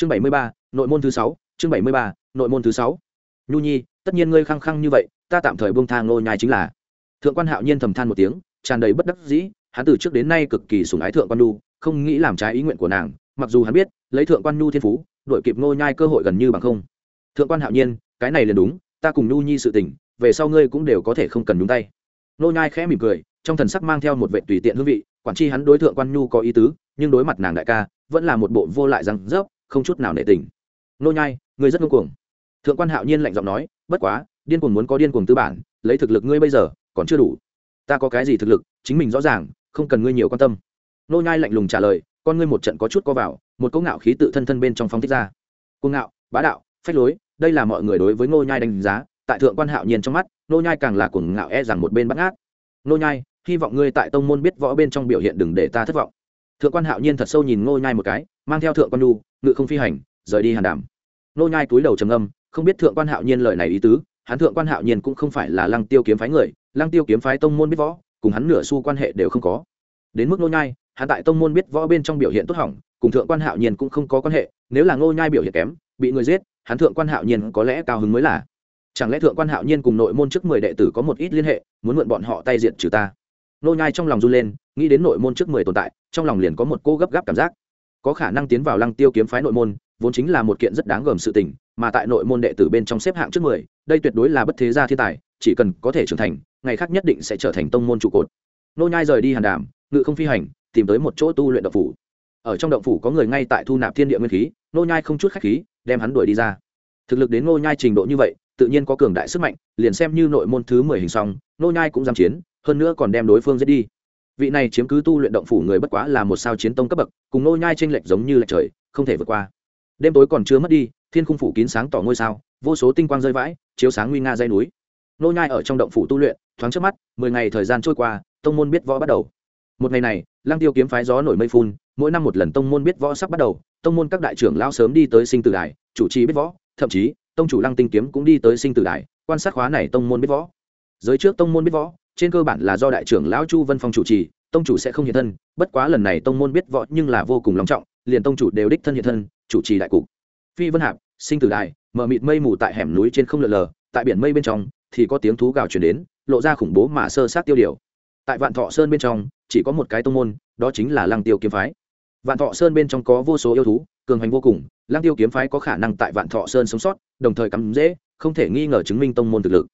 chương bảy mươi ba, nội môn thứ sáu, chương bảy mươi ba, nội môn thứ sáu. Nhu nhi, tất nhiên ngươi khăng khăng như vậy, ta tạm thời buông thang ngô nhai chính là. Thượng quan hạo nhiên thầm than một tiếng, tràn đầy bất đắc dĩ, hắn từ trước đến nay cực kỳ sủng ái thượng quan nhu, không nghĩ làm trái ý nguyện của nàng, mặc dù hắn biết, lấy thượng quan nhu thiên phú đội kịp ngô nhai cơ hội gần như bằng không. Thượng quan hạo nhiên, cái này là đúng, ta cùng nhu nhi sự tình, về sau ngươi cũng đều có thể không cần nhúng tay. Ngô nhai khẽ mỉm cười, trong thần sắc mang theo một vệ tùy tiện hương vị, quản chi hắn đối thượng quan nhu có ý tứ, nhưng đối mặt nàng đại ca, vẫn là một bộ vô lại răng rớp không chút nào nể tình. Nô nhai, ngươi rất ngông cuồng. Thượng quan hạo nhiên lạnh giọng nói, bất quá, điên cuồng muốn có điên cuồng tư bản, lấy thực lực ngươi bây giờ, còn chưa đủ. Ta có cái gì thực lực, chính mình rõ ràng, không cần ngươi nhiều quan tâm. Nô nhai lạnh lùng trả lời, con ngươi một trận có chút co vào, một cỗ ngạo khí tự thân thân bên trong phóng thích ra. Cuồng ngạo, bá đạo, phách lối, đây là mọi người đối với nô nhai đánh giá, tại thượng quan hạo nhiên trong mắt, nô nhai càng là cuồng ngạo e rằng một bên bắt ngát. Nô nhai, hy vọng ngươi tại tông môn biết võ bên trong biểu hiện đừng để ta thất vọng. Thượng quan hạo nhiên thật sâu nhìn nô nhai một cái, mang theo thượng quan nu ngự không phi hành, rời đi hàn đàm. Nô nhai túi đầu trầm âm không biết thượng quan hạo nhiên lời này ý tứ, hắn thượng quan hạo nhiên cũng không phải là lăng tiêu kiếm phái người, lăng tiêu kiếm phái tông môn biết võ, cùng hắn nửa xu quan hệ đều không có. Đến mức nô nhai, hắn tại tông môn biết võ bên trong biểu hiện tốt hỏng, cùng thượng quan hạo nhiên cũng không có quan hệ, nếu là nô nhai biểu hiện kém, bị người giết, hắn thượng quan hạo nhiên có lẽ cao hứng mới là. Chẳng lẽ thượng quan hạo nhiên cùng nội môn trước mười đệ tử có một ít liên hệ, muốn mượn bọn họ tay diện trừ ta? Nô nhai trong lòng run lên, nghĩ đến nội môn trước mười tồn tại, trong lòng liền có một cô gấp gáp cảm giác có khả năng tiến vào lăng tiêu kiếm phái nội môn, vốn chính là một kiện rất đáng gờm sự tình, mà tại nội môn đệ tử bên trong xếp hạng trước mười, đây tuyệt đối là bất thế gia thiên tài, chỉ cần có thể trưởng thành, ngày khác nhất định sẽ trở thành tông môn trụ cột. Nô nhai rời đi hàn đàm, ngự không phi hành, tìm tới một chỗ tu luyện động phủ. Ở trong động phủ có người ngay tại thu nạp thiên địa nguyên khí, nô nhai không chút khách khí, đem hắn đuổi đi ra. Thực lực đến nô nhai trình độ như vậy, tự nhiên có cường đại sức mạnh, liền xem như nội môn thứ mười hình song nô nhai cũng dám chiến, hơn nữa còn đem đối phương giết đi vị này chiếm cứ tu luyện động phủ người bất quá là một sao chiến tông cấp bậc, cùng nô nhai trên lệch giống như lệch trời, không thể vượt qua. Đêm tối còn chưa mất đi, thiên khung phủ kín sáng tỏ ngôi sao, vô số tinh quang rơi vãi, chiếu sáng nguy nga dây núi. Nô nhai ở trong động phủ tu luyện, thoáng trước mắt, mười ngày thời gian trôi qua, tông môn biết võ bắt đầu. Một ngày này lang tiêu kiếm phái gió nổi mây phun, mỗi năm một lần tông môn biết võ sắp bắt đầu, tông môn các đại trưởng lão sớm đi tới sinh tử đài, chủ trì biết võ, thậm chí, tông chủ lăng tinh kiếm cũng đi tới sinh tử đài, quan sát khóa này tông môn biết võ. Giới trước tông môn biết võ trên cơ bản là do đại trưởng lão chu vân phong chủ trì, tông chủ sẽ không hiện thân, bất quá lần này tông môn biết võ nhưng là vô cùng long trọng, liền tông chủ đều đích thân hiện thân, chủ trì đại cục. Phi vân hạp, sinh tử đài mở mịt mây mù tại hẻm núi trên không lờ lờ, tại biển mây bên trong, thì có tiếng thú gào chuyển đến, lộ ra khủng bố mà sơ sát tiêu điều. Tại vạn thọ sơn bên trong, chỉ có một cái tông môn, đó chính là lăng tiêu kiếm phái. Vạn thọ sơn bên trong có vô số yêu thú, cường hành vô cùng, lăng tiêu kiếm phái có khả năng tại vạn thọ sơn sống sót, đồng thời cắm dễ không thể nghi ngờ chứng minh tông môn thực lực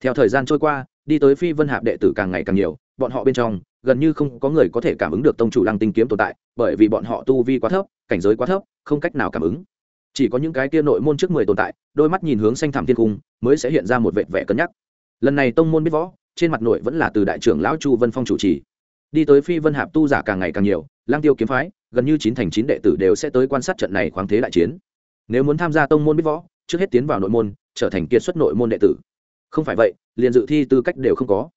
theo thời gian trôi qua, đi tới phi vân hạp đệ tử càng ngày càng nhiều, bọn họ bên trong, gần như không có người có thể cảm ứng được tông chủ lăng tinh kiếm tồn tại, bởi vì bọn họ tu vi quá thấp, cảnh giới quá thấp, không cách nào cảm ứng. Chỉ có những cái kia nội môn trước mười tồn tại, đôi mắt nhìn hướng xanh thẳm thiên cung, mới sẽ hiện ra một vệt vẻ cân nhắc. Lần này tông môn biết võ, trên mặt nội vẫn là từ đại trưởng lão chu vân phong chủ trì. Đi tới phi vân hạp tu giả càng ngày càng nhiều lang tiêu kiếm phái, gần như chín thành chín đệ tử đều sẽ tới quan sát trận này khoáng thế đại chiến. Nếu muốn tham gia tông môn biết võ, trước hết tiến vào nội môn, trở thành kiệt xuất nội môn đệ tử không phải vậy, liền dự thi tư cách đều không có.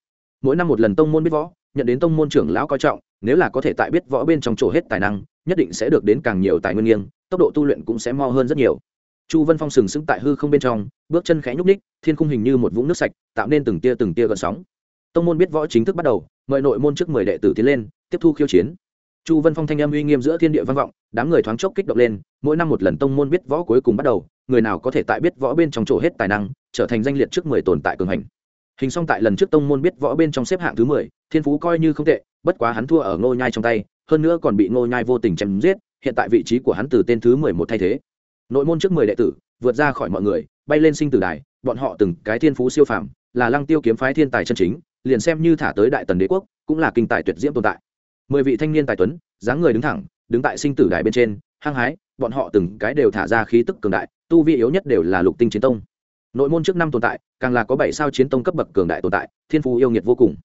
Mỗi năm một lần tông môn biết võ, nhận đến tông môn trưởng lão coi trọng, nếu là có thể tại biết võ bên trong chỗ hết tài năng, nhất định sẽ được đến càng nhiều tài nguyên nghiêng, tốc độ tu luyện cũng sẽ mo hơn rất nhiều. Chu vân phong sừng sững tại hư không bên trong, bước chân khẽ nhúc ních thiên khung hình như một vũng nước sạch, tạo nên từng tia từng tia gợn sóng. Tông môn biết võ chính thức bắt đầu, mời nội môn trước mười đệ tử tiến lên, tiếp thu khiêu chiến. Chu vân phong thanh âm uy nghiêm giữa thiên địa vang vọng, đám người thoáng chốc kích động lên, mỗi năm một lần tông môn biết võ cuối cùng bắt đầu người nào có thể tại biết võ bên trong chỗ hết tài năng, trở thành danh liệt trước mười tồn tại cường hành. Hình song tại lần trước tông môn biết võ bên trong xếp hạng thứ mười, thiên phú coi như không tệ, bất quá hắn thua ở ngô nhai trong tay, hơn nữa còn bị ngô nhai vô tình chém giết, hiện tại vị trí của hắn từ tên thứ mười một thay thế. Nội môn trước mười đệ tử, vượt ra khỏi mọi người, bay lên sinh tử đài, bọn họ từng cái thiên phú siêu phàm, là lăng tiêu kiếm phái thiên tài chân chính, liền xem như thả tới đại tần đế quốc, cũng là kinh tài tuyệt diễm tồn tại. Mười vị thanh niên tài tuấn, dáng người đứng thẳng, đứng tại sinh tử đài bên trên, hăng hái, bọn họ từng cái đều thả ra khí tức cường đại tu vi yếu nhất đều là lục tinh chiến tông. Nội môn trước năm tồn tại, càng là có bảy sao chiến tông cấp bậc cường đại tồn tại, thiên phú yêu nghiệt vô cùng.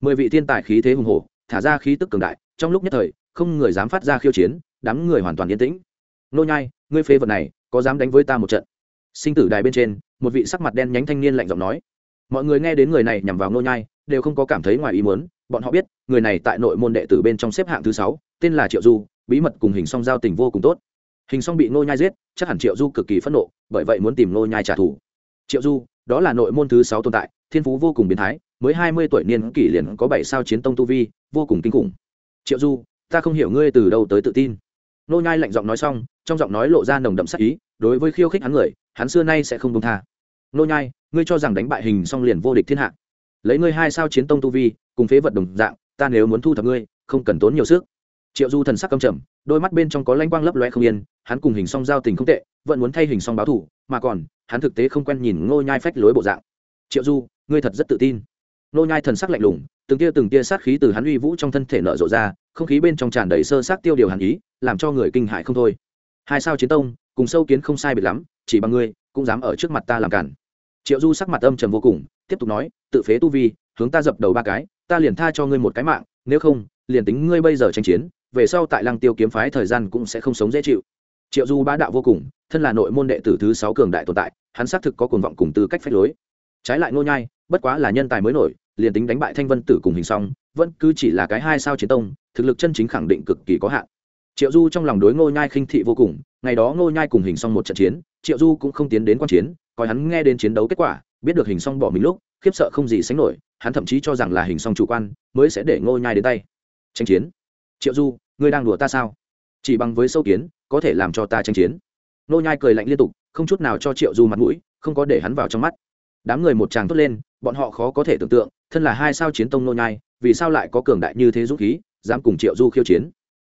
Mười vị thiên tài khí thế hùng hổ, thả ra khí tức cường đại, trong lúc nhất thời, không người dám phát ra khiêu chiến, đám người hoàn toàn yên tĩnh. Nô nhai, ngươi phế vật này, có dám đánh với ta một trận? Sinh tử đài bên trên, một vị sắc mặt đen nhánh thanh niên lạnh giọng nói. Mọi người nghe đến người này nhằm vào nô nhai, đều không có cảm thấy ngoài ý muốn, bọn họ biết, người này tại nội môn đệ tử bên trong xếp hạng thứ sáu, tên là triệu du, bí mật cùng hình song giao tình vô cùng tốt hình song bị Ngô nhai giết, chắc hẳn triệu du cực kỳ phẫn nộ, bởi vậy muốn tìm Ngô nhai trả thù. Triệu du, đó là nội môn thứ sáu tồn tại, thiên phú vô cùng biến thái, mới hai mươi tuổi niên kỷ liền có bảy sao chiến tông tu vi, vô cùng kinh khủng. Triệu du, ta không hiểu ngươi từ đâu tới tự tin. Ngô nhai lạnh giọng nói xong, trong giọng nói lộ ra nồng đậm sắc ý, đối với khiêu khích hắn người, hắn xưa nay sẽ không công tha. Ngô nhai, ngươi cho rằng đánh bại hình song liền vô địch thiên hạ. Lấy ngươi hai sao chiến tông tu vi, cùng phế vật đồng dạng, ta nếu muốn thu thập ngươi, không cần tốn nhiều sức. Triệu du thần sắc căm trầm đôi mắt bên trong có lanh quang lấp loe không yên, hắn cùng hình song giao tình không tệ, vẫn muốn thay hình song báo thù, mà còn, hắn thực tế không quen nhìn ngô nhai phách lối bộ dạng. Triệu du, ngươi thật rất tự tin. Ngô nhai thần sắc lạnh lùng, từng tia từng tia sát khí từ hắn uy vũ trong thân thể nở rộ ra, không khí bên trong tràn đầy sơ sát tiêu điều hàn ý, làm cho người kinh hại không thôi. Hai sao chiến tông, cùng sâu kiến không sai biệt lắm, chỉ bằng ngươi, cũng dám ở trước mặt ta làm cản. Triệu du sắc mặt âm trầm vô cùng, tiếp tục nói, tự phế tu vi, hướng ta dập đầu ba cái, ta liền tha cho ngươi một cái mạng, nếu không, liền tính ngươi bây giờ tranh chiến về sau tại lăng tiêu kiếm phái thời gian cũng sẽ không sống dễ chịu. Triệu du bá đạo vô cùng, thân là nội môn đệ tử thứ sáu cường đại tồn tại, hắn xác thực có cuồng vọng cùng tư cách phách lối. Trái lại ngô nhai, bất quá là nhân tài mới nổi, liền tính đánh bại thanh vân tử cùng hình song, vẫn cứ chỉ là cái hai sao chiến tông, thực lực chân chính khẳng định cực kỳ có hạn. Triệu du trong lòng đối ngô nhai khinh thị vô cùng, ngày đó ngô nhai cùng hình song một trận chiến, triệu du cũng không tiến đến quan chiến, coi hắn nghe đến chiến đấu kết quả, biết được hình song bỏ mình lúc, khiếp sợ không gì sánh nổi, hắn thậm chí cho rằng là hình song chủ quan, mới sẽ để ngô nhai đến tay. Tranh chiến. Triệu du ngươi đang đùa ta sao? Chỉ bằng với sâu kiến, có thể làm cho ta tranh chiến. Nô nhai cười lạnh liên tục, không chút nào cho triệu du mặt mũi, không có để hắn vào trong mắt. Đám người một tràng tốt lên, bọn họ khó có thể tưởng tượng, thân là hai sao chiến tông Nô nhai, vì sao lại có cường đại như thế dũng khí, dám cùng triệu du khiêu chiến?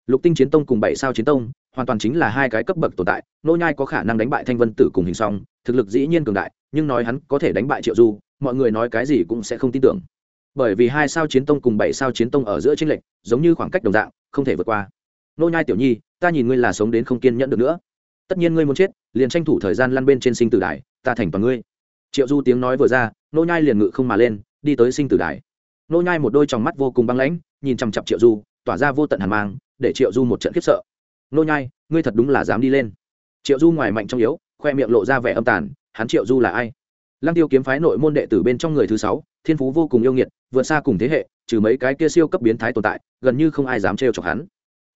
Lục tinh chiến tông cùng bảy sao chiến tông, hoàn toàn chính là hai cái cấp bậc tồn tại, nô nhai có khả năng đánh bại thanh vân tử cùng hình song, thực lực dĩ nhiên cường đại, nhưng nói hắn có thể đánh bại triệu du, mọi người nói cái gì cũng sẽ không tin tưởng bởi vì hai sao chiến tông cùng bảy sao chiến tông ở giữa tranh lệch, giống như khoảng cách đồng dạng, không thể vượt qua. Nô nhai tiểu nhi, ta nhìn ngươi là sống đến không kiên nhẫn được nữa. Tất nhiên ngươi muốn chết, liền tranh thủ thời gian lăn bên trên sinh tử đài, ta thành toàn ngươi. Triệu du tiếng nói vừa ra, nô nhai liền ngự không mà lên, đi tới sinh tử đài. Nô nhai một đôi tròng mắt vô cùng băng lãnh, nhìn chăm chăm triệu du, tỏa ra vô tận hàn mang, để triệu du một trận khiếp sợ. Nô nhai, ngươi thật đúng là dám đi lên. Triệu du ngoài mạnh trong yếu, khoe miệng lộ ra vẻ âm tàn, hắn triệu du là ai? Lăng tiêu kiếm phái nội môn đệ tử bên trong người thứ sáu thiên phú vô cùng yêu nghiệt, vượt xa cùng thế hệ, trừ mấy cái kia siêu cấp biến thái tồn tại, gần như không ai dám trêu chọc hắn.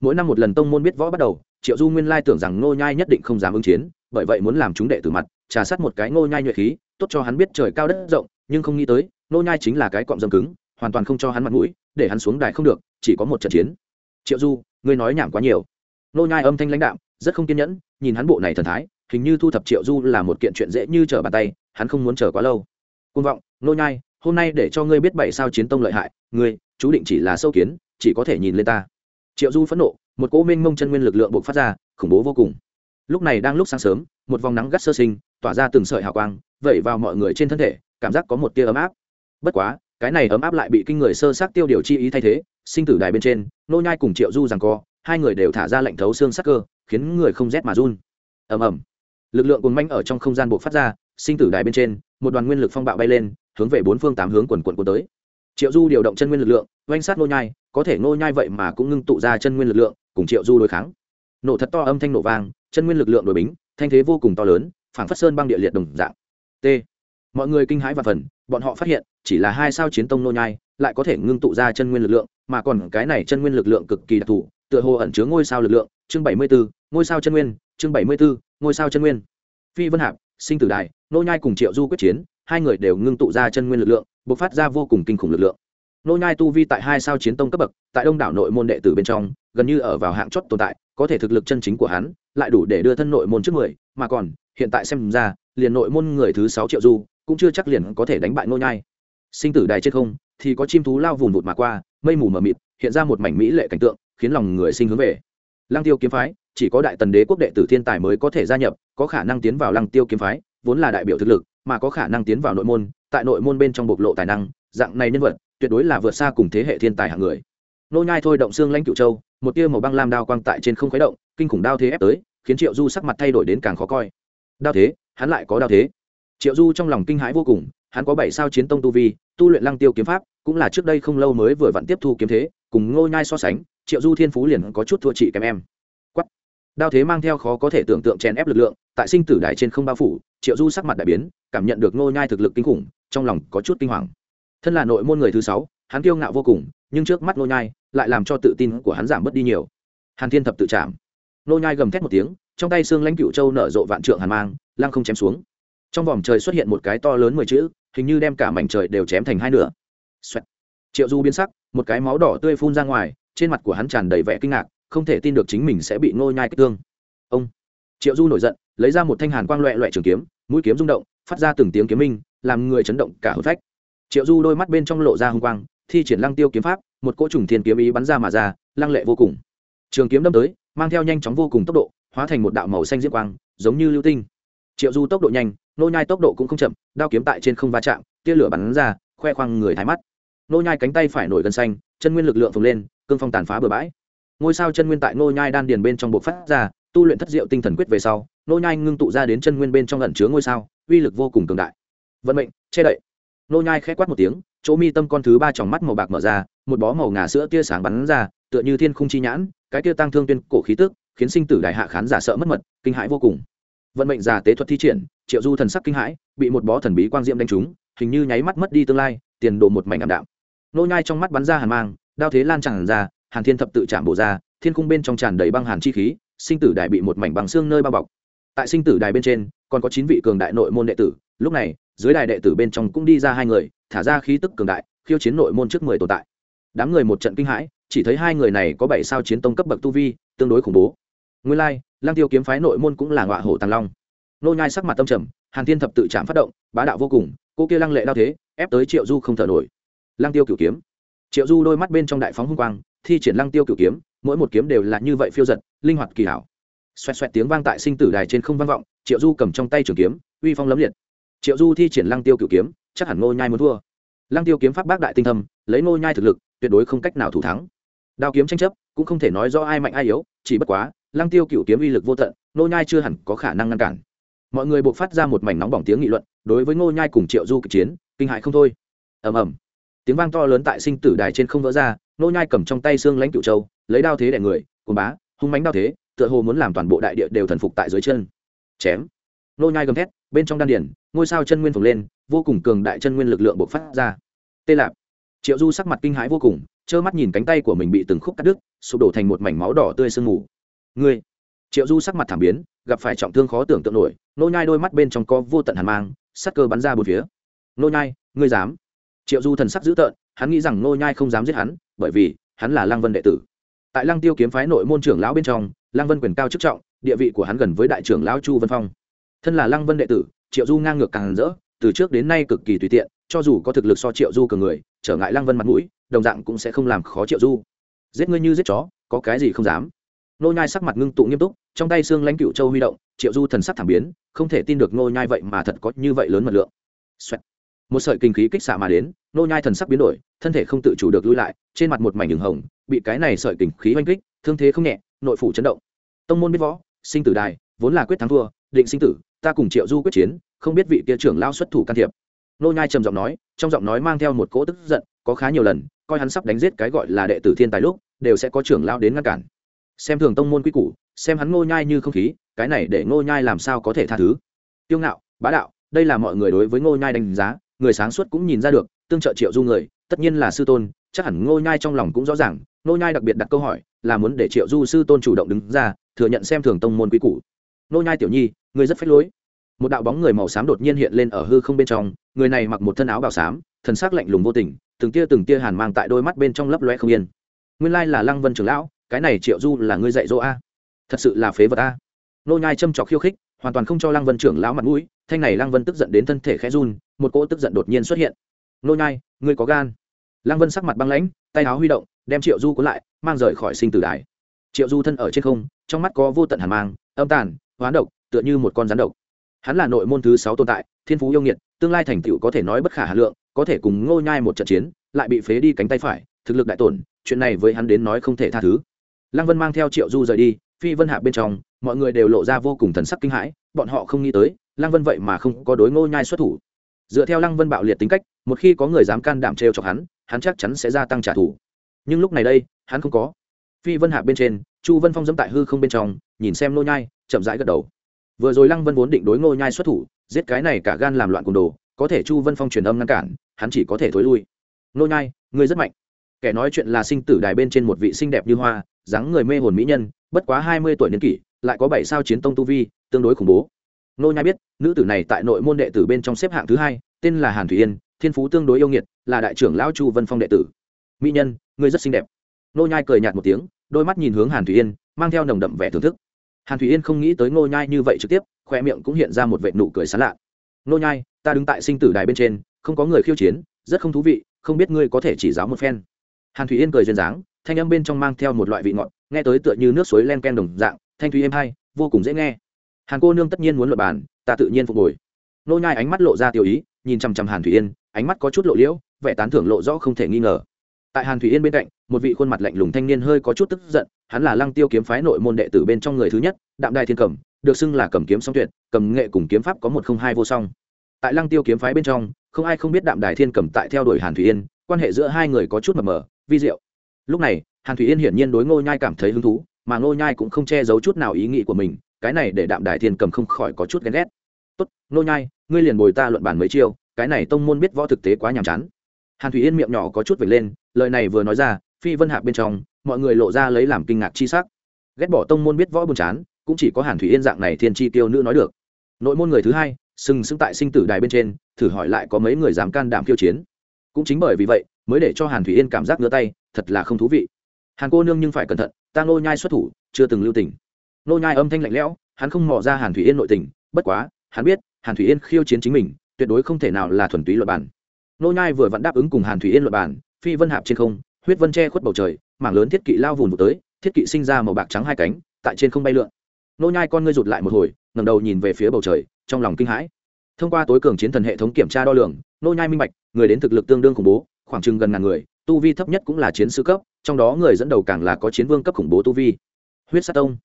Mỗi năm một lần tông môn biết võ bắt đầu, triệu du nguyên lai tưởng rằng Ngô nhai nhất định không dám ứng chiến, bởi vậy muốn làm chúng đệ tử mặt, trà sát một cái Ngô nhai nhuệ khí, tốt cho hắn biết trời cao đất rộng, nhưng không nghĩ tới, Ngô nhai chính là cái cọm dâm cứng, hoàn toàn không cho hắn mặt mũi, để hắn xuống đài không được, chỉ có một trận chiến. Triệu du, ngươi nói nhảm quá nhiều. Ngô nhai âm thanh lãnh đạm, rất không kiên nhẫn, nhìn hắn bộ này thần thái, hình như thu thập triệu du là một kiện chuyện dễ như trở bàn tay, hắn không muốn chờ quá lâu. Côn vọng, Ngô nhai hôm nay để cho ngươi biết bảy sao chiến tông lợi hại, ngươi, chú định chỉ là sâu kiến, chỉ có thể nhìn lên ta. Triệu du phẫn nộ, một cỗ minh mông chân nguyên lực lượng bộc phát ra, khủng bố vô cùng. Lúc này đang lúc sáng sớm, một vòng nắng gắt sơ sinh, tỏa ra từng sợi hào quang, vẩy vào mọi người trên thân thể, cảm giác có một tia ấm áp. Bất quá, cái này ấm áp lại bị kinh người sơ sát tiêu điều chi ý thay thế, sinh tử đài bên trên, nô nhai cùng triệu du rằng co, hai người đều thả ra lệnh thấu xương sắc cơ, khiến người không rét mà run. Ầm ầm. Lực lượng cuồng manh ở trong không gian buộc phát ra, sinh tử đài bên trên, một đoàn nguyên lực phong bạo bay lên hướng về bốn phương tám hướng quần quần quần tới. Triệu du điều động chân nguyên lực lượng oanh sát nô nhai có thể nô nhai vậy mà cũng ngưng tụ ra chân nguyên lực lượng cùng triệu du đối kháng. Nổ thật to âm thanh nổ vang chân nguyên lực lượng đối bính thanh thế vô cùng to lớn phảng phất sơn băng địa liệt đồng dạng. T. Mọi người kinh hãi và phần bọn họ phát hiện chỉ là hai sao chiến tông nô nhai lại có thể ngưng tụ ra chân nguyên lực lượng mà còn cái này chân nguyên lực lượng cực kỳ đặc thù tựa hồ ẩn chứa ngôi sao lực lượng chương bảy mươi 74, ngôi sao chân nguyên chương bảy mươi 74, ngôi sao chân nguyên. Phi vân hạp sinh tử đại nô nhai cùng triệu du quyết chiến hai người đều ngưng tụ ra chân nguyên lực lượng, bộc phát ra vô cùng kinh khủng lực lượng. Nô nhai tu vi tại hai sao chiến tông cấp bậc, tại đông đảo nội môn đệ tử bên trong, gần như ở vào hạng chót tồn tại, có thể thực lực chân chính của hắn, lại đủ để đưa thân nội môn trước mười, mà còn, hiện tại xem ra, liền nội môn người thứ sáu triệu du, cũng chưa chắc liền có thể đánh bại nô nhai. Sinh tử đài trên không, thì có chim thú lao vùng vụt mà qua, mây mù mờ mịt, hiện ra một mảnh mỹ lệ cảnh tượng, khiến lòng người sinh hướng về. Lăng tiêu kiếm phái, chỉ có đại tần đế quốc đệ tử thiên tài mới có thể gia nhập, có khả năng tiến vào lăng tiêu kiếm phái, vốn là đại biểu thực lực mà có khả năng tiến vào nội môn, tại nội môn bên trong bộc lộ tài năng, dạng này nhân vật, tuyệt đối là vượt xa cùng thế hệ thiên tài hạng người. Nô nhai thôi động xương lãnh cựu châu, một tia màu băng lam đao quang tại trên không khuấy động, kinh khủng đao thế ép tới, khiến triệu du sắc mặt thay đổi đến càng khó coi. Đao thế, hắn lại có đao thế. Triệu du trong lòng kinh hãi vô cùng, hắn có bảy sao chiến tông tu vi, tu luyện lăng tiêu kiếm pháp, cũng là trước đây không lâu mới vừa vặn tiếp thu kiếm thế, cùng ngô nhai so sánh, triệu du thiên phú liền có chút thua chị kém em. Quắt đao thế mang theo khó có thể tưởng tượng chèn ép lực lượng tại sinh tử đài trên không bao phủ, triệu du sắc mặt đại biến, cảm nhận được ngô nhai thực lực kinh khủng, trong lòng có chút kinh hoàng. Thân là nội môn người thứ sáu, hắn kiêu ngạo vô cùng, nhưng trước mắt ngô nhai lại làm cho tự tin của hắn giảm bớt đi nhiều. Hàn thiên thập tự chạm ngô nhai gầm thét một tiếng, trong tay xương lãnh cựu châu nở rộ vạn trượng hàn mang, lăng không chém xuống. Trong vòng trời xuất hiện một cái to lớn mười chữ, hình như đem cả mảnh trời đều chém thành hai nửa. Xoẹt. triệu du biến sắc, một cái máu đỏ tươi phun ra ngoài, trên mặt của hắn tràn đầy vẻ kinh ngạc, không thể tin được chính mình sẽ bị ngô nhai kích thương. Ông triệu du nổi giận, lấy ra một thanh hàn quang loẹ loẹ trường kiếm, mũi kiếm rung động, phát ra từng tiếng kiếm minh, làm người chấn động cả hớt phách. Triệu du đôi mắt bên trong lộ ra hung quang, thi triển lăng tiêu kiếm pháp, một cỗ trùng thiên kiếm ý bắn ra mà ra, lăng lệ vô cùng. Trường kiếm đâm tới, mang theo nhanh chóng vô cùng tốc độ, hóa thành một đạo màu xanh diễm quang, giống như lưu tinh. Triệu du tốc độ nhanh, nô nhai tốc độ cũng không chậm, đao kiếm tại trên không va chạm, tia lửa bắn ra, khoe khoang người thái mắt. Nô nhai cánh tay phải nổi gần xanh, chân nguyên lực lượng phồng lên, cương phong tàn phá bừa bãi. Ngôi sao chân nguyên tại nô nhai đan điền bên trong bộ phát ra tu luyện thất diệu tinh thần quyết về sau, nô nhai ngưng tụ ra đến chân nguyên bên trong ẩn chứa ngôi sao, uy lực vô cùng cường đại. Vận mệnh, che đậy. Nô nhai khẽ quát một tiếng, chỗ mi tâm con thứ ba tròng mắt màu bạc mở ra, một bó màu ngà sữa tia sáng bắn ra, tựa như thiên khung chi nhãn, cái tia tăng thương tuyên cổ khí tức, khiến sinh tử đại hạ khán giả sợ mất mật, kinh hãi vô cùng. Vận mệnh giả tế thuật thi triển, triệu du thần sắc kinh hãi, bị một bó thần bí quang diệm đánh trúng, hình như nháy mắt mất đi tương lai, tiền đồ một mảnh ảm đạm. Nô nhai trong mắt bắn ra hàn mang, đao thế lan tràn ra, hàn thiên thập tự chạm bổ ra, thiên cung bên trong tràn đầy băng hàn chi khí sinh tử đài bị một mảnh bằng xương nơi bao bọc. Tại sinh tử đài bên trên, còn có chín vị cường đại nội môn đệ tử. Lúc này, dưới đài đệ tử bên trong cũng đi ra hai người, thả ra khí tức cường đại, khiêu chiến nội môn trước mười tồn tại. Đám người một trận kinh hãi, chỉ thấy hai người này có bảy sao chiến tông cấp bậc tu vi, tương đối khủng bố. Nguyên lai lang tiêu kiếm phái nội môn cũng là ngọa hổ tàng long. Nô nhai sắc mặt tâm trầm, hàn thiên thập tự chạm phát động, bá đạo vô cùng, cô kia lăng lệ đao thế, ép tới triệu du không thở nổi. Lang tiêu cửu kiếm. Triệu du đôi mắt bên trong đại phóng hung quang, thi triển lang tiêu cửu kiếm mỗi một kiếm đều là như vậy phiêu giật, linh hoạt kỳ hảo. Xoẹt xoẹt tiếng vang tại sinh tử đài trên không vang vọng, triệu du cầm trong tay trường kiếm, uy phong lấm liệt. Triệu du thi triển lang tiêu Cựu kiếm, chắc hẳn ngô nhai muốn thua. Lang tiêu kiếm pháp bác đại tinh thâm, lấy ngô nhai thực lực, tuyệt đối không cách nào thủ thắng. Đao kiếm tranh chấp, cũng không thể nói rõ ai mạnh ai yếu, chỉ bất quá lang tiêu Cựu kiếm uy lực vô tận, ngô nhai chưa hẳn có khả năng ngăn cản. Mọi người buộc phát ra một mảnh nóng bỏng tiếng nghị luận, đối với ngô nhai cùng triệu du kịch chiến, kinh hại không thôi. Ầm ầm tiếng vang to lớn tại sinh tử đài trên không vỡ ra, Nô nhai cầm trong tay xương lãnh cựu châu, lấy đao thế đè người cùng bá, hung mãnh đao thế, tựa hồ muốn làm toàn bộ đại địa đều thần phục tại dưới chân. Chém. Nô nhai gầm thét, bên trong đan điển ngôi sao chân nguyên phồng lên, vô cùng cường đại chân nguyên lực lượng bộc phát ra. Tê lạp. Triệu du sắc mặt kinh hãi vô cùng, trơ mắt nhìn cánh tay của mình bị từng khúc cắt đứt, sụp đổ thành một mảnh máu đỏ tươi sương mù. Ngươi. Triệu du sắc mặt thảm biến, gặp phải trọng thương khó tưởng tượng nổi, nô nhai đôi mắt bên trong có vô tận hàn mang, sắc cơ bắn ra bốn phía. Nô nhai, ngươi dám triệu du thần sắc dữ tợn, hắn nghĩ rằng nô nhai không dám giết hắn, bởi vì hắn là lăng vân đệ tử. Tại lăng tiêu kiếm phái nội môn trưởng lão bên trong, lăng vân quyền cao chức trọng, địa vị của hắn gần với đại trưởng lão chu vân phong. Thân là lăng vân đệ tử, triệu du ngang ngược càng rỡ, từ trước đến nay cực kỳ tùy tiện, cho dù có thực lực so triệu du cường người, trở ngại lăng vân mặt mũi, đồng dạng cũng sẽ không làm khó triệu du. Giết ngươi như giết chó, có cái gì không dám. Nô nhai sắc mặt ngưng tụ nghiêm túc, trong tay xương lãnh cựu châu huy động, triệu du thần sắc thảm biến, không thể tin được nô nhai vậy mà thật có như vậy lớn mật lượng. Xoẹt một sợi kinh khí kích xạ mà đến, nô nhai thần sắc biến đổi, thân thể không tự chủ được lui lại, trên mặt một mảnh đường hồng, bị cái này sợi kinh khí oanh kích, thương thế không nhẹ, nội phủ chấn động. Tông môn biết võ, sinh tử đài, vốn là quyết thắng thua, định sinh tử, ta cùng triệu du quyết chiến, không biết vị kia trưởng lao xuất thủ can thiệp. Nô nhai trầm giọng nói, trong giọng nói mang theo một cỗ tức giận, có khá nhiều lần, coi hắn sắp đánh giết cái gọi là đệ tử thiên tài lúc, đều sẽ có trưởng lao đến ngăn cản. Xem thường tông môn quy củ, xem hắn ngô nhai như không khí, cái này để ngô nhai làm sao có thể tha thứ. Tiêu ngạo, bá đạo, đây là mọi người đối với ngô nhai đánh giá người sáng suốt cũng nhìn ra được, tương trợ triệu du người, tất nhiên là sư tôn, chắc hẳn ngô nhai trong lòng cũng rõ ràng, ngô nhai đặc biệt đặt câu hỏi, là muốn để triệu du sư tôn chủ động đứng ra, thừa nhận xem thường tông môn quý củ. Ngô nhai tiểu nhi, người rất phách lối. Một đạo bóng người màu xám đột nhiên hiện lên ở hư không bên trong, người này mặc một thân áo bào xám, thần sắc lạnh lùng vô tình, từng tia từng tia hàn mang tại đôi mắt bên trong lấp loe không yên. Nguyên lai là lăng vân trưởng lão, cái này triệu du là ngươi dạy dỗ a. Thật sự là phế vật a. Nô nhai châm trọc khiêu khích, hoàn toàn không cho lăng vân trưởng lão mặt mũi thanh này lăng vân tức giận đến thân thể khẽ run, một cỗ tức giận đột nhiên xuất hiện. Nô nhai, ngươi có gan. Lăng vân sắc mặt băng lãnh, tay áo huy động, đem triệu du cuốn lại, mang rời khỏi sinh tử đài. Triệu du thân ở trên không, trong mắt có vô tận hàn mang, âm tàn, hoán độc, tựa như một con rắn độc. Hắn là nội môn thứ sáu tồn tại, thiên phú yêu nghiệt, tương lai thành tựu có thể nói bất khả hà lượng, có thể cùng ngô nhai một trận chiến, lại bị phế đi cánh tay phải, thực lực đại tổn, chuyện này với hắn đến nói không thể tha thứ. Lăng vân mang theo triệu du rời đi, phi vân hạ bên trong, mọi người đều lộ ra vô cùng thần sắc kinh hãi, bọn họ không nghĩ tới lăng vân vậy mà không có đối ngô nhai xuất thủ. Dựa theo lăng vân bạo liệt tính cách, một khi có người dám can đảm trêu chọc hắn hắn chắc chắn sẽ gia tăng trả thù. Nhưng lúc này đây, hắn không có. Phi vân hạ bên trên, chu vân phong dẫm tại hư không bên trong, nhìn xem ngô nhai, chậm rãi gật đầu. Vừa rồi lăng vân vốn định đối ngô nhai xuất thủ, giết cái này cả gan làm loạn cùng đồ, có thể chu vân phong truyền âm ngăn cản, hắn chỉ có thể thối lui. Ngô nhai, ngươi rất mạnh. Kẻ nói chuyện là sinh tử đài bên trên một vị xinh đẹp như hoa, dáng người mê hồn mỹ nhân, bất quá hai mươi tuổi niên kỷ, lại có bảy sao chiến tông tu vi, tương đối khủng bố nô nhai biết, nữ tử này tại nội môn đệ tử bên trong xếp hạng thứ hai, tên là hàn thủy yên, thiên phú tương đối yêu nghiệt, là đại trưởng lão chu vân phong đệ tử. Mỹ nhân, ngươi rất xinh đẹp. Nô nhai cười nhạt một tiếng, đôi mắt nhìn hướng hàn thủy yên, mang theo nồng đậm vẻ thưởng thức. Hàn thủy yên không nghĩ tới Nô nhai như vậy trực tiếp khoe miệng cũng hiện ra một vệt nụ cười sán lạ. Nô nhai, ta đứng tại sinh tử đài bên trên, không có người khiêu chiến, rất không thú vị, không biết ngươi có thể chỉ giáo một phen. Hàn thủy yên cười duyên dáng, thanh âm bên trong mang theo một loại vị ngọt, nghe tới tựa như nước suối len ken đồng dạng, thanh thủy êm hay, vô cùng dễ nghe hàn cô nương tất nhiên muốn luật bàn, ta tự nhiên phục hồi. Nô nhai ánh mắt lộ ra tiểu ý, nhìn chăm chăm hàn thủy yên, ánh mắt có chút lộ liễu, vẻ tán thưởng lộ rõ không thể nghi ngờ. Tại hàn thủy yên bên cạnh, một vị khuôn mặt lạnh lùng thanh niên hơi có chút tức giận, hắn là lăng tiêu kiếm phái nội môn đệ tử bên trong người thứ nhất, đạm đài thiên cẩm được xưng là cầm kiếm song tuyệt, cầm nghệ cùng kiếm pháp có một không hai vô song. Tại lăng tiêu kiếm phái bên trong, không ai không biết đạm đài thiên cẩm tại theo đuổi hàn thủy yên, quan hệ giữa hai người có chút mờ mờ, vi diệu. Lúc này, hàn thủy yên hiển nhiên đối ngô nhai cảm thấy hứng thú, mà ngô nhai cũng không che giấu chút nào ý nghĩ của mình cái này để đạm đài thiên cầm không khỏi có chút ghen ghét. Tốt, nô nhai, ngươi liền bồi ta luận bản mấy chiêu, cái này tông môn biết võ thực tế quá nhàm chán. Hàn thủy yên miệng nhỏ có chút vểnh lên, lời này vừa nói ra, phi vân hạ bên trong, mọi người lộ ra lấy làm kinh ngạc chi sắc. Ghét bỏ tông môn biết võ buồn chán, cũng chỉ có hàn thủy yên dạng này thiên chi tiêu nữ nói được. Nội môn người thứ hai, sừng sững tại sinh tử đài bên trên, thử hỏi lại có mấy người dám can đảm khiêu chiến. Cũng chính bởi vì vậy, mới để cho hàn thủy yên cảm giác ngứa tay, thật là không thú vị. Hàn cô nương nhưng phải cẩn thận, ta ngô nhai xuất thủ, chưa từng lưu tình. Nô nhai âm thanh lạnh lẽo, hắn không mò ra hàn thủy yên nội tình, bất quá, hắn biết, hàn thủy yên khiêu chiến chính mình, tuyệt đối không thể nào là thuần túy luật bản. Nô nhai vừa vặn đáp ứng cùng hàn thủy yên luật bản, phi vân hạp trên không, huyết vân che khuất bầu trời, mảng lớn thiết kỵ lao vùn vụt tới, thiết kỵ sinh ra màu bạc trắng hai cánh, tại trên không bay lượn. Nô nhai con ngươi rụt lại một hồi, ngẩng đầu nhìn về phía bầu trời, trong lòng kinh hãi. Thông qua tối cường chiến thần hệ thống kiểm tra đo lường, nô nhai minh bạch, người đến thực lực tương đương khủng bố, khoảng chừng gần ngàn người, tu vi thấp nhất cũng là chiến sư cấp, trong đó người dẫn đầu càng là có chiến vương cấp khủng bố tu vi. Huyết sát tông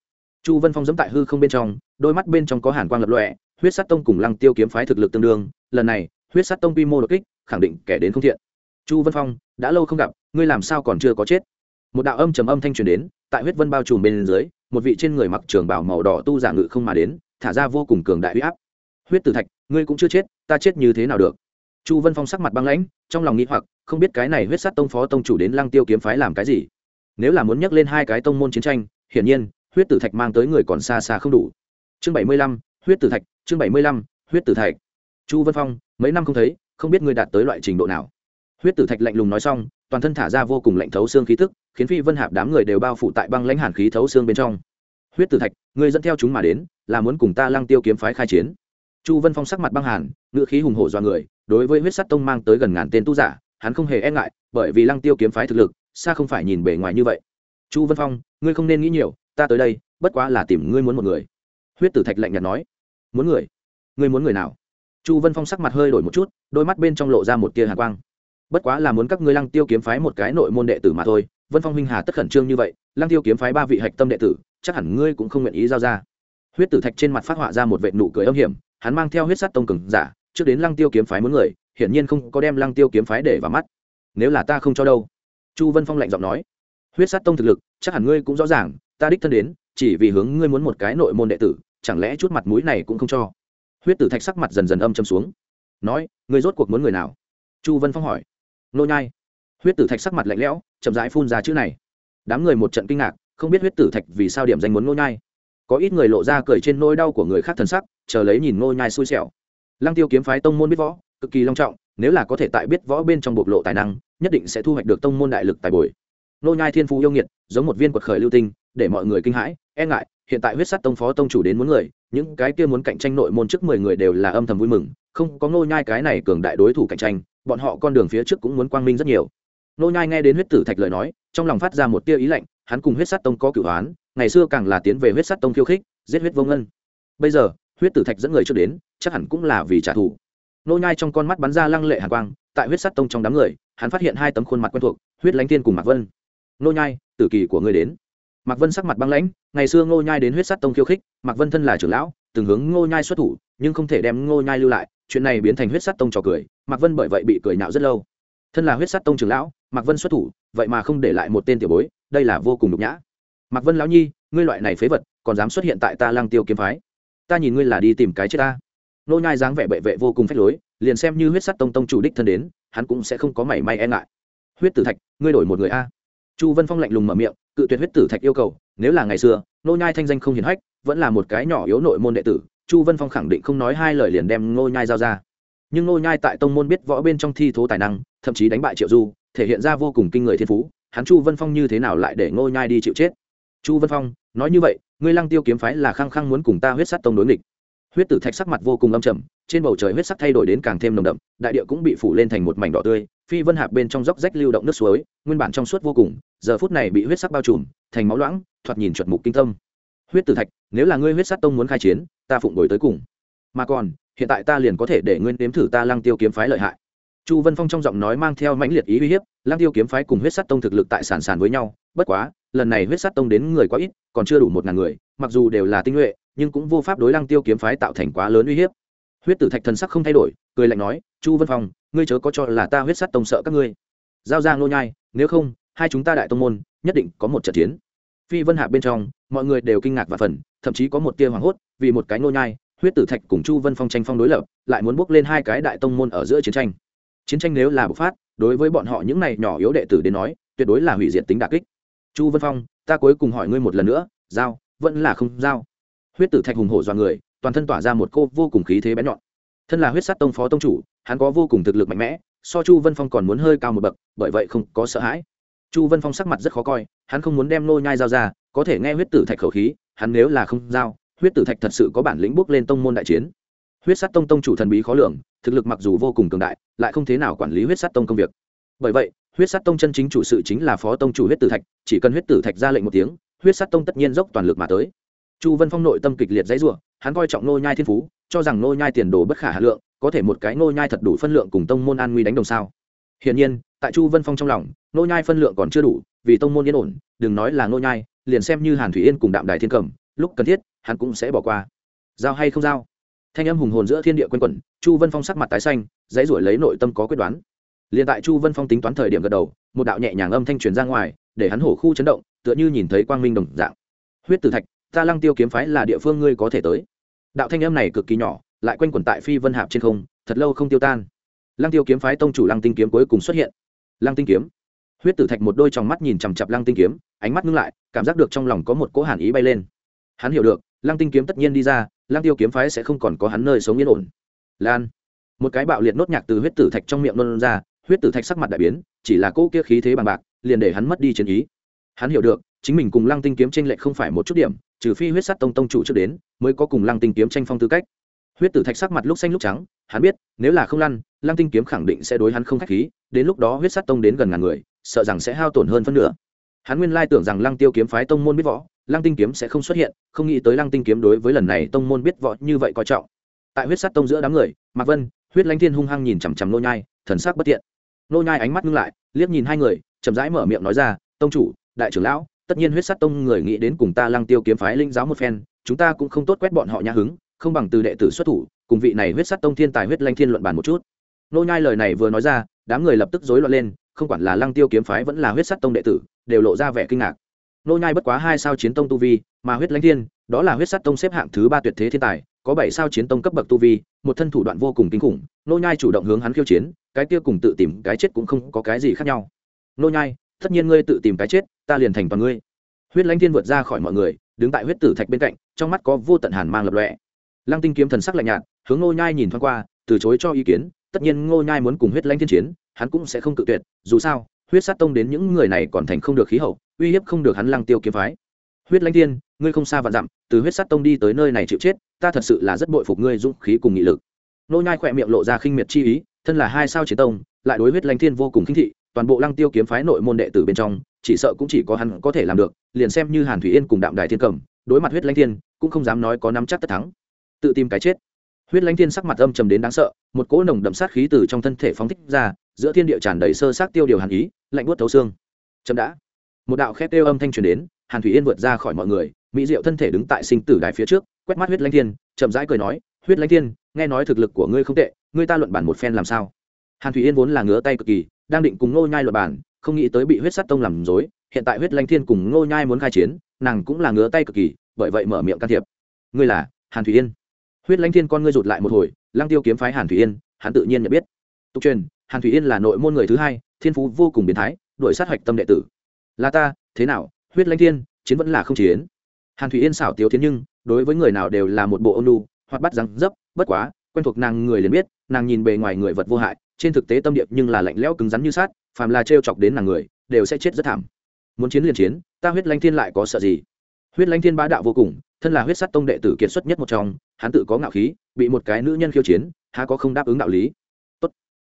chu vân phong dẫm tại hư không bên trong, đôi mắt bên trong có hàn quang lập lọe huyết sát tông cùng lăng tiêu kiếm phái thực lực tương đương, lần này, huyết sát tông quy mô đột kích, khẳng định kẻ đến không thiện. Chu vân phong, đã lâu không gặp, ngươi làm sao còn chưa có chết? Một đạo âm trầm âm thanh truyền đến, tại huyết vân bao trùm bên dưới, một vị trên người mặc trường bảo màu đỏ tu giả ngự không mà đến, thả ra vô cùng cường đại huy áp. Huyết tử thạch, ngươi cũng chưa chết, ta chết như thế nào được? Chu vân phong sắc mặt băng lãnh, trong lòng nghĩ hoặc, không biết cái này huyết sát tông phó tông chủ đến lăng tiêu kiếm phái làm cái gì? Nếu là muốn nhắc lên hai cái tông môn chiến tranh, hiển nhiên huyết tử thạch mang tới người còn xa xa không đủ. Chương bảy mươi lăm, huyết tử thạch, chương bảy mươi lăm, huyết tử thạch. Chu vân phong, mấy năm không thấy, không biết ngươi đạt tới loại trình độ nào. Huyết tử thạch lạnh lùng nói xong, toàn thân thả ra vô cùng lạnh thấu xương khí tức, khiến phi vân hạp đám người đều bao phủ tại băng lãnh hàn khí thấu xương bên trong. Huyết tử thạch, ngươi dẫn theo chúng mà đến, là muốn cùng ta lăng tiêu kiếm phái khai chiến. Chu vân phong sắc mặt băng hàn, ngựa khí hùng hổ do người, đối với huyết sắt tông mang tới gần ngàn tên tu giả, hắn không hề e ngại, bởi vì lăng tiêu kiếm phái thực lực, xa không phải nhìn bề ngoài như vậy. Chu vân phong, ngươi không nên nghĩ nhiều ta tới đây, bất quá là tìm ngươi muốn một người. Huyết tử thạch lạnh nhạt nói. Muốn người? Ngươi muốn người nào? Chu vân phong sắc mặt hơi đổi một chút, đôi mắt bên trong lộ ra một tia hạ quang. Bất quá là muốn các ngươi lăng tiêu kiếm phái một cái nội môn đệ tử mà thôi. Vân phong huynh hà tất khẩn trương như vậy, lăng tiêu kiếm phái ba vị hạch tâm đệ tử, chắc hẳn ngươi cũng không nguyện ý giao ra. Huyết tử thạch trên mặt phát họa ra một vệ nụ cười âm hiểm, hắn mang theo huyết sắt tông cường giả, trước đến lăng tiêu kiếm phái muốn người, hiển nhiên không có đem lăng tiêu kiếm phái để vào mắt. Nếu là ta không cho đâu? Chu vân phong lạnh giọng nói. Huyết sắt tông thực lực, chắc hẳn ngươi cũng rõ ràng ta đích thân đến, chỉ vì hướng ngươi muốn một cái nội môn đệ tử, chẳng lẽ chút mặt mũi này cũng không cho? Huyết tử thạch sắc mặt dần dần âm châm xuống. Nói, ngươi rốt cuộc muốn người nào? Chu vân phong hỏi. Nô nhai. Huyết tử thạch sắc mặt lạnh lẽo, chậm rãi phun ra chữ này. Đám người một trận kinh ngạc, không biết huyết tử thạch vì sao điểm danh muốn nô nhai. Có ít người lộ ra cười trên nỗi đau của người khác thần sắc, chờ lấy nhìn nô nhai xui xẻo. Lăng tiêu kiếm phái tông môn biết võ, cực kỳ long trọng, nếu là có thể tại biết võ bên trong bộc lộ tài năng, nhất định sẽ thu hoạch được tông môn đại lực tài bồi. Nô nhai thiên phú yêu nghiệt, giống một viên quật khởi lưu tinh để mọi người kinh hãi e ngại, hiện tại huyết sắt tông phó tông chủ đến muốn người, những cái kia muốn cạnh tranh nội môn trước mười người đều là âm thầm vui mừng, không có nô nhai cái này cường đại đối thủ cạnh tranh, bọn họ con đường phía trước cũng muốn quang minh rất nhiều. Nô nhai nghe đến huyết tử thạch lời nói, trong lòng phát ra một tia ý lạnh, hắn cùng huyết sắt tông có cửu hoán, ngày xưa càng là tiến về huyết sắt tông khiêu khích, giết huyết vô ngân. Bây giờ, huyết tử thạch dẫn người trước đến, chắc hẳn cũng là vì trả thù. Nô nhai trong con mắt bắn ra lăng lệ hàn quang, tại huyết sắt tông trong đám người, hắn phát hiện hai tấm khuôn mặt quen thuộc, huyết lãnh thiên cùng mạc vân. Nô nhai, tử kỳ của ngươi đến mạc vân sắc mặt băng lãnh, ngày xưa Ngô nhai đến huyết sắt tông khiêu khích, mạc vân thân là trưởng lão, từng hướng Ngô nhai xuất thủ, nhưng không thể đem Ngô nhai lưu lại, chuyện này biến thành huyết sắt tông trò cười, mạc vân bởi vậy bị cười nhạo rất lâu. Thân là huyết sắt tông trưởng lão, mạc vân xuất thủ, vậy mà không để lại một tên tiểu bối, đây là vô cùng nhục nhã. Mạc vân lão nhi, ngươi loại này phế vật, còn dám xuất hiện tại ta lang tiêu kiếm phái? Ta nhìn ngươi là đi tìm cái chết ta. Nô nhai dáng vẻ bệ vệ vô cùng phách lối, liền xem như huyết sắt tông tông chủ đích thân đến, hắn cũng sẽ không có mảy may e ngại. Huyết tử thạch, ngươi đổi một người a chu vân phong lạnh lùng mở miệng, cự tuyệt huyết tử thạch yêu cầu, nếu là ngày xưa nô nhai thanh danh không hiển hách, vẫn là một cái nhỏ yếu nội môn đệ tử, chu vân phong khẳng định không nói hai lời liền đem nô nhai giao ra. Nhưng nô nhai tại tông môn biết võ bên trong thi thố tài năng, thậm chí đánh bại triệu du, thể hiện ra vô cùng kinh người thiên phú, hắn chu vân phong như thế nào lại để nô nhai đi chịu chết? Chu vân phong, nói như vậy, ngươi lăng tiêu kiếm phái là khăng khăng muốn cùng ta huyết sắt tông đối nghịch. Huyết tử thạch sắc mặt vô cùng âm trầm, trên bầu trời huyết sắc thay đổi đến càng thêm nồng đậm, đại địa cũng bị phủ lên thành một mảnh đỏ tươi, phi vân hạp bên trong dốc rách lưu động nước suối, nguyên bản trong suốt vô cùng giờ phút này bị huyết sắc bao trùm, thành máu loãng, thoạt nhìn chuẩn mục kinh tâm. Huyết tử thạch, nếu là ngươi huyết sắc tông muốn khai chiến, ta phụng đổi tới cùng. Mà còn, hiện tại ta liền có thể để ngươi nếm thử ta lăng tiêu kiếm phái lợi hại. Chu vân phong trong giọng nói mang theo mãnh liệt ý uy hiếp, lăng tiêu kiếm phái cùng huyết sắc tông thực lực tại sản sản với nhau, bất quá, lần này huyết sắc tông đến người quá ít, còn chưa đủ một ngàn người, mặc dù đều là tinh nhuệ, nhưng cũng vô pháp đối lăng tiêu kiếm phái tạo thành quá lớn uy hiếp. Huyết tử thạch thần sắc không thay đổi, cười lạnh nói, chu vân phong, ngươi chớ có cho là ta huyết sắc tông sợ các ngươi. Giao ra ngô nhai, nếu không hai chúng ta đại tông môn, nhất định có một trận chiến. Phi vân hạ bên trong, mọi người đều kinh ngạc và phần, thậm chí có một tia hoảng hốt, vì một cái nô nhai, huyết tử thạch cùng chu vân phong tranh phong đối lập, lại muốn bước lên hai cái đại tông môn ở giữa chiến tranh. Chiến tranh nếu là bộc phát, đối với bọn họ những này nhỏ yếu đệ tử đến nói, tuyệt đối là hủy diệt tính đả kích. Chu vân phong, ta cuối cùng hỏi ngươi một lần nữa, giao, vẫn là không giao? Huyết tử thạch hùng hổ do người, toàn thân tỏa ra một cô vô cùng khí thế bén nhọn. Thân là huyết sát tông phó tông chủ, hắn có vô cùng thực lực mạnh mẽ, so chu vân phong còn muốn hơi cao một bậc, bởi vậy không có sợ hãi chu vân phong sắc mặt rất khó coi, hắn không muốn đem nô nhai giao ra, có thể nghe huyết tử thạch khẩu khí, hắn nếu là không giao, huyết tử thạch thật sự có bản lĩnh bước lên tông môn đại chiến. Huyết sát tông tông chủ thần bí khó lường, thực lực mặc dù vô cùng cường đại, lại không thế nào quản lý huyết sát tông công việc. Bởi vậy, huyết sát tông chân chính chủ sự chính là phó tông chủ huyết tử thạch, chỉ cần huyết tử thạch ra lệnh một tiếng, huyết sát tông tất nhiên dốc toàn lực mà tới. Chu vân phong nội tâm kịch liệt dãy rủa, hắn coi trọng nô nhai thiên phú, cho rằng nô nhai tiền đồ bất khả hà lượng, có thể một cái nô nhai thật đủ phân lượng cùng tông môn an nguy đánh đồng sao. Hiển nhiên, tại chu vân phong trong lòng nô nhai phân lượng còn chưa đủ, vì tông môn yên ổn, đừng nói là nô nhai, liền xem như hàn thủy yên cùng đạm đài thiên cầm, lúc cần thiết, hắn cũng sẽ bỏ qua. Giao hay không giao? Thanh âm hùng hồn giữa thiên địa quanh quẩn, chu vân phong sắc mặt tái xanh, dãy ruổi lấy nội tâm có quyết đoán. Liền tại chu vân phong tính toán thời điểm gật đầu, một đạo nhẹ nhàng âm thanh truyền ra ngoài, để hắn hổ khu chấn động, tựa như nhìn thấy quang minh đồng dạng. Huyết tử thạch, ta lăng tiêu kiếm phái là địa phương ngươi có thể tới. Đạo thanh âm này cực kỳ nhỏ, lại quanh quẩn tại phi vân hạp trên không, thật lâu không tiêu tan. Lăng tiêu kiếm phái tông chủ lăng tinh kiếm cuối cùng xuất hiện. Lăng tinh kiếm huyết tử thạch một đôi trong mắt nhìn chằm chặp lăng tinh kiếm, ánh mắt ngưng lại, cảm giác được trong lòng có một cỗ hàn ý bay lên. Hắn hiểu được, lăng tinh kiếm tất nhiên đi ra, lăng tiêu kiếm phái sẽ không còn có hắn nơi sống yên ổn. Lan, một cái bạo liệt nốt nhạc từ huyết tử thạch trong miệng luôn ra, huyết tử thạch sắc mặt đại biến, chỉ là cỗ kia khí thế bằng bạc, liền để hắn mất đi chiến ý. Hắn hiểu được, chính mình cùng lăng tinh kiếm tranh lệch không phải một chút điểm, trừ phi huyết sắt tông tông chủ trước đến, mới có cùng lăng tinh kiếm tranh phong tư cách. Huyết tử thạch sắc mặt lúc xanh lúc trắng, hắn biết, nếu là không lăn, lăng tinh kiếm khẳng định sẽ đối hắn không k h á c h khí, đến lúc đó huyết sắt tông đến gần ngàn người sợ rằng sẽ hao tổn hơn phân nửa. Hắn nguyên lai tưởng rằng lăng tiêu kiếm phái tông môn biết võ, lăng tinh kiếm sẽ không xuất hiện, không nghĩ tới lăng tinh kiếm đối với lần này tông môn biết võ như vậy coi trọng. Tại huyết sắt tông giữa đám người, mạc vân, huyết lãnh thiên hung hăng nhìn chằm chằm nô nhai, thần sắc bất tiện nô nhai ánh mắt ngưng lại, liếc nhìn hai người, chậm rãi mở miệng nói ra, tông chủ, đại trưởng lão, tất nhiên huyết sắt tông người nghĩ đến cùng ta lăng tiêu kiếm phái linh giáo một phen, chúng ta cũng không tốt quét bọn họ nhã hứng, không bằng từ đệ tử xuất thủ, cùng vị này huyết sắt tông thiên tài huyết lanh thiên luận bàn một chút. Nô nhai lời này vừa nói ra, đám người lập tức rối loạn lên không quản là lăng tiêu kiếm phái vẫn là huyết sắt tông đệ tử, đều lộ ra vẻ kinh ngạc. Nô nhai bất quá hai sao chiến tông tu vi, mà huyết lãnh thiên, đó là huyết sắt tông xếp hạng thứ ba tuyệt thế thiên tài, có bảy sao chiến tông cấp bậc tu vi, một thân thủ đoạn vô cùng kinh khủng, nô nhai chủ động hướng hắn khiêu chiến, cái kia cùng tự tìm cái chết cũng không có cái gì khác nhau. Nô nhai, tất nhiên ngươi tự tìm cái chết, ta liền thành toàn ngươi. Huyết lãnh thiên vượt ra khỏi mọi người, đứng tại huyết tử thạch bên cạnh, trong mắt có vô tận hàn mang lập lọe lăng tinh kiếm thần sắc lạnh nhạt, hướng nô nhai nhìn thoáng qua, từ chối cho ý kiến, tất nhiên ngô nhai muốn cùng huyết lãnh thiên chiến hắn cũng sẽ không cự tuyệt, dù sao, huyết sát tông đến những người này còn thành không được khí hậu, uy hiếp không được hắn lăng tiêu kiếm phái. Huyết lãnh thiên, ngươi không xa vạn dặm, từ huyết sát tông đi tới nơi này chịu chết, ta thật sự là rất bội phục ngươi dũng khí cùng nghị lực. Nô nhai khỏe miệng lộ ra khinh miệt chi ý, thân là hai sao chiến tông, lại đối huyết lãnh thiên vô cùng khinh thị, toàn bộ lăng tiêu kiếm phái nội môn đệ tử bên trong, chỉ sợ cũng chỉ có hắn có thể làm được, liền xem như hàn thủy yên cùng đạm đài thiên cầm, đối mặt huyết lãnh thiên, cũng không dám nói có nắm chắc tất thắng. Tự tìm cái chết. Huyết lãnh thiên sắc mặt âm trầm đến đáng sợ, một cỗ nồng đậm sát khí từ trong thân thể phóng thích ra giữa thiên địa tràn đầy sơ sát tiêu điều hàn ý, lạnh buốt thấu xương. Chậm đã. Một đạo khét tiêu âm thanh truyền đến, hàn thủy yên vượt ra khỏi mọi người, mỹ diệu thân thể đứng tại sinh tử đài phía trước, quét mắt huyết lãnh thiên, chậm rãi cười nói, huyết lãnh thiên, nghe nói thực lực của ngươi không tệ, ngươi ta luận bản một phen làm sao? Hàn thủy yên vốn là ngứa tay cực kỳ, đang định cùng ngô nhai luận bản, không nghĩ tới bị huyết sắt tông làm dối hiện tại huyết lãnh thiên cùng ngô nhai muốn khai chiến, nàng cũng là ngứa tay cực kỳ, bởi vậy mở miệng can thiệp. Ngươi là hàn thủy yên. Huyết lãnh thiên con ngươi rụt lại một hồi lang tiêu kiếm phái hàn thủy yên, hắn tự nhiên nhận biết. Tục truyền hàn thủy yên là nội môn người thứ hai, thiên phú vô cùng biến thái, đuổi sát hoạch tâm đệ tử. Là ta, thế nào, huyết lãnh thiên, chiến vẫn là không chiến. Hàn thủy yên xảo tiếu thiên nhưng, đối với người nào đều là một bộ ôn lu hoặc bắt răng dấp, bất quá, quen thuộc nàng người liền biết, nàng nhìn bề ngoài người vật vô hại, trên thực tế tâm điệp nhưng là lạnh lẽo cứng rắn như sát phàm là trêu chọc đến nàng người, đều sẽ chết rất thảm. Muốn chiến liền chiến, ta huyết lãnh thiên lại có sợ gì? Huyết lãnh thiên bá đạo vô cùng, thân là huyết sắt tông đệ tử kiệt xuất nhất một trong, hắn tự có ngạo khí, bị một cái nữ nhân khiêu chiến, há có không đáp ứng đạo lý?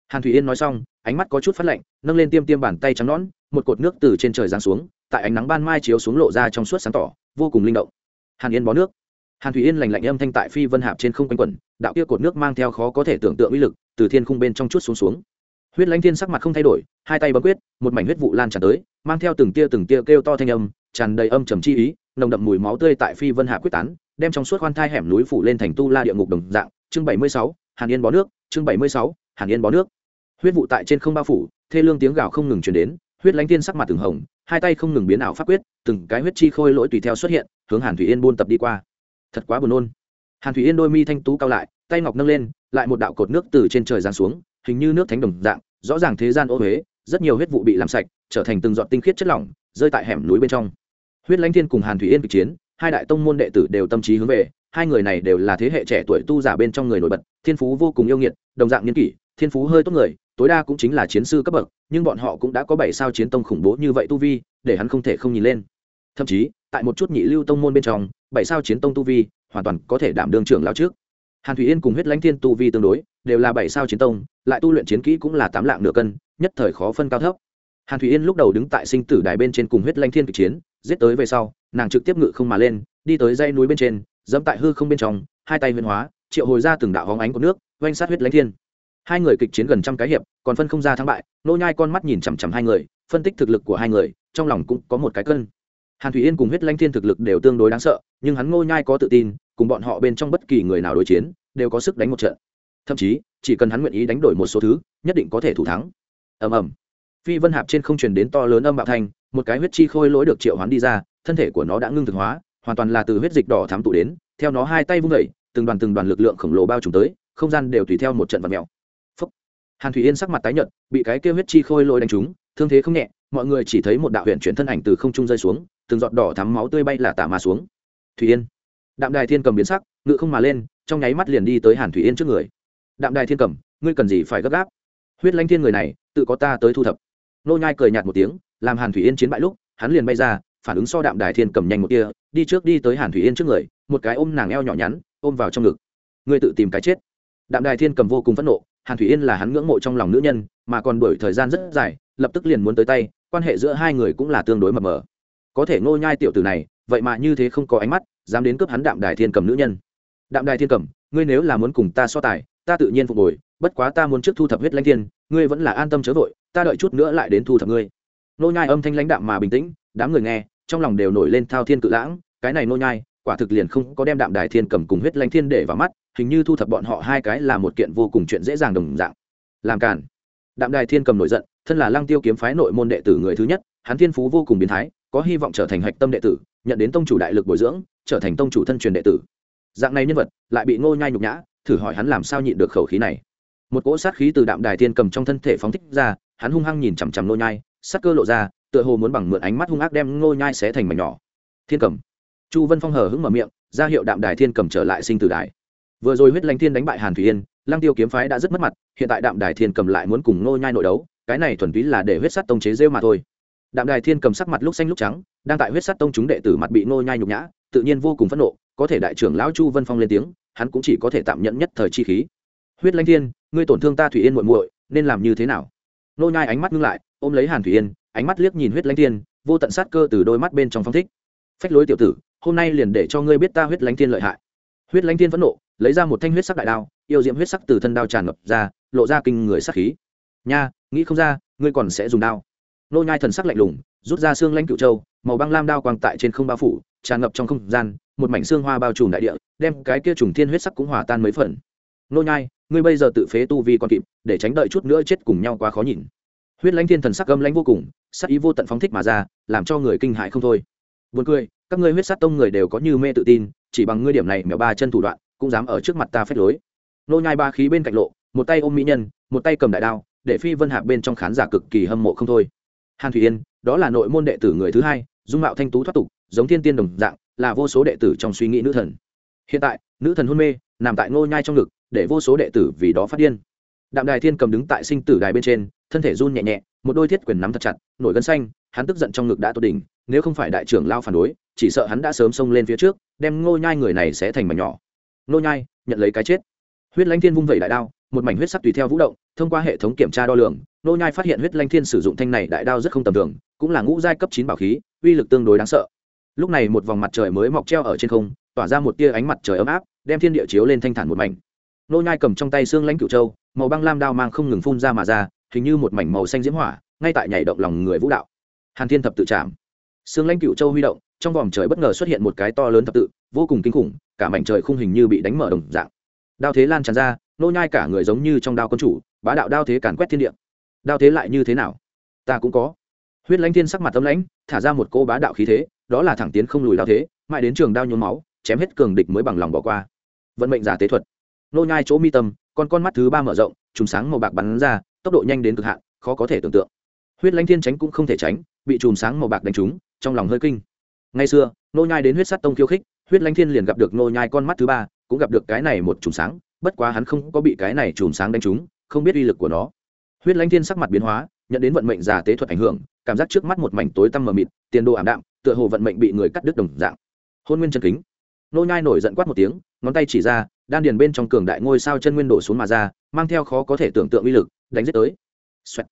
Hàn thủy yên nói xong, ánh mắt có chút phát lạnh, nâng lên tiêm tiêm bàn tay trắng nõn, một cột nước từ trên trời giáng xuống, tại ánh nắng ban mai chiếu xuống lộ ra trong suốt sáng tỏ, vô cùng linh động. Hàn yên bó nước. Hàn thủy yên lành lạnh âm thanh tại phi vân hạp trên không quanh quẩn, đạo kia cột nước mang theo khó có thể tưởng tượng uy lực, từ thiên khung bên trong chút xuống xuống. Huyết lãnh thiên sắc mặt không thay đổi, hai tay bấm quyết, một mảnh huyết vụ lan tràn tới, mang theo từng tia từng tia kêu to thanh âm, tràn đầy âm trầm chi ý, nồng đậm mùi máu tươi tại phi vân hạp quyết tán, đem trong suốt khoan thai hẻm núi phủ lên thành tu la địa ngục đồng dạng. Chương bảy mươi sáu, hàn yên bó nước, chương bảy mươi sáu, hàn yên bó nước huyết vụ tại trên không bao phủ, thê lương tiếng gào không ngừng chuyển đến, huyết lãnh thiên sắc mặt từng hồng, hai tay không ngừng biến ảo pháp quyết, từng cái huyết chi khôi lỗi tùy theo xuất hiện, hướng hàn thủy yên buôn tập đi qua. Thật quá buồn nôn. Hàn thủy yên đôi mi thanh tú cao lại, tay ngọc nâng lên, lại một đạo cột nước từ trên trời giáng xuống, hình như nước thánh đồng dạng, rõ ràng thế gian ô huế rất nhiều huyết vụ bị làm sạch, trở thành từng giọt tinh khiết chất lỏng, rơi tại hẻm núi bên trong. Huyết lãnh thiên cùng hàn thủy yên kịch chiến, hai đại tông môn đệ tử đều tâm trí hướng về, hai người này đều là thế hệ trẻ tuổi tu giả bên trong người nổi bật, thiên phú vô cùng yêu nghiệt, đồng dạng niên kỷ thiên phú hơi tốt người, tối đa cũng chính là chiến sư cấp bậc, nhưng bọn họ cũng đã có bảy sao chiến tông khủng bố như vậy tu vi, để hắn không thể không nhìn lên. Thậm chí, tại một chút nhị lưu tông môn bên trong, bảy sao chiến tông tu vi hoàn toàn có thể đảm đương trưởng lao trước. Hàn thủy yên cùng huyết lãnh thiên tu vi tương đối, đều là bảy sao chiến tông, lại tu luyện chiến kỹ cũng là tám lạng nửa cân, nhất thời khó phân cao thấp. Hàn thủy yên lúc đầu đứng tại sinh tử đài bên trên cùng huyết lãnh thiên kịch chiến, giết tới về sau, nàng trực tiếp ngự không mà lên, đi tới dây núi bên trên, dẫm tại hư không bên trong, hai tay huyền hóa, triệu hồi ra từng đạo hóng ánh của nước oanh sát huyết lãnh thiên hai người kịch chiến gần trăm cái hiệp, còn phân không ra thắng bại, nô nhai con mắt nhìn chằm chằm hai người, phân tích thực lực của hai người, trong lòng cũng có một cái cân. Hàn thủy yên cùng huyết lanh thiên thực lực đều tương đối đáng sợ, nhưng hắn Nô nhai có tự tin, cùng bọn họ bên trong bất kỳ người nào đối chiến, đều có sức đánh một trận. Thậm chí, chỉ cần hắn nguyện ý đánh đổi một số thứ, nhất định có thể thủ thắng. Ầm ầm. Phi vân hạp trên không truyền đến to lớn âm bạo thanh, một cái huyết chi khôi lỗi được triệu hoán đi ra, thân thể của nó đã ngưng thực hóa, hoàn toàn là từ huyết dịch đỏ thám tụ đến, theo nó hai tay vung vẩy từng đoàn từng đoàn lực lượng khổng lồ bao trùm tới, không gian đều tùy theo một trận vật mèo hàn thủy yên sắc mặt tái nhợt, bị cái kêu huyết chi khôi lôi đánh trúng, thương thế không nhẹ, mọi người chỉ thấy một đạo huyện chuyển thân ảnh từ không trung rơi xuống, từng giọt đỏ thắm máu tươi bay là tả mà xuống. Thủy yên. Đạm đài thiên cầm biến sắc, ngự không mà lên, trong nháy mắt liền đi tới hàn thủy yên trước người. Đạm đài thiên cầm, ngươi cần gì phải gấp gáp? Huyết lãnh thiên người này, tự có ta tới thu thập. Nô nhai cười nhạt một tiếng, làm hàn thủy yên chiến bại lúc, hắn liền bay ra, phản ứng so đạm đài thiên cầm nhanh một tia, đi trước đi tới hàn thủy yên trước người, một cái ôm nàng eo nhỏ nhắn, ôm vào trong ngực. Ngươi tự tìm cái chết. Đạm đài thiên cầm vô cùng phẫn nộ hàn thủy yên là hắn ngưỡng mộ trong lòng nữ nhân, mà còn đuổi thời gian rất dài, lập tức liền muốn tới tay, quan hệ giữa hai người cũng là tương đối mập mờ. Có thể ngô nhai tiểu tử này, vậy mà như thế không có ánh mắt, dám đến cướp hắn đạm đài thiên cầm nữ nhân. Đạm đài thiên cầm, ngươi nếu là muốn cùng ta so tài, ta tự nhiên phục hồi, bất quá ta muốn trước thu thập huyết lãnh thiên, ngươi vẫn là an tâm chớ vội, ta đợi chút nữa lại đến thu thập ngươi. Nô nhai âm thanh lãnh đạm mà bình tĩnh, đám người nghe, trong lòng đều nổi lên thao thiên cự lãng, cái này nô nhai quả thực liền không có đem đạm đài thiên cầm cùng huyết lanh thiên để vào mắt, hình như thu thập bọn họ hai cái là một kiện vô cùng chuyện dễ dàng đồng dạng. Làm cản đạm đài thiên cầm nổi giận, thân là lăng tiêu kiếm phái nội môn đệ tử người thứ nhất, hắn thiên phú vô cùng biến thái, có hy vọng trở thành hạch tâm đệ tử, nhận đến tông chủ đại lực bồi dưỡng, trở thành tông chủ thân truyền đệ tử. Dạng này nhân vật, lại bị ngô nhai nhục nhã, thử hỏi hắn làm sao nhịn được khẩu khí này. Một cỗ sát khí từ đạm đài thiên cầm trong thân thể phóng thích ra, hắn hung hăng nhìn chằm chằm ngô nhai, sắc cơ lộ ra, tựa hồ muốn bằng mượn ánh mắt hung ác đem ngô nhai xé thành mảnh nhỏ. Thiên cầm chu vân phong hờ hững mở miệng, ra hiệu đạm đài thiên cầm trở lại sinh tử đài. Vừa rồi huyết lãnh thiên đánh bại hàn thủy yên, lăng tiêu kiếm phái đã rất mất mặt, hiện tại đạm đài thiên cầm lại muốn cùng nô nhai nội đấu, cái này thuần túy là để huyết sắt tông chế rêu mà thôi. Đạm đài thiên cầm sắc mặt lúc xanh lúc trắng, đang tại huyết sắt tông chúng đệ tử mặt bị nô nhai nhục nhã, tự nhiên vô cùng phẫn nộ, có thể đại trưởng lão chu vân phong lên tiếng, hắn cũng chỉ có thể tạm nhận nhất thời chi khí. Huyết lãnh thiên, ngươi tổn thương ta thủy yên muội muội, nên làm như thế nào? Nô nhai ánh mắt ngưng lại, ôm lấy hàn thủy yên, ánh mắt liếc nhìn huyết lãnh thiên, vô tận sát cơ từ đôi mắt bên trong phong thích. Phách lối tiểu tử hôm nay liền để cho ngươi biết ta huyết lãnh thiên lợi hại. Huyết lãnh thiên phẫn nộ, lấy ra một thanh huyết sắc đại đao, yêu diễm huyết sắc từ thân đao tràn ngập ra, lộ ra kinh người sát khí. Nha, nghĩ không ra, ngươi còn sẽ dùng đao. Nô nhai thần sắc lạnh lùng, rút ra xương lãnh cựu châu, màu băng lam đao quang tại trên không bao phủ, tràn ngập trong không gian, một mảnh xương hoa bao trùm đại địa, đem cái kia trùng thiên huyết sắc cũng hòa tan mấy phần. Nô nhai, ngươi bây giờ tự phế tu vi còn kịp, để tránh đợi chút nữa chết cùng nhau quá khó nhìn. Huyết lãnh thiên thần sắc gâm lãnh vô cùng, sắc ý vô tận phóng thích mà ra, làm cho người kinh hãi không thôi. Buồn cười các ngươi huyết sát tông người đều có như mê tự tin, chỉ bằng ngươi điểm này mèo ba chân thủ đoạn, cũng dám ở trước mặt ta phép lối. Nô nhai ba khí bên cạnh lộ, một tay ôm mỹ nhân, một tay cầm đại đao, để phi vân hạ bên trong khán giả cực kỳ hâm mộ không thôi. Hàn thủy yên, đó là nội môn đệ tử người thứ hai, dung mạo thanh tú thoát tục, giống thiên tiên đồng dạng, là vô số đệ tử trong suy nghĩ nữ thần. Hiện tại, nữ thần hôn mê, nằm tại ngô nhai trong ngực, để vô số đệ tử vì đó phát điên. Đạm đài thiên cầm đứng tại sinh tử đài bên trên, thân thể run nhẹ nhẹ, một đôi thiết quyền nắm thật chặt, nổi gân xanh, hắn tức giận trong ngực đã tột đỉnh, nếu không phải đại trưởng lao phản đối chỉ sợ hắn đã sớm xông lên phía trước, đem ngô nhai người này sẽ thành mảnh nhỏ. Ngô nhai, nhận lấy cái chết. Huyết lãnh thiên vung vẩy đại đao, một mảnh huyết sắc tùy theo vũ động, thông qua hệ thống kiểm tra đo lường, ngô nhai phát hiện huyết lãnh thiên sử dụng thanh này đại đao rất không tầm thường, cũng là ngũ giai cấp chín bảo khí, uy lực tương đối đáng sợ. Lúc này một vòng mặt trời mới mọc treo ở trên không, tỏa ra một tia ánh mặt trời ấm áp, đem thiên địa chiếu lên thanh thản một mảnh. Nô nhai cầm trong tay xương lãnh cửu châu, màu băng lam đao mang không ngừng phun ra mà ra, hình như một mảnh màu xanh diễm hỏa, ngay tại nhảy động lòng người vũ đạo. Hàn thiên thập tự chạm. Sương lãnh cửu châu huy động, trong vòng trời bất ngờ xuất hiện một cái to lớn thập tự, vô cùng kinh khủng, cả mảnh trời khung hình như bị đánh mở đồng dạng. Đao thế lan tràn ra, nô nhai cả người giống như trong đao quân chủ, bá đạo đao thế càn quét thiên địa. Đao thế lại như thế nào? Ta cũng có. Huyết lãnh thiên sắc mặt tâm lãnh, thả ra một cô bá đạo khí thế, đó là thẳng tiến không lùi đao thế, mãi đến trường đao nhuốm máu, chém hết cường địch mới bằng lòng bỏ qua. Vận mệnh giả tế thuật. Nô nhai chỗ mi tâm, con con mắt thứ ba mở rộng chùm sáng màu bạc bắn ra, tốc độ nhanh đến cực hạn, khó có thể tưởng tượng. Huyết lãnh thiên tránh cũng không thể tránh, bị chùm sáng màu bạc đánh trúng trong lòng hơi kinh. Ngày xưa nô nhai đến huyết sát tông khiêu khích, huyết lãnh thiên liền gặp được nô nhai con mắt thứ ba, cũng gặp được cái này một chùm sáng, bất quá hắn không có bị cái này chùm sáng đánh trúng, không biết uy lực của nó. Huyết lãnh thiên sắc mặt biến hóa, nhận đến vận mệnh giả tế thuật ảnh hưởng, cảm giác trước mắt một mảnh tối tăm mờ mịt, tiền đồ ảm đạm, tựa hồ vận mệnh bị người cắt đứt đồng dạng. Hôn nguyên chân kính. Nô nhai nổi giận quát một tiếng, ngón tay chỉ ra, đan điền bên trong cường đại ngôi sao chân nguyên đổ xuống mà ra, mang theo khó có thể tưởng tượng uy lực, đánh giết tới. Xoẹt.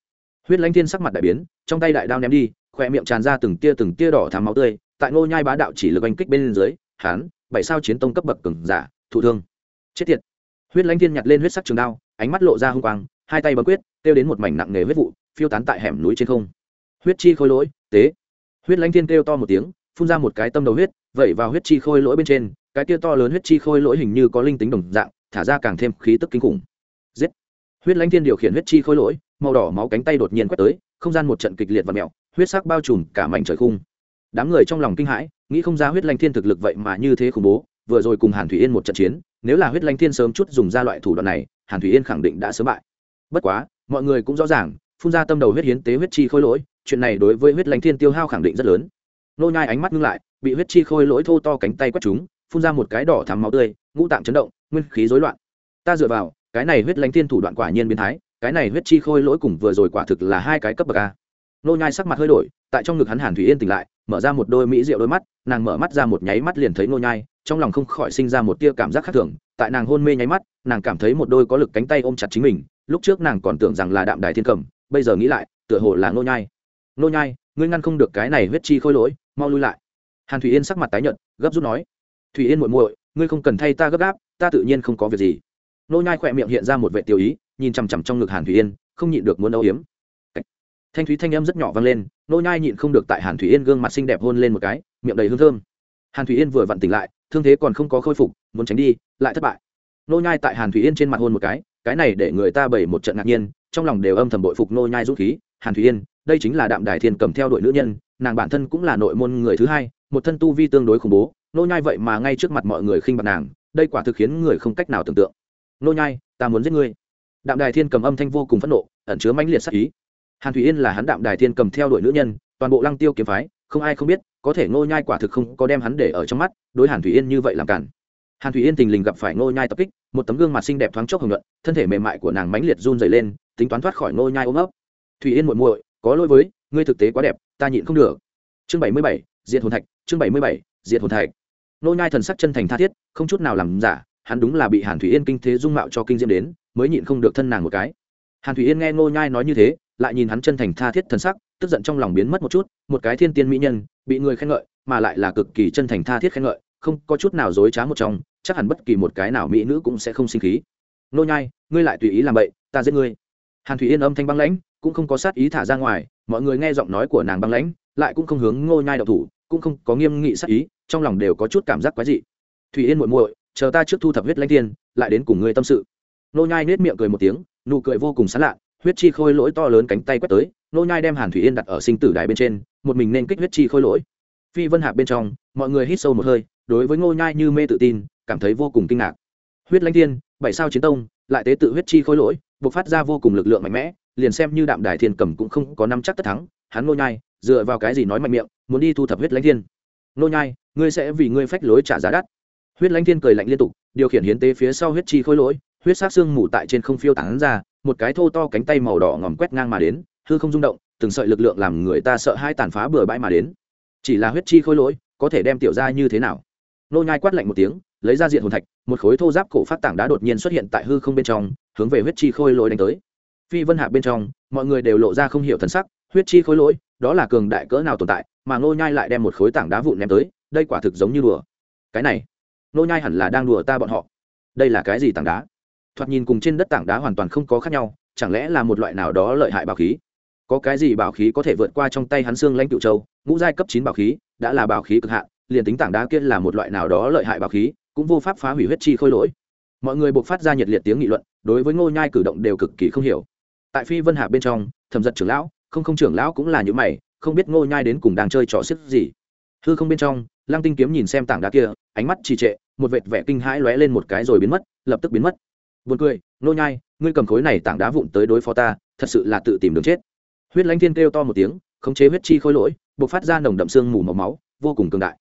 huyết lãnh thiên sắc mặt đại biến, trong tay đại đao ném đi khoe miệng tràn ra từng tia từng tia đỏ thắm máu tươi, tại ngô nhai bá đạo chỉ lực anh kích bên dưới hán bảy sao chiến tông cấp bậc cường giả, thụ thương. Chết tiệt. Huyết lãnh thiên nhặt lên huyết sắc trường đao, ánh mắt lộ ra hung quang, hai tay bấm quyết tiêu đến một mảnh nặng nề huyết vụ, phiêu tán tại hẻm núi trên không. Huyết chi khôi lỗi, tế. Huyết lãnh thiên kêu to một tiếng, phun ra một cái tâm đầu huyết, vẩy vào huyết chi khôi lỗi bên trên, cái kia to lớn huyết chi khôi lỗi hình như có linh tính đồng dạng, thả ra càng thêm khí tức kinh khủng. Giết. Huyết lãnh thiên điều khiển huyết chi khôi lỗi, màu đỏ máu cánh tay đột nhiên quét tới, không gian một trận kịch liệt và mèo huyết sắc bao trùm cả mảnh trời khung. Đám người trong lòng kinh hãi, nghĩ không ra huyết lãnh thiên thực lực vậy mà như thế khủng bố, vừa rồi cùng hàn thủy yên một trận chiến, nếu là huyết lãnh thiên sớm chút dùng ra loại thủ đoạn này, hàn thủy yên khẳng định đã sớm bại. Bất quá, mọi người cũng rõ ràng, phun ra tâm đầu huyết hiến tế huyết chi khôi lỗi, chuyện này đối với huyết lãnh thiên tiêu hao khẳng định rất lớn. Nô nhai ánh mắt ngưng lại, bị huyết chi khôi lỗi thô to cánh tay quét chúng phun ra một cái đỏ thắm máu tươi, ngũ tạng chấn động, nguyên khí rối loạn. Ta dựa vào, cái này huyết lãnh thiên thủ đoạn quả nhiên biến thái, cái này huyết chi khôi lỗi cùng vừa rồi quả thực là hai cái cấp bậc a nô nhai sắc mặt hơi đổi, tại trong ngực hắn hàn thủy yên tỉnh lại, mở ra một đôi mỹ diệu đôi mắt, nàng mở mắt ra một nháy mắt liền thấy nô nhai, trong lòng không khỏi sinh ra một tia cảm giác khác thường, tại nàng hôn mê nháy mắt, nàng cảm thấy một đôi có lực cánh tay ôm chặt chính mình, lúc trước nàng còn tưởng rằng là đạm đài thiên cầm, bây giờ nghĩ lại, tựa hồ là nô nhai. Nô nhai, ngươi ngăn không được cái này huyết chi khôi lỗi, mau lui lại. Hàn thủy yên sắc mặt tái nhợt, gấp rút nói. Thủy yên muội muội, ngươi không cần thay ta gấp gáp, ta tự nhiên không có việc gì. Nô nhai khoẹt miệng hiện ra một vẻ tiêu ý, nhìn chằm chằm trong ngực hàn thủy yên, không nhịn được muốn âu yếm thanh thúy thanh âm rất nhỏ vang lên, nô nhai nhịn không được tại hàn thủy yên gương mặt xinh đẹp hôn lên một cái, miệng đầy hương thơm. Hàn thủy yên vừa vặn tỉnh lại, thương thế còn không có khôi phục, muốn tránh đi, lại thất bại. Nô nhai tại hàn thủy yên trên mặt hôn một cái cái này để người ta bày một trận ngạc nhiên, trong lòng đều âm thầm bội phục nô nhai dũng khí. Hàn thủy yên, đây chính là đạm đài thiên cầm theo đuổi nữ nhân, nàng bản thân cũng là nội môn người thứ hai, một thân tu vi tương đối khủng bố, nô nhai vậy mà ngay trước mặt mọi người khinh bạc nàng, đây quả thực khiến người không cách nào tưởng tượng. Nô nhai, ta muốn giết ngươi. Đạm đài thiên cầm âm thanh vô cùng phẫn nộ, ẩn chứa mãnh liệt sát ý hàn thủy yên là hắn đạm đài thiên cầm theo đuổi nữ nhân, toàn bộ lăng tiêu kiếm phái, không ai không biết, có thể Ngô nhai quả thực không có đem hắn để ở trong mắt, đối hàn thủy yên như vậy làm cản. Hàn thủy yên tình lình gặp phải Ngô nhai tập kích, một tấm gương mặt xinh đẹp thoáng chốc hồng nhuận, thân thể mềm mại của nàng mãnh liệt run rẩy lên, tính toán thoát khỏi Ngô nhai ôm ấp. Thủy yên muội muội, có lỗi với, ngươi thực tế quá đẹp, ta nhịn không được. Chương bảy mươi bảy, diệt hồn thạch, chương bảy mươi bảy, diệt hồn thạch. Ngô nhai thần sắc chân thành tha thiết, không chút nào làm giả, hắn đúng là bị hàn thủy yên kinh thế dung mạo cho kinh diễm đến, mới nhịn không được thân nàng một cái. Hàn thủy yên nghe Ngô nhai nói như thế lại nhìn hắn chân thành tha thiết thần sắc, tức giận trong lòng biến mất một chút, một cái thiên tiên mỹ nhân, bị người khen ngợi, mà lại là cực kỳ chân thành tha thiết khen ngợi, không có chút nào dối trá một trong chắc hẳn bất kỳ một cái nào mỹ nữ cũng sẽ không sinh khí. Nô nhai, ngươi lại tùy ý làm vậy, ta giết ngươi. Hàn thủy yên âm thanh băng lãnh, cũng không có sát ý thả ra ngoài, mọi người nghe giọng nói của nàng băng lãnh, lại cũng không hướng ngô nhai đậu thủ, cũng không có nghiêm nghị sát ý, trong lòng đều có chút cảm giác quái dị. Thủy yên muội muội, chờ ta trước thu thập huyết lãnh thiên lại đến cùng ngươi tâm sự. Nô nhai nết miệng cười một tiếng, nụ cười vô cùng sán lạ huyết chi khôi lỗi to lớn cánh tay quét tới, nô nhai đem hàn thủy yên đặt ở sinh tử đài bên trên, một mình nên kích huyết chi khôi lỗi. Phi vân Hạ bên trong, mọi người hít sâu một hơi, đối với ngô nhai như mê tự tin, cảm thấy vô cùng kinh ngạc. Huyết lãnh thiên, bảy sao chiến tông, lại tế tự huyết chi khôi lỗi, bộc phát ra vô cùng lực lượng mạnh mẽ, liền xem như đạm đài thiên cầm cũng không có năm chắc tất thắng, hắn ngô nhai, dựa vào cái gì nói mạnh miệng, muốn đi thu thập huyết lãnh thiên? Ngô nhai, ngươi sẽ vì ngươi phách lối trả giá đắt. Huyết lãnh thiên cười lạnh liên tục, điều khiển hiến tế phía sau huyết chi khôi lỗi, huyết sát xương mù tại trên không phiêu tán ra một cái thô to cánh tay màu đỏ ngòm quét ngang mà đến, hư không rung động, từng sợi lực lượng làm người ta sợ hai tàn phá bừa bãi mà đến. Chỉ là huyết chi khôi lỗi, có thể đem tiểu ra như thế nào? Nô nhai quát lạnh một tiếng, lấy ra diện hồn thạch, một khối thô giáp cổ phát tảng đá đột nhiên xuất hiện tại hư không bên trong, hướng về huyết chi khôi lỗi đánh tới. Phi vân hạ bên trong, mọi người đều lộ ra không hiểu thần sắc, huyết chi khôi lỗi, đó là cường đại cỡ nào tồn tại, mà nô nhai lại đem một khối tảng đá vụn ném tới, đây quả thực giống như đùa. Cái này, nô nhai hẳn là đang đùa ta bọn họ. Đây là cái gì tảng đá? Thoạt nhìn cùng trên đất tảng đá hoàn toàn không có khác nhau, chẳng lẽ là một loại nào đó lợi hại bảo khí? Có cái gì bảo khí có thể vượt qua trong tay hắn xương lãnh cựu châu, ngũ giai cấp chín bảo khí, đã là bảo khí cực hạn, liền tính tảng đá kia là một loại nào đó lợi hại bảo khí, cũng vô pháp phá hủy huyết chi khôi lỗi. Mọi người buộc phát ra nhiệt liệt tiếng nghị luận, đối với ngô nhai cử động đều cực kỳ không hiểu. Tại phi vân hạ bên trong, thẩm giật trưởng lão, không không trưởng lão cũng là những mày, không biết ngô nhai đến cùng đang chơi trò xếp gì. Hư không bên trong, lăng tinh kiếm nhìn xem tảng đá kia, ánh mắt trì trệ, một vệt vẻ kinh hãi lóe lên một cái rồi biến mất, lập tức biến mất buồn cười, nô nhai, ngươi cầm khối này tảng đá vụn tới đối phó ta, thật sự là tự tìm đường chết. Huyết lãnh thiên kêu to một tiếng, khống chế huyết chi khối lỗi, bộc phát ra nồng đậm xương mù màu máu, vô cùng cường đại.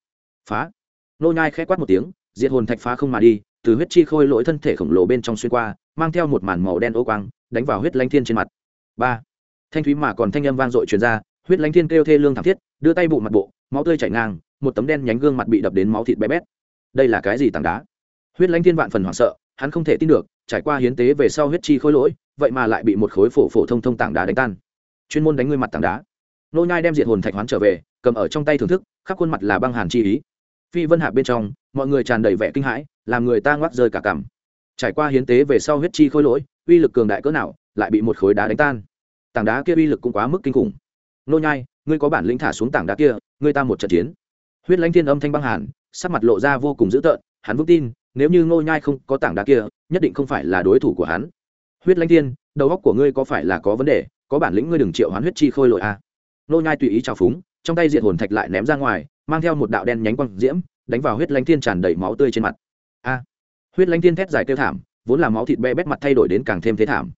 Phá. Nô nhai khẽ quát một tiếng, diệt hồn thạch phá không mà đi, từ huyết chi khôi lỗi thân thể khổng lồ bên trong xuyên qua, mang theo một màn màu đen ô quang, đánh vào huyết lãnh thiên trên mặt. Ba. Thanh thúy mà còn thanh âm vang dội truyền ra, huyết lãnh thiên kêu thê lương thảm thiết, đưa tay bụng mặt bộ, máu tươi chảy ngang, một tấm đen nhánh gương mặt bị đập đến máu thịt bé bét. Đây là cái gì tảng đá? Huyết lãnh thiên vạn phần hoảng sợ hắn không thể tin được, trải qua hiến tế về sau huyết chi khôi lỗi, vậy mà lại bị một khối phổ phổ thông thông tảng đá đánh tan. Chuyên môn đánh ngươi mặt tảng đá. Nô nhai đem diệt hồn thạch hoán trở về, cầm ở trong tay thưởng thức, khắp khuôn mặt là băng hàn chi ý. Phi vân hạ bên trong, mọi người tràn đầy vẻ kinh hãi, làm người ta ngoác rơi cả cằm. Trải qua hiến tế về sau huyết chi khôi lỗi, uy lực cường đại cỡ nào, lại bị một khối đá đánh tan. Tảng đá kia uy lực cũng quá mức kinh khủng. Nô nhai, ngươi có bản lĩnh thả xuống tảng đá kia, ngươi ta một trận chiến. Huyết lãnh thiên âm thanh băng hàn, sắc mặt lộ ra vô cùng dữ tợn, hắn vững tin nếu như ngô nhai không có tảng đá kia, nhất định không phải là đối thủ của hắn. Huyết lãnh thiên, đầu óc của ngươi có phải là có vấn đề, có bản lĩnh ngươi đừng triệu hoán huyết chi khôi lội a à. nô nhai tùy ý chào phúng, trong tay diện hồn thạch lại ném ra ngoài, mang theo một đạo đen nhánh quang diễm, đánh vào huyết lãnh thiên tràn đầy máu tươi trên mặt. A huyết lãnh thiên thét dài kêu thảm, vốn là máu thịt be bét mặt thay đổi đến càng thêm thế thảm.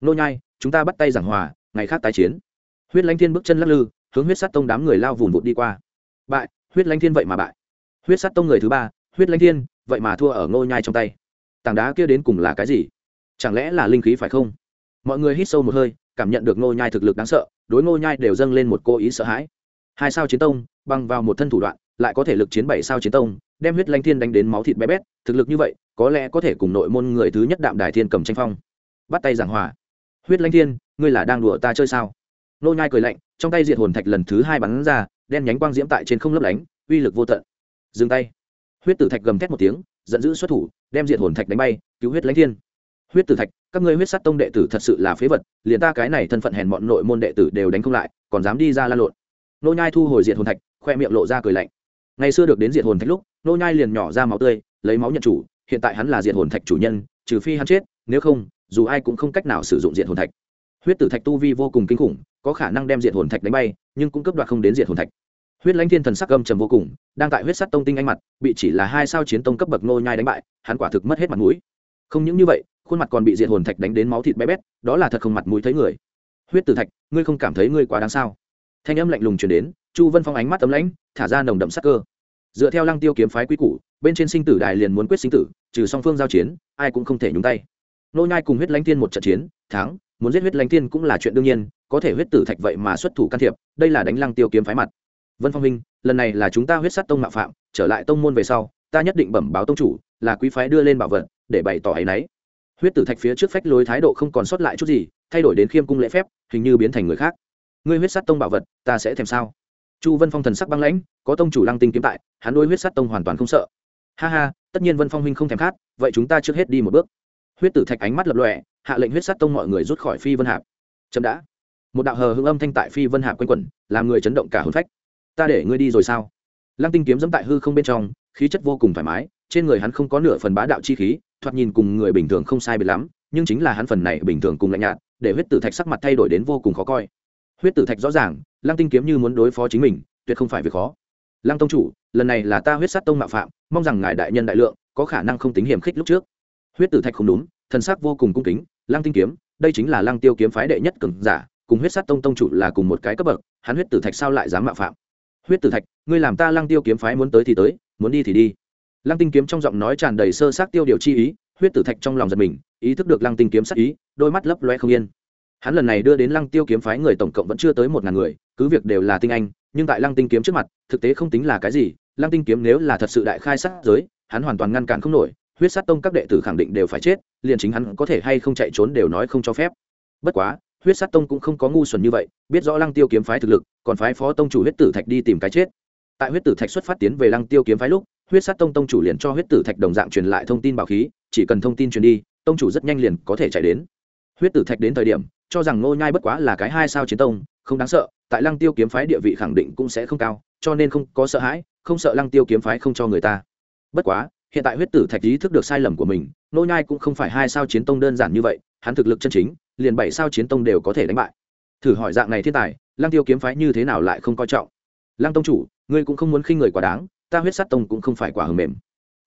Nô nhai, chúng ta bắt tay giảng hòa, ngày khác tái chiến. Huyết lãnh thiên bước chân lắc lư, hướng huyết sát tông đám người lao vùn vụt đi qua. Bại, huyết lãnh thiên vậy mà bại. Huyết sát tông người thứ ba, huyết lãnh thiên vậy mà thua ở ngô nhai trong tay. Tảng đá kia đến cùng là cái gì? Chẳng lẽ là linh khí phải không? Mọi người hít sâu một hơi, cảm nhận được ngô nhai thực lực đáng sợ, đối ngô nhai đều dâng lên một cô ý sợ hãi. Hai sao chiến tông, băng vào một thân thủ đoạn, lại có thể lực chiến bảy sao chiến tông, đem huyết lanh thiên đánh đến máu thịt bé bét, thực lực như vậy, có lẽ có thể cùng nội môn người thứ nhất đạm đài thiên cầm tranh phong. Bắt tay giảng hòa. Huyết lanh thiên, ngươi là đang đùa ta chơi sao? Nô nhai cười lạnh, trong tay diệt hồn thạch lần thứ hai bắn ra, đen nhánh quang diễm tại trên không lấp lánh, uy lực vô tận. Dừng tay huyết tử thạch gầm thét một tiếng, giận dữ xuất thủ, đem Diện hồn thạch đánh bay, cứu huyết lãnh thiên. Huyết tử thạch, các ngươi huyết sát tông đệ tử thật sự là phế vật, liền ta cái này thân phận hèn bọn nội môn đệ tử đều đánh không lại, còn dám đi ra lan lộn. Nô nhai thu hồi Diện hồn thạch, khoe miệng lộ ra cười lạnh. Ngày xưa được đến Diện hồn thạch lúc, nô nhai liền nhỏ ra máu tươi, lấy máu nhận chủ, hiện tại hắn là Diện hồn thạch chủ nhân, trừ phi hắn chết, nếu không, dù ai cũng không cách nào sử dụng Diện hồn thạch. Huyết tử thạch tu vi vô cùng kinh khủng, có khả năng đem Diện hồn thạch đánh bay, nhưng cũng cấp đoạt không đến Diện hồn thạch huyết lãnh thiên thần sắc âm trầm vô cùng, đang tại huyết sắt tông tinh anh mặt, bị chỉ là hai sao chiến tông cấp bậc nô nhai đánh bại, hắn quả thực mất hết mặt mũi. Không những như vậy, khuôn mặt còn bị diệt hồn thạch đánh đến máu thịt bé bét, đó là thật không mặt mũi thấy người. Huyết tử thạch, ngươi không cảm thấy ngươi quá đáng sao? Thanh âm lạnh lùng truyền đến, chu vân phong ánh mắt tấm lãnh, thả ra nồng đậm sắc cơ. Dựa theo lăng tiêu kiếm phái quy củ, bên trên sinh tử đài liền muốn quyết sinh tử, trừ song phương giao chiến, ai cũng không thể nhúng tay. Nô nhai cùng huyết lãnh thiên một trận chiến, thắng, muốn giết huyết lãnh thiên cũng là chuyện đương nhiên, có thể huyết tử thạch vậy mà xuất thủ can thiệp, đây là đánh lăng tiêu kiếm phái mặt vân phong minh lần này là chúng ta huyết sát tông mạo phạm, trở lại tông môn về sau, ta nhất định bẩm báo tông chủ, là quý phái đưa lên bảo vật, để bày tỏ ấy nấy. Huyết tử thạch phía trước phách lối thái độ không còn sót lại chút gì, thay đổi đến khiêm cung lễ phép, hình như biến thành người khác. Ngươi huyết sát tông bảo vật, ta sẽ thèm sao? Chu vân phong thần sắc băng lãnh, có tông chủ lăng tinh kiếm tại, hắn đôi huyết sát tông hoàn toàn không sợ. Ha ha, tất nhiên vân phong huynh không thèm khát, vậy chúng ta trước hết đi một bước. Huyết tử thạch ánh mắt lập lòe, hạ lệnh huyết sát tông mọi người rút khỏi phi vân hạp. Chậm đã. Một đạo hờ hưng âm thanh tại phi vân hạp quanh quẩn, làm người chấn động cả hôn phách ta để ngươi đi rồi sao? Lăng tinh kiếm dẫm tại hư không bên trong, khí chất vô cùng thoải mái, trên người hắn không có nửa phần bá đạo chi khí, thoạt nhìn cùng người bình thường không sai biệt lắm, nhưng chính là hắn phần này bình thường cùng lạnh nhạt, để huyết tử thạch sắc mặt thay đổi đến vô cùng khó coi. Huyết tử thạch rõ ràng, lăng tinh kiếm như muốn đối phó chính mình, tuyệt không phải việc khó. Lăng tông chủ, lần này là ta huyết sát tông mạo phạm, mong rằng ngài đại nhân đại lượng, có khả năng không tính hiểm khích lúc trước. Huyết tử thạch không đúng, thần sắc vô cùng cung kính, lăng tinh kiếm, đây chính là lăng tiêu kiếm phái đệ nhất cường giả, cùng huyết sát tông tông chủ là cùng một cái cấp bậc, hắn huyết tử thạch sao lại dám mạo phạm? Huyết tử thạch, ngươi làm ta lăng tiêu kiếm phái muốn tới thì tới, muốn đi thì đi. Lăng tinh kiếm trong giọng nói tràn đầy sơ sát tiêu điều chi ý, huyết tử thạch trong lòng giật mình, ý thức được lăng tinh kiếm sát ý, đôi mắt lấp loe không yên. Hắn lần này đưa đến lăng tiêu kiếm phái người tổng cộng vẫn chưa tới một ngàn người, cứ việc đều là tinh anh, nhưng tại lăng tinh kiếm trước mặt, thực tế không tính là cái gì, lăng tinh kiếm nếu là thật sự đại khai sát giới, hắn hoàn toàn ngăn cản không nổi, huyết sát tông các đệ tử khẳng định đều phải chết, liền chính hắn có thể hay không chạy trốn đều nói không cho phép. Bất quá huyết sát tông cũng không có ngu xuẩn như vậy, biết rõ lăng tiêu kiếm phái thực lực, còn phái phó tông chủ huyết tử thạch đi tìm cái chết. Tại huyết tử thạch xuất phát tiến về lăng tiêu kiếm phái lúc, huyết sát tông tông chủ liền cho huyết tử thạch đồng dạng truyền lại thông tin bảo khí, chỉ cần thông tin truyền đi, tông chủ rất nhanh liền có thể chạy đến. Huyết tử thạch đến thời điểm, cho rằng ngô nhai bất quá là cái hai sao chiến tông, không đáng sợ, tại lăng tiêu kiếm phái địa vị khẳng định cũng sẽ không cao, cho nên không có sợ hãi, không sợ lăng tiêu kiếm phái không cho người ta. Bất quá, hiện tại huyết tử thạch ý thức được sai lầm của mình, ngô nhai cũng không phải hai sao chiến tông đơn giản như vậy, hắn thực lực chân chính liền bảy sao chiến tông đều có thể đánh bại. Thử hỏi dạng này thiên tài, lăng tiêu kiếm phái như thế nào lại không coi trọng? Lăng tông chủ, ngươi cũng không muốn khinh người quá đáng, ta huyết sát tông cũng không phải quả hầm mềm.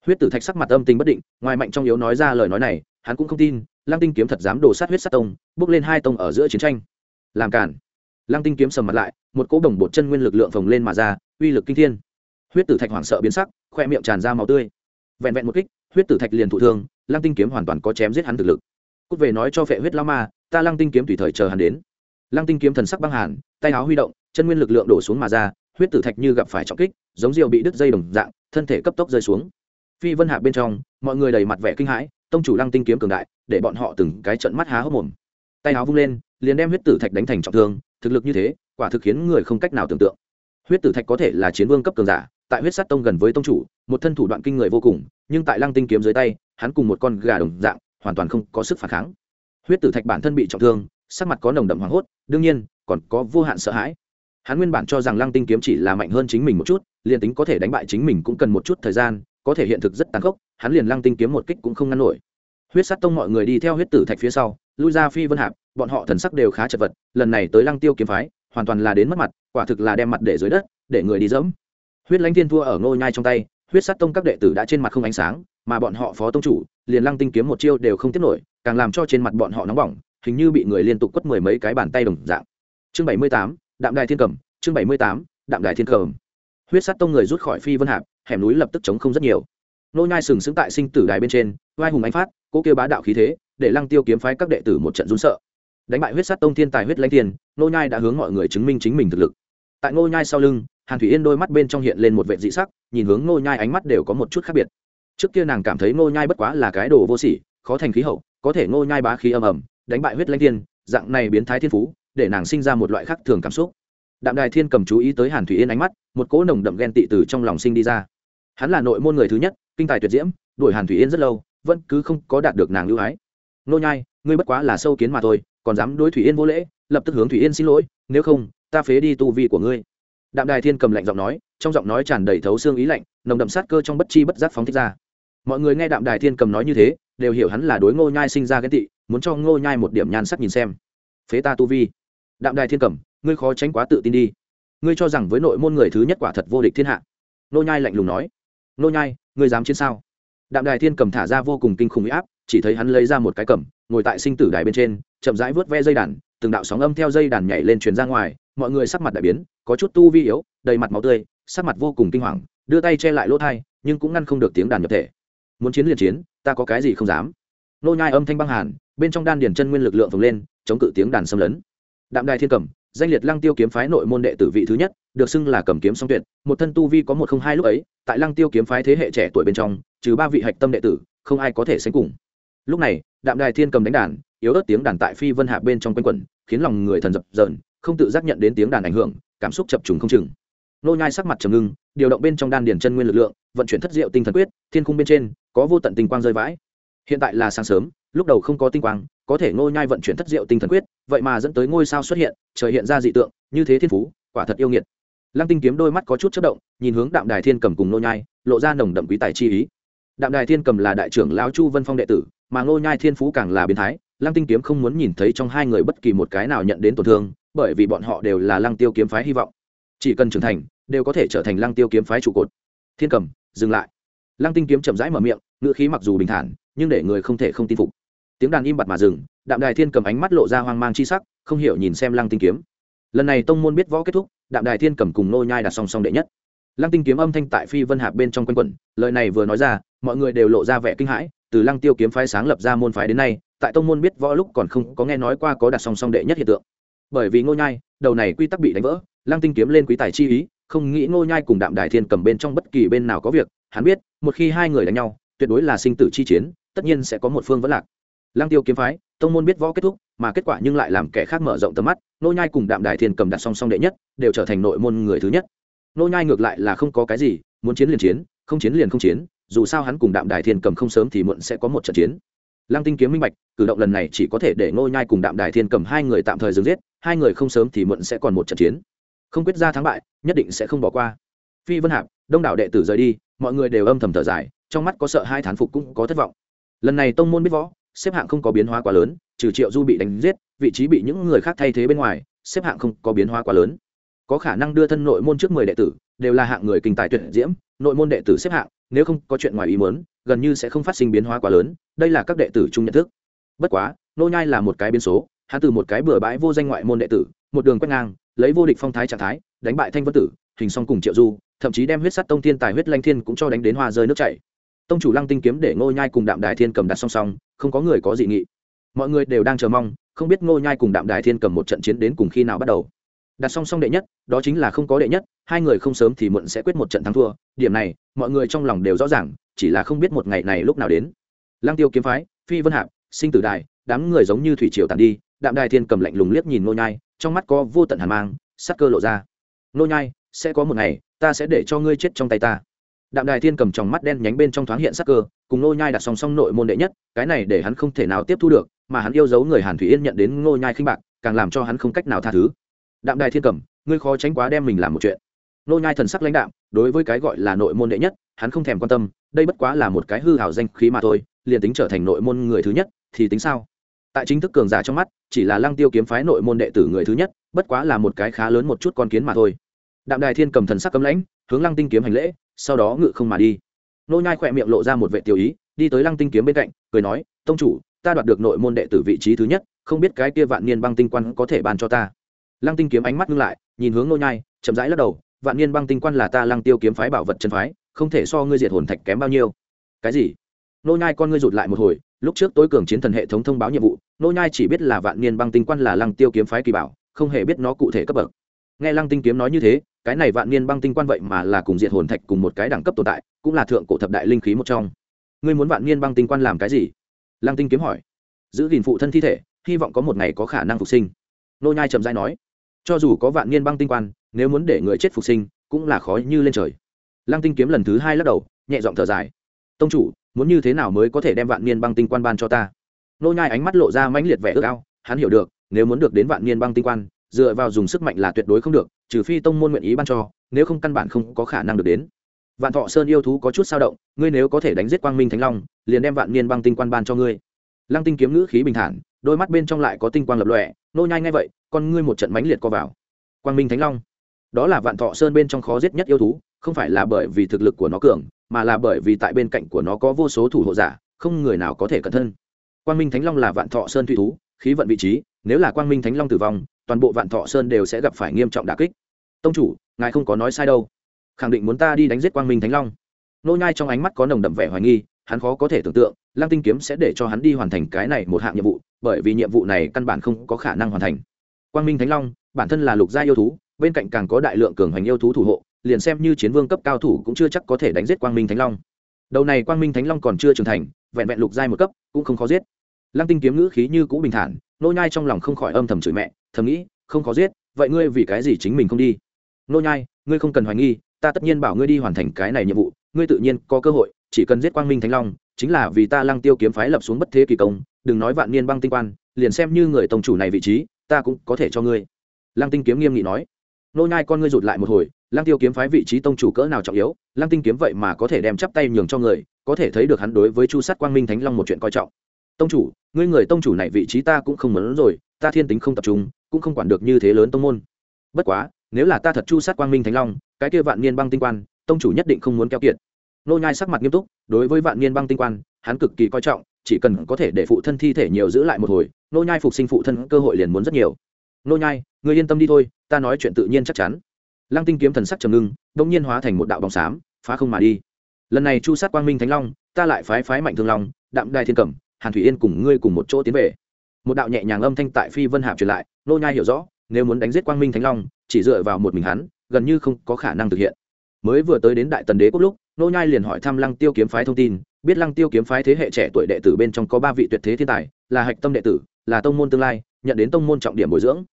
Huyết tử thạch sắc mặt âm tình bất định, ngoài mạnh trong yếu nói ra lời nói này, hắn cũng không tin, lăng tinh kiếm thật dám đổ sát huyết sát tông, bước lên hai tông ở giữa chiến tranh. Làm cản. Lăng tinh kiếm sầm mặt lại, một cỗ đồng bột chân nguyên lực lượng phồng lên mà ra, uy lực kinh thiên. Huyết tử thạch hoảng sợ biến sắc, khoe miệng tràn ra máu tươi. Vẹn vẹn một kích, huyết tử thạch liền thụ thương, lăng tinh kiếm hoàn toàn có chém giết hắn thực lực cúc về nói cho phệ huyết lao ma, ta lăng tinh kiếm tùy thời chờ hắn đến. Lăng tinh kiếm thần sắc băng hàn, tay áo huy động, chân nguyên lực lượng đổ xuống mà ra, huyết tử thạch như gặp phải trọng kích, giống rượu bị đứt dây đồng dạng, thân thể cấp tốc rơi xuống. Phi vân hạ bên trong, mọi người đầy mặt vẻ kinh hãi, tông chủ lăng tinh kiếm cường đại, để bọn họ từng cái trận mắt há hốc mồm. Tay áo vung lên, liền đem huyết tử thạch đánh thành trọng thương, thực lực như thế, quả thực khiến người không cách nào tưởng tượng. Huyết tử thạch có thể là chiến vương cấp cường giả, tại huyết sát tông gần với tông chủ, một thân thủ đoạn kinh người vô cùng, nhưng tại lăng tinh kiếm dưới tay, hắn cùng một con gà đồng dạng hoàn toàn không có sức phản kháng. Huyết tử thạch bản thân bị trọng thương, sắc mặt có nồng đậm hoảng hốt, đương nhiên, còn có vô hạn sợ hãi. Hắn nguyên bản cho rằng lăng tinh kiếm chỉ là mạnh hơn chính mình một chút, liền tính có thể đánh bại chính mình cũng cần một chút thời gian, có thể hiện thực rất tàn khốc, hắn liền lăng tinh kiếm một kích cũng không ngăn nổi. Huyết sát tông mọi người đi theo huyết tử thạch phía sau, lui ra phi vân hạp, bọn họ thần sắc đều khá chật vật, lần này tới lăng tiêu kiếm phái, hoàn toàn là đến mất mặt, quả thực là đem mặt để dưới đất, để người đi dẫm. Huyết lãnh thiên thua ở ngô nhai trong tay, huyết sát tông các đệ tử đã trên mặt không ánh sáng, mà bọn họ phó tông chủ liền lăng tinh kiếm một chiêu đều không tiếp nổi, càng làm cho trên mặt bọn họ nóng bỏng, hình như bị người liên tục quất mười mấy cái bàn tay đồng dạng. Chương bảy mươi tám, đạm đài thiên cầm, chương bảy mươi tám, đạm đài thiên cầm. Huyết sát tông người rút khỏi phi vân hạp, hẻm núi lập tức chống không rất nhiều. Nô nhai sừng sững tại sinh tử đài bên trên vai hùng ánh phát, cố kêu bá đạo khí thế, để lăng tiêu kiếm phái các đệ tử một trận run sợ. Đánh bại huyết sát tông thiên tài huyết lãnh tiền nô nhai đã hướng mọi người chứng minh chính mình thực lực. Tại nô nhai sau lưng, hàn thủy yên đôi mắt bên trong hiện lên một vẻ dị sắc, nhìn hướng nô nhai ánh mắt đều có một chút khác biệt trước kia nàng cảm thấy Ngô nhai bất quá là cái đồ vô sỉ, khó thành khí hậu, có thể Ngô nhai bá khí âm ầm, đánh bại huyết lãnh thiên, dạng này biến thái thiên phú, để nàng sinh ra một loại khác thường cảm xúc. Đạm đài thiên cầm chú ý tới hàn thủy yên ánh mắt, một cỗ nồng đậm ghen tị từ trong lòng sinh đi ra. Hắn là nội môn người thứ nhất, kinh tài tuyệt diễm, đuổi hàn thủy yên rất lâu, vẫn cứ không có đạt được nàng lưu ái. Nô nhai, ngươi bất quá là sâu kiến mà thôi, còn dám đối thủy yên vô lễ, lập tức hướng thủy yên xin lỗi, nếu không, ta phế đi tu vi của ngươi. Đạm đài thiên cầm lạnh giọng nói, trong giọng nói tràn đầy thấu xương ý lạnh, nồng đậm sát cơ trong bất chi bất giác phóng thích ra mọi người nghe đạm đài thiên cầm nói như thế, đều hiểu hắn là đối ngô nhai sinh ra ghen tị, muốn cho ngô nhai một điểm nhan sắc nhìn xem. Phế ta tu vi. Đạm đài thiên cầm, ngươi khó tránh quá tự tin đi. Ngươi cho rằng với nội môn người thứ nhất quả thật vô địch thiên hạ. Ngô nhai lạnh lùng nói. Ngô nhai, ngươi dám chiến sao? Đạm đài thiên cầm thả ra vô cùng kinh khủng uy áp, chỉ thấy hắn lấy ra một cái cầm, ngồi tại sinh tử đài bên trên, chậm rãi vớt ve dây đàn, từng đạo sóng âm theo dây đàn nhảy lên truyền ra ngoài, mọi người sắc mặt đại biến, có chút tu vi yếu, đầy mặt máu tươi, sắc mặt vô cùng kinh hoàng, đưa tay che lại lỗ thai, nhưng cũng ngăn không được tiếng đàn nhập thể muốn chiến liền chiến, ta có cái gì không dám. Nô nhai âm thanh băng hàn, bên trong đan điền chân nguyên lực lượng phồng lên, chống cự tiếng đàn xâm lấn. Đạm đài thiên cầm, danh liệt lăng tiêu kiếm phái nội môn đệ tử vị thứ nhất, được xưng là cầm kiếm song tuyệt, một thân tu vi có một không hai lúc ấy, tại lăng tiêu kiếm phái thế hệ trẻ tuổi bên trong, trừ ba vị hạch tâm đệ tử, không ai có thể sánh cùng. Lúc này, đạm đài thiên cầm đánh đàn, yếu ớt tiếng đàn tại phi vân hạ bên trong quanh quẩn, khiến lòng người thần dập dờn, không tự giác nhận đến tiếng đàn ảnh hưởng, cảm xúc chập trùng không chừng. Nô nhai sắc mặt trầm ngưng, điều động bên trong đan điền chân nguyên lực lượng vận chuyển thất diệu tinh thần quyết, thiên cung bên trên, có vô tận tinh quang rơi vãi. Hiện tại là sáng sớm, lúc đầu không có tinh quang, có thể ngôi nhai vận chuyển thất diệu tinh thần quyết, vậy mà dẫn tới ngôi sao xuất hiện, trời hiện ra dị tượng, như thế thiên phú, quả thật yêu nghiệt. Lăng tinh kiếm đôi mắt có chút chất động, nhìn hướng đạm đài thiên cầm cùng ngôi nhai, lộ ra nồng đậm quý tài chi ý. Đạm đài thiên cầm là đại trưởng lão chu vân phong đệ tử, mà ngôi nhai thiên phú càng là biến thái, lăng tinh kiếm không muốn nhìn thấy trong hai người bất kỳ một cái nào nhận đến tổn thương, bởi vì bọn họ đều là lăng tiêu kiếm phái hy vọng. Chỉ cần trưởng thành, đều có thể trở thành lăng tiêu kiếm phái trụ cột. Thiên cầm dừng lại. Lăng tinh kiếm chậm rãi mở miệng, ngữ khí mặc dù bình thản, nhưng để người không thể không tin phục. Tiếng đàn im bặt mà dừng, đạm đài thiên cầm ánh mắt lộ ra hoang mang chi sắc, không hiểu nhìn xem lăng tinh kiếm. Lần này tông môn biết võ kết thúc, đạm đài thiên cầm cùng nô nhai đặt song song đệ nhất. Lăng tinh kiếm âm thanh tại phi vân hạp bên trong quanh quẩn, lời này vừa nói ra, mọi người đều lộ ra vẻ kinh hãi, từ lăng tiêu kiếm phái sáng lập ra môn phái đến nay, tại tông môn biết võ lúc còn không có nghe nói qua có đặt song song đệ nhất hiện tượng. Bởi vì ngô nhai, đầu này quy tắc bị đánh vỡ, lăng tinh kiếm lên quý tài chi ý không nghĩ ngô nhai cùng đạm đài thiên cầm bên trong bất kỳ bên nào có việc, hắn biết, một khi hai người đánh nhau, tuyệt đối là sinh tử chi chiến, tất nhiên sẽ có một phương vẫn lạc. Lang tiêu kiếm phái, tông môn biết võ kết thúc, mà kết quả nhưng lại làm kẻ khác mở rộng tầm mắt, Ngô nhai cùng đạm đài thiên cầm đặt song song đệ nhất, đều trở thành nội môn người thứ nhất. Ngô nhai ngược lại là không có cái gì, muốn chiến liền chiến, không chiến liền không chiến, dù sao hắn cùng đạm đài thiên cầm không sớm thì muộn sẽ có một trận chiến. Lăng tinh kiếm minh bạch, cử động lần này chỉ có thể để Ngô nhai cùng đạm đài thiên cầm hai người tạm thời dừng giết, hai người không sớm thì muộn sẽ còn một trận chiến không quyết ra thắng bại, nhất định sẽ không bỏ qua. Phi vân hạp, đông đảo đệ tử rời đi, mọi người đều âm thầm thở dài, trong mắt có sợ hai thán phục cũng có thất vọng. Lần này tông môn biết võ, xếp hạng không có biến hóa quá lớn, trừ triệu du bị đánh giết, vị trí bị những người khác thay thế bên ngoài, xếp hạng không có biến hóa quá lớn. Có khả năng đưa thân nội môn trước mười đệ tử, đều là hạng người kinh tài tuyệt diễm, nội môn đệ tử xếp hạng, nếu không có chuyện ngoài ý muốn, gần như sẽ không phát sinh biến hóa quá lớn, đây là các đệ tử chung nhận thức. Bất quá, nô nhai là một cái biến số, hắn từ một cái bừa bãi vô danh ngoại môn đệ tử, một đường quét ngang lấy vô địch phong thái trạng thái, đánh bại thanh vân tử, hình song cùng triệu du, thậm chí đem huyết sắt tông thiên tài huyết lanh thiên cũng cho đánh đến hoa rơi nước chảy. Tông chủ lăng tinh kiếm để ngô nhai cùng đạm đài thiên cầm đặt song song, không có người có dị nghị. Mọi người đều đang chờ mong, không biết ngô nhai cùng đạm đài thiên cầm một trận chiến đến cùng khi nào bắt đầu. Đặt song song đệ nhất, đó chính là không có đệ nhất, hai người không sớm thì muộn sẽ quyết một trận thắng thua, điểm này, mọi người trong lòng đều rõ ràng, chỉ là không biết một ngày này lúc nào đến. Lăng tiêu kiếm phái, phi vân hạp, sinh tử đài, đám người giống như thủy triều tàn đi, đạm đài thiên cầm lạnh lùng liếc nhìn ngô nhai trong mắt có vô tận hàn mang, sắc cơ lộ ra. Nô nhai, sẽ có một ngày, ta sẽ để cho ngươi chết trong tay ta. Đạm đài thiên cầm trong mắt đen nhánh bên trong thoáng hiện sắc cơ, cùng Nô nhai đặt song song nội môn đệ nhất, cái này để hắn không thể nào tiếp thu được, mà hắn yêu dấu người hàn thủy yên nhận đến Nô nhai khinh bạc, càng làm cho hắn không cách nào tha thứ. Đạm đài thiên cầm, ngươi khó tránh quá đem mình làm một chuyện. Nô nhai thần sắc lãnh đạm, đối với cái gọi là nội môn đệ nhất, hắn không thèm quan tâm, đây bất quá là một cái hư hảo danh khí mà thôi, liền tính trở thành nội môn người thứ nhất, thì tính sao? Tại chính thức cường giả trong mắt chỉ là lăng tiêu kiếm phái nội môn đệ tử người thứ nhất, bất quá là một cái khá lớn một chút con kiến mà thôi. Đạm đài thiên cầm thần sắc cấm lãnh, hướng lăng tinh kiếm hành lễ, sau đó ngự không mà đi. Nô nhai khỏe miệng lộ ra một vệ tiêu ý, đi tới lăng tinh kiếm bên cạnh, cười nói, tông chủ, ta đoạt được nội môn đệ tử vị trí thứ nhất, không biết cái kia vạn niên băng tinh quan có thể ban cho ta. Lăng tinh kiếm ánh mắt ngưng lại, nhìn hướng nô nhai, chậm rãi lắc đầu, vạn niên băng tinh quan là ta lăng tiêu kiếm phái bảo vật chân phái, không thể so ngươi diệt hồn thạch kém bao nhiêu. Cái gì? Nô nhai con ngươi rụt lại một hồi lúc trước tối cường chiến thần hệ thống thông báo nhiệm vụ, nô nhai chỉ biết là vạn niên băng tinh quan là lăng tiêu kiếm phái kỳ bảo, không hề biết nó cụ thể cấp bậc. Nghe lăng tinh kiếm nói như thế, cái này vạn niên băng tinh quan vậy mà là cùng diệt hồn thạch cùng một cái đẳng cấp tồn tại, cũng là thượng cổ thập đại linh khí một trong. Ngươi muốn vạn niên băng tinh quan làm cái gì? Lăng tinh kiếm hỏi. Giữ gìn phụ thân thi thể, hy vọng có một ngày có khả năng phục sinh. Nô nhai trầm dai nói. Cho dù có vạn niên băng tinh quan, nếu muốn để người chết phục sinh, cũng là khó như lên trời. Lăng tinh kiếm lần thứ hai lắc đầu, nhẹ giọng thở dài. Tông chủ muốn như thế nào mới có thể đem vạn niên băng tinh quan ban cho ta? Nô nhai ánh mắt lộ ra mãnh liệt vẻ ước ao, hắn hiểu được, nếu muốn được đến vạn niên băng tinh quan, dựa vào dùng sức mạnh là tuyệt đối không được, trừ phi tông môn nguyện ý ban cho, nếu không căn bản không có khả năng được đến. Vạn thọ sơn yêu thú có chút sao động, ngươi nếu có thể đánh giết quang minh thánh long, liền đem vạn niên băng tinh quan ban cho ngươi. Lăng tinh kiếm ngữ khí bình thản, đôi mắt bên trong lại có tinh quang lập lòe, nô nhai ngay vậy, con ngươi một trận mãnh liệt co vào. Quang minh thánh long, đó là vạn thọ sơn bên trong khó giết nhất yêu thú, không phải là bởi vì thực lực của nó cường mà là bởi vì tại bên cạnh của nó có vô số thủ hộ giả, không người nào có thể cẩn thân. Quang minh thánh long là vạn thọ sơn thủy thú, khí vận vị trí, nếu là quang minh thánh long tử vong, toàn bộ vạn thọ sơn đều sẽ gặp phải nghiêm trọng đà kích. Tông chủ, ngài không có nói sai đâu. Khẳng định muốn ta đi đánh giết quang minh thánh long. Nô nhai trong ánh mắt có nồng đậm vẻ hoài nghi, hắn khó có thể tưởng tượng, lăng tinh kiếm sẽ để cho hắn đi hoàn thành cái này một hạng nhiệm vụ, bởi vì nhiệm vụ này căn bản không có khả năng hoàn thành. Quang minh thánh long, bản thân là lục gia yêu thú, bên cạnh càng có đại lượng cường hành yêu thú thủ hộ liền xem như chiến vương cấp cao thủ cũng chưa chắc có thể đánh giết quang minh thánh long. Đầu này quang minh thánh long còn chưa trưởng thành, vẹn vẹn lục giai một cấp, cũng không khó giết. Lăng tinh kiếm ngữ khí như cũ bình thản, nô nhai trong lòng không khỏi âm thầm chửi mẹ, thầm nghĩ, không khó giết, vậy ngươi vì cái gì chính mình không đi? Nô nhai, ngươi không cần hoài nghi, ta tất nhiên bảo ngươi đi hoàn thành cái này nhiệm vụ, ngươi tự nhiên có cơ hội, chỉ cần giết quang minh thánh long, chính là vì ta lăng tiêu kiếm phái lập xuống bất thế kỳ công, đừng nói vạn niên băng tinh quan, liền xem như người tổng chủ này vị trí, ta cũng có thể cho ngươi. Lăng tinh kiếm nghiêm nghị nói. Nô nhai con ngươi rụt lại một hồi lăng tiêu kiếm phái vị trí tông chủ cỡ nào trọng yếu, lăng tinh kiếm vậy mà có thể đem chắp tay nhường cho người, có thể thấy được hắn đối với chu sát quang minh thánh long một chuyện coi trọng. Tông chủ, ngươi người tông chủ này vị trí ta cũng không muốn rồi, ta thiên tính không tập trung, cũng không quản được như thế lớn tông môn. Bất quá, nếu là ta thật chu sát quang minh thánh long, cái kia vạn niên băng tinh quan, tông chủ nhất định không muốn keo kiệt. Nô nhai sắc mặt nghiêm túc, đối với vạn niên băng tinh quan, hắn cực kỳ coi trọng, chỉ cần có thể để phụ thân thi thể nhiều giữ lại một hồi, nô nhai phục sinh phụ thân cơ hội liền muốn rất nhiều. Nô nhai, ngươi yên tâm đi thôi, ta nói chuyện tự nhiên chắc chắn lăng tinh kiếm thần sắc trầm ngưng đông nhiên hóa thành một đạo bóng xám, phá không mà đi. Lần này chu sát quang minh thánh long, ta lại phái phái mạnh thương long, đạm đài thiên cẩm, hàn thủy yên cùng ngươi cùng một chỗ tiến về. Một đạo nhẹ nhàng âm thanh tại phi vân hạp truyền lại, nô nhai hiểu rõ, nếu muốn đánh giết quang minh thánh long, chỉ dựa vào một mình hắn, gần như không có khả năng thực hiện. Mới vừa tới đến đại tần đế quốc lúc, nô nhai liền hỏi thăm lăng tiêu kiếm phái thông tin, biết lăng tiêu kiếm phái thế hệ trẻ tuổi đệ tử bên trong có ba vị tuyệt thế thiên tài, là hạch tâm đệ tử, là tông môn tương lai, nhận đến tông môn trọng điểm bồi dưỡng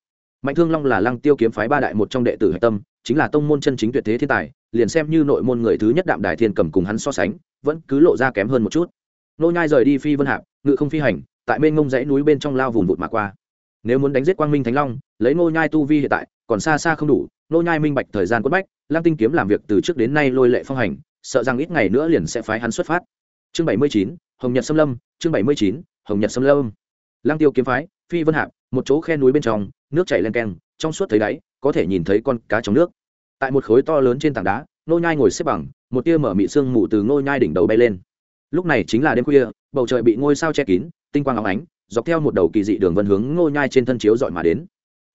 mạnh thương long là lăng tiêu kiếm phái ba đại một trong đệ tử hạch tâm, chính là tông môn chân chính tuyệt thế thiên tài, liền xem như nội môn người thứ nhất đạm đài thiên cầm cùng hắn so sánh, vẫn cứ lộ ra kém hơn một chút. Nô nhai rời đi phi vân hạp, ngự không phi hành, tại bên ngông dãy núi bên trong lao vùng vụt mà qua. Nếu muốn đánh giết quang minh thánh long, lấy nô nhai tu vi hiện tại, còn xa xa không đủ, nô nhai minh bạch thời gian quất bách Lang tinh kiếm làm việc từ trước đến nay lôi lệ phong hành, sợ rằng ít ngày nữa liền sẽ phái hắn xuất phát. Chương bảy mươi chín, hồng nhật sâm lâm, chương bảy mươi chín, hồng nhật sâm lâm. Lang tiêu kiếm phái, phi vân hạp một chỗ khe núi bên trong, nước chảy len keng, trong suốt thấy đáy, có thể nhìn thấy con cá trong nước. Tại một khối to lớn trên tảng đá, nô nhai ngồi xếp bằng, một tia mở mị sương mù từ nô nhai đỉnh đầu bay lên. Lúc này chính là đêm khuya, bầu trời bị ngôi sao che kín, tinh quang óng ánh, dọc theo một đầu kỳ dị đường vân hướng nô nhai trên thân chiếu dọi mà đến.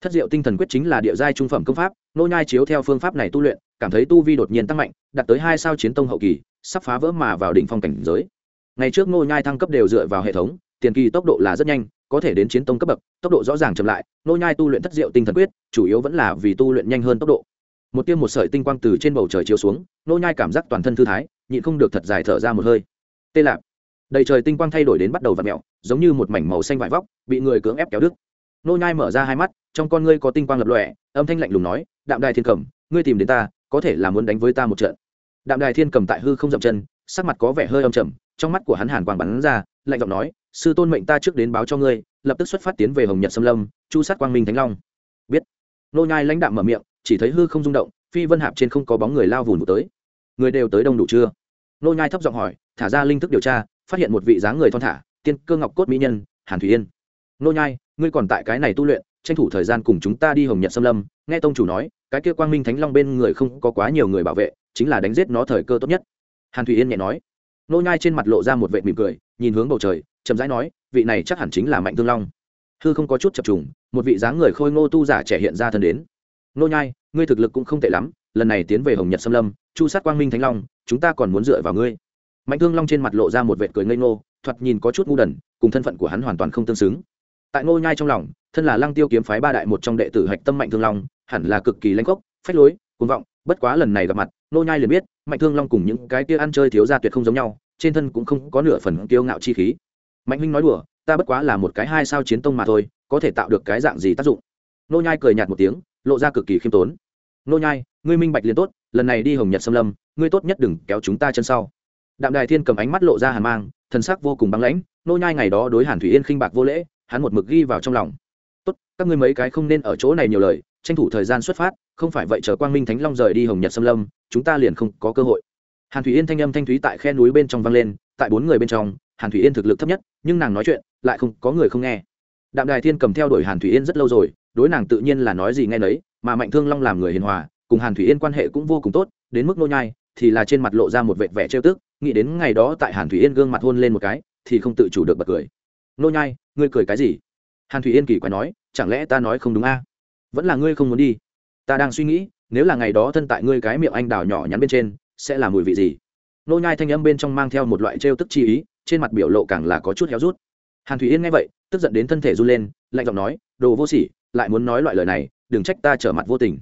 Thất diệu tinh thần quyết chính là địa giai trung phẩm công pháp, nô nhai chiếu theo phương pháp này tu luyện, cảm thấy tu vi đột nhiên tăng mạnh, đạt tới hai sao chiến tông hậu kỳ, sắp phá vỡ mà vào đỉnh phong cảnh giới. Ngày trước nô nhai thăng cấp đều dựa vào hệ thống, tiền kỳ tốc độ là rất nhanh có thể đến chiến tông cấp bậc, tốc độ rõ ràng chậm lại, nô nhai tu luyện thất diệu tinh thần quyết, chủ yếu vẫn là vì tu luyện nhanh hơn tốc độ. Một tiêm một sợi tinh quang từ trên bầu trời chiếu xuống, nô nhai cảm giác toàn thân thư thái, nhịn không được thật dài thở ra một hơi. Tê lạp. Đầy trời tinh quang thay đổi đến bắt đầu vặn mèo, giống như một mảnh màu xanh vải vóc, bị người cưỡng ép kéo đứt. Nô nhai mở ra hai mắt, trong con ngươi có tinh quang lập lòe, âm thanh lạnh lùng nói, đạm đài thiên cầm, ngươi tìm đến ta, có thể là muốn đánh với ta một trận. Đạm đài thiên cầm tại hư không dậm chân, sắc mặt có vẻ hơi âm trầm, trong mắt của hắn hàn quang bắn ra lạnh giọng nói, sư tôn mệnh ta trước đến báo cho ngươi, lập tức xuất phát tiến về hồng nhật sâm lâm, chu sát quang minh thánh long. Biết. Nô nhai lãnh đạm mở miệng, chỉ thấy hư không rung động, phi vân hạp trên không có bóng người lao vùn tới. Người đều tới đông đủ chưa? Nô nhai thấp giọng hỏi, thả ra linh thức điều tra, phát hiện một vị dáng người thon thả, tiên cơ ngọc cốt mỹ nhân, hàn thủy yên. Nô nhai, ngươi còn tại cái này tu luyện, tranh thủ thời gian cùng chúng ta đi hồng nhật xâm lâm. Nghe tông chủ nói, cái kia quang minh thánh long bên người không có quá nhiều người bảo vệ, chính là đánh giết nó thời cơ tốt nhất. Hàn thủy yên nhẹ nói. Nô nhai trên mặt lộ ra một vệt mỉm cười nhìn hướng bầu trời, chậm rãi nói, vị này chắc hẳn chính là mạnh thương long. Hư không có chút chập trùng, một vị dáng người khôi ngô tu giả trẻ hiện ra thân đến. Nô nhai, ngươi thực lực cũng không tệ lắm, lần này tiến về hồng nhật xâm lâm, chu sát quang minh thánh long, chúng ta còn muốn dựa vào ngươi. Mạnh thương long trên mặt lộ ra một vệt cười ngây ngô, thoạt nhìn có chút ngu đần, cùng thân phận của hắn hoàn toàn không tương xứng. Tại ngô nhai trong lòng, thân là lăng tiêu kiếm phái ba đại một trong đệ tử hạch tâm mạnh thương long, hẳn là cực kỳ lãnh gốc phách lối, cuồng vọng, bất quá lần này gặp mặt, ngô nhai liền biết, mạnh thương long cùng những cái kia ăn chơi thiếu gia tuyệt không giống nhau trên thân cũng không có nửa phần kiêu ngạo chi khí. Mạnh huynh nói đùa, ta bất quá là một cái hai sao chiến tông mà thôi, có thể tạo được cái dạng gì tác dụng? Nô nhai cười nhạt một tiếng, lộ ra cực kỳ khiêm tốn. Nô nhai, ngươi minh bạch liền tốt, lần này đi hồng nhật xâm lâm, ngươi tốt nhất đừng kéo chúng ta chân sau. Đạm đài thiên cầm ánh mắt lộ ra hàn mang, thần sắc vô cùng băng lãnh, nô nhai ngày đó đối hàn thủy yên khinh bạc vô lễ, hắn một mực ghi vào trong lòng. Tốt, các ngươi mấy cái không nên ở chỗ này nhiều lời, tranh thủ thời gian xuất phát, không phải vậy chờ quang minh thánh long rời đi hồng nhật xâm lâm, chúng ta liền không có cơ hội hàn thủy yên thanh âm thanh thúy tại khe núi bên trong vang lên, tại bốn người bên trong, hàn thủy yên thực lực thấp nhất, nhưng nàng nói chuyện, lại không, có người không nghe. Đạm đài thiên cầm theo đuổi hàn thủy yên rất lâu rồi, đối nàng tự nhiên là nói gì nghe nấy, mà mạnh thương long làm người hiền hòa, cùng hàn thủy yên quan hệ cũng vô cùng tốt, đến mức nô nhai, thì là trên mặt lộ ra một vệt vẻ trêu tức, nghĩ đến ngày đó tại hàn thủy yên gương mặt hôn lên một cái, thì không tự chủ được bật cười. Nô nhai, ngươi cười cái gì? Hàn thủy yên kỳ quái nói, chẳng lẽ ta nói không đúng a? Vẫn là ngươi không muốn đi. Ta đang suy nghĩ, nếu là ngày đó thân tại ngươi cái miệng anh đào nhỏ nhắn bên trên sẽ là mùi vị gì? Nô nhai thanh âm bên trong mang theo một loại trêu tức chi ý, trên mặt biểu lộ càng là có chút héo rút. Hàn thủy yên nghe vậy, tức giận đến thân thể run lên, lạnh giọng nói, đồ vô sỉ, lại muốn nói loại lời này, đừng trách ta trở mặt vô tình.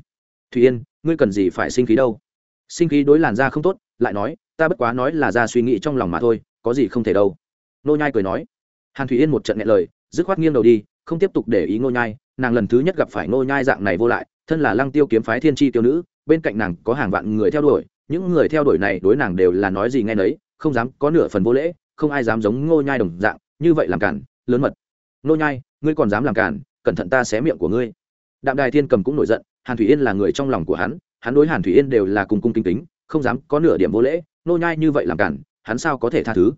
Thủy yên, ngươi cần gì phải sinh khí đâu? Sinh khí đối làn da không tốt, lại nói, ta bất quá nói là ra suy nghĩ trong lòng mà thôi, có gì không thể đâu. Nô nhai cười nói. Hàn thủy yên một trận nghe lời, dứt khoát nghiêng đầu đi, không tiếp tục để ý nô nhai, nàng lần thứ nhất gặp phải nô nhai dạng này vô lại, thân là lăng tiêu kiếm phái thiên chi tiêu nữ, bên cạnh nàng có hàng vạn người theo đuổi những người theo đuổi này đối nàng đều là nói gì nghe nấy, không dám có nửa phần vô lễ, không ai dám giống Ngô nhai đồng dạng, như vậy làm cản, lớn mật. Ngô nhai, ngươi còn dám làm cản, cẩn thận ta xé miệng của ngươi. Đạm đài thiên cầm cũng nổi giận, hàn thủy yên là người trong lòng của hắn hắn đối hàn thủy yên đều là cùng cung kính kính, không dám có nửa điểm vô lễ, Ngô nhai như vậy làm cản, hắn sao có thể tha thứ?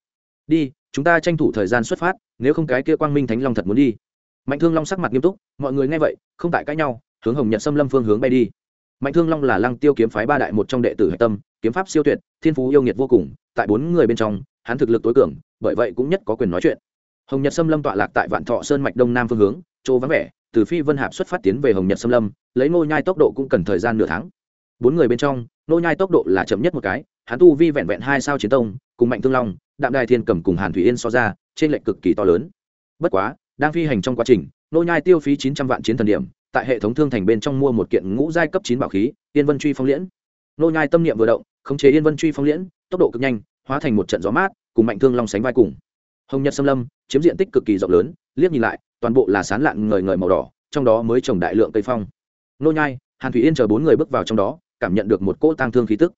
Đi, chúng ta tranh thủ thời gian xuất phát, nếu không cái kia quang minh thánh long thật muốn đi. Mạnh thương long sắc mặt nghiêm túc, mọi người nghe vậy, không tại cãi nhau, hướng hồng nhật xâm lâm phương hướng bay đi mạnh thương long là lăng tiêu kiếm phái ba đại một trong đệ tử hạch tâm, kiếm pháp siêu tuyệt, thiên phú yêu nghiệt vô cùng, tại bốn người bên trong, hắn thực lực tối cường, bởi vậy cũng nhất có quyền nói chuyện. Hồng nhật xâm lâm tọa lạc tại vạn thọ sơn mạch đông nam phương hướng, chỗ vắng vẻ, từ phi vân hạp xuất phát tiến về hồng nhật xâm lâm, lấy nô nhai tốc độ cũng cần thời gian nửa tháng. Bốn người bên trong nô nhai tốc độ là chậm nhất một cái, hắn tu vi vẹn vẹn hai sao chiến tông, cùng mạnh thương long, đạm đài thiên cầm cùng hàn thủy yên so ra, trên lệnh cực kỳ to lớn. Bất quá, đang phi hành trong quá trình nô nhai tiêu phí chín trăm vạn chiến thần điểm tại hệ thống thương thành bên trong mua một kiện ngũ giai cấp chín bảo khí, yên vân truy phong liễn. Nô nhai tâm niệm vừa động, khống chế yên vân truy phong liễn, tốc độ cực nhanh, hóa thành một trận gió mát, cùng mạnh thương long sánh vai cùng. Hồng nhật xâm lâm, chiếm diện tích cực kỳ rộng lớn, liếc nhìn lại, toàn bộ là sán lạn ngời ngời màu đỏ, trong đó mới trồng đại lượng cây phong. Nô nhai, hàn thủy yên chờ bốn người bước vào trong đó, cảm nhận được một cỗ tang thương khí tức.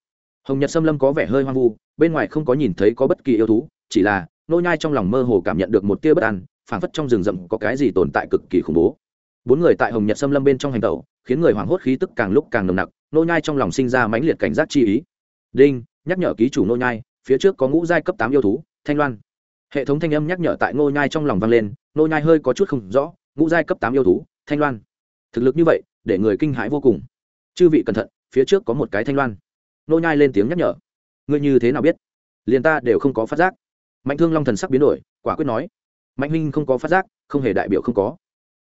Hồng nhật xâm lâm có vẻ hơi hoang vu, bên ngoài không có nhìn thấy có bất kỳ yêu thú, chỉ là nô nhai trong lòng mơ hồ cảm nhận được một tia bất an, phảng phất trong rừng rậm có cái gì tồn tại cực kỳ khủng bố bốn người tại hồng nhật xâm lâm bên trong hành tẩu, khiến người hoảng hốt khí tức càng lúc càng nồng nặc, nô nhai trong lòng sinh ra mãnh liệt cảnh giác chi ý. Đinh, nhắc nhở ký chủ nô nhai, phía trước có ngũ giai cấp tám yêu thú, thanh loan. Hệ thống thanh âm nhắc nhở tại nô nhai trong lòng vang lên, nô nhai hơi có chút không rõ, ngũ giai cấp tám yêu thú, thanh loan. Thực lực như vậy, để người kinh hãi vô cùng. Chư vị cẩn thận, phía trước có một cái thanh loan. Nô nhai lên tiếng nhắc nhở. Ngươi như thế nào biết? Liền ta đều không có phát giác. Mạnh thương long thần sắc biến đổi, quả quyết nói. Mạnh huynh không có phát giác, không hề đại biểu không có.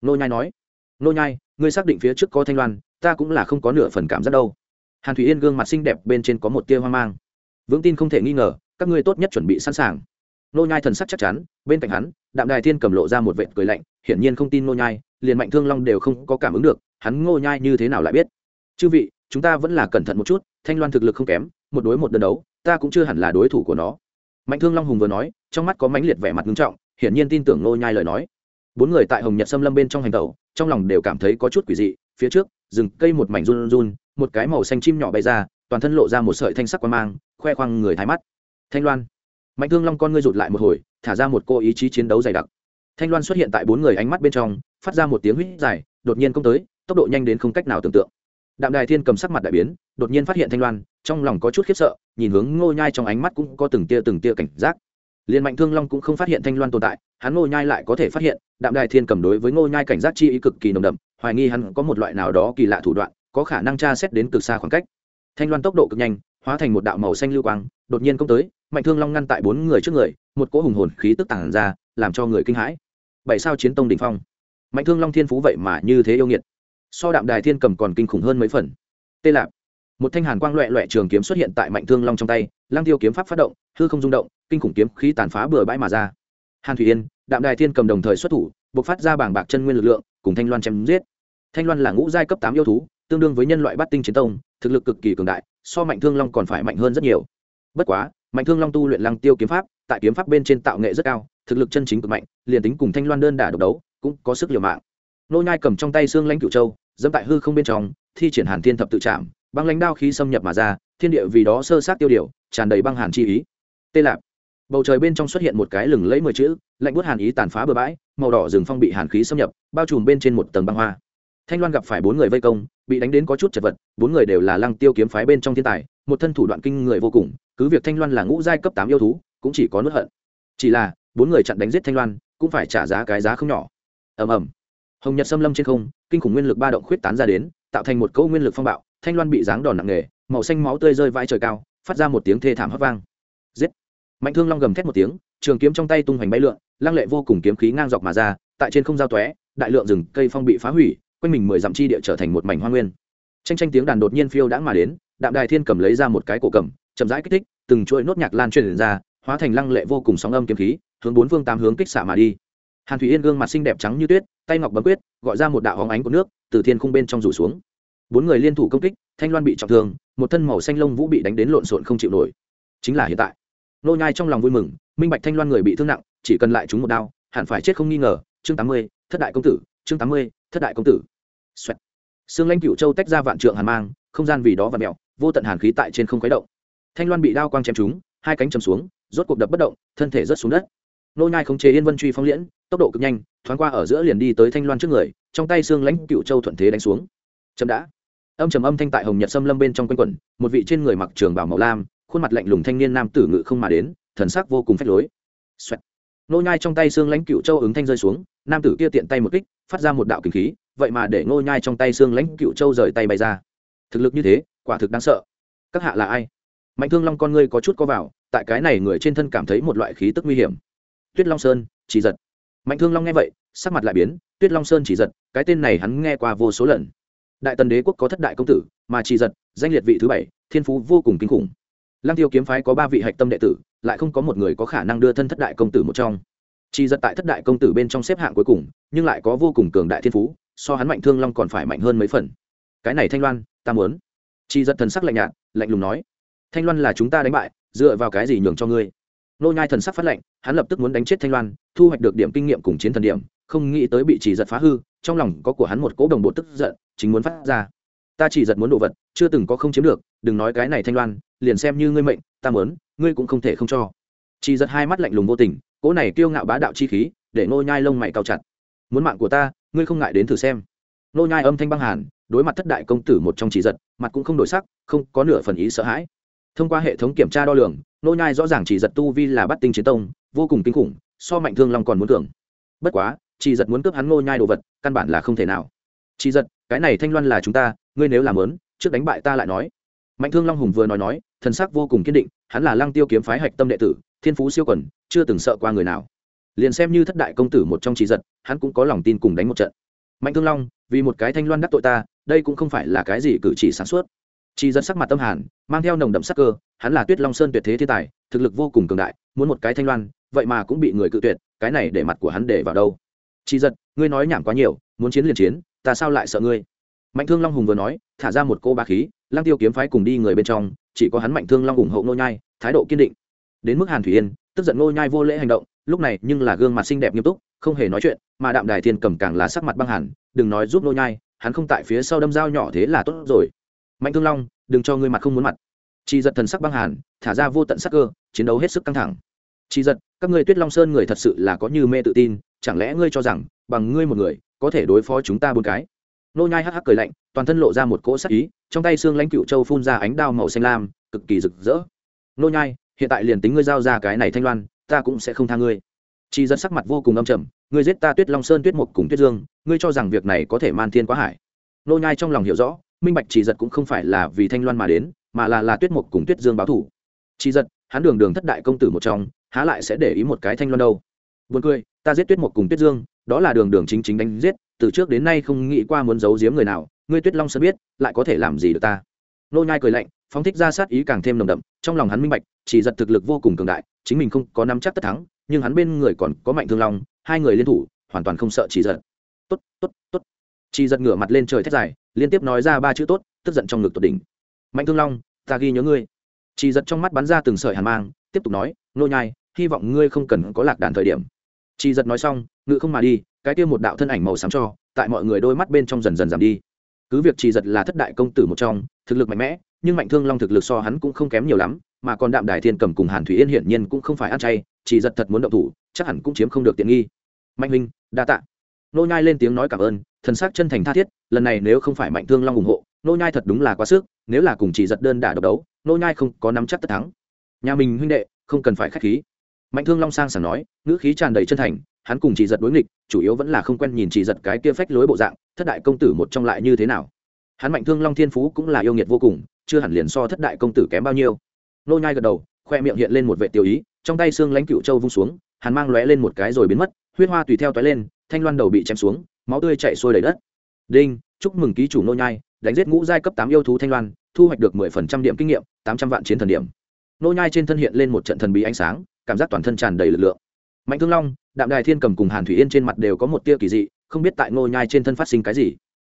Nô nhai nói nô nhai, ngươi xác định phía trước có thanh loan, ta cũng là không có nửa phần cảm giác đâu. Hàn thủy yên gương mặt xinh đẹp bên trên có một tia hoang mang. Vững tin không thể nghi ngờ, các ngươi tốt nhất chuẩn bị sẵn sàng. Nô nhai thần sắc chắc chắn, bên cạnh hắn, đạm đài thiên cầm lộ ra một vệt cười lạnh, hiển nhiên không tin nô nhai, liền mạnh thương long đều không có cảm ứng được, hắn ngô nhai như thế nào lại biết. Chư vị, chúng ta vẫn là cẩn thận một chút, thanh loan thực lực không kém, một đối một đơn đấu, ta cũng chưa hẳn là đối thủ của nó. Mạnh thương long hùng vừa nói, trong mắt có mãnh liệt vẻ mặt nghiêm trọng, hiển nhiên tin tưởng nô nhai lời nói bốn người tại hồng nhật sâm lâm bên trong hành tẩu, trong lòng đều cảm thấy có chút quỷ dị. Phía trước, rừng cây một mảnh run run, một cái màu xanh chim nhỏ bay ra, toàn thân lộ ra một sợi thanh sắc quang mang, khoe khoang người thái mắt. Thanh loan. Mạnh thương long con ngươi rụt lại một hồi, thả ra một cô ý chí chiến đấu dày đặc. Thanh loan xuất hiện tại bốn người ánh mắt bên trong, phát ra một tiếng huýt dài, đột nhiên công tới, tốc độ nhanh đến không cách nào tưởng tượng. Đạm đài thiên cầm sắc mặt đại biến, đột nhiên phát hiện thanh loan, trong lòng có chút khiếp sợ, nhìn hướng ngô nhai trong ánh mắt cũng có từng tia từng tia cảnh giác liền mạnh thương long cũng không phát hiện thanh loan tồn tại, hắn ngô nhai lại có thể phát hiện, đạm đài thiên cầm đối với ngô nhai cảnh giác chi ý cực kỳ nồng đậm, hoài nghi hắn có một loại nào đó kỳ lạ thủ đoạn, có khả năng tra xét đến cực xa khoảng cách. Thanh loan tốc độ cực nhanh, hóa thành một đạo màu xanh lưu quang, đột nhiên công tới, mạnh thương long ngăn tại bốn người trước người, một cỗ hùng hồn khí tức tản ra, làm cho người kinh hãi. Bảy sao chiến tông đỉnh phong. Mạnh thương long thiên phú vậy mà như thế yêu nghiệt. So đạm đài thiên cầm còn kinh khủng hơn mấy phần. Tê lạp một thanh hàn quang loẹ loẹ trường kiếm xuất hiện tại mạnh thương long trong tay lang tiêu kiếm pháp phát động, hư không rung động, kinh khủng kiếm khí tàn phá bừa bãi mà ra. Hàn thủy yên, đạm đài thiên cầm đồng thời xuất thủ buộc phát ra bảng bạc chân nguyên lực lượng, cùng thanh loan chém giết. Thanh loan là ngũ giai cấp tám yêu thú, tương đương với nhân loại bát tinh chiến tông, thực lực cực kỳ cường đại, so mạnh thương long còn phải mạnh hơn rất nhiều. Bất quá, mạnh thương long tu luyện lăng tiêu kiếm pháp, tại kiếm pháp bên trên tạo nghệ rất cao, thực lực chân chính cực mạnh, liền tính cùng thanh loan đơn đả độc đấu, cũng có sức liều mạng. Nô nhai cầm trong tay xương lãnh cửu châu, dẫm tại hư không bên trong, thi triển hàn thiên thập tự chạm băng lãnh đao khí xâm nhập mà ra, thiên địa vì đó sơ sát tiêu điều, tràn đầy băng hàn chi ý. Tê lạp. Bầu trời bên trong xuất hiện một cái lừng lẫy mười chữ, lạnh buốt hàn ý tàn phá bừa bãi, màu đỏ rừng phong bị hàn khí xâm nhập, bao trùm bên trên một tầng băng hoa. Thanh loan gặp phải bốn người vây công, bị đánh đến có chút chật vật, bốn người đều là lăng tiêu kiếm phái bên trong thiên tài, một thân thủ đoạn kinh người vô cùng, cứ việc thanh loan là ngũ giai cấp tám yêu thú, cũng chỉ có nuốt hận. Chỉ là, bốn người chặn đánh giết thanh loan, cũng phải trả giá cái giá không nhỏ. Ầm ầm. Hồng nhật xâm lâm trên không, kinh khủng nguyên lực ba động khuyết tán ra đến, tạo thành một câu nguyên lực phong bạo thanh loan bị giáng đòn nặng nề, màu xanh máu tươi rơi vãi trời cao, phát ra một tiếng thê thảm hấp vang. Giết! Mạnh thương long gầm thét một tiếng, trường kiếm trong tay tung hoành bay lượn, lăng lệ vô cùng kiếm khí ngang dọc mà ra, tại trên không giao tóe, đại lượng rừng cây phong bị phá hủy, quanh mình mười dặm chi địa trở thành một mảnh hoa nguyên. Tranh tranh tiếng đàn đột nhiên phiêu đã mà đến, đạm đài thiên cầm lấy ra một cái cổ cầm, chậm rãi kích thích, từng chuỗi nốt nhạc lan truyền ra, hóa thành lăng lệ vô cùng sóng âm kiếm khí, hướng bốn phương tám hướng kích xạ mà đi. Hàn thủy yên gương mặt xinh đẹp trắng như tuyết, tay ngọc bấm quyết, gọi ra một đạo hóng ánh của nước, từ thiên khung bên trong rủ xuống bốn người liên thủ công kích thanh loan bị trọng thương một thân màu xanh lông vũ bị đánh đến lộn xộn không chịu nổi chính là hiện tại nô nhai trong lòng vui mừng minh bạch thanh loan người bị thương nặng chỉ cần lại chúng một đao hẳn phải chết không nghi ngờ chương tám mươi thất đại công tử chương tám mươi thất đại công tử Xoẹt. xương Lãnh Cửu Châu tách ra vạn trượng hàn mang, không gian vì đó vặn mèo, vô tận hàn khí tại trên không khuấy động. Thanh Loan bị đao quang chém trúng, hai cánh chầm xuống, rốt cuộc đập bất động, thân thể rớt xuống đất. Nô Nhai không chế Yên Vân truy phong liễn, tốc độ cực nhanh, thoáng qua ở giữa liền đi tới Thanh Loan trước người, trong tay xương Lãnh Cửu Châu thuận thế đánh xuống. chậm đã. Âm trầm âm thanh tại Hồng Nhật Sâm Lâm bên trong quanh quẩn, một vị trên người mặc trường bào màu lam, khuôn mặt lạnh lùng thanh niên nam tử ngự không mà đến, thần sắc vô cùng phách lối. Xoẹt. Nô Nhai trong tay Sương Lãnh cựu Châu ứng thanh rơi xuống, nam tử kia tiện tay một kích, phát ra một đạo kinh khí, vậy mà để nô nhai trong tay xương lãnh cựu châu rời tay bay ra. Thực lực như thế quả thực đáng sợ. Các hạ là ai? Mạnh thương long con ngươi có chút có vào tại cái này người trên thân cảm thấy một loại khí tức nguy hiểm. Tuyết long sơn chỉ giật. Mạnh thương long nghe vậy sắc mặt lại biến tuyết long sơn chỉ giật cái tên này hắn nghe qua vô số lần đại tần đế quốc có thất đại công tử, mà chỉ giật, danh liệt vị thứ bảy, thiên phú vô cùng kinh khủng. Lăng tiêu kiếm phái có ba vị hạch tâm đệ tử, lại không có một người có khả năng đưa thân thất đại công tử một trong. Chỉ giật tại thất đại công tử bên trong xếp hạng cuối cùng, nhưng lại có vô cùng cường đại thiên phú, so hắn mạnh thương long còn phải mạnh hơn mấy phần. Cái này thanh loan, ta muốn. Chỉ giật thần sắc lạnh nhạt, lạnh lùng nói, thanh loan là chúng ta đánh bại, dựa vào cái gì nhường cho ngươi? Nô nhai thần sắc phát lệnh, hắn lập tức muốn đánh chết thanh loan, thu hoạch được điểm kinh nghiệm cùng chiến thần điểm, không nghĩ tới bị chỉ giật phá hư, trong lòng có của hắn một cỗ đồng bộ tức giận chính muốn phát ra. Ta chỉ giật muốn đồ vật, chưa từng có không chiếm được, đừng nói cái này thanh loan, liền xem như ngươi mệnh, ta muốn, ngươi cũng không thể không cho. Chỉ giật hai mắt lạnh lùng vô tình, cỗ này kiêu ngạo bá đạo chi khí, để nô nhai lông mày cao chặt. Muốn mạng của ta, ngươi không ngại đến thử xem. Nô nhai âm thanh băng hàn, đối mặt thất đại công tử một trong chỉ giật, mặt cũng không đổi sắc, không có nửa phần ý sợ hãi. Thông qua hệ thống kiểm tra đo lường nô nhai rõ ràng chỉ giật tu vi là bắt tinh chiến tông, vô cùng kinh khủng, so mạnh thương long còn muốn cường. Bất quá, chỉ giật muốn cướp hắn nô nhai đồ vật, căn bản là không thể nào. Chỉ giật cái này thanh loan là chúng ta, ngươi nếu làm lớn, trước đánh bại ta lại nói. Mạnh thương long hùng vừa nói nói, thần sắc vô cùng kiên định, hắn là lăng tiêu kiếm phái hạch tâm đệ tử, thiên phú siêu quần, chưa từng sợ qua người nào. Liền xem như thất đại công tử một trong trí giật, hắn cũng có lòng tin cùng đánh một trận. Mạnh thương long, vì một cái thanh loan đắc tội ta, đây cũng không phải là cái gì cử chỉ sản xuất chỉ dẫn sắc mặt tâm hàn, mang theo nồng đậm sắc cơ, hắn là tuyết long sơn tuyệt thế thiên tài, thực lực vô cùng cường đại, muốn một cái thanh loan, vậy mà cũng bị người cự tuyệt, cái này để mặt của hắn để vào đâu? Chỉ giật, ngươi nói nhảm quá nhiều, muốn chiến liền chiến ta sao lại sợ ngươi? Mạnh thương long hùng vừa nói, thả ra một cô ba khí lang tiêu kiếm phái cùng đi người bên trong, chỉ có hắn mạnh thương long ủng hộ nô nhai, thái độ kiên định. Đến mức hàn thủy yên, tức giận nô nhai vô lễ hành động, lúc này nhưng là gương mặt xinh đẹp nghiêm túc, không hề nói chuyện, mà đạm đài thiên cầm càng là sắc mặt băng hẳn, đừng nói giúp nô nhai, hắn không tại phía sau đâm dao nhỏ thế là tốt rồi. Mạnh thương long, đừng cho ngươi mặt không muốn mặt. Chỉ giật thần sắc băng hàn, thả ra vô tận sắc cơ, chiến đấu hết sức căng thẳng. Chỉ giật, các ngươi tuyết long sơn người thật sự là có như mê tự tin, chẳng lẽ ngươi cho rằng, bằng ngươi một người có thể đối phó chúng ta bốn cái. Nô nhai hắc hắc cười lạnh, toàn thân lộ ra một cỗ sắc ý, trong tay xương lãnh cựu châu phun ra ánh đao màu xanh lam, cực kỳ rực rỡ. Nô nhai, hiện tại liền tính ngươi giao ra cái này thanh loan, ta cũng sẽ không tha ngươi. Chỉ dân sắc mặt vô cùng âm trầm, ngươi giết ta tuyết long sơn, tuyết mục cùng tuyết dương, ngươi cho rằng việc này có thể man thiên quá hải. Nô nhai trong lòng hiểu rõ, minh bạch chỉ giật cũng không phải là vì thanh loan mà đến, mà là là tuyết mục cùng tuyết dương báo thủ. Chỉ giật, hắn đường đường thất đại công tử một trong, há lại sẽ để ý một cái thanh loan đâu? Buồn cười, ta giết tuyết mục cùng tuyết dương đó là đường đường chính chính đánh giết, từ trước đến nay không nghĩ qua muốn giấu giếm người nào, ngươi tuyết long sơn biết, lại có thể làm gì được ta? Nô nhai cười lạnh, phóng thích ra sát ý càng thêm nồng đậm, trong lòng hắn minh bạch, chỉ giật thực lực vô cùng cường đại, chính mình không có nắm chắc tất thắng, nhưng hắn bên người còn có mạnh thương long, hai người liên thủ, hoàn toàn không sợ chỉ giật. Tốt tốt tốt. Chỉ giật ngửa mặt lên trời thét dài, liên tiếp nói ra ba chữ tốt, tức giận trong ngực tột đỉnh. Mạnh thương long, ta ghi nhớ ngươi. Chỉ giật trong mắt bắn ra từng sợi hàn mang, tiếp tục nói, nô nhai, hy vọng ngươi không cần có lạc đàn thời điểm chị giật nói xong, ngự không mà đi, cái kia một đạo thân ảnh màu xám cho, tại mọi người đôi mắt bên trong dần dần giảm đi. Cứ việc chị giật là thất đại công tử một trong, thực lực mạnh mẽ, nhưng mạnh thương long thực lực so hắn cũng không kém nhiều lắm, mà còn đạm đài thiên cầm cùng hàn thủy yên hiển nhiên cũng không phải ăn chay chị giật thật muốn động thủ, chắc hẳn cũng chiếm không được tiện nghi. Mạnh huynh, đa tạ. Nô nhai lên tiếng nói cảm ơn, thần sắc chân thành tha thiết, lần này nếu không phải mạnh thương long ủng hộ, nô nhai thật đúng là quá sức, nếu là cùng chỉ giật đơn đả độc đấu, nô nhai không có nắm chắc tất thắng. Nhà mình huynh đệ, không cần phải khách khí mạnh thương long sang sảng nói, ngữ khí tràn đầy chân thành, hắn cùng chỉ giật đối nghịch, chủ yếu vẫn là không quen nhìn chỉ giật cái kia phách lối bộ dạng, thất đại công tử một trong lại như thế nào. Hắn mạnh thương long thiên phú cũng là yêu nghiệt vô cùng, chưa hẳn liền so thất đại công tử kém bao nhiêu. Nô nhai gật đầu, khoe miệng hiện lên một vệ tiêu ý, trong tay xương lãnh cựu châu vung xuống, hắn mang lóe lên một cái rồi biến mất, huyết hoa tùy theo toái lên, thanh loan đầu bị chém xuống, máu tươi chảy xuôi đầy đất. Đinh, chúc mừng ký chủ nô nhai, đánh giết ngũ giai cấp tám yêu thú thanh loan, thu hoạch được mười phần trăm điểm kinh nghiệm, tám trăm vạn chiến thần điểm. Nô nhai trên thân hiện lên một trận thần bí ánh sáng cảm giác toàn thân tràn đầy lực lượng. Mạnh thương long, đạm đài thiên cầm cùng hàn thủy yên trên mặt đều có một tia kỳ dị, không biết tại nô nhai trên thân phát sinh cái gì.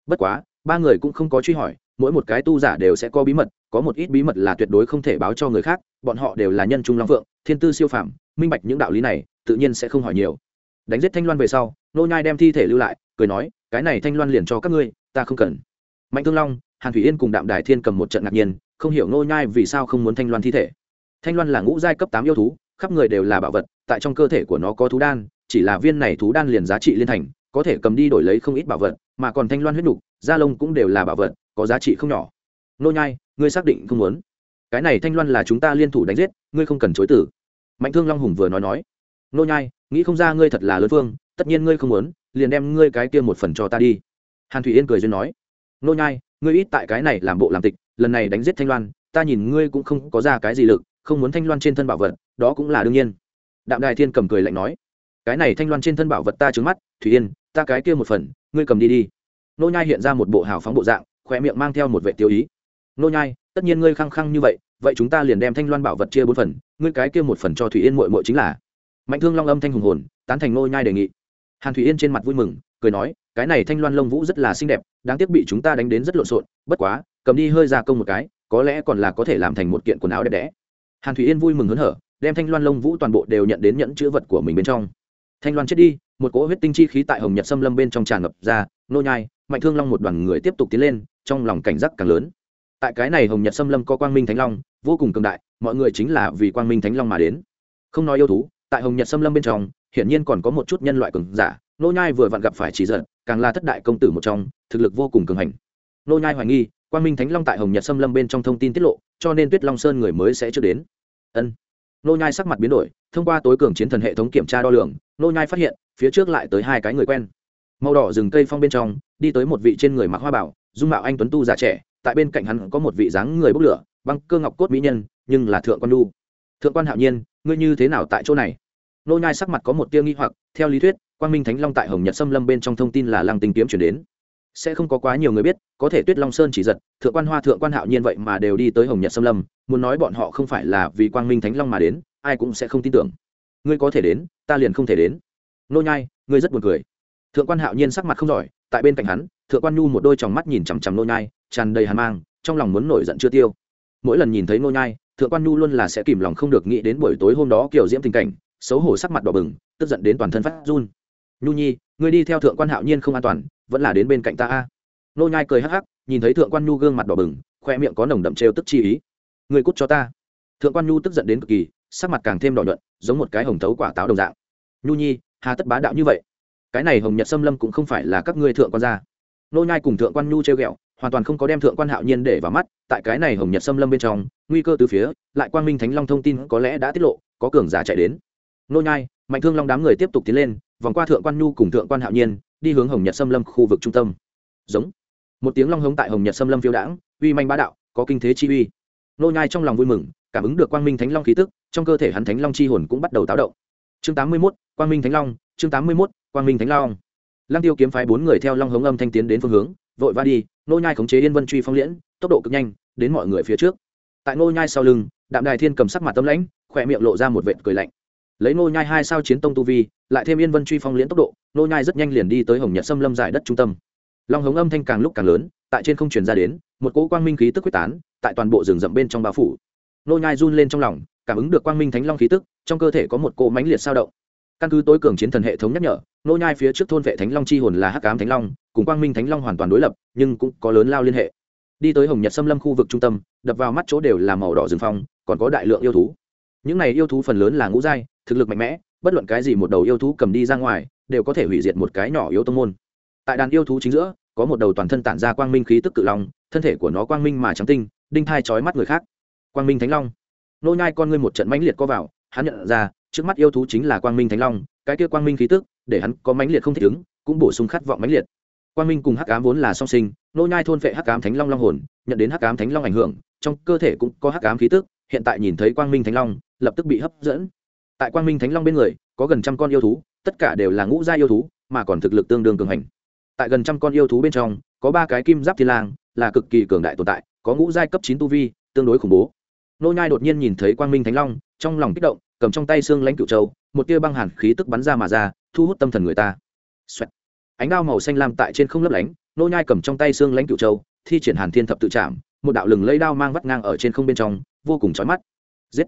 Bất quá, ba người cũng không có truy hỏi, mỗi một cái tu giả đều sẽ có bí mật, có một ít bí mật là tuyệt đối không thể báo cho người khác, bọn họ đều là nhân trung long phượng thiên tư siêu phàm, minh bạch những đạo lý này, tự nhiên sẽ không hỏi nhiều. Đánh giết thanh loan về sau nô nhai đem thi thể lưu lại, cười nói, cái này thanh loan liền cho các ngươi, ta không cần. Mạnh thương long, hàn thủy yên cùng đạm đài thiên cầm một trận ngạc nhiên, không hiểu nô nhai vì sao không muốn thanh loan thi thể. Thanh loan là ngũ giai cấp tám yêu thú khắp người đều là bảo vật, tại trong cơ thể của nó có thú đan, chỉ là viên này thú đan liền giá trị liên thành, có thể cầm đi đổi lấy không ít bảo vật, mà còn thanh loan huyết nục, da lông cũng đều là bảo vật, có giá trị không nhỏ. Nô nhai, ngươi xác định không muốn? Cái này thanh loan là chúng ta liên thủ đánh giết, ngươi không cần chối tử mạnh thương long hùng vừa nói nói. Nô nhai, nghĩ không ra ngươi thật là lớn phương tất nhiên ngươi không muốn, liền đem ngươi cái kia một phần cho ta đi. Hàn thủy yên cười duyên nói. Nô nhai, ngươi ít tại cái này làm bộ làm tịch, lần này đánh giết thanh loan, ta nhìn ngươi cũng không có ra cái gì lực, không muốn thanh loan trên thân bảo vật đó cũng là đương nhiên. Đạm đài thiên cầm cười lạnh nói, cái này thanh loan trên thân bảo vật ta trứng mắt, thủy yên, ta cái kia một phần, ngươi cầm đi đi. Nô nhai hiện ra một bộ hào phóng bộ dạng, khoe miệng mang theo một vệ tiêu ý. Nô nhai, tất nhiên ngươi khăng khăng như vậy vậy chúng ta liền đem thanh loan bảo vật chia bốn phần, ngươi cái kia một phần cho thủy yên muội muội chính là. Mạnh thương long âm thanh hùng hồn, tán thành nô nhai đề nghị. Hàn thủy yên trên mặt vui mừng, cười nói, cái này thanh loan lông vũ rất là xinh đẹp, đáng tiếc bị chúng ta đánh đến rất lộn xộn, bất quá, cầm đi hơi gia công một cái, có lẽ còn là có thể làm thành một kiện quần áo đẹp đẽ. Hàn thủy yên vui mừng hớn hở đem thanh loan lông vũ toàn bộ đều nhận đến nhẫn chữ vật của mình bên trong. Thanh loan chết đi, một cỗ huyết tinh chi khí tại hồng nhật xâm lâm bên trong tràn ngập ra, nô nhai, mạnh thương long một đoàn người tiếp tục tiến lên, trong lòng cảnh giác càng lớn. Tại cái này hồng nhật xâm lâm có quang minh thánh long, vô cùng cường đại, mọi người chính là vì quang minh thánh long mà đến. Không nói yêu thú, tại hồng nhật xâm lâm bên trong, hiển nhiên còn có một chút nhân loại cường giả, nô nhai vừa vặn gặp phải chỉ giận, càng là thất đại công tử một trong, thực lực vô cùng cường hành. Nô nhai hoài nghi, quang minh thánh long tại hồng nhật xâm lâm bên trong thông tin tiết lộ, cho nên tuyết long sơn người mới sẽ chưa đến. Ân nô nhai sắc mặt biến đổi, thông qua tối cường chiến thần hệ thống kiểm tra đo lường, nô nhai phát hiện, phía trước lại tới hai cái người quen. Màu đỏ rừng cây phong bên trong, đi tới một vị trên người mặc hoa bảo, dung mạo anh tuấn tu già trẻ, tại bên cạnh hắn có một vị dáng người bốc lửa, băng cơ ngọc cốt mỹ nhân, nhưng là thượng quan nu thượng quan hạo nhiên, ngươi như thế nào tại chỗ này? Nô nhai sắc mặt có một tia nghi hoặc, theo lý thuyết, quang minh thánh long tại hồng nhật xâm lâm bên trong thông tin là lăng tinh kiếm chuyển đến sẽ không có quá nhiều người biết, có thể tuyết long sơn chỉ giật, thượng quan hoa, thượng quan hạo nhiên vậy mà đều đi tới hồng nhật xâm lâm, muốn nói bọn họ không phải là vì quang minh thánh long mà đến, ai cũng sẽ không tin tưởng. Ngươi có thể đến, ta liền không thể đến. Nô nhai, ngươi rất buồn cười. Thượng quan hạo nhiên sắc mặt không giỏi, tại bên cạnh hắn, thượng quan nhu một đôi tròng mắt nhìn chằm chằm nô nhai, tràn đầy hàn mang, trong lòng muốn nổi giận chưa tiêu. Mỗi lần nhìn thấy nô nhai, thượng quan nhu luôn là sẽ kìm lòng không được nghĩ đến buổi tối hôm đó kiểu diễm tình cảnh, xấu hổ sắc mặt đỏ bừng, tức giận đến toàn thân phát run nhu nhi, ngươi đi theo thượng quan hạo nhiên không an toàn, vẫn là đến bên cạnh ta a. Nô nhai cười hắc hắc, nhìn thấy thượng quan nhu gương mặt đỏ bừng, khoe miệng có nồng đậm trêu tức chi ý. Ngươi cút cho ta. Thượng quan nhu tức giận đến cực kỳ, sắc mặt càng thêm đỏ nhuận, giống một cái hồng thấu quả táo đồng dạng. Nhu nhi, hà tất bá đạo như vậy. Cái này hồng nhật xâm lâm cũng không phải là các ngươi thượng quan gia. Nô nhai cùng thượng quan nhu treo ghẹo, hoàn toàn không có đem thượng quan hạo nhiên để vào mắt, tại cái này hồng nhật xâm lâm bên trong, nguy cơ từ phía, lại quang minh thánh long thông tin có lẽ đã tiết lộ, có cường giả chạy đến. Nô nhai, mạnh thương long đám người tiếp tục tiến lên vòng qua thượng quan nhu cùng thượng quan hạo nhiên đi hướng hồng nhật xâm lâm khu vực trung tâm. Giống. Một tiếng long hống tại hồng nhật xâm lâm phiêu đãng uy manh bá đạo có kinh thế chi uy. Nô nhai trong lòng vui mừng cảm ứng được quang minh thánh long khí tức trong cơ thể hắn thánh long chi hồn cũng bắt đầu táo động. Chương 81, quang minh thánh long chương 81, quang minh thánh long. Lăng tiêu kiếm phái bốn người theo long hống âm thanh tiến đến phương hướng vội va đi nô nhai khống chế yên vân truy phong liễn tốc độ cực nhanh đến mọi người phía trước. Tại nô nhai sau lưng đạm đài thiên cầm sắc mặt tâm lãnh khỏe miệng lộ ra một vệt cười lạnh lấy nô nhai hai sao chiến tông tu vi, lại thêm yên vân truy phong liễn tốc độ nô nhai rất nhanh liền đi tới hồng nhật sâm lâm giải đất trung tâm. Long hống âm thanh càng lúc càng lớn, tại trên không truyền ra đến, một cỗ quang minh khí tức quyết tán, tại toàn bộ rừng rậm bên trong bao phủ. Nô nhai run lên trong lòng, cảm ứng được quang minh thánh long khí tức, trong cơ thể có một cỗ mãnh liệt sao động. Căn cứ tối cường chiến thần hệ thống nhắc nhở nô nhai phía trước thôn vệ thánh long chi hồn là hắc ám thánh long, cùng quang minh thánh long hoàn toàn đối lập, nhưng cũng có lớn lao liên hệ. Đi tới hồng nhật xâm lâm khu vực trung tâm, đập vào mắt chỗ đều là màu đỏ rừng phong, còn có đại lượng yêu thú những này yêu thú phần lớn là ngũ giai, thực lực mạnh mẽ, bất luận cái gì một đầu yêu thú cầm đi ra ngoài, đều có thể hủy diệt một cái nhỏ yếu tông môn. Tại đàn yêu thú chính giữa, có một đầu toàn thân tản ra quang minh khí tức cự long, thân thể của nó quang minh mà trắng tinh, đinh thai chói mắt người khác. Quang minh thánh long. Nô nhai con ngươi một trận mãnh liệt co vào, hắn nhận ra, trước mắt yêu thú chính là quang minh thánh long, cái kia quang minh khí tức, để hắn có mãnh liệt không thích ứng, cũng bổ sung khát vọng mãnh liệt. Quang minh cùng hắc ám vốn là song sinh, nô nhai thôn phệ hắc ám thánh long long hồn, nhận đến hắc ám thánh long ảnh hưởng, trong cơ thể cũng có hắc ám khí tức, hiện tại nhìn thấy quang minh thánh long lập tức bị hấp dẫn. Tại quang minh thánh long bên người, có gần trăm con yêu thú, tất cả đều là ngũ gia yêu thú, mà còn thực lực tương đương cường hành. Tại gần trăm con yêu thú bên trong, có ba cái kim giáp thiên lang, là cực kỳ cường đại tồn tại, có ngũ giai cấp chín tu vi, tương đối khủng bố. Nô nhai đột nhiên nhìn thấy quang minh thánh long, trong lòng kích động, cầm trong tay xương lãnh cựu châu, một tia băng hàn khí tức bắn ra mà ra, thu hút tâm thần người ta. Xoẹt. ánh đao màu xanh lam tại trên không lấp lánh, nô nhai cầm trong tay xương lãnh cựu châu, thi triển hàn thiên thập tự chạm một đạo lừng lây đao mang vắt ngang ở trên không bên trong, vô cùng chói mắt. Giết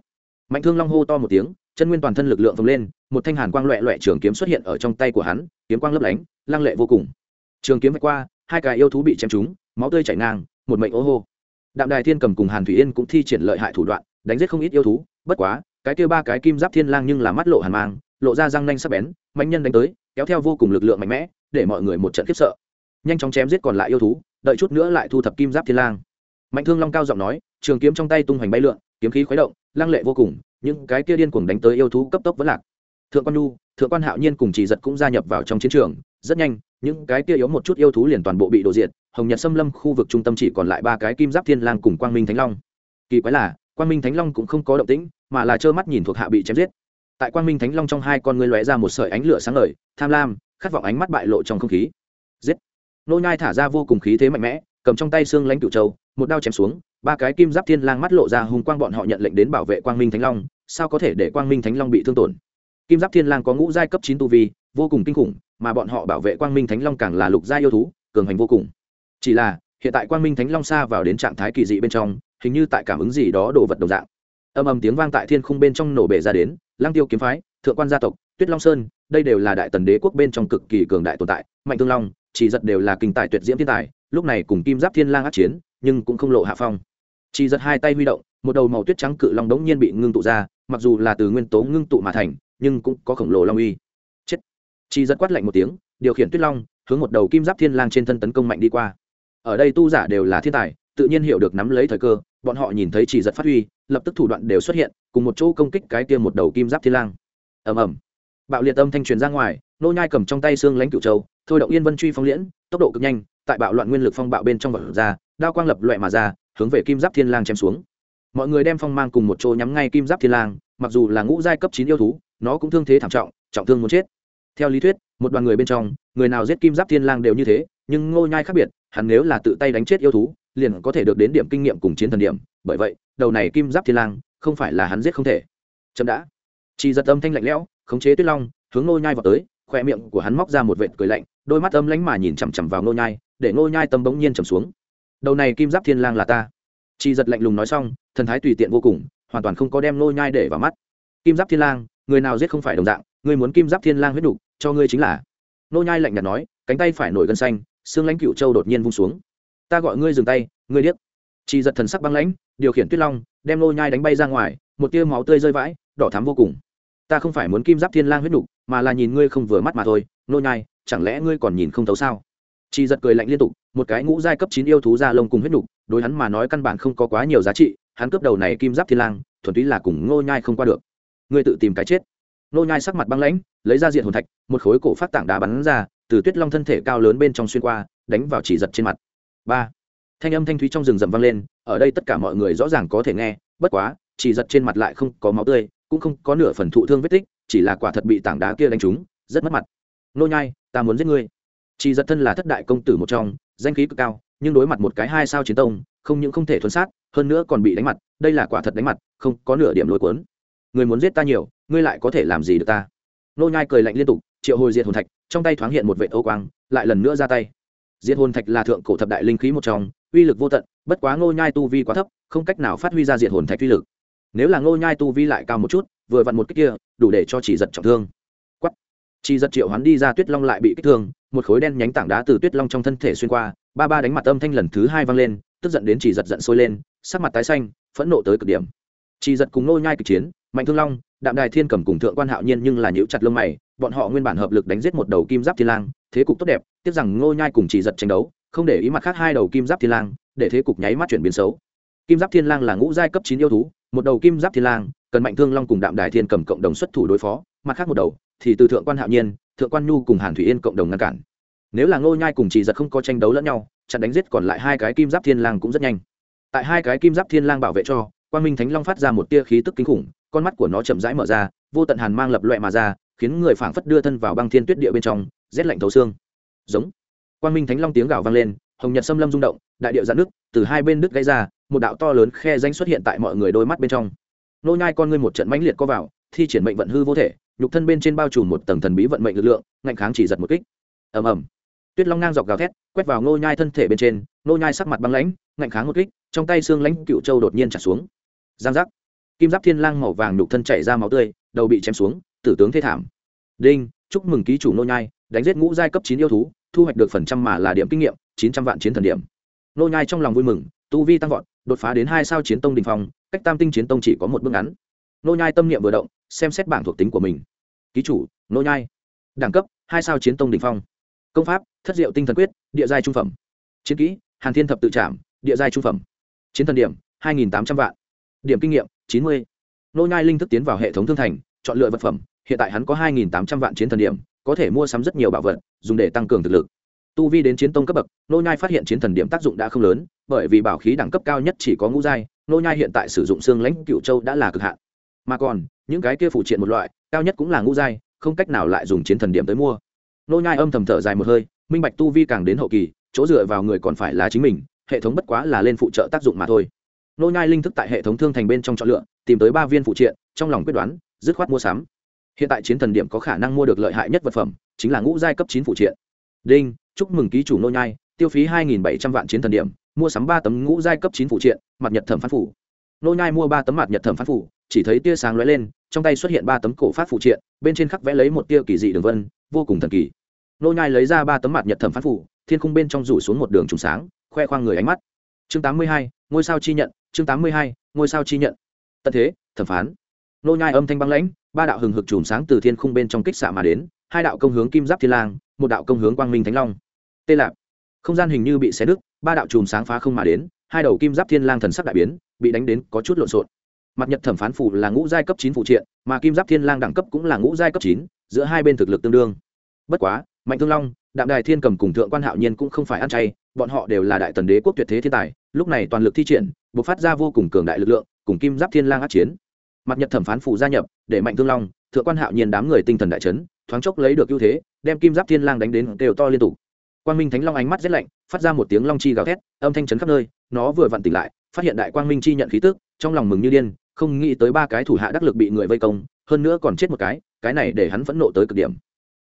mạnh thương long hô to một tiếng, chân nguyên toàn thân lực lượng phồng lên, một thanh hàn quang loẹ loẹ trường kiếm xuất hiện ở trong tay của hắn, kiếm quang lấp lánh, lăng lệ vô cùng. Trường kiếm vạch qua, hai cái yêu thú bị chém trúng, máu tươi chảy ngang, một mệnh ô hô. Đạm đài thiên cầm cùng hàn thủy yên cũng thi triển lợi hại thủ đoạn, đánh giết không ít yêu thú, bất quá, cái kia ba cái kim giáp thiên lang nhưng là mắt lộ hàn mang, lộ ra răng nanh sắc bén, mạnh nhân đánh tới, kéo theo vô cùng lực lượng mạnh mẽ, để mọi người một trận khiếp sợ. Nhanh chóng chém giết còn lại yêu thú, đợi chút nữa lại thu thập kim giáp thiên lang. Mạnh thương long cao giọng nói trường kiếm trong tay tung hoành bay lượn, kiếm khí khuấy động, lăng lệ vô cùng, những cái kia điên cuồng đánh tới yêu thú cấp tốc vẫn lạc. Thượng quan nhu, thượng quan hạo nhiên cùng chỉ giật cũng gia nhập vào trong chiến trường, rất nhanh, những cái kia yếu một chút yêu thú liền toàn bộ bị đổ diệt, hồng nhật xâm lâm khu vực trung tâm chỉ còn lại ba cái kim giáp thiên lang cùng quang minh thánh long. Kỳ quái là, quang minh thánh long cũng không có động tĩnh, mà là trơ mắt nhìn thuộc hạ bị chém giết. Tại quang minh thánh long trong hai con ngươi lóe ra một sợi ánh lửa sáng ngời, tham lam, khát vọng ánh mắt bại lộ trong không khí. Giết! Nô nhai thả ra vô cùng khí thế mạnh mẽ, cầm trong tay xương lãnh cửu châu, một đao chém xuống ba cái kim giáp thiên lang mắt lộ ra hùng quang bọn họ nhận lệnh đến bảo vệ quang minh thánh long, sao có thể để quang minh thánh long bị thương tổn? Kim giáp thiên lang có ngũ giai cấp chín tu vi, vô cùng kinh khủng, mà bọn họ bảo vệ quang minh thánh long càng là lục giai yêu thú, cường hành vô cùng. Chỉ là, hiện tại quang minh thánh long xa vào đến trạng thái kỳ dị bên trong, hình như tại cảm ứng gì đó đồ vật đồng dạng. Âm ầm tiếng vang tại thiên khung bên trong nổ bể ra đến lang tiêu kiếm phái, thượng quan gia tộc, tuyết long sơn, đây đều là đại tần đế quốc bên trong cực kỳ cường đại tồn tại, mạnh thương long, chỉ giật đều là kinh tài tuyệt diễm thiên tài, lúc này cùng kim giáp thiên lang át chiến, nhưng cũng không lộ hạ phong chỉ giật hai tay huy động, một đầu màu tuyết trắng cự long đống nhiên bị ngưng tụ ra, mặc dù là từ nguyên tố ngưng tụ mà thành, nhưng cũng có khổng lồ long uy. Chết. Chỉ giật quát lạnh một tiếng, điều khiển tuyết long, hướng một đầu kim giáp thiên lang trên thân tấn công mạnh đi qua. Ở đây tu giả đều là thiên tài, tự nhiên hiểu được nắm lấy thời cơ, bọn họ nhìn thấy chỉ giật phát huy, lập tức thủ đoạn đều xuất hiện, cùng một chỗ công kích cái kia một đầu kim giáp thiên lang. Ầm ầm. Bạo liệt âm thanh truyền ra ngoài, nô nhai cầm trong tay xương lãnh cửu châu, thôi động yên vân truy phong liễn, tốc độ cực nhanh, tại bạo loạn nguyên lực phong bạo bên trong vật ra, đao quang lập loại mà ra hướng về kim giáp thiên lang chém xuống. Mọi người đem phong mang cùng một chỗ nhắm ngay kim giáp thiên lang, mặc dù là ngũ giai cấp chín yêu thú, nó cũng thương thế thảm trọng trọng thương muốn chết. Theo lý thuyết, một đoàn người bên trong, người nào giết kim giáp thiên lang đều như thế, nhưng ngô nhai khác biệt, hắn nếu là tự tay đánh chết yêu thú, liền có thể được đến điểm kinh nghiệm cùng chiến thần điểm. Bởi vậy, đầu này kim giáp thiên lang, không phải là hắn giết không thể. Chậm đã. Chỉ giật âm thanh lạnh lẽo, khống chế tuyết long, hướng ngô nhai vào tới khoe miệng của hắn móc ra một vệt cười lạnh, đôi mắt âm lãnh mà nhìn chằm chằm vào ngô nhai, để ngô nhai tâm bỗng nhiên trầm xuống đầu này kim giáp thiên lang là ta. Chỉ giật lạnh lùng nói xong, thần thái tùy tiện vô cùng, hoàn toàn không có đem nô nhai để vào mắt. Kim giáp thiên lang, người nào giết không phải đồng dạng, ngươi muốn kim giáp thiên lang huyết đủ cho ngươi chính là. Nô nhai lạnh nhạt nói, cánh tay phải nổi gân xanh, xương lãnh cựu châu đột nhiên vung xuống. Ta gọi ngươi dừng tay, ngươi điếc. Chỉ giật thần sắc băng lãnh, điều khiển tuyết long, đem nô nhai đánh bay ra ngoài, một tia máu tươi rơi vãi, đỏ thắm vô cùng. Ta không phải muốn kim giáp thiên lang huyết đủ mà là nhìn ngươi không vừa mắt mà thôi. Nô nhai, chẳng lẽ ngươi còn nhìn không thấu sao? Chỉ giật cười lạnh liên tục, một cái ngũ giai cấp chín yêu thú da lông cùng huyết nhục đối hắn mà nói căn bản không có quá nhiều giá trị, hắn cướp đầu này kim giáp thiên lang, thuần túy là cùng ngô nhai không qua được. Ngươi tự tìm cái chết. Ngô nhai sắc mặt băng lãnh, lấy ra diện hồn thạch, một khối cổ phát tảng đá bắn ra, từ tuyết long thân thể cao lớn bên trong xuyên qua, đánh vào chỉ giật trên mặt. Ba. Thanh âm thanh thúy trong rừng rậm vang lên, ở đây tất cả mọi người rõ ràng có thể nghe, bất quá, chỉ giật trên mặt lại không có máu tươi, cũng không có nửa phần thụ thương vết tích, chỉ là quả thật bị tảng đá kia đánh trúng, rất mất mặt. Nô nhai, ta muốn giết ngươi chỉ giật thân là thất đại công tử một trong, danh khí cực cao, nhưng đối mặt một cái hai sao chiến tông, không những không thể thuần sát, hơn nữa còn bị đánh mặt, đây là quả thật đánh mặt, không có nửa điểm lối cuốn. Người muốn giết ta nhiều, ngươi lại có thể làm gì được ta? Nô nhai cười lạnh liên tục, triệu hồi diệt hồn thạch, trong tay thoáng hiện một vệ ô quang, lại lần nữa ra tay. Diệt hồn thạch là thượng cổ thập đại linh khí một trong, uy lực vô tận, bất quá ngô nhai tu vi quá thấp, không cách nào phát huy ra diệt hồn thạch uy lực. Nếu là ngô nhai tu vi lại cao một chút, vừa vặn một kích kia, đủ để cho chỉ giật trọng thương. Quát! chỉ giật triệu hoán đi ra tuyết long lại bị kích thương một khối đen nhánh tảng đá từ tuyết long trong thân thể xuyên qua, ba ba đánh mặt âm thanh lần thứ hai vang lên, tức giận đến chỉ giật giận sôi lên, sắc mặt tái xanh, phẫn nộ tới cực điểm. Chỉ giật cùng nô nhai kịch chiến, mạnh thương long, đạm đài thiên cầm cùng thượng quan hạo nhiên nhưng là nhíu chặt lông mày, bọn họ nguyên bản hợp lực đánh giết một đầu kim giáp thiên lang, thế cục tốt đẹp, tiếc rằng nô nhai cùng chỉ giật tranh đấu, không để ý mặt khác hai đầu kim giáp thiên lang, để thế cục nháy mắt chuyển biến xấu. Kim giáp thiên lang là ngũ giai cấp chín yêu thú, một đầu kim giáp thiên lang, cần mạnh thương long cùng đạm đài thiên cầm cộng đồng xuất thủ đối phó, mặt khác một đầu thì từ thượng quan hạo nhiên, thượng quan nhu cùng hàn thủy yên cộng đồng ngăn cản. Nếu là ngô nhai cùng chỉ giật không có tranh đấu lẫn nhau, chặn đánh giết còn lại hai cái kim giáp thiên lang cũng rất nhanh. Tại hai cái kim giáp thiên lang bảo vệ cho quan minh thánh long phát ra một tia khí tức kinh khủng, con mắt của nó chậm rãi mở ra, vô tận hàn mang lập loè mà ra, khiến người phảng phất đưa thân vào băng thiên tuyết địa bên trong, rét lạnh thấu xương. Giống. Quan minh thánh long tiếng gào vang lên, hồng nhật xâm lâm rung động, đại điệu giãn nước từ hai bên đứt gãy ra, một đạo to lớn khe danh xuất hiện tại mọi người đôi mắt bên trong. Nô nhai con ngươi một trận mãnh liệt co vào, thi triển mệnh vận hư vô thể nhục thân bên trên bao trùm một tầng thần bí vận mệnh lực lượng, ngạnh kháng chỉ giật một kích. Ầm ầm. Tuyết long ngang dọc gào thét, quét vào nô nhai thân thể bên trên nô nhai sắc mặt băng lãnh, ngạnh kháng một kích, trong tay xương lãnh cựu châu đột nhiên trả xuống. Giang giác. Kim giáp thiên lang màu vàng nhục thân chảy ra máu tươi, đầu bị chém xuống, tử tướng thế thảm. Đinh, chúc mừng ký chủ nô nhai, đánh giết ngũ giai cấp chín yêu thú, thu hoạch được phần trăm mà là điểm kinh nghiệm, chín trăm vạn chiến thần điểm. Nô nhai trong lòng vui mừng, tu vi tăng vọt, đột phá đến hai sao chiến tông đỉnh phong, cách tam tinh chiến tông chỉ có một bước ngắn nô nhai tâm niệm vừa động, xem xét bảng thuộc tính của mình. Ký chủ, nô nhai. Đẳng cấp, hai sao chiến tông đỉnh phong. Công pháp, thất diệu tinh thần quyết, địa giai trung phẩm. Chiến kỹ, hàn thiên thập tự trảm, địa giai trung phẩm. Chiến thần điểm, hai nghìn tám trăm vạn. Điểm kinh nghiệm, chín mươi. Nô nhai linh thức tiến vào hệ thống thương thành, chọn lựa vật phẩm. Hiện tại hắn có hai nghìn tám trăm vạn chiến thần điểm, có thể mua sắm rất nhiều bảo vật, dùng để tăng cường thực lực. Tu vi đến chiến tông cấp bậc, nô nhai phát hiện chiến thần điểm tác dụng đã không lớn, bởi vì bảo khí đẳng cấp cao nhất chỉ có ngũ giai. Nô nhai hiện tại sử dụng xương lãnh cựu châu đã là cực hạn mà còn, những cái kia phụ triện một loại, cao nhất cũng là ngũ giai, không cách nào lại dùng chiến thần điểm tới mua. Nô nhai âm thầm thở dài một hơi, minh bạch tu vi càng đến hậu kỳ, chỗ dựa vào người còn phải là chính mình, hệ thống bất quá là lên phụ trợ tác dụng mà thôi. Nô nhai linh thức tại hệ thống thương thành bên trong chọn lựa, tìm tới ba viên phụ triện, trong lòng quyết đoán, dứt khoát mua sắm. Hiện tại chiến thần điểm có khả năng mua được lợi hại nhất vật phẩm, chính là ngũ giai cấp chín phụ triện. Đinh, chúc mừng ký chủ nô nhai, tiêu phí hai nghìn bảy trăm vạn chiến thần điểm, mua sắm ba tấm ngũ giai cấp chín phụ triện, mặt nhật thẩm phán phủ. Nô nhai mua ba tấm mặt nhật thẩm phán phủ chỉ thấy tia sáng lóe lên trong tay xuất hiện ba tấm cổ phát phụ triện bên trên khắc vẽ lấy một tia kỳ dị đường vân vô cùng thần kỳ. Nô nhai lấy ra ba tấm mặt nhật thẩm phán phủ thiên khung bên trong rủ xuống một đường trùng sáng khoe khoang người ánh mắt. Chương tám mươi hai ngôi sao chi nhận chương tám mươi hai ngôi sao chi nhận. Tận thế thẩm phán. Nô nhai âm thanh băng lãnh ba đạo hừng hực trùng sáng từ thiên khung bên trong kích xạ mà đến hai đạo công hướng kim giáp thiên lang một đạo công hướng quang minh thánh long. Tê lặng, không gian hình như bị xé đứt ba đạo chùm sáng phá không mà đến hai đầu kim giáp thiên lang thần sắc đại biến bị đánh đến có chút lộn xộn mặt nhật thẩm phán phủ là ngũ giai cấp chín phụ triện, mà kim giáp thiên lang đẳng cấp cũng là ngũ giai cấp chín, giữa hai bên thực lực tương đương. Bất quá, mạnh thương long, đạm đài thiên cầm cùng thượng quan hạo nhiên cũng không phải ăn chay, bọn họ đều là đại tần đế quốc tuyệt thế thiên tài, lúc này toàn lực thi triển buộc phát ra vô cùng cường đại lực lượng, cùng kim giáp thiên lang át chiến. Mặt nhật thẩm phán phủ gia nhập, để mạnh thương long, thượng quan hạo nhiên đám người tinh thần đại chấn, thoáng chốc lấy được ưu thế, đem kim giáp thiên lang đánh đến đều to liên tục. Quang minh thánh long ánh mắt rét lạnh, phát ra một tiếng long chi gào thét, âm thanh chấn khắp nơi, nó vừa vặn tỉnh lại, phát hiện đại quang minh chi nhận khí tức, trong lòng mừng như điên không nghĩ tới ba cái thủ hạ đắc lực bị người vây công, hơn nữa còn chết một cái cái này để hắn phẫn nộ tới cực điểm.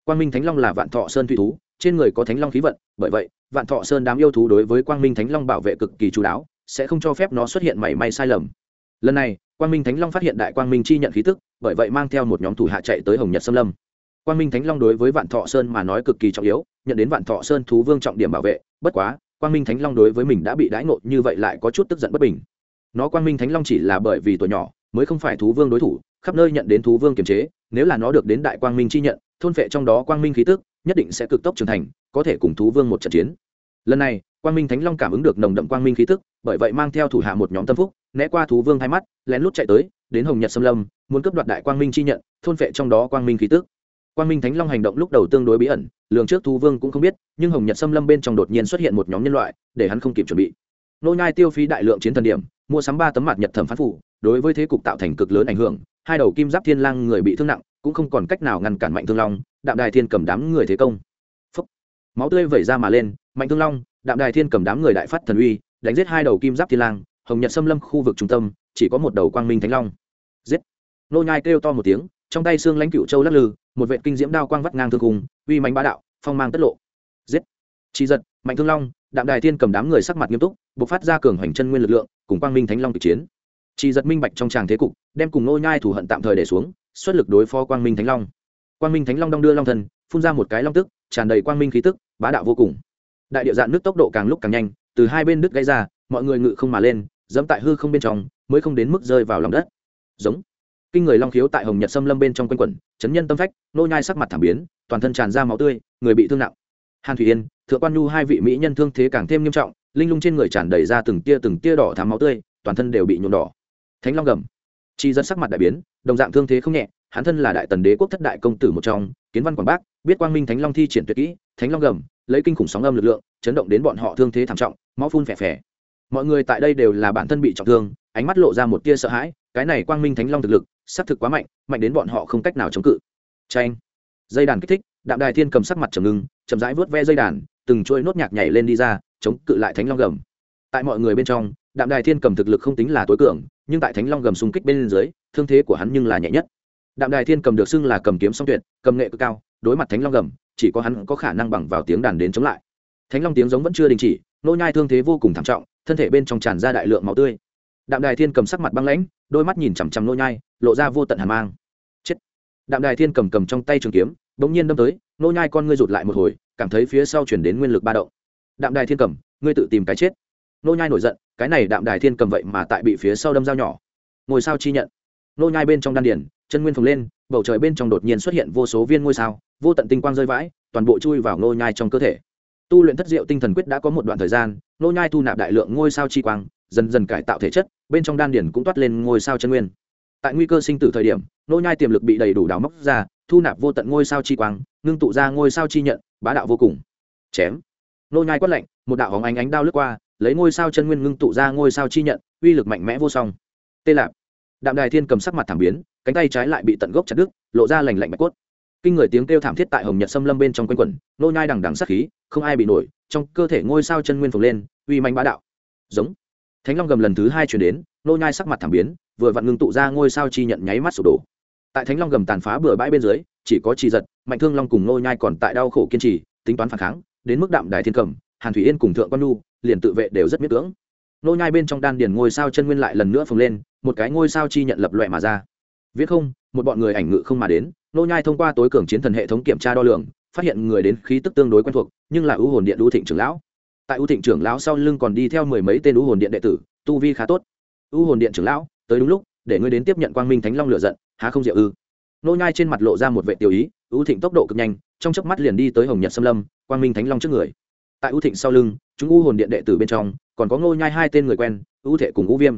Quang minh thánh long là vạn thọ sơn thủy thú, trên người có thánh long khí vận, bởi vậy, vạn thọ sơn đám yêu thú đối với quang minh thánh long bảo vệ cực kỳ chú đáo, sẽ không cho phép nó xuất hiện mảy may sai lầm. Lần này, quang minh thánh long phát hiện đại quang minh chi nhận khí tức, bởi vậy mang theo một nhóm thủ hạ chạy tới hồng nhật xâm lâm. Quang minh thánh long đối với vạn thọ sơn mà nói cực kỳ trọng yếu, nhận đến vạn thọ sơn thú vương trọng điểm bảo vệ, bất quá, quang minh thánh long đối với mình đã bị đãi ngộ như vậy lại có chút tức giận bất bình nó quang minh thánh long chỉ là bởi vì tuổi nhỏ, mới không phải thú vương đối thủ, khắp nơi nhận đến thú vương kiềm chế, nếu là nó được đến đại quang minh chi nhận, thôn phệ trong đó quang minh khí tức, nhất định sẽ cực tốc trưởng thành, có thể cùng thú vương một trận chiến. Lần này, quang minh thánh long cảm ứng được nồng đậm quang minh khí tức, bởi vậy mang theo thủ hạ một nhóm tâm phúc, né qua thú vương hai mắt, lén lút chạy tới, đến hồng nhật xâm lâm, muốn cướp đoạt đại quang minh chi nhận, thôn phệ trong đó quang minh khí tức. Quang minh thánh long hành động lúc đầu tương đối bí ẩn, lường trước thú vương cũng không biết, nhưng hồng nhật xâm lâm bên trong đột nhiên xuất hiện một nhóm nhân loại, để hắn không kịp chuẩn bị nô nhai tiêu phí đại lượng chiến thần điểm, mua sắm ba tấm mặt nhật thẩm phán phủ, đối với thế cục tạo thành cực lớn ảnh hưởng, hai đầu kim giáp thiên lang người bị thương nặng, cũng không còn cách nào ngăn cản mạnh thương long, đạm đài thiên cầm đám người thế công. Phúc. máu tươi vẩy ra mà lên, mạnh thương long, đạm đài thiên cầm đám người đại phát thần uy, đánh giết hai đầu kim giáp thiên lang, hồng nhật xâm lâm khu vực trung tâm, chỉ có một đầu quang minh thánh long. Giết. Nô nhai kêu to một tiếng, trong tay xương lãnh cựu châu lắc lư, một vệ kinh diễm đao quang vắt ngang thương cùng uy mãnh bá đạo, phong mang tất lộ. Giết. Chi giật mạnh thương long, đạm đài thiên cầm đám người sắc mặt nghiêm túc buộc phát ra cường hoành chân nguyên lực lượng, cùng quang minh thánh long kịch chiến. Chỉ giật minh bạch trong tràng thế cục, đem cùng nô nhai thủ hận tạm thời để xuống, xuất lực đối phó quang minh thánh long. Quang minh thánh long đong đưa long thần, phun ra một cái long tức, tràn đầy quang minh khí tức, bá đạo vô cùng. Đại địa dạn nước tốc độ càng lúc càng nhanh, từ hai bên đứt gãy ra, mọi người ngự không mà lên, dẫm tại hư không bên trong, mới không đến mức rơi vào lòng đất. Giống. Kinh người long khiếu tại hồng nhật xâm lâm bên trong quanh quẩn, chấn nhân tâm phách nô nhai sắc mặt thảm biến, toàn thân tràn ra máu tươi, người bị thương nặng. Hàn thủy yên thượng quan nhu hai vị mỹ nhân thương thế càng thêm nghiêm trọng, linh lung trên người tràn đầy ra từng tia từng tia đỏ thắm máu tươi, toàn thân đều bị nhuộm đỏ. Thánh long gầm. Chi dân sắc mặt đại biến, đồng dạng thương thế không nhẹ, hắn thân là đại tần đế quốc thất đại công tử một trong, kiến văn quảng bác, biết quang minh thánh long thi triển tuyệt kỹ, thánh long gầm, lấy kinh khủng sóng âm lực lượng, chấn động đến bọn họ thương thế thảm trọng, máu phun phè phè. Mọi người tại đây đều là bản thân bị trọng thương, ánh mắt lộ ra một tia sợ hãi, cái này quang minh thánh long thực lực, xác thực quá mạnh mạnh đến bọn họ không cách nào chống cự. Tranh dây đàn kích thích, đạm đài thiên cầm sắc mặt trầm ngưng, chậm rãi vớt ve dây đàn từng chuỗi nốt nhạc nhảy lên đi ra, chống cự lại thánh long gầm. Tại mọi người bên trong, đạm đài thiên cầm thực lực không tính là tối cường, nhưng tại thánh long gầm xung kích bên dưới, thương thế của hắn nhưng là nhẹ nhất. Đạm đài thiên cầm được xưng là cầm kiếm song tuyệt, cầm nghệ cực cao, đối mặt thánh long gầm, chỉ có hắn có khả năng bằng vào tiếng đàn đến chống lại. Thánh long tiếng giống vẫn chưa đình chỉ, nô nhai thương thế vô cùng thảm trọng, thân thể bên trong tràn ra đại lượng máu tươi. Đạm đài thiên cầm sắc mặt băng lãnh, đôi mắt nhìn chằm chằm nô nhai, lộ ra vô tận hàn mang. Chết. Đạm đài thiên cầm cầm trong tay trường kiếm, bỗng nhiên đâm tới, nô nhai con ngươi rụt lại một hồi cảm thấy phía sau chuyển đến nguyên lực ba động. Đạm đài thiên cầm, ngươi tự tìm cái chết. Nô nhai nổi giận, cái này đạm đài thiên cầm vậy mà tại bị phía sau đâm dao nhỏ. Ngôi sao chi nhận. Nô nhai bên trong đan điển chân nguyên phồng lên, bầu trời bên trong đột nhiên xuất hiện vô số viên ngôi sao, vô tận tinh quang rơi vãi, toàn bộ chui vào nô nhai trong cơ thể. Tu luyện thất diệu tinh thần quyết đã có một đoạn thời gian, nô nhai thu nạp đại lượng ngôi sao chi quang, dần dần cải tạo thể chất, bên trong đan điển cũng toát lên ngôi sao chân nguyên. Tại nguy cơ sinh tử thời điểm, nô nhai tiềm lực bị đầy đủ đào móc ra thu nạp vô tận ngôi sao chi quang, ngưng tụ ra ngôi sao chi nhận, bá đạo vô cùng. Chém. Nô nhai quát lạnh, một đạo hóng ánh ánh đao lướt qua, lấy ngôi sao chân nguyên ngưng tụ ra ngôi sao chi nhận, uy lực mạnh mẽ vô song. Tê lạp. Đạm đài thiên cầm sắc mặt thảm biến, cánh tay trái lại bị tận gốc chặt đứt, lộ ra lành lạnh bạch cốt. Kinh người tiếng kêu thảm thiết tại hồng nhật xâm lâm bên trong quanh quẩn, nô nhai đằng đằng sát khí, không ai bị nổi, trong cơ thể ngôi sao chân nguyên phồng lên, uy mạnh bá đạo. Giống. Thánh long gầm lần thứ hai chuyển đến, nô nhai sắc mặt thảm biến, vừa vặn ngưng tụ ra ngôi sao chi nhận nháy mắt sụp đổ tại thánh long gầm tàn phá bừa bãi bên dưới, chỉ có trì giật, mạnh thương long cùng nô nhai còn tại đau khổ kiên trì, tính toán phản kháng, đến mức đạm đài thiên cầm, hàn thủy yên cùng thượng quan nu liền tự vệ đều rất miết cưỡng. Nô nhai bên trong đan điền ngôi sao chân nguyên lại lần nữa phồng lên, một cái ngôi sao chi nhận lập loè mà ra. Viết không, một bọn người ảnh ngự không mà đến nô nhai thông qua tối cường chiến thần hệ thống kiểm tra đo lường, phát hiện người đến khí tức tương đối quen thuộc, nhưng là ưu hồn điện ưu thịnh trưởng lão. Tại ưu thịnh trưởng lão sau lưng còn đi theo mười mấy tên ưu hồn điện đệ tử, tu vi khá tốt. Ưu hồn điện trưởng lão, tới đúng lúc, để ngươi đến tiếp nhận quang minh thánh long lửa giận há không diệu ư? Nô nhai trên mặt lộ ra một vệ tiểu ý ưu thịnh tốc độ cực nhanh, trong chớp mắt liền đi tới hồng nhật sâm lâm, quang minh thánh long trước người. Tại ưu thịnh sau lưng, chúng U hồn điện đệ tử bên trong, còn có nô nhai hai tên người quen ưu thệ cùng ưu viêm.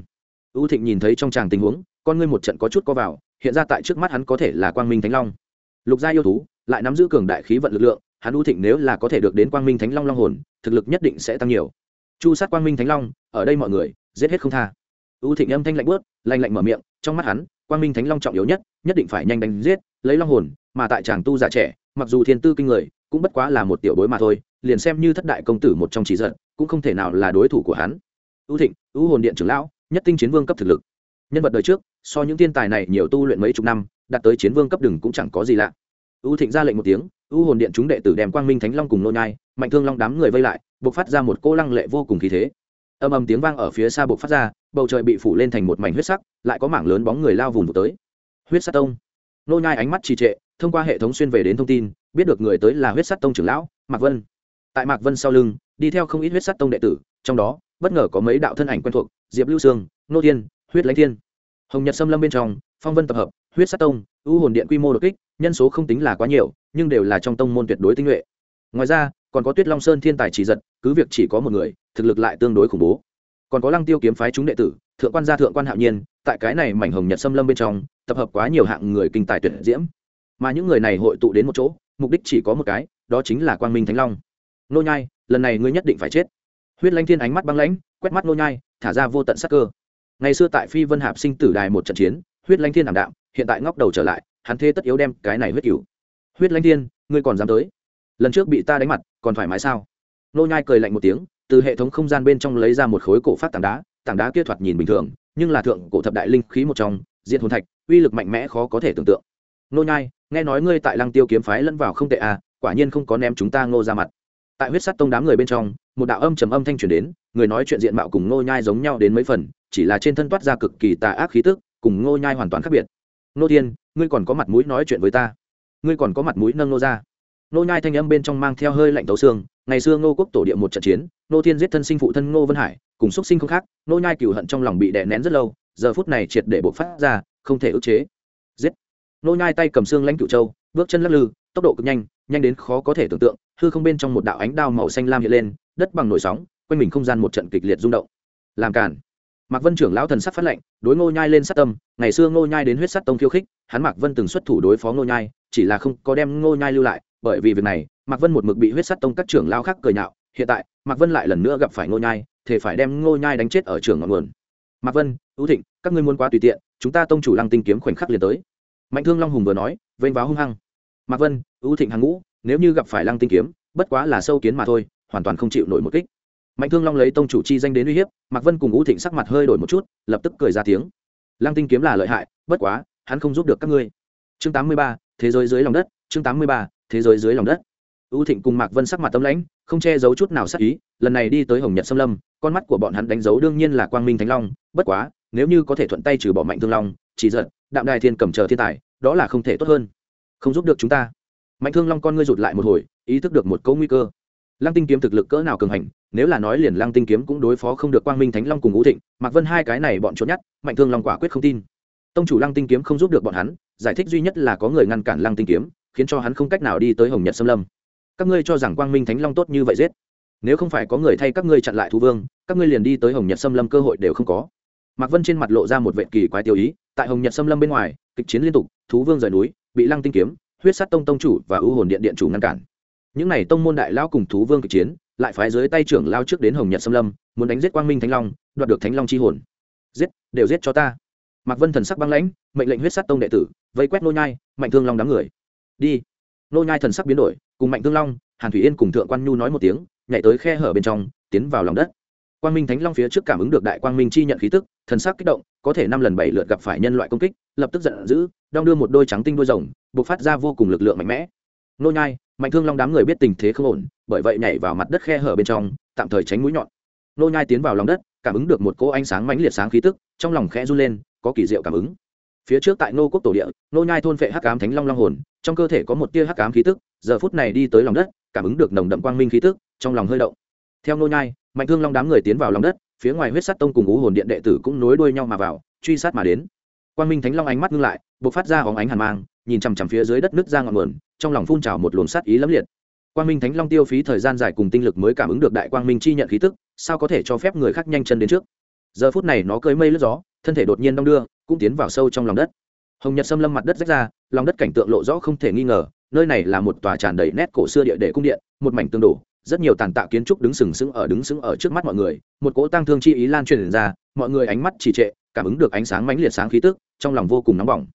Ưu thịnh nhìn thấy trong tràng tình huống, con ngươi một trận có chút co vào, hiện ra tại trước mắt hắn có thể là quang minh thánh long. Lục gia yêu thú, lại nắm giữ cường đại khí vận lực lượng, hắn ưu thịnh nếu là có thể được đến quang minh thánh long long hồn, thực lực nhất định sẽ tăng nhiều. Chu sát quang minh thánh long, ở đây mọi người, giết hết không tha. Ưu thịnh âm thanh lạnh bớt lạnh lạnh mở miệng, trong mắt hắn quang minh thánh long trọng yếu nhất nhất định phải nhanh đánh giết, lấy long hồn, mà tại chàng tu giả trẻ, mặc dù thiên tư kinh người, cũng bất quá là một tiểu bối mà thôi, liền xem như thất đại công tử một trong chỉ giận, cũng không thể nào là đối thủ của hắn. Ưu thịnh ưu hồn điện trưởng lão, nhất tinh chiến vương cấp thực lực. Nhân vật đời trước, so những thiên tài này nhiều tu luyện mấy chục năm, đạt tới chiến vương cấp đừng cũng chẳng có gì lạ. Ưu thịnh ra lệnh một tiếng ưu hồn điện chúng đệ tử đem quang minh thánh long cùng nô nhai, mạnh thương long đám người vây lại buộc phát ra một cô lăng lệ vô cùng khí thế âm ầm tiếng vang ở phía xa buộc phát ra, bầu trời bị phủ lên thành một mảnh huyết sắc, lại có mảng lớn bóng người lao vùng vụt tới. Huyết Sát tông. Nô nhai ánh mắt trì trệ, thông qua hệ thống xuyên về đến thông tin, biết được người tới là huyết Sát tông trưởng lão, mạc vân. Tại mạc vân sau lưng, đi theo không ít huyết Sát tông đệ tử, trong đó, bất ngờ có mấy đạo thân ảnh quen thuộc, diệp lưu sương, nô thiên, huyết lãnh thiên. Hồng nhật xâm lâm bên trong, phong vân tập hợp, huyết Sát tông, u hồn điện quy mô đột kích, nhân số không tính là quá nhiều, nhưng đều là trong tông môn tuyệt đối tinh nhuệ. Ngoài ra, còn có tuyết long sơn thiên tài chỉ giật, cứ việc chỉ có một người thực lực lại tương đối khủng bố. Còn có lăng tiêu kiếm phái chúng đệ tử, thượng quan gia thượng quan hạo nhiên, tại cái này mảnh hồng nhật xâm lâm bên trong, tập hợp quá nhiều hạng người kinh tài tuyệt diễm. Mà những người này hội tụ đến một chỗ, mục đích chỉ có một cái, đó chính là quang minh thánh long. Nô nhai, lần này ngươi nhất định phải chết. Huyết Lăng thiên ánh mắt băng lãnh, quét mắt nô nhai, thả ra vô tận sát cơ. Ngày xưa tại phi vân hạp sinh tử đài một trận chiến, huyết Lăng thiên ảm đạm, hiện tại ngóc đầu trở lại, hắn thê tất yếu đem cái này huyết cửu. Huyết Lăng thiên, ngươi còn dám tới? Lần trước bị ta đánh mặt, còn thoải mái sao? Nô nhai cười lạnh một tiếng từ hệ thống không gian bên trong lấy ra một khối cổ phát tảng đá tảng đá kia thoạt nhìn bình thường, nhưng là thượng cổ thập đại linh khí một trong diện hồn thạch, uy lực mạnh mẽ khó có thể tưởng tượng. Nô nhai, nghe nói ngươi tại lăng tiêu kiếm phái lẫn vào không tệ à quả nhiên không có ném chúng ta ngô ra mặt. Tại huyết sắt tông đám người bên trong, một đạo âm trầm âm thanh truyền đến, người nói chuyện diện mạo cùng ngô nhai giống nhau đến mấy phần, chỉ là trên thân toát ra cực kỳ tà ác khí tức, cùng ngô nhai hoàn toàn khác biệt. Nô thiên, ngươi còn có mặt mũi nói chuyện với ta. Ngươi còn có mặt mũi nâng nô ra nô nhai thanh âm bên trong mang theo hơi lạnh tấu xương, ngày xưa ngô quốc tổ địa một trận chiến, nô thiên giết thân sinh phụ thân ngô vân hải, cùng xuất sinh không khác, nô nhai cửu hận trong lòng bị đè nén rất lâu, giờ phút này triệt để bộc phát ra, không thể ức chế. Giết! Nô nhai tay cầm xương lãnh cửu châu, bước chân lắc lư, tốc độ cực nhanh nhanh đến khó có thể tưởng tượng, hư không bên trong một đạo ánh đao màu xanh lam hiện lên, đất bằng nổi sóng, quanh mình không gian một trận kịch liệt rung động. Làm cản mạc vân trưởng lão thần sắc phát lệnh, đối ngô nhai lên sát tâm, ngày xưa ngô nhai đến huyết sắt tông khiêu khích, hắn mạc vân từng xuất thủ đối phó ngô nhai, chỉ là không có đem ngô nhai lưu lại bởi vì việc này mạc vân một mực bị huyết sắt tông các trưởng lão khác cười nhạo hiện tại mạc vân lại lần nữa gặp phải ngô nhai thề phải đem ngô nhai đánh chết ở trường ngọn nguồn. Mạc vân ưu thịnh các ngươi muốn quá tùy tiện chúng ta tông chủ lăng tinh kiếm khoảnh khắc liền tới. Mạnh thương long hùng vừa nói vênh váo hung hăng. Mạc vân ưu thịnh hàng ngũ nếu như gặp phải lăng tinh kiếm bất quá là sâu kiến mà thôi hoàn toàn không chịu nổi một kích. Mạnh thương long lấy tông chủ chi danh đến uy hiếp mạc vân cùng ưu thịnh sắc mặt hơi đổi một chút lập tức cười ra tiếng. Lăng tinh kiếm là lợi hại bất quá hắn không giúp được các ngươi. Chương 83, thế giới dưới lòng đất chương 83, thế giới dưới lòng đất. Ưu thịnh cùng mạc vân sắc mặt tâm lãnh, không che giấu chút nào sắc ý, lần này đi tới hồng nhật xâm lâm, con mắt của bọn hắn đánh dấu đương nhiên là quang minh thánh long, bất quá, nếu như có thể thuận tay trừ bỏ mạnh thương long, chỉ giận đạm đài thiên cầm chờ thiên tài, đó là không thể tốt hơn. Không giúp được chúng ta. Mạnh thương long con ngươi rụt lại một hồi, ý thức được một câu nguy cơ. Lăng tinh kiếm thực lực cỡ nào cường hành, nếu là nói liền lăng tinh kiếm cũng đối phó không được quang minh thánh long cùng ngũ thịnh, mạc vân hai cái này bọn trốn nhất mạnh thương long quả quyết không tin. Tông chủ lăng tinh kiếm không giúp được bọn hắn, giải thích duy nhất là có người ngăn cản lăng tinh kiếm khiến cho hắn không cách nào đi tới hồng nhật xâm lâm. Các ngươi cho rằng quang minh thánh long tốt như vậy giết? Nếu không phải có người thay các ngươi chặn lại thú vương, các ngươi liền đi tới hồng nhật xâm lâm cơ hội đều không có. Mạc vân trên mặt lộ ra một vệ kỳ quái tiêu ý, tại hồng nhật xâm lâm bên ngoài, kịch chiến liên tục thú vương rời núi, bị lăng tinh kiếm, huyết sát tông tông chủ và ưu hồn điện điện chủ ngăn cản. Những n à y tông môn đại lao cùng thú vương kịch chiến, lại phái dưới tay trưởng lao trước đến hồng nhật xâm lâm, muốn đánh giết quang minh thánh long, đoạt được thánh long c h i hồn. Giết, đều giết cho ta. Mạc vân thần sắc băng lãnh, mệnh lệnh huyết sát tông đệ tử, vây quét nô nhai, mạnh thương long đám người đi. Nô nhai thần sắc biến đổi, cùng mạnh thương long, hàn thủy yên cùng thượng quan nhu nói một tiếng, nhảy tới khe hở bên trong, tiến vào lòng đất. Quang minh thánh long phía trước cảm ứng được đại quang minh chi nhận khí tức, thần sắc kích động, có thể năm lần bảy lượt gặp phải nhân loại công kích, lập tức giận dữ, đong đưa một đôi trắng tinh đôi rồng buộc phát ra vô cùng lực lượng mạnh mẽ. Nô nhai, mạnh thương long đám người biết tình thế không ổn, bởi vậy nhảy vào mặt đất khe hở bên trong, tạm thời tránh mũi nhọn. Nô nhai tiến vào lòng đất, cảm ứng được một cỗ ánh sáng mãnh liệt sáng khí tức, trong lòng khẽ run lên, có kỳ diệu cảm ứng. Phía trước tại nô quốc tổ địa, nô nhai thôn phệ hắc ám thánh long long hồn trong cơ thể có một tia hắc ám khí tức, giờ phút này đi tới lòng đất, cảm ứng được nồng đậm quang minh khí tức, trong lòng hơi động. Theo nô nhai, mạnh thương long đám người tiến vào lòng đất, phía ngoài huyết sắt tông cùng ngũ hồn điện đệ tử cũng nối đuôi nhau mà vào, truy sát mà đến. Quang minh thánh long ánh mắt ngưng lại, bộc phát ra hóng ánh hàn mang, nhìn chằm chằm phía dưới đất nứt ra ngọn nguồn, trong lòng phun trào một luồng sát ý lẫm liệt. Quang minh thánh long tiêu phí thời gian dài cùng tinh lực mới cảm ứng được đại quang minh chi nhận khí tức, sao có thể cho phép người khác nhanh chân đến trước? Giờ phút này nó cưỡi mây lướt gió, thân thể đột nhiên đong đưa, cũng tiến vào sâu trong lòng đất hồng nhật xâm lâm mặt đất rách ra, lòng đất cảnh tượng lộ rõ không thể nghi ngờ, nơi này là một tòa tràn đầy nét cổ xưa địa để cung điện, một mảnh tương đổ, rất nhiều tàn tạ kiến trúc đứng sừng sững ở đứng sững ở trước mắt mọi người, một cỗ tăng thương chi ý lan truyền ra, mọi người ánh mắt trì trệ, cảm ứng được ánh sáng mãnh liệt sáng khí tức, trong lòng vô cùng nóng bỏng.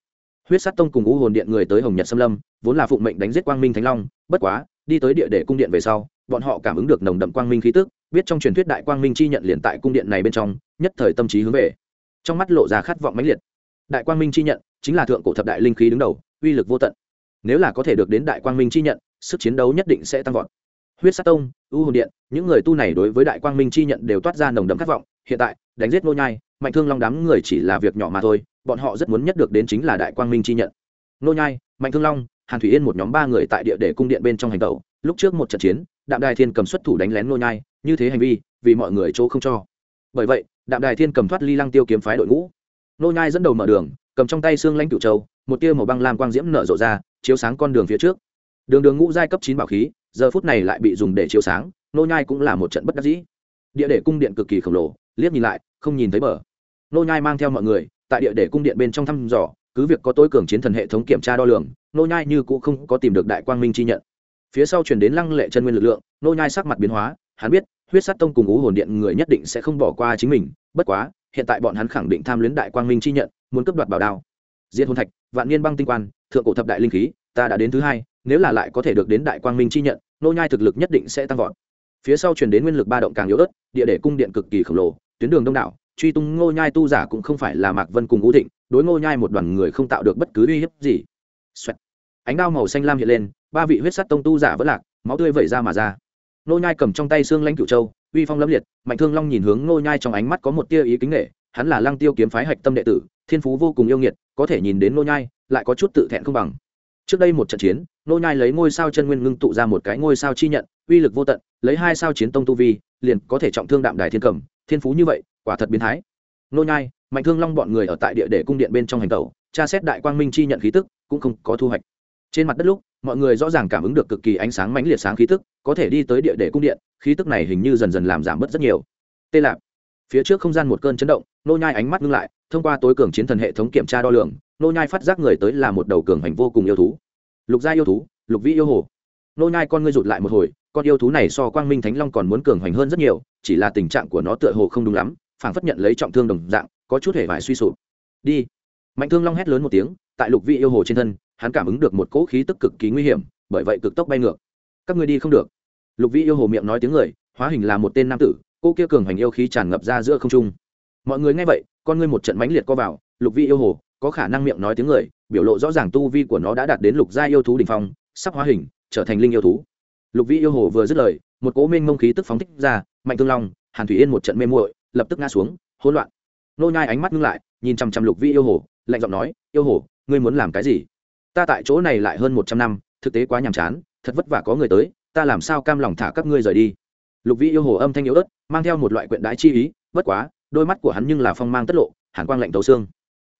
Huyết sát tông cùng ngũ hồn điện người tới hồng nhật xâm lâm, vốn là phụng mệnh đánh giết quang minh thánh long, bất quá, đi tới địa để cung điện về sau, bọn họ cảm ứng được nồng đậm quang minh khí tức, biết trong truyền thuyết đại quang minh chi nhận liền tại cung điện này bên trong, nhất thời tâm trí hướng về. Trong mắt lộ ra khát vọng mãnh liệt. Đại quang minh chi nhận chính là thượng cổ thập đại linh khí đứng đầu, uy lực vô tận. Nếu là có thể được đến đại quang minh chi nhận, sức chiến đấu nhất định sẽ tăng vọt. Huyết sát tông, u hồn điện, những người tu này đối với đại quang minh chi nhận đều toát ra nồng đậm khát vọng. Hiện tại, đánh giết nô nhai, mạnh thương long đám người chỉ là việc nhỏ mà thôi, bọn họ rất muốn nhất được đến chính là đại quang minh chi nhận. Nô nhai, mạnh thương long, hàn thủy yên một nhóm ba người tại địa để cung điện bên trong hành tẩu. Lúc trước một trận chiến, đạm đài thiên cầm xuất thủ đánh lén nô nhai, như thế hành vi, vì mọi người chỗ không cho. Bởi vậy, đạm đài thiên cầm thoát ly lăng tiêu kiếm phái đội ngũ nô nhai dẫn đầu mở đường, cầm trong tay xương lãnh cửu châu, một tia màu băng lam quang diễm nở rộ ra, chiếu sáng con đường phía trước. Đường đường ngũ giai cấp chín bảo khí, giờ phút này lại bị dùng để chiếu sáng, nô nhai cũng là một trận bất đắc dĩ. Địa để cung điện cực kỳ khổng lồ, liếc nhìn lại, không nhìn thấy bờ. Nô nhai mang theo mọi người, tại địa để cung điện bên trong thăm dò, cứ việc có tối cường chiến thần hệ thống kiểm tra đo lường, nô nhai như cũng không có tìm được đại quang minh chi nhận. Phía sau truyền đến lăng lệ chân nguyên lực lượng, nô nhai sắc mặt biến hóa, hắn biết, huyết sát tông cùng ngũ hồn điện người nhất định sẽ không bỏ qua chính mình, bất quá hiện tại bọn hắn khẳng định tham luyến đại quang minh chi nhận, muốn cấp đoạt bảo đao. Diệt hồn thạch, vạn niên băng tinh quan, thượng cổ thập đại linh khí, ta đã đến thứ hai, nếu là lại có thể được đến đại quang minh chi nhận, nô nhai thực lực nhất định sẽ tăng vọt. Phía sau truyền đến nguyên lực ba động càng yếu ớt, địa để cung điện cực kỳ khổng lồ, tuyến đường đông đảo, truy tung ngô nhai tu giả cũng không phải là mạc vân cùng ngũ thịnh, đối ngô nhai một đoàn người không tạo được bất cứ uy hiếp gì. Xoẹt. ánh đao màu xanh lam hiện lên, ba vị huyết sắt tông tu giả vẫn lạc, máu tươi vẩy ra mà ra. Ngô nhai cầm trong tay xương lãnh cửu châu uy phong lẫm liệt, mạnh thương long nhìn hướng ngô nhai trong ánh mắt có một tia ý kính nể, hắn là lăng tiêu kiếm phái hạch tâm đệ tử, thiên phú vô cùng yêu nghiệt, có thể nhìn đến ngô nhai, lại có chút tự thẹn không bằng. Trước đây một trận chiến, ngô nhai lấy ngôi sao chân nguyên ngưng tụ ra một cái ngôi sao chi nhận, uy lực vô tận, lấy hai sao chiến tông tu vi, liền có thể trọng thương đạm đài thiên cầm, thiên phú như vậy, quả thật biến thái. Nô nhai, mạnh thương long bọn người ở tại địa để cung điện bên trong hành tẩu, tra xét đại quang minh chi nhận khí tức, cũng không có thu hoạch. Trên mặt đất lúc mọi người rõ ràng cảm ứng được cực kỳ ánh sáng mãnh liệt sáng khí tức, có thể đi tới địa để cung điện, khí tức này hình như dần dần làm giảm bớt rất nhiều. Tê lạp, phía trước không gian một cơn chấn động, nô nhai ánh mắt ngưng lại, thông qua tối cường chiến thần hệ thống kiểm tra đo lường, nô nhai phát giác người tới là một đầu cường hành vô cùng yêu thú. Lục gia yêu thú, lục vĩ yêu hồ. Nô nhai con ngươi rụt lại một hồi, con yêu thú này so quang minh thánh long còn muốn cường hành hơn rất nhiều, chỉ là tình trạng của nó tựa hồ không đúng lắm, phảng phất nhận lấy trọng thương đồng dạng, có chút hề vải suy sụp. Đi. Mạnh thương long hét lớn một tiếng, tại lục vị yêu hồ trên thân hắn cảm ứng được một cỗ khí tức cực kỳ nguy hiểm, bởi vậy cực tốc bay ngược. Các ngươi đi không được. Lục Vĩ yêu hồ miệng nói tiếng người, hóa hình là một tên nam tử, cô kia cường hành yêu khí tràn ngập ra giữa không trung. Mọi người nghe vậy, con ngươi một trận mãnh liệt co vào, lục Vĩ yêu hồ, có khả năng miệng nói tiếng người, biểu lộ rõ ràng tu vi của nó đã đạt đến lục gia yêu thú đỉnh phong, sắp hóa hình, trở thành linh yêu thú. Lục Vĩ yêu hồ vừa dứt lời, một cỗ mênh mông khí tức phóng thích ra, mạnh thương long, hàn thủy yên một trận mê muội, lập tức ngã xuống, hỗn loạn. Nô nhai ánh mắt ngưng lại, nhìn chăm chăm lục Vĩ yêu hồ, lạnh giọng nói, yêu hồ, ngươi muốn làm cái gì? Ta tại chỗ này lại hơn một trăm năm, thực tế quá nhàm chán, thật vất vả có người tới, ta làm sao cam lòng thả các ngươi rời đi? Lục Vĩ yêu hồ âm thanh yếu ớt, mang theo một loại quyện đái chi ý, bất quá, đôi mắt của hắn nhưng là phong mang tất lộ, hàn quang lạnh tấu xương.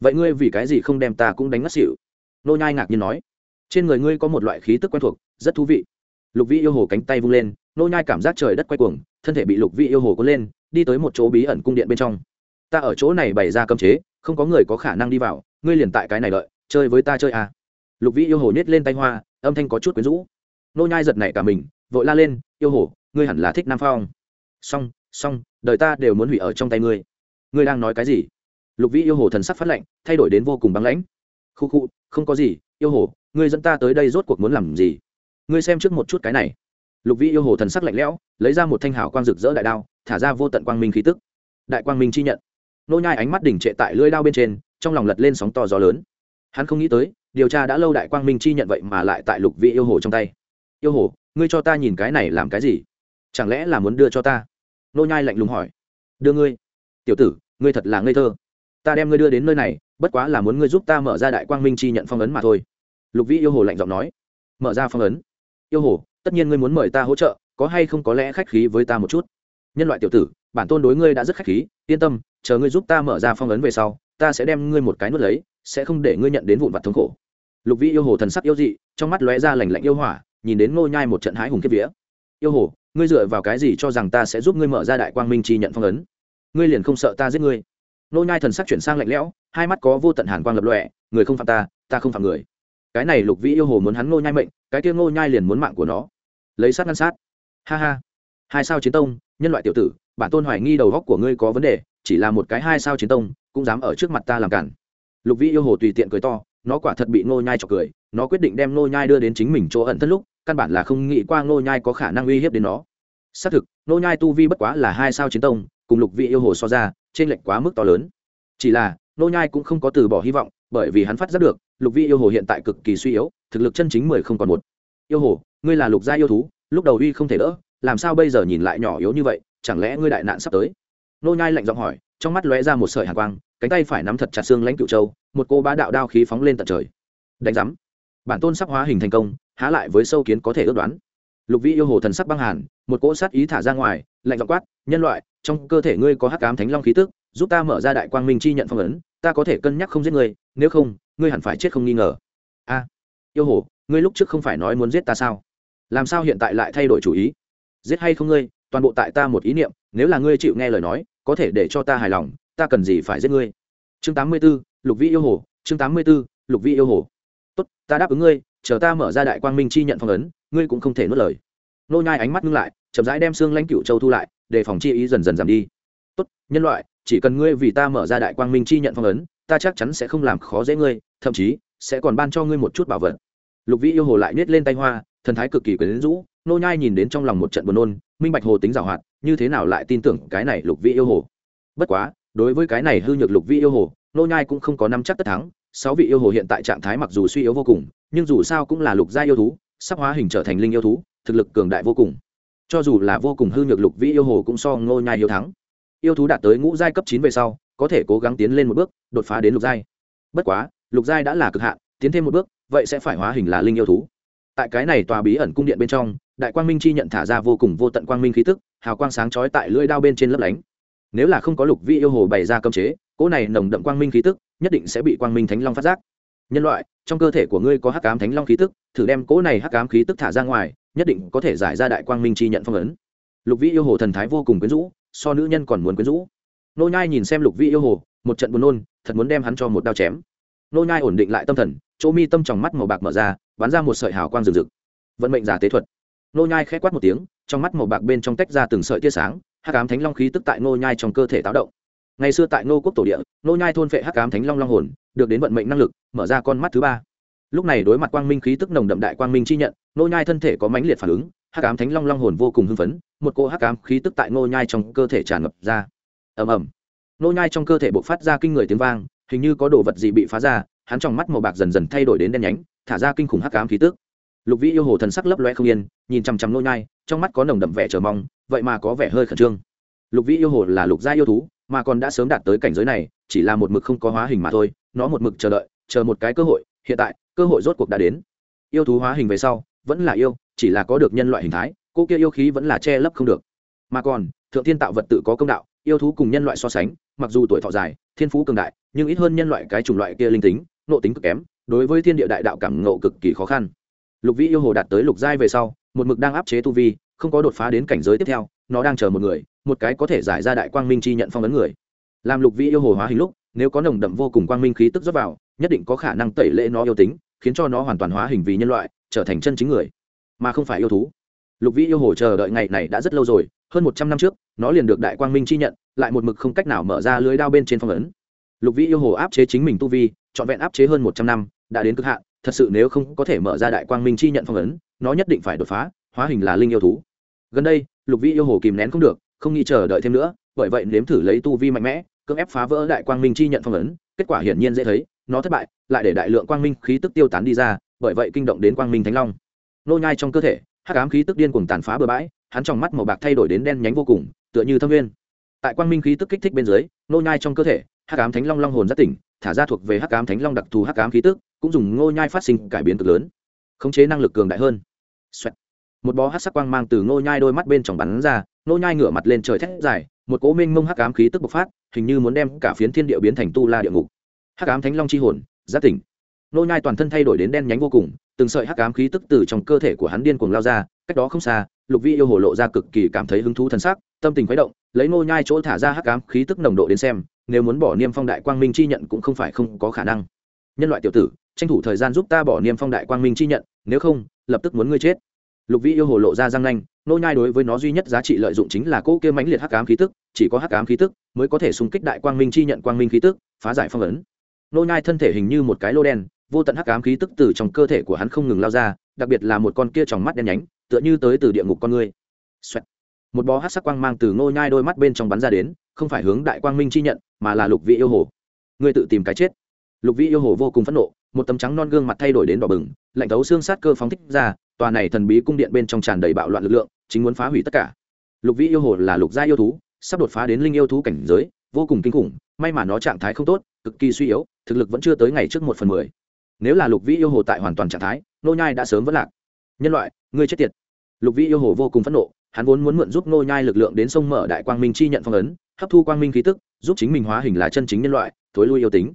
Vậy ngươi vì cái gì không đem ta cũng đánh ngất xỉu? Nô nhai ngạc nhiên nói. Trên người ngươi có một loại khí tức quen thuộc, rất thú vị. Lục Vĩ yêu hồ cánh tay vung lên, nô nhai cảm giác trời đất quay cuồng, thân thể bị lục Vĩ yêu hồ cuốn lên, đi tới một chỗ bí ẩn cung điện bên trong. Ta ở chỗ này bày ra cấm chế, không có người có khả năng đi vào, ngươi liền tại cái này đợi, chơi với ta chơi à lục vĩ yêu hồ nhét lên tay hoa, âm thanh có chút quyến rũ. Nô nhai giật nảy cả mình, vội la lên, yêu hồ, ngươi hẳn là thích nam phong. Song song đời ta đều muốn hủy ở trong tay ngươi. Ngươi đang nói cái gì? Lục vĩ yêu hồ thần sắc phát lạnh, thay đổi đến vô cùng băng lãnh. Khu khu, không có gì, yêu hồ, ngươi dẫn ta tới đây rốt cuộc muốn làm gì? Ngươi xem trước một chút cái này. Lục vĩ yêu hồ thần sắc lạnh lẽo, lấy ra một thanh hảo quang rực rỡ đại đao, thả ra vô tận quang minh khí tức. Đại quang minh chi nhận. Nô nhai ánh mắt đỉnh trệ tại lưỡi đao bên trên, trong lòng lật lên sóng to gió lớn hắn không nghĩ tới, điều tra đã lâu đại quang minh chi nhận vậy mà lại tại lục vị yêu hồ trong tay. Yêu hồ, ngươi cho ta nhìn cái này làm cái gì? Chẳng lẽ là muốn đưa cho ta? Nô nhai lạnh lùng hỏi. Đưa ngươi. Tiểu tử, ngươi thật là ngây thơ. Ta đem ngươi đưa đến nơi này, bất quá là muốn ngươi giúp ta mở ra đại quang minh chi nhận phong ấn mà thôi. Lục vĩ yêu hồ lạnh giọng nói. Mở ra phong ấn. Yêu hồ, tất nhiên ngươi muốn mời ta hỗ trợ, có hay không có lẽ khách khí với ta một chút? Nhân loại tiểu tử, bản tôn đối ngươi đã rất khách khí, yên tâm, chờ ngươi giúp ta mở ra phong ấn về sau, ta sẽ đem ngươi một cái nuốt lấy sẽ không để ngươi nhận đến vụn vặt thống khổ. Lục vĩ yêu hồ thần sắc yêu dị, trong mắt lóe ra lành lạnh yêu hỏa, nhìn đến ngô nhai một trận hái hùng kiếp vía. Yêu hồ, ngươi dựa vào cái gì cho rằng ta sẽ giúp ngươi mở ra đại quang minh chi nhận phong ấn? Ngươi liền không sợ ta giết ngươi? Ngô nhai thần sắc chuyển sang lạnh lẽo, hai mắt có vô tận hàn quang lập lòe, người không phạm ta ta không phạm người. Cái này lục vĩ yêu hồ muốn hắn ngô nhai mệnh, cái kia ngô nhai liền muốn mạng của nó. Lấy sát ngăn sát. Ha ha, hai sao chiến tông, nhân loại tiểu tử, bản tôn hoài nghi đầu góc của ngươi có vấn đề, chỉ là một cái hai sao chiến tông, cũng dám ở trước mặt ta làm cản lục vĩ yêu hồ tùy tiện cười to, nó quả thật bị ngô nhai chọc cười, nó quyết định đem ngô nhai đưa đến chính mình chỗ ẩn thất lúc, căn bản là không nghĩ qua ngô nhai có khả năng uy hiếp đến nó. Xác thực, ngô nhai tu vi bất quá là hai sao chiến tông, cùng lục Vĩ yêu hồ so ra trên lệnh quá mức to lớn. Chỉ là, ngô nhai cũng không có từ bỏ hy vọng, bởi vì hắn phát giác được, lục Vĩ yêu hồ hiện tại cực kỳ suy yếu, thực lực chân chính mười không còn một. Yêu hồ, ngươi là lục gia yêu thú, lúc đầu uy không thể đỡ, làm sao bây giờ nhìn lại nhỏ yếu như vậy, chẳng lẽ ngươi đại nạn sắp tới? Nô nhai lạnh giọng hỏi, trong mắt lóe ra một sợi hàn quang cánh tay phải nắm thật chặt xương lãnh cựu châu, một cô bá đạo đao khí phóng lên tận trời. Đánh giám. Bản tôn sắp hóa hình thành công, há lại với sâu kiến có thể ước đoán. Lục vĩ yêu hồ thần sắc băng hàn, một cỗ sát ý thả ra ngoài, lạnh giọng quát, nhân loại, trong cơ thể ngươi có hắc ám thánh long khí tức, giúp ta mở ra đại quang minh chi nhận phong ấn, ta có thể cân nhắc không giết ngươi, nếu không, ngươi hẳn phải chết không nghi ngờ. A, yêu hồ, ngươi lúc trước không phải nói muốn giết ta sao? Làm sao hiện tại lại thay đổi chủ ý? Giết hay không ngươi, toàn bộ tại ta một ý niệm, nếu là ngươi chịu nghe lời nói, có thể để cho ta hài lòng ta cần gì phải giết ngươi? Chương tám mươi 84, lục vĩ yêu hồ chương tám mươi 84, lục vĩ yêu hồ. Tốt ta đáp ứng ngươi chờ ta mở ra đại quang minh chi nhận phong ấn ngươi cũng không thể nuốt lời. Nô nhai ánh mắt ngưng lại chậm rãi đem xương lãnh cựu châu thu lại để phòng chi ý dần dần giảm đi. Tốt nhân loại chỉ cần ngươi vì ta mở ra đại quang minh chi nhận phong ấn ta chắc chắn sẽ không làm khó dễ ngươi thậm chí sẽ còn ban cho ngươi một chút bảo vật. Lục vĩ yêu hồ lại nết lên tay hoa thần thái cực kỳ quyến rũ nô nhai nhìn đến trong lòng một trận buồn nôn minh bạch hồ tính giàu hoạt như thế nào lại tin tưởng cái này lục vĩ yêu hồ? Bất quá đối với cái này hư nhược lục vị yêu hồ, nô nhai cũng không có nắm chắc tất thắng, sáu vị yêu hồ hiện tại trạng thái mặc dù suy yếu vô cùng, nhưng dù sao cũng là lục gia yêu thú, sắp hóa hình trở thành linh yêu thú, thực lực cường đại vô cùng. Cho dù là vô cùng hư nhược lục vĩ yêu hồ cũng so ngô nhai hiếu thắng. Yêu thú đạt tới ngũ giai cấp chín về sau, có thể cố gắng tiến lên một bước, đột phá đến lục giai. Bất quá, lục giai đã là cực hạn, tiến thêm một bước, vậy sẽ phải hóa hình là linh yêu thú. Tại cái này tòa bí ẩn cung điện bên trong, đại quang minh chi nhận thả ra vô cùng vô tận quang minh khí tức, hào quang sáng chói tại lưỡi đao bên trên lấp lánh nếu là không có lục vi yêu hồ bày ra cơm chế, cỗ này nồng đậm quang minh khí tức nhất định sẽ bị quang minh thánh long phát giác. Nhân loại, trong cơ thể của ngươi có hắc ám thánh long khí tức, thử đem cỗ này hắc ám khí tức thả ra ngoài, nhất định có thể giải ra đại quang minh chi nhận phong ấn. Lục vi yêu hồ thần thái vô cùng quyến rũ, so nữ nhân còn muốn quyến rũ. Nô nhai nhìn xem lục vi yêu hồ, một trận buồn nôn, thật muốn đem hắn cho một đao chém. Nô nhai ổn định lại tâm thần, chỗ mi tâm tròng mắt màu bạc mở ra, bắn ra một sợi hào quang rực rực. Vận mệnh giả tế thuật. Nô nhai khẽ quát một tiếng, trong mắt màu bạc bên trong tách ra từng sợi tia sáng hắc ám thánh long khí tức tại Ngô nhai trong cơ thể táo động. Ngày xưa tại Ngô quốc tổ địa, Ngô nhai thôn phệ hắc ám thánh long long hồn, được đến vận mệnh năng lực, mở ra con mắt thứ ba. Lúc này đối mặt quang minh khí tức nồng đậm đại quang minh chi nhận, Ngô nhai thân thể có mãnh liệt phản ứng, hắc ám thánh long long hồn vô cùng hưng phấn, một cô hắc ám khí tức tại Ngô nhai trong cơ thể tràn ngập ra. Ầm ầm. Ngô nhai trong cơ thể bộc phát ra kinh người tiếng vang, hình như có đồ vật gì bị phá ra, hắn trong mắt màu bạc dần dần thay đổi đến đen nhánh, thả ra kinh khủng hắc ám khí tức. Lục vĩ yêu hồ thần sắc lấp loe không yên, nhìn chăm chăm Ngô nhai, trong mắt có nồng đậm vẻ chờ mong vậy mà có vẻ hơi khẩn trương. Lục vĩ yêu hồ là lục gia yêu thú, mà còn đã sớm đạt tới cảnh giới này, chỉ là một mực không có hóa hình mà thôi, nó một mực chờ đợi, chờ một cái cơ hội, hiện tại, cơ hội rốt cuộc đã đến. Yêu thú hóa hình về sau, vẫn là yêu, chỉ là có được nhân loại hình thái, cô kia yêu khí vẫn là che lấp không được. Mà còn, thượng thiên tạo vật tự có công đạo, yêu thú cùng nhân loại so sánh, mặc dù tuổi thọ dài, thiên phú cường đại, nhưng ít hơn nhân loại cái chủng loại kia linh tính, nộ tính cực kém, đối với thiên địa đại đạo cảm ngộ cực kỳ khó khăn. Lục vĩ yêu hồ đạt tới lục giai về sau, một mực đang áp chế tu vi không có đột phá đến cảnh giới tiếp theo, nó đang chờ một người, một cái có thể giải ra đại quang minh chi nhận phong ấn người. Làm lục vĩ yêu hồ hóa hình lúc, nếu có nồng đậm vô cùng quang minh khí tức rót vào, nhất định có khả năng tẩy lễ nó yêu tính, khiến cho nó hoàn toàn hóa hình vì nhân loại, trở thành chân chính người. Mà không phải yêu thú. Lục vĩ yêu hồ chờ đợi ngày này đã rất lâu rồi, hơn một trăm năm trước, nó liền được đại quang minh chi nhận, lại một mực không cách nào mở ra lưới đao bên trên phong ấn. Lục vĩ yêu hồ áp chế chính mình tu vi, trọn vẹn áp chế hơn một trăm năm, đã đến cực hạn, thật sự nếu không có thể mở ra đại quang minh chi nhận phong ấn, nó nhất định phải đột phá, hóa hình là linh yêu thú gần đây, lục vĩ yêu hồ kìm nén không được, không nghĩ chờ đợi thêm nữa, bởi vậy nếm thử lấy tu vi mạnh mẽ, cưỡng ép phá vỡ đại quang minh chi nhận phong ấn, kết quả hiển nhiên dễ thấy, nó thất bại, lại để đại lượng quang minh khí tức tiêu tán đi ra, bởi vậy kinh động đến quang minh thánh long. Nô nhai trong cơ thể, hắc ám khí tức điên cuồng tàn phá bừa bãi, hắn trong mắt màu bạc thay đổi đến đen nhánh vô cùng, tựa như thâm nguyên. Tại quang minh khí tức kích thích bên dưới, nô nhai trong cơ thể, hắc ám thánh long long hồn rất tỉnh, thả ra thuộc về hắc ám thánh long đặc thù hắc ám khí tức, cũng dùng nô nhai phát sinh cải biến cực lớn, khống chế năng lực cường đại hơn. Xoẹt một bó hắc sắc quang mang từ ngô nhai đôi mắt bên trong bắn ra, ngô nhai ngửa mặt lên trời thét dài, một cỗ minh mông hắc ám khí tức bộc phát, hình như muốn đem cả phiến thiên địa biến thành tu la địa ngục. Hắc ám thánh long chi hồn, giác tỉnh. Ngô nhai toàn thân thay đổi đến đen nhánh vô cùng, từng sợi hắc ám khí tức từ trong cơ thể của hắn điên cuồng lao ra, cách đó không xa, lục vi yêu hồ lộ ra cực kỳ cảm thấy hứng thú thần sắc, tâm tình khuấy động, lấy ngô nhai chỗ thả ra hắc ám khí tức nồng độ đến xem, nếu muốn bỏ niêm phong đại quang minh chi nhận cũng không phải không có khả năng. Nhân loại tiểu tử, tranh thủ thời gian giúp ta bỏ niêm phong đại quang minh chi nhận, nếu không, lập tức muốn ngươi chết lục vĩ yêu hồ lộ ra răng nanh, nô nhai đối với nó duy nhất giá trị lợi dụng chính là cỗ kia mãnh liệt hắc ám khí tức, chỉ có hắc ám khí tức mới có thể xung kích đại quang minh chi nhận quang minh khí tức, phá giải phong ấn nô nhai thân thể hình như một cái lô đen, vô tận hắc ám khí tức từ trong cơ thể của hắn không ngừng lao ra, đặc biệt là một con kia tròng mắt đen nhánh, tựa như tới từ địa ngục con người. Xoẹt. một bó hắc sắc quang mang từ nô nhai đôi mắt bên trong bắn ra đến, không phải hướng đại quang minh chi nhận, mà là lục vị yêu hồ ngươi tự tìm cái chết lục vị yêu hồ vô cùng phẫn nộ một tấm trắng non gương mặt thay đổi đến đỏ bừng, lạnh thấu xương sát cơ phóng thích ra, tòa này thần bí cung điện bên trong tràn đầy bạo loạn lực lượng, chính muốn phá hủy tất cả. Lục vĩ yêu hồ là lục gia yêu thú, sắp đột phá đến linh yêu thú cảnh giới, vô cùng kinh khủng, may mà nó trạng thái không tốt, cực kỳ suy yếu, thực lực vẫn chưa tới ngày trước một phần mười. Nếu là lục vĩ yêu hồ tại hoàn toàn trạng thái, nô nhai đã sớm vẫn lạc. Nhân loại, ngươi chết tiệt. Lục vĩ yêu hồ vô cùng phẫn nộ, hắn vốn muốn mượn giúp nô nhai lực lượng đến sông mở đại quang minh chi nhận phong ấn, hấp thu quang minh khí tức, giúp chính mình hóa hình là chân chính nhân loại, thối lui yêu tính.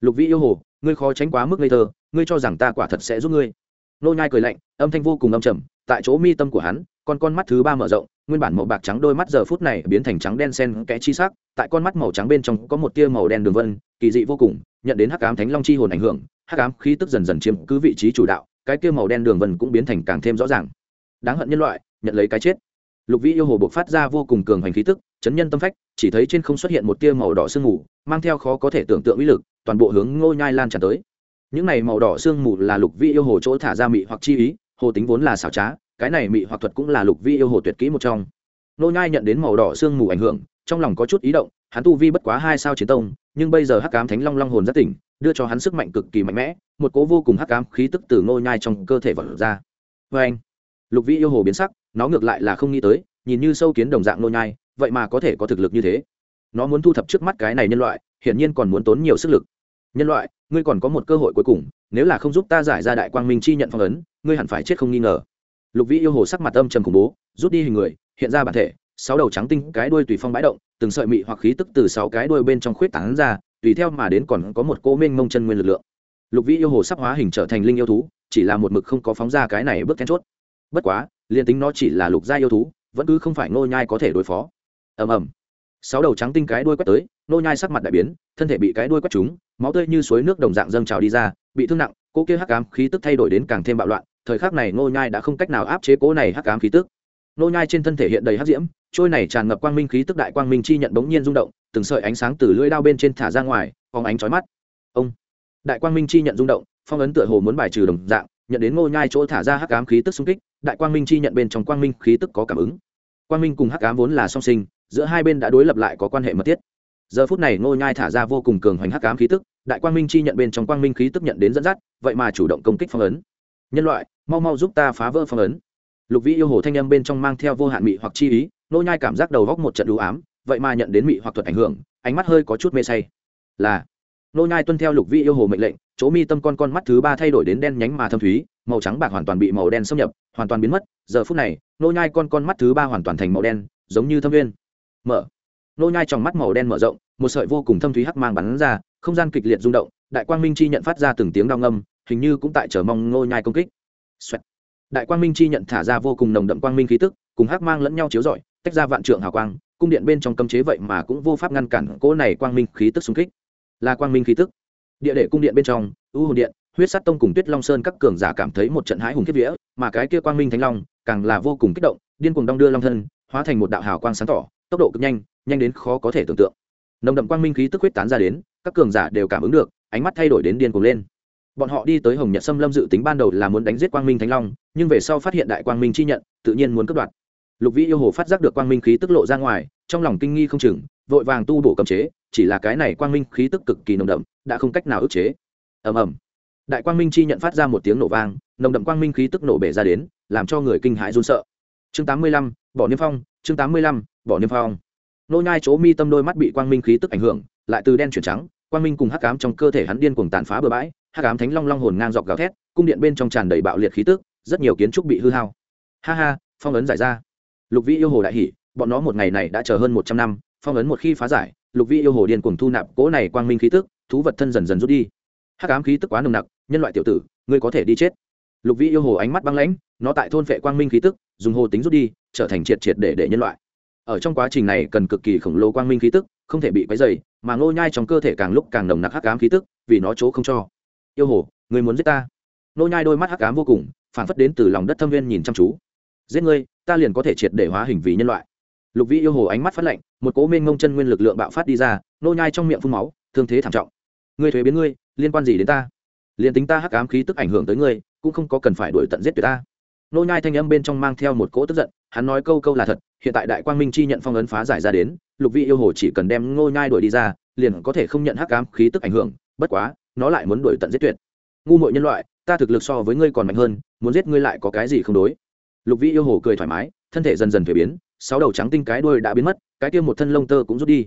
Lục vĩ yêu hồ ngươi khó tránh quá mức ngây thơ, ngươi cho rằng ta quả thật sẽ giúp ngươi. Nô nhai cười lạnh, âm thanh vô cùng âm trầm, tại chỗ mi tâm của hắn, con con mắt thứ ba mở rộng, nguyên bản màu bạc trắng đôi mắt giờ phút này biến thành trắng đen xen kẽ chi sắc, tại con mắt màu trắng bên trong có một tia màu đen đường vân, kỳ dị vô cùng, nhận đến hắc ám thánh long chi hồn ảnh hưởng, hắc ám khí tức dần dần chiếm cứ vị trí chủ đạo, cái tia màu đen đường vân cũng biến thành càng thêm rõ ràng. Đáng hận nhân loại, nhận lấy cái chết. Lục vĩ yêu hồ buộc phát ra vô cùng cường hành khí tức, chấn nhân tâm phách, chỉ thấy trên không xuất hiện một tia màu đỏ sương mù, mang theo khó có thể tưởng tượng uy lực toàn bộ hướng ngô nhai lan tràn tới. Những này màu đỏ sương mù là lục vi yêu hồ chỗ thả ra mị hoặc chi ý, hồ tính vốn là xảo trá, cái này mị hoặc thuật cũng là lục vi yêu hồ tuyệt kỹ một trong. Ngô nhai nhận đến màu đỏ sương mù ảnh hưởng, trong lòng có chút ý động, hắn tu vi bất quá hai sao chiến tông, nhưng bây giờ hắc ám thánh long long hồn rất tỉnh, đưa cho hắn sức mạnh cực kỳ mạnh mẽ, một cố vô cùng hắc ám khí tức từ Ngô nhai trong cơ thể vỡ ra. Với anh, lục vi yêu hồ biến sắc, nó ngược lại là không nghĩ tới, nhìn như sâu kiến đồng dạng nô nhai, vậy mà có thể có thực lực như thế. Nó muốn thu thập trước mắt cái này nhân loại, hiển nhiên còn muốn tốn nhiều sức lực nhân loại, ngươi còn có một cơ hội cuối cùng, nếu là không giúp ta giải ra đại quang minh chi nhận phong ấn, ngươi hẳn phải chết không nghi ngờ. Lục vĩ yêu hồ sắc mặt âm trầm khủng bố, rút đi hình người, hiện ra bản thể, sáu đầu trắng tinh cái đuôi tùy phong bãi động, từng sợi mị hoặc khí tức từ sáu cái đuôi bên trong khuyết tán ra, tùy theo mà đến còn có một cô minh mông chân nguyên lực lượng. Lục vĩ yêu hồ sắp hóa hình trở thành linh yêu thú, chỉ là một mực không có phóng ra cái này bước then chốt. Bất quá, liền tính nó chỉ là lục gia yêu thú, vẫn cứ không phải nô nhai có thể đối phó. Ầm ầm. Sáu đầu trắng tinh cái đuôi quét tới nô nhai sắc mặt đại biến, thân thể bị cái đuôi quét trúng máu tươi như suối nước đồng dạng dâng trào đi ra, bị thương nặng cô kia hắc ám khí tức thay đổi đến càng thêm bạo loạn, thời khắc này Ngô nhai đã không cách nào áp chế cố này hắc ám khí tức. Ngô nhai trên thân thể hiện đầy hắc diễm, trôi này tràn ngập quang minh khí tức đại quang minh chi nhận bỗng nhiên rung động, từng sợi ánh sáng từ lưỡi đao bên trên thả ra ngoài, phóng ánh chói mắt. Ông! Đại quang minh chi nhận rung động, phong ấn tựa hồ muốn bài trừ đồng dạng, nhận đến Ngô nhai chỗ thả ra hắc ám khí tức xung kích, đại quang minh chi nhận bên trong quang minh khí tức có cảm ứng. Quang minh cùng hắc ám vốn là song sinh, giữa hai bên đã đối lập lại có quan hệ mật thiết. Giờ phút này ngô nhai thả ra vô cùng cường hoành hắc ám khí tức đại quang minh chi nhận bên trong quang minh khí tức nhận đến dẫn dắt, vậy mà chủ động công kích phong ấn. Nhân loại, mau mau giúp ta phá vỡ phong ấn. Lục vĩ yêu hồ thanh âm bên trong mang theo vô hạn mị hoặc chi ý, Nô nhai cảm giác đầu góc một trận đủ ám, vậy mà nhận đến mị hoặc thuật ảnh hưởng, ánh mắt hơi có chút mê say. Là, Nô nhai tuân theo lục vĩ yêu hồ mệnh lệnh, chỗ mi tâm con con mắt thứ ba thay đổi đến đen nhánh mà thâm thúy, màu trắng bạc hoàn toàn bị màu đen xâm nhập, hoàn toàn biến mất. Giờ phút này, Nô nhai con con mắt thứ ba hoàn toàn thành màu đen, giống như thâm viên. Mở. Nô nhai trong mắt màu đen mở rộng, một sợi vô cùng thâm thúy hắc mang bắn ra không gian kịch liệt rung động, đại quang minh chi nhận phát ra từng tiếng đau ngâm, hình như cũng tại chờ mong Ngô nhai công kích、Xoẹt. Đại quang minh chi nhận thả ra vô cùng nồng đậm quang minh khí tức, cùng hắc mang lẫn nhau chiếu rọi, tách ra vạn trượng hào quang, cung điện bên trong cấm chế vậy mà cũng vô pháp ngăn cản cỗ này quang minh khí tức xung kích. Là quang minh khí tức. Địa đệ cung điện bên trong, u hồn điện, huyết sát tông cùng tuyết long sơn các cường giả cảm thấy một trận hãi hùng kiếp vía, mà cái kia quang minh thánh long càng là vô cùng kích động, điên cuồng đong đưa long thân, hóa thành một đạo hào quang sáng tỏ, tốc độ cực nhanh nhanh đến khó có thể tưởng tượng. Nồng đậm quang minh khí tức huyết tán ra đến các cường giả đều cảm ứng được, ánh mắt thay đổi đến điên cuồng lên. Bọn họ đi tới hồng nhật xâm lâm dự tính ban đầu là muốn đánh giết quang minh thánh long, nhưng về sau phát hiện đại quang minh chi nhận, tự nhiên muốn cướp đoạt. Lục vĩ yêu hồ phát giác được quang minh khí tức lộ ra ngoài, trong lòng kinh nghi không chừng, vội vàng tu bổ cầm chế, chỉ là cái này quang minh khí tức cực kỳ nồng đậm, đã không cách nào ức chế. Ầm ầm. Đại quang minh chi nhận phát ra một tiếng nổ vang, nồng đậm quang minh khí tức nổ bể ra đến, làm cho người kinh hãi run sợ. Chương tám mươi lăm, bỏ niêm phong, chương tám mươi lăm, bỏ niêm phong. Nô nhai chỗ mi tâm đôi mắt bị quang minh khí tức ảnh hưởng lại từ đen chuyển trắng, quang minh cùng hắc ám trong cơ thể hắn điên cuồng tàn phá bừa bãi, hắc ám thánh long long hồn ngang dọc gào thét, cung điện bên trong tràn đầy bạo liệt khí tức, rất nhiều kiến trúc bị hư hao. Ha ha, phong ấn giải ra. Lục vĩ yêu hồ đại hỉ, bọn nó một ngày này đã chờ hơn một trăm năm, phong ấn một khi phá giải, lục vĩ yêu hồ điên cuồng thu nạp cỗ này quang minh khí tức, thú vật thân dần dần rút đi. Hắc ám khí tức quá nồng nặc, nhân loại tiểu tử, ngươi có thể đi chết. Lục vĩ yêu hồ ánh mắt băng lãnh, nó tại thôn vệ quang minh khí tức, dùng hồ tính rút đi, trở thành triệt triệt để để nhân loại. Ở trong quá trình này cần cực kỳ khổng lồ quang minh khí tức, không thể bị quấy dày mà ngô nhai trong cơ thể càng lúc càng nồng nặc hắc ám khí tức, vì nó chỗ không cho. Yêu hồ, người muốn giết ta? Ngô nhai đôi mắt hắc ám vô cùng, phản phất đến từ lòng đất thâm viên nhìn chăm chú. Giết ngươi, ta liền có thể triệt để hóa hình vì nhân loại. Lục vĩ yêu hồ ánh mắt phát lạnh, một cố mênh ngông chân nguyên lực lượng bạo phát đi ra nô nhai trong miệng phun máu, thương thế thảm trọng. Ngươi thuế biến ngươi, liên quan gì đến ta? Liền tính ta hắc ám khí tức ảnh hưởng tới ngươi, cũng không có cần phải đuổi tận giết tuyệt ta. Nô nhai thanh âm bên trong mang theo một cỗ tức giận, hắn nói câu câu là thật, hiện tại đại quang minh chi nhận phong ấn phá giải ra đến lục vị yêu hồ chỉ cần đem Ngô nhai đuổi đi ra liền có thể không nhận hắc ám khí tức ảnh hưởng bất quá nó lại muốn đuổi tận giết tuyệt. Ngu muội nhân loại ta thực lực so với ngươi còn mạnh hơn muốn giết ngươi lại có cái gì không đối? Lục vị yêu hồ cười thoải mái thân thể dần dần thay biến sáu đầu trắng tinh cái đuôi đã biến mất cái kia một thân lông tơ cũng rút đi.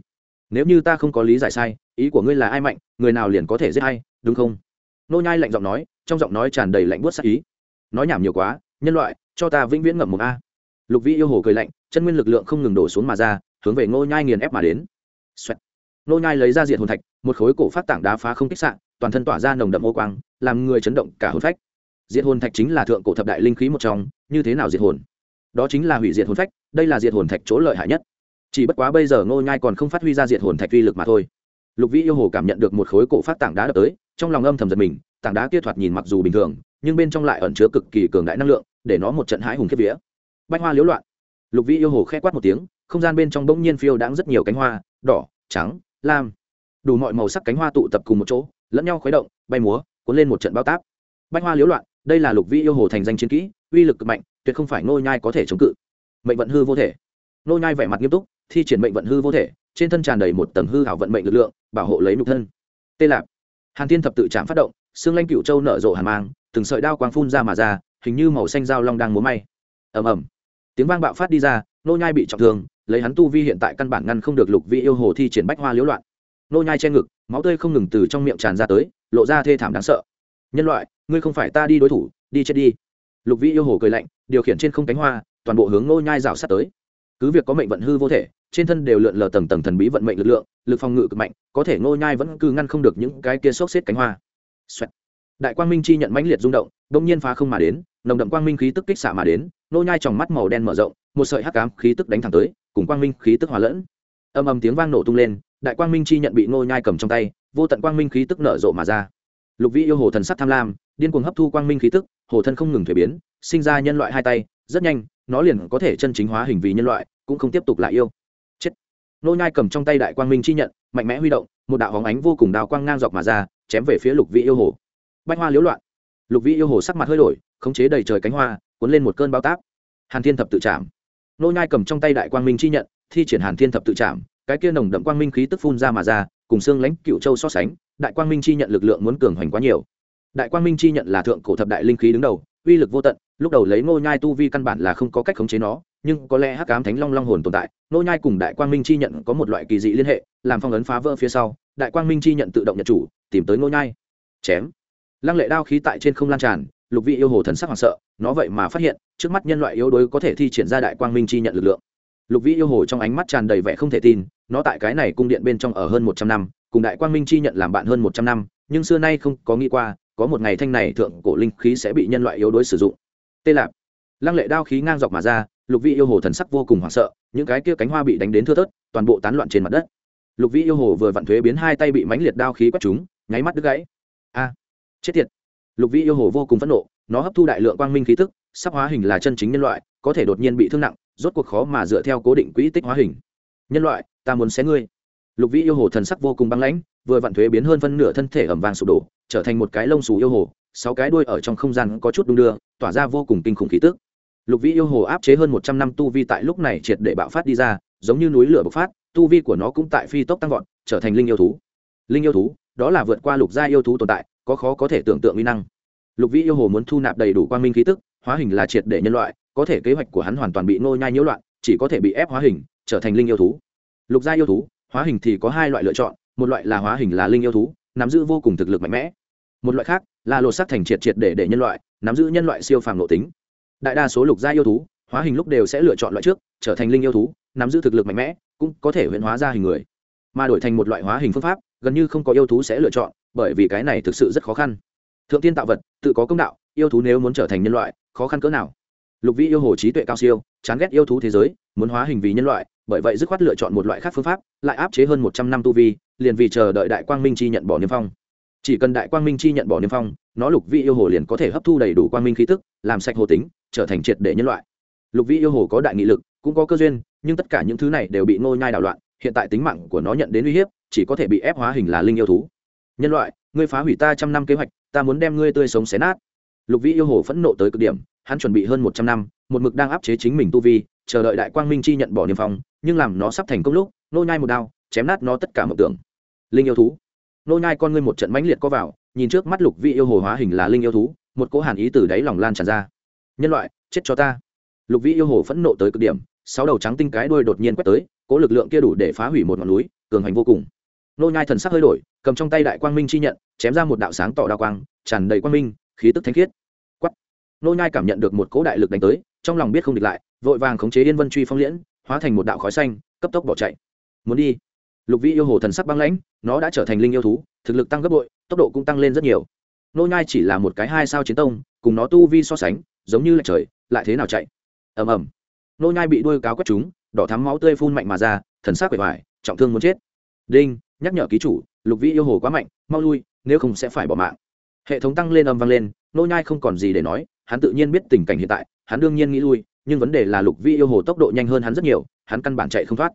Nếu như ta không có lý giải sai ý của ngươi là ai mạnh người nào liền có thể giết ai, đúng không? Nô nhai lạnh giọng nói trong giọng nói tràn đầy lạnh buốt sắc ý. Nói nhảm nhiều quá nhân loại cho ta vĩnh viễn ngậm một a. Lục vĩ yêu hồ cười lạnh chân nguyên lực lượng không ngừng đổ xuống mà ra hướng về ngô nhai nghiền ép mà đến. Xoẹt. ngô nhai lấy ra diện hồn thạch, một khối cổ phát tảng đá phá không kích sạn toàn thân tỏa ra nồng đậm ô quang, làm người chấn động cả hồn phách. Diệt hồn thạch chính là thượng cổ thập đại linh khí một trong, như thế nào diệt hồn? Đó chính là hủy diệt hồn phách, đây là diệt hồn thạch chỗ lợi hại nhất. Chỉ bất quá bây giờ ngô nhai còn không phát huy ra diệt hồn thạch uy lực mà thôi. Lục vĩ yêu hồ cảm nhận được một khối cổ phát tảng đá đập tới, trong lòng âm thầm giật mình, tảng đá kia thoạt nhìn mặc dù bình thường, nhưng bên trong lại ẩn chứa cực kỳ cường đại năng lượng, để nó một trận hãi hùng khiếp vía. Bách hoa liếu loạn. Lục vĩ yêu hồ khẽ quát một tiếng không gian bên trong bỗng nhiên phiêu đáng rất nhiều cánh hoa, đỏ, trắng, lam. Đủ mọi màu sắc cánh hoa tụ tập cùng một chỗ, lẫn nhau khuấy động, bay múa, cuốn lên một trận bao táp. Bách hoa liễu loạn, đây là lục vĩ yêu hồ thành danh chiến kỹ, uy lực cực mạnh, tuyệt không phải nô nhai có thể chống cự. Mệnh vận hư vô thể. Nô nhai vẻ mặt nghiêm túc, thi triển mệnh vận hư vô thể, trên thân tràn đầy một tầng hư hảo vận mệnh lực lượng, bảo hộ lấy nhục thân. Tê lạp. Hàn thiên thập tự chạm phát động, xương lanh cựu châu nở rộ hàn mang, từng sợi đao quang phun ra mà ra, hình như màu xanh dao long đang múa may. Ầm ầm. Tiếng vang bạo phát đi ra nô nhai bị trọng thương lấy hắn tu vi hiện tại căn bản ngăn không được lục vị yêu hồ thi triển bách hoa liễu loạn. Nô nhai che ngực, máu tươi không ngừng từ trong miệng tràn ra tới, lộ ra thê thảm đáng sợ. Nhân loại, ngươi không phải ta đi đối thủ, đi chết đi. Lục vị yêu hồ cười lạnh, điều khiển trên không cánh hoa, toàn bộ hướng nô nhai rào sát tới. Cứ việc có mệnh vận hư vô thể, trên thân đều lượn lờ tầng tầng thần bí vận mệnh lực lượng, lực phòng ngự cực mạnh, có thể nô nhai vẫn cứ ngăn không được những cái kia sốc xếp cánh hoa. Xoẹt. đại quang minh chi nhận mãnh liệt rung động đông nhiên phá không mà đến, nồng đậm quang minh khí tức kích xạ mà đến, nô nhai trong mắt màu đen mở rộng một sợi hắc ám khí tức đánh thẳng tới, cùng quang minh khí tức hòa lẫn. Âm âm tiếng vang nổ tung lên, đại quang minh chi nhận bị nô nhai cầm trong tay, vô tận quang minh khí tức nở rộ mà ra. Lục vĩ yêu hồ thần sắc tham lam, điên cuồng hấp thu quang minh khí tức, hồ thân không ngừng thay biến, sinh ra nhân loại hai tay, rất nhanh, nó liền có thể chân chính hóa hình vì nhân loại, cũng không tiếp tục lại yêu. Chết. Nô nhai cầm trong tay đại quang minh chi nhận, mạnh mẽ huy động, một đạo hóng ánh vô cùng đào quang ngang dọc mà ra, chém về phía lục vĩ yêu hồ. Bách hoa liễu loạn. Lục vĩ yêu hồ sắc mặt hơi đổi, khống chế đầy trời cánh hoa, cuốn lên một cơn bao táp. Hàn thiên thập tự chạm nô nhai cầm trong tay đại quang minh chi nhận, thi triển hàn thiên thập tự chạm cái kia nồng đậm quang minh khí tức phun ra mà ra, cùng xương lãnh cựu châu so sánh, đại quang minh chi nhận lực lượng muốn cường hoành quá nhiều. Đại quang minh chi nhận là thượng cổ thập đại linh khí đứng đầu, uy lực vô tận, lúc đầu lấy nô nhai tu vi căn bản là không có cách khống chế nó, nhưng có lẽ hắc ám thánh long long hồn tồn tại nô nhai cùng đại quang minh chi nhận có một loại kỳ dị liên hệ, làm phong ấn phá vỡ phía sau, đại quang minh chi nhận tự động nhận chủ, tìm tới nô nhai. Chém. Lăng lệ đao khí tại trên không lan tràn lục vị yêu hồ thần sắc hoảng sợ, nó vậy mà phát hiện, trước mắt nhân loại yếu đuối có thể thi triển ra đại quang minh chi nhận lực lượng. Lục vị yêu hồ trong ánh mắt tràn đầy vẻ không thể tin, nó tại cái này cung điện bên trong ở hơn một trăm năm, cùng đại quang minh chi nhận làm bạn hơn một trăm năm, nhưng xưa nay không có nghĩ qua, có một ngày thanh này thượng cổ linh khí sẽ bị nhân loại yếu đuối sử dụng. Tê lạp. Lăng lệ đao khí ngang dọc mà ra, lục vị yêu hồ thần sắc vô cùng hoảng sợ, những cái kia cánh hoa bị đánh đến thưa thớt, toàn bộ tán loạn trên mặt đất. Lục vị yêu hồ vừa vặn thuế biến hai tay bị mánh liệt đao khí quét chúng nháy mắt đứt gãy. A. Chết tiệt lục Vĩ yêu hồ vô cùng phẫn nộ, nó hấp thu đại lượng quang minh khí tức, sắp hóa hình là chân chính nhân loại, có thể đột nhiên bị thương nặng, rốt cuộc khó mà dựa theo cố định quỹ tích hóa hình. Nhân loại, ta muốn xé ngươi. Lục Vĩ yêu hồ thần sắc vô cùng băng lãnh, vừa vặn thuế biến hơn phân nửa thân thể ẩm vàng sụp đổ, trở thành một cái lông xù yêu hồ, sáu cái đuôi ở trong không gian có chút đung đưa, tỏa ra vô cùng kinh khủng khí tức. Lục vĩ yêu hồ áp chế hơn một trăm năm tu vi tại lúc này triệt để bạo phát đi ra, giống như núi lửa bộc phát, tu vi của nó cũng tại phi tốc tăng vọt, trở thành linh yêu thú. Linh yêu thú, đó là vượt qua lục gia yêu thú tồn tại có khó có thể tưởng tượng uy năng. Lục vĩ yêu hồ muốn thu nạp đầy đủ quang minh khí tức, hóa hình là triệt để nhân loại, có thể kế hoạch của hắn hoàn toàn bị nô nhai nhiễu loạn, chỉ có thể bị ép hóa hình, trở thành linh yêu thú. Lục gia yêu thú, hóa hình thì có hai loại lựa chọn, một loại là hóa hình là linh yêu thú, nắm giữ vô cùng thực lực mạnh mẽ. Một loại khác là lột xác thành triệt triệt để để nhân loại, nắm giữ nhân loại siêu phàm nội tính. Đại đa số lục gia yêu thú, hóa hình lúc đều sẽ lựa chọn loại trước, trở thành linh yêu thú, nắm giữ thực lực mạnh mẽ, cũng có thể huyễn hóa ra hình người. Mà đổi thành một loại hóa hình phương pháp, gần như không có yêu thú sẽ lựa chọn bởi vì cái này thực sự rất khó khăn. Thượng tiên tạo vật, tự có công đạo, yêu thú nếu muốn trở thành nhân loại, khó khăn cỡ nào? Lục vĩ yêu hồ trí tuệ cao siêu, chán ghét yêu thú thế giới, muốn hóa hình vì nhân loại, bởi vậy dứt khoát lựa chọn một loại khác phương pháp, lại áp chế hơn một trăm năm tu vi, liền vì chờ đợi đại quang minh chi nhận bỏ niêm phong. Chỉ cần đại quang minh chi nhận bỏ niêm phong, nó lục vĩ yêu hồ liền có thể hấp thu đầy đủ quang minh khí tức, làm sạch hồ tính, trở thành triệt để nhân loại. Lục vĩ yêu hồ có đại nghị lực, cũng có cơ duyên, nhưng tất cả những thứ này đều bị nô nhai đảo loạn, hiện tại tính mạng của nó nhận đến uy hiếp, chỉ có thể bị ép hóa hình là linh yêu thú nhân loại, ngươi phá hủy ta trăm năm kế hoạch, ta muốn đem ngươi tươi sống xé nát. Lục vĩ yêu hồ phẫn nộ tới cực điểm, hắn chuẩn bị hơn một trăm năm, một mực đang áp chế chính mình tu vi, chờ đợi đại quang minh chi nhận bỏ niềm phong, nhưng làm nó sắp thành công lúc, nô nhai một đao, chém nát nó tất cả mộng tưởng. Linh yêu thú. Nô nhai con ngươi một trận mãnh liệt có vào, nhìn trước mắt lục vĩ yêu hồ hóa hình là linh yêu thú, một cỗ hàn ý từ đáy lòng lan tràn ra. Nhân loại, chết cho ta. Lục vĩ yêu hồ phẫn nộ tới cực điểm, sáu đầu trắng tinh cái đuôi đột nhiên quét tới, cỗ lực lượng kia đủ để phá hủy một ngọn núi, cường hành vô cùng nô nhai thần sắc hơi đổi, cầm trong tay đại quang minh chi nhận, chém ra một đạo sáng tỏ đa quang, tràn đầy quang minh, khí tức thánh khiết. Quát nô nhai cảm nhận được một cỗ đại lực đánh tới, trong lòng biết không địch lại, vội vàng khống chế yên vân truy phong liễn, hóa thành một đạo khói xanh, cấp tốc bỏ chạy. Muốn đi. Lục vĩ yêu hồ thần sắc băng lãnh, nó đã trở thành linh yêu thú, thực lực tăng gấp bội, tốc độ cũng tăng lên rất nhiều. Nô nhai chỉ là một cái hai sao chiến tông, cùng nó tu vi so sánh, giống như là trời, lại thế nào chạy? Ầm ầm. Nô nhai bị đuôi cáo quét trúng đỏ thắm máu tươi phun mạnh mà ra, thần sắc quỷ hoài, trọng thương muốn chết đinh, nhắc nhở ký chủ, lục vĩ yêu hồ quá mạnh, mau lui, nếu không sẽ phải bỏ mạng. Hệ thống tăng lên âm vang lên, nô nhai không còn gì để nói, hắn tự nhiên biết tình cảnh hiện tại, hắn đương nhiên nghĩ lui, nhưng vấn đề là lục vĩ yêu hồ tốc độ nhanh hơn hắn rất nhiều, hắn căn bản chạy không thoát.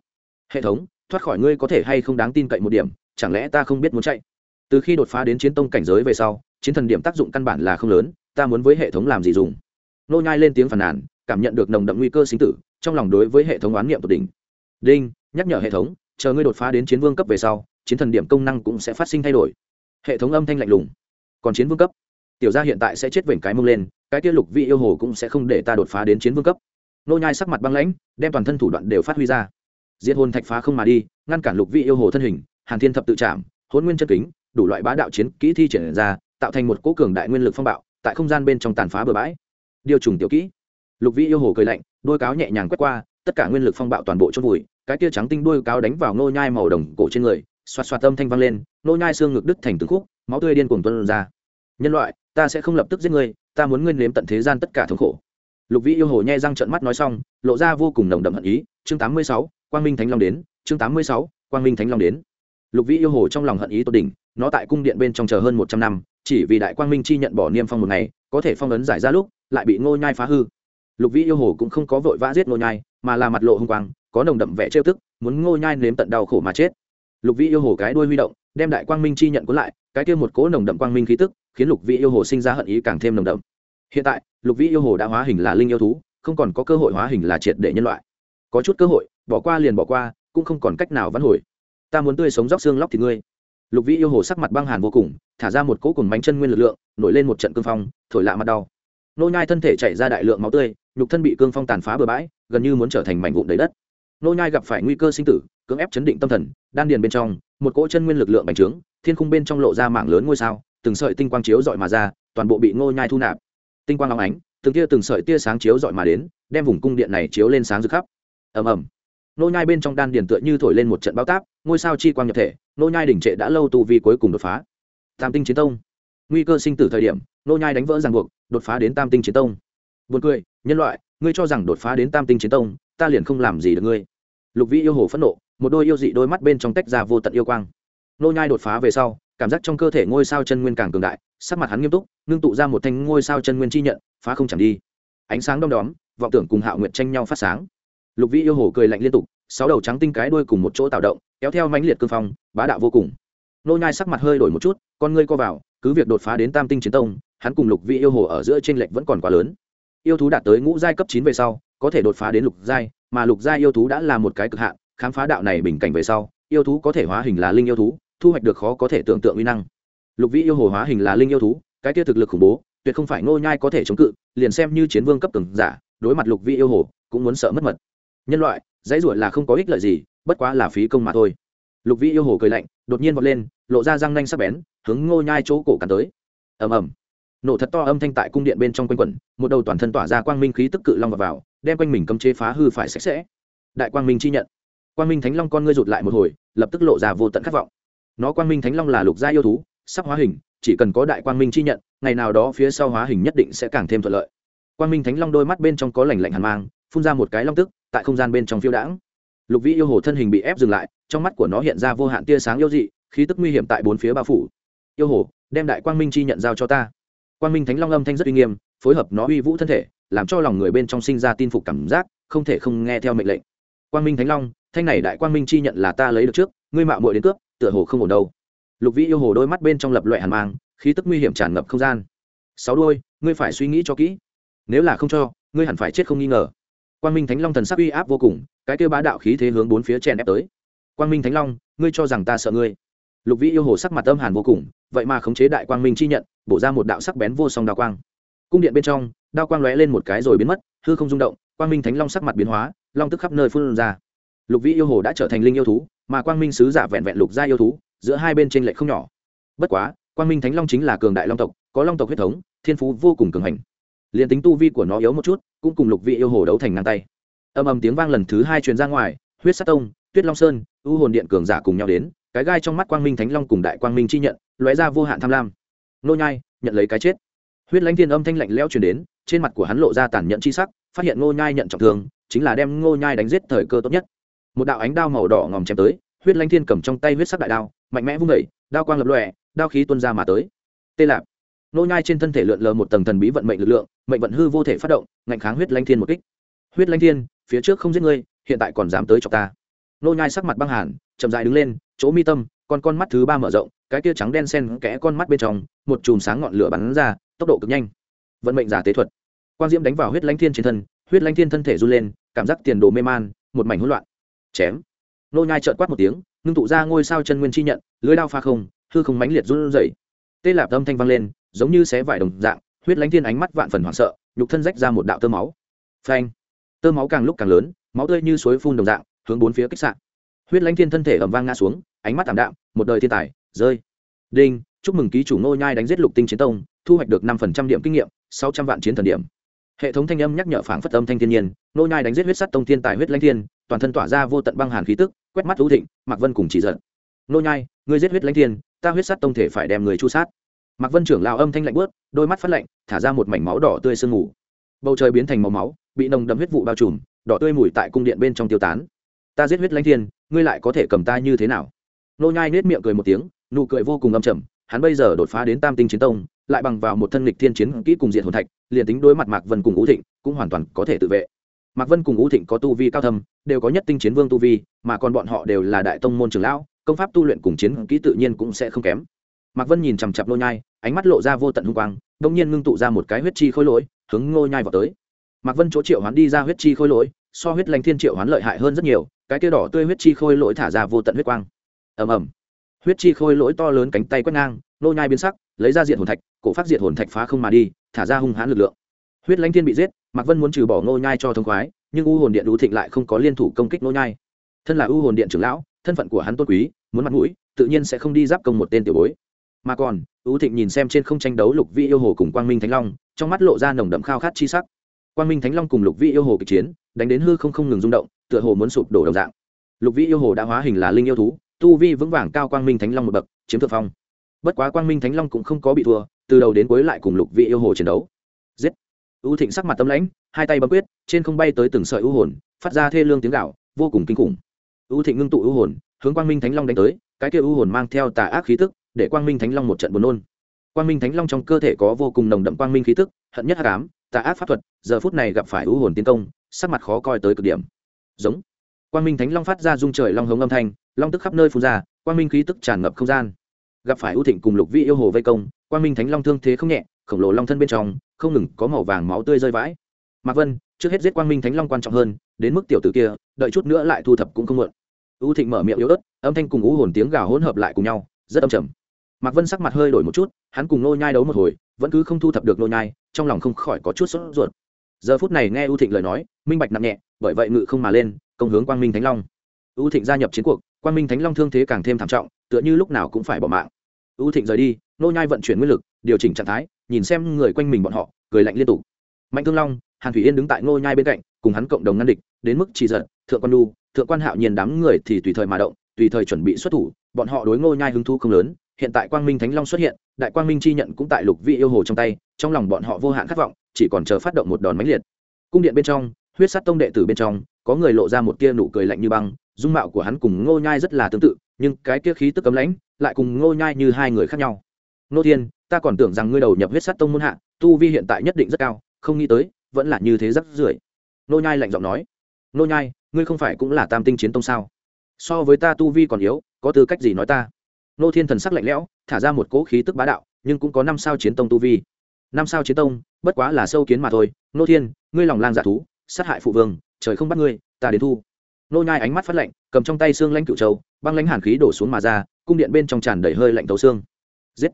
Hệ thống, thoát khỏi ngươi có thể hay không đáng tin cậy một điểm, chẳng lẽ ta không biết muốn chạy? Từ khi đột phá đến chiến tông cảnh giới về sau, chiến thần điểm tác dụng căn bản là không lớn, ta muốn với hệ thống làm gì dùng? Nô nhai lên tiếng phản nàn, cảm nhận được nồng đậm nguy cơ sinh tử, trong lòng đối với hệ thống oán niệm tột đỉnh. Đinh, nhắc nhở hệ thống chờ ngươi đột phá đến chiến vương cấp về sau, chiến thần điểm công năng cũng sẽ phát sinh thay đổi. Hệ thống âm thanh lạnh lùng. Còn chiến vương cấp? Tiểu gia hiện tại sẽ chết vểnh cái mông lên, cái kia lục vị yêu hồ cũng sẽ không để ta đột phá đến chiến vương cấp. Nô nhai sắc mặt băng lãnh, đem toàn thân thủ đoạn đều phát huy ra. Diệt hồn thạch phá không mà đi, ngăn cản lục vị yêu hồ thân hình, hàn thiên thập tự chạm hồn nguyên chân kính, đủ loại bá đạo chiến kỹ thi triển ra, tạo thành một cỗ cường đại nguyên lực phong bạo, tại không gian bên trong tàn phá bờ bãi. Điều trùng tiểu kỹ. Lục vị yêu hồ cười lạnh, đôi cáo nhẹ nhàng quét qua, tất cả nguyên lực phong bạo toàn bộ chôn vùi cái kia trắng tinh đuôi cáo đánh vào nô nhai màu đồng cổ trên người xoạt xoạt âm thanh vang lên nô nhai xương ngực đứt thành từng khúc máu tươi điên cuồng tuôn ra. Nhân loại ta sẽ không lập tức giết ngươi ta muốn ngươi nếm tận thế gian tất cả thống khổ. Lục vĩ yêu hồ nhai răng trợn mắt nói xong lộ ra vô cùng nồng đậm hận ý chương 86, quang minh thánh long đến chương 86, quang minh thánh long đến. Lục vĩ yêu hồ trong lòng hận ý tột đỉnh nó tại cung điện bên trong chờ hơn một trăm năm chỉ vì đại quang minh chi nhận bỏ niêm phong một ngày có thể phong ấn giải ra lúc lại bị ngô nhai phá hư. Lục vĩ yêu hồ cũng không có vội vã giết ngô nhai mà là mặt lộ hung quang có nồng đậm vẻ trêu tức, muốn ngô nhai nếm tận đau khổ mà chết. Lục vĩ yêu hồ cái đuôi huy động, đem đại quang minh chi nhận cuốn lại, cái kia một cỗ nồng đậm quang minh khí tức, khiến lục vĩ yêu hồ sinh ra hận ý càng thêm nồng đậm. Hiện tại, lục vĩ yêu hồ đã hóa hình là linh yêu thú, không còn có cơ hội hóa hình là triệt để nhân loại. Có chút cơ hội, bỏ qua liền bỏ qua, cũng không còn cách nào vãn hồi. Ta muốn tươi sống róc xương lóc thì ngươi. Lục vĩ yêu hồ sắc mặt băng hàn vô cùng, thả ra một cỗ cùng bánh chân nguyên lực lượng, nổi lên một trận cương phong, thổi lạ mặt đau. Nô nhai thân thể chảy ra đại lượng máu tươi, nhục thân bị cương phong tàn phá bừa bãi, gần như muốn trở thành mảnh vụn đầy đất nô nhai gặp phải nguy cơ sinh tử, cưỡng ép chấn định tâm thần, đan điền bên trong, một cỗ chân nguyên lực lượng bành trướng, thiên khung bên trong lộ ra mảng lớn ngôi sao, từng sợi tinh quang chiếu dọi mà ra, toàn bộ bị Nô nhai thu nạp. Tinh quang long ánh, từng tia từng sợi tia sáng chiếu dọi mà đến, đem vùng cung điện này chiếu lên sáng rực khắp. Ầm ầm. Nô nhai bên trong đan điền tựa như thổi lên một trận bão táp, ngôi sao chi quang nhập thể, nô nhai đỉnh trệ đã lâu tu vi cuối cùng đột phá. Tam tinh chiến tông. Nguy cơ sinh tử thời điểm, nô nhai đánh vỡ ràng buộc, đột phá đến tam tinh chiến tông. Buồn cười, nhân loại, ngươi cho rằng đột phá đến tam tinh chiến tông ta liền không làm gì được ngươi. Lục vĩ yêu hồ phẫn nộ, một đôi yêu dị đôi mắt bên trong tách ra vô tận yêu quang. Nô nhai đột phá về sau, cảm giác trong cơ thể ngôi sao chân nguyên càng cường đại, sắc mặt hắn nghiêm túc nương tụ ra một thanh ngôi sao chân nguyên chi nhận, phá không chẳng đi. Ánh sáng đom đóm, vọng tưởng cùng hạo nguyện tranh nhau phát sáng. Lục vĩ yêu hồ cười lạnh liên tục, sáu đầu trắng tinh cái đuôi cùng một chỗ tạo động, kéo theo mãnh liệt cương phong, bá đạo vô cùng. Nô nhai sắc mặt hơi đổi một chút, con ngươi co vào, cứ việc đột phá đến tam tinh chiến tông, hắn cùng lục vĩ yêu hồ ở giữa trên lệnh vẫn còn quá lớn yêu thú đạt tới ngũ giai cấp chín về sau, có thể đột phá đến lục giai, mà lục giai yêu thú đã là một cái cực hạn, khám phá đạo này bình cảnh về sau, yêu thú có thể hóa hình là linh yêu thú, thu hoạch được khó có thể tưởng tượng uy năng. Lục vĩ yêu hồ hóa hình là linh yêu thú, cái kia thực lực khủng bố, tuyệt không phải ngô nhai có thể chống cự, liền xem như chiến vương cấp từng giả, đối mặt lục vĩ yêu hồ, cũng muốn sợ mất mật. Nhân loại, dãy ruột là không có ích lợi gì, bất quá là phí công mà thôi. Lục vĩ yêu hồ cười lạnh, đột nhiên vọt lên, lộ ra răng nanh sắc bén, hướng ngô nhai chỗ cổ cắn tới. Ầm ầm nổ thật to âm thanh tại cung điện bên trong quanh quẩn một đầu toàn thân tỏa ra quang minh khí tức cự long vào, vào đem quanh mình cấm chế phá hư phải sạch sẽ. Đại quang minh chi nhận. Quang minh thánh long con ngươi rụt lại một hồi lập tức lộ ra vô tận khát vọng. Nó quang minh thánh long là lục gia yêu thú sắp hóa hình chỉ cần có đại quang minh chi nhận ngày nào đó phía sau hóa hình nhất định sẽ càng thêm thuận lợi. Quang minh thánh long đôi mắt bên trong có lành lạnh hàn mang phun ra một cái long tức tại không gian bên trong phiêu đãng. Lục vĩ yêu hồ thân hình bị ép dừng lại trong mắt của nó hiện ra vô hạn tia sáng yêu dị khí tức nguy hiểm tại bốn phía bao phủ. Yêu hồ đem đại quang minh chi nhận giao cho ta quang minh thánh long âm thanh rất uy nghiêm, phối hợp nó uy vũ thân thể, làm cho lòng người bên trong sinh ra tin phục cảm giác, không thể không nghe theo mệnh lệnh. Quang minh thánh long, thanh này đại quang minh chi nhận là ta lấy được trước, ngươi mạo muội đến cướp, tựa hồ không ổn đâu. Lục vĩ yêu hồ đôi mắt bên trong lập loại hàn mang, khí tức nguy hiểm tràn ngập không gian. Sáu đôi ngươi phải suy nghĩ cho kỹ. Nếu là không cho, ngươi hẳn phải chết không nghi ngờ. Quang minh thánh long thần sắc uy áp vô cùng, cái kêu bá đạo khí thế hướng bốn phía chèn ép tới. Quang minh thánh long, ngươi cho rằng ta sợ ngươi. Lục vĩ yêu hồ sắc mặt âm hàn vô cùng, vậy mà khống chế đại quang minh chi nhận bổ ra một đạo sắc bén vô song đao quang. Cung điện bên trong, đao quang lóe lên một cái rồi biến mất, hư không rung động, quang minh thánh long sắc mặt biến hóa, long tức khắp nơi phun ra. Lục vĩ yêu hồ đã trở thành linh yêu thú, mà quang minh sứ giả vẹn vẹn lục gia yêu thú, giữa hai bên trên lệ không nhỏ. Bất quá, quang minh thánh long chính là cường đại long tộc, có long tộc huyết thống, thiên phú vô cùng cường hành. Liền tính tu vi của nó yếu một chút, cũng cùng lục vị yêu hồ đấu thành ngang tay. Âm ầm tiếng vang lần thứ hai truyền ra ngoài, huyết sát tông, tuyết long sơn, u hồn điện cường giả cùng nhau đến, cái gai trong mắt quang minh thánh long cùng đại quang minh chi nhận, lóe ra vô hạn tham lam nô nhai, nhận lấy cái chết. Huyết lãnh thiên âm thanh lạnh lẽo truyền đến, trên mặt của hắn lộ ra tàn nhẫn chi sắc, phát hiện ngô nhai nhận trọng thương, chính là đem ngô nhai đánh giết thời cơ tốt nhất. Một đạo ánh đao màu đỏ ngòm chém tới, huyết lãnh thiên cầm trong tay huyết sắc đại đao, mạnh mẽ vung đẩy đao quang lập lòe, đao khí tuôn ra mà tới. Tê lạp. Nô nhai trên thân thể lượn lờ một tầng thần bí vận mệnh lực lượng, mệnh vận hư vô thể phát động, ngạnh kháng huyết lãnh thiên một kích. Huyết lãnh thiên, phía trước không giết ngươi, hiện tại còn dám tới chọc ta. Nô nhai sắc mặt băng hàn, chậm rãi đứng lên, chỗ mi tâm, con con mắt thứ ba mở rộng cái kia trắng đen xen kẽ con mắt bên trong, một chùm sáng ngọn lửa bắn ra, tốc độ cực nhanh. Vận mệnh giả tế thuật. Quang diễm đánh vào huyết lãnh thiên trên thân, huyết lãnh thiên thân thể run lên, cảm giác tiền đồ mê man, một mảnh hỗn loạn. Chém. Nô nhai trợn quát một tiếng, ngưng tụ ra ngôi sao chân nguyên chi nhận, lưới đao pha không, hư không mãnh liệt run rẩy. Tê lạp âm thanh vang lên, giống như xé vải đồng dạng, huyết lãnh thiên ánh mắt vạn phần hoảng sợ, nhục thân rách ra một đạo tơ máu. Phanh. Tơ máu càng lúc càng lớn, máu tươi như suối phun đồng dạng, hướng bốn phía kích sạn huyết lãnh thiên thân thể ầm vang ngã xuống, ánh mắt thảm đạm, một đời thiên tài rơi. Đinh, chúc mừng ký chủ ngô nhai đánh giết lục tinh chiến tông, thu hoạch được năm phần trăm điểm kinh nghiệm, sáu trăm vạn chiến thần điểm. Hệ thống thanh âm nhắc nhở phảng phất âm thanh thiên nhiên, ngô nhai đánh giết huyết sắt tông thiên tài huyết lãnh thiên, toàn thân tỏa ra vô tận băng hàn khí tức, quét mắt lũ thịnh, mạc vân cùng chỉ giận. Ngô nhai, ngươi giết huyết lãnh thiên, ta huyết sắt tông thể phải đem người chu sát. Mạc vân trưởng lao âm thanh lạnh bớt đôi mắt phát lạnh, thả ra một mảnh máu đỏ tươi sương mù. Bầu trời biến thành màu máu, bị nồng đậm huyết vụ bao trùm, đỏ tươi mùi tại cung điện bên trong tiêu tán. Ta giết huyết lãnh thiên, ngươi lại có thể cầm ta như thế nào? Nô nhai nết miệng cười một tiếng, nụ cười vô cùng âm trầm, hắn bây giờ đột phá đến tam tinh chiến tông, lại bằng vào một thân lịch thiên chiến kỹ cùng diện hồn thạch, liền tính đối mặt mạc vân cùng ngũ thịnh, cũng hoàn toàn có thể tự vệ. Mạc vân cùng ngũ thịnh có tu vi cao thâm, đều có nhất tinh chiến vương tu vi, mà còn bọn họ đều là đại tông môn trưởng lão, công pháp tu luyện cùng chiến kỹ tự nhiên cũng sẽ không kém. Mạc vân nhìn chằm chặp nô nhai, ánh mắt lộ ra vô tận hung quang đông nhiên ngưng tụ ra một cái huyết chi khôi lỗi, hướng Nô nhai vào tới. Mạc vân chỗ triệu hoán đi ra huyết chi khôi lỗi, so huyết lãnh thiên triệu hoán lợi hại hơn rất nhiều, cái kia đỏ tươi huyết chi khôi lỗi thả ra vô tận huyết quang ầm ầm. Huyết chi khôi lỗi to lớn cánh tay quét ngang, nô nhai biến sắc, lấy ra diện hồn thạch, cổ phát diện hồn thạch phá không mà đi, thả ra hung hãn lực lượng. Huyết lãnh thiên bị giết, mạc vân muốn trừ bỏ nô nhai cho thông khoái, nhưng u hồn điện đũ thịnh lại không có liên thủ công kích nô nhai. Thân là u hồn điện trưởng lão, thân phận của hắn tôn quý, muốn mặt mũi, tự nhiên sẽ không đi giáp công một tên tiểu bối. Mà còn, u thịnh nhìn xem trên không tranh đấu lục vi yêu hồ cùng quang minh thánh long, trong mắt lộ ra nồng đậm khao khát chi sắc. Quang minh thánh long cùng lục vi yêu hồ kịch chiến, đánh đến hư không không ngừng rung động, tựa hồ muốn sụp đổ đồng dạng. Lục vi yêu hồ đã hóa hình là linh yêu thú tu vi vững vàng cao quang minh thánh long một bậc, chiếm thượng phong. Bất quá quang minh thánh long cũng không có bị thua, từ đầu đến cuối lại cùng lục vị yêu hồ chiến đấu. Giết! Ưu thịnh sắc mặt tâm lãnh, hai tay bấm quyết, trên không bay tới từng sợi ưu hồn, phát ra thê lương tiếng gạo vô cùng kinh khủng. Ưu thịnh ngưng tụ ưu hồn, hướng quang minh thánh long đánh tới, cái kia ưu hồn mang theo tà ác khí tức, để quang minh thánh long một trận buồn nôn. Quang minh thánh long trong cơ thể có vô cùng nồng đậm quang minh khí tức, hận nhất hắc ám, tà ác pháp thuật, giờ phút này gặp phải ưu hồn tiến công, sắc mặt khó coi tới cực điểm. Giống! Quang minh thánh long phát ra dung trời long hống âm thanh, long tức khắp nơi phun ra, quang minh khí tức tràn ngập không gian. Gặp phải ưu thịnh cùng lục Vi yêu hồ vây công, quang minh thánh long thương thế không nhẹ, khổng lồ long thân bên trong, không ngừng có màu vàng máu tươi rơi vãi. Mạc vân, trước hết giết quang minh thánh long quan trọng hơn, đến mức tiểu tử kia, đợi chút nữa lại thu thập cũng không muộn. Ưu thịnh mở miệng yếu ớt, âm thanh cùng ú hồn tiếng gào hỗn hợp lại cùng nhau, rất âm trầm. Mạc vân sắc mặt hơi đổi một chút, hắn cùng nô nhai đấu một hồi, vẫn cứ không thu thập được nô nhai, trong lòng không khỏi có chút sốt ruột. Giờ phút này nghe u thịnh lời nói, minh bạch nặng nhẹ, bởi vậy ngự không mà lên công hướng quang minh thánh long. U thịnh gia nhập chiến cuộc, quang minh thánh long thương thế càng thêm thảm trọng, tựa như lúc nào cũng phải bỏ mạng. U thịnh rời đi, nô nhai vận chuyển nguyên lực, điều chỉnh trạng thái, nhìn xem người quanh mình bọn họ, cười lạnh liên tục. Mạnh thương long, hàn thủy yên đứng tại nô nhai bên cạnh, cùng hắn cộng đồng ngăn địch, đến mức chỉ giận thượng quan nu thượng quan hạo nhiên đám người thì tùy thời mà động, tùy thời chuẩn bị xuất thủ, bọn họ đối nô nhai hứng thú không lớn, hiện tại quang minh thánh long xuất hiện, đại quang minh chi nhận cũng tại lục vị yêu hồ trong tay, trong lòng bọn họ vô hạn khát vọng, chỉ còn chờ phát động một đòn mãnh liệt. Cung điện bên trong, huyết sát tông đệ tử bên trong có người lộ ra một tia nụ cười lạnh như băng, dung mạo của hắn cùng ngô nhai rất là tương tự, nhưng cái kia khí tức cấm lãnh lại cùng ngô nhai như hai người khác nhau. Nô thiên, ta còn tưởng rằng ngươi đầu nhập huyết sát tông môn hạ, tu vi hiện tại nhất định rất cao, không nghĩ tới, vẫn là như thế rất rưởi. Nô nhai lạnh giọng nói. Nô nhai, ngươi không phải cũng là tam tinh chiến tông sao? So với ta tu vi còn yếu, có tư cách gì nói ta? Nô thiên thần sắc lạnh lẽo, thả ra một cỗ khí tức bá đạo, nhưng cũng có năm sao chiến tông tu vi. Năm sao chiến tông, bất quá là sâu kiến mà thôi. Nô thiên, ngươi lòng lang giả dạ thú, sát hại phụ vương trời không bắt ngươi ta đến thu. Nô nhai ánh mắt phát lạnh cầm trong tay xương lãnh cựu châu băng lãnh hàn khí đổ xuống mà ra cung điện bên trong tràn đầy hơi lạnh tấu xương. Giết.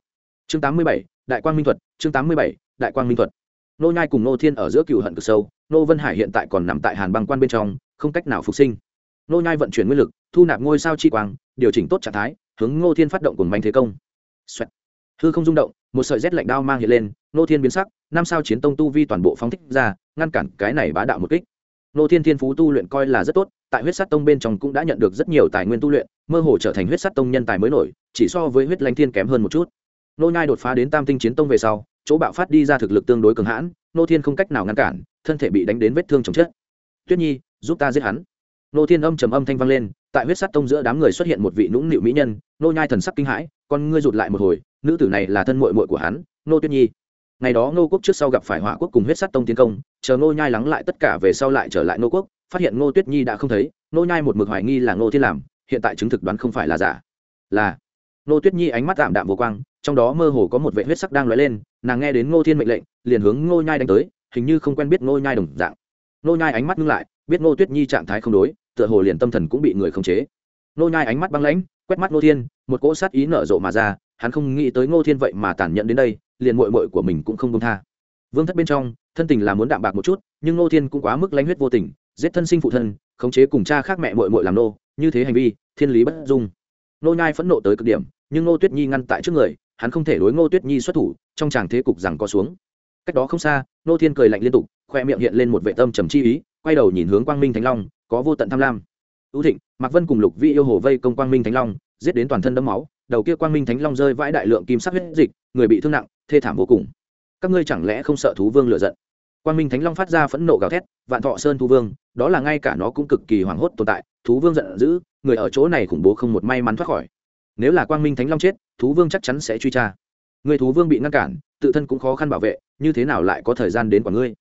Chương 87, đại quang minh thuật chương 87, đại quang minh thuật. Nô nhai cùng nô thiên ở giữa cựu hận cực sâu nô vân hải hiện tại còn nằm tại hàn băng quan bên trong không cách nào phục sinh. Nô nhai vận chuyển nguyên lực thu nạp ngôi sao chi quang điều chỉnh tốt trạng thái hướng ngô thiên phát động cùng mạnh thế công. Xoẹt. hư không rung động một sợi rét lạnh đao mang hiện lên Nô thiên biến sắc năm sao chiến tông tu vi toàn bộ phóng thích ra ngăn cản cái này bá đạo một kích. Nô thiên thiên phú tu luyện coi là rất tốt, tại huyết sát tông bên trong cũng đã nhận được rất nhiều tài nguyên tu luyện, mơ hồ trở thành huyết sát tông nhân tài mới nổi, chỉ so với huyết lãnh thiên kém hơn một chút. Nô nhai đột phá đến tam tinh chiến tông về sau, chỗ bạo phát đi ra thực lực tương đối cường hãn, nô thiên không cách nào ngăn cản, thân thể bị đánh đến vết thương chồng chết. Tuyết nhi, giúp ta giết hắn. Nô thiên âm trầm âm thanh vang lên, tại huyết sắt tông giữa đám người xuất hiện một vị nũng nịu mỹ nhân, nô nhai thần sắc kinh hãi, con ngươi rụt lại một hồi, nữ tử này là thân muội muội của hắn, nô tuyết nhi ngày đó Ngô quốc trước sau gặp phải hỏa quốc cùng huyết sát tông tiến công, chờ Ngô nhai lắng lại tất cả về sau lại trở lại Ngô quốc, phát hiện Ngô tuyết nhi đã không thấy, Ngô nhai một mực hoài nghi là Ngô thiên làm, hiện tại chứng thực đoán không phải là giả. Là, Ngô tuyết nhi ánh mắt tạm đạm vô quang, trong đó mơ hồ có một vệ huyết sắc đang lóe lên, nàng nghe đến Ngô thiên mệnh lệnh, liền hướng Ngô nhai đánh tới, hình như không quen biết Ngô nhai đồng dạng. Ngô nhai ánh mắt ngưng lại, biết Ngô tuyết nhi trạng thái không đối, tựa hồ liền tâm thần cũng bị người khống chế. Ngô nhai ánh mắt băng lãnh, quét mắt Ngô thiên, một cỗ sát ý nở rộ mà ra, hắn không nghĩ tới Ngô thiên vậy mà tàn nhẫn đến đây liền muội muội của mình cũng không buông tha. Vương thất bên trong, thân tình là muốn đạm bạc một chút, nhưng Ngô thiên cũng quá mức lánh huyết vô tình, giết thân sinh phụ thân, khống chế cùng cha khác mẹ muội muội làm nô, như thế hành vi, thiên lý bất dung. Nô nhai phẫn nộ tới cực điểm, nhưng Ngô tuyết nhi ngăn tại trước người, hắn không thể đối Ngô tuyết nhi xuất thủ, trong tràng thế cục rằng có xuống. Cách đó không xa, Ngô thiên cười lạnh liên tục, khoe miệng hiện lên một vệ tâm trầm chi ý, quay đầu nhìn hướng quang minh thánh long, có vô tận tham lam. Ưu thịnh, mạc vân cùng lục vi yêu hồ vây công quang minh thánh long, giết đến toàn thân đẫm máu, đầu kia quang minh thánh long rơi vãi đại lượng kim sắc huyết dịch người bị thương nặng, thê thảm vô cùng. Các ngươi chẳng lẽ không sợ thú vương lựa giận? Quang minh thánh long phát ra phẫn nộ gào thét, vạn thọ sơn thú vương, đó là ngay cả nó cũng cực kỳ hoảng hốt tồn tại, thú vương giận dữ, người ở chỗ này khủng bố không một may mắn thoát khỏi. Nếu là quang minh thánh long chết, thú vương chắc chắn sẽ truy tra. Người thú vương bị ngăn cản, tự thân cũng khó khăn bảo vệ, như thế nào lại có thời gian đến quả ngươi?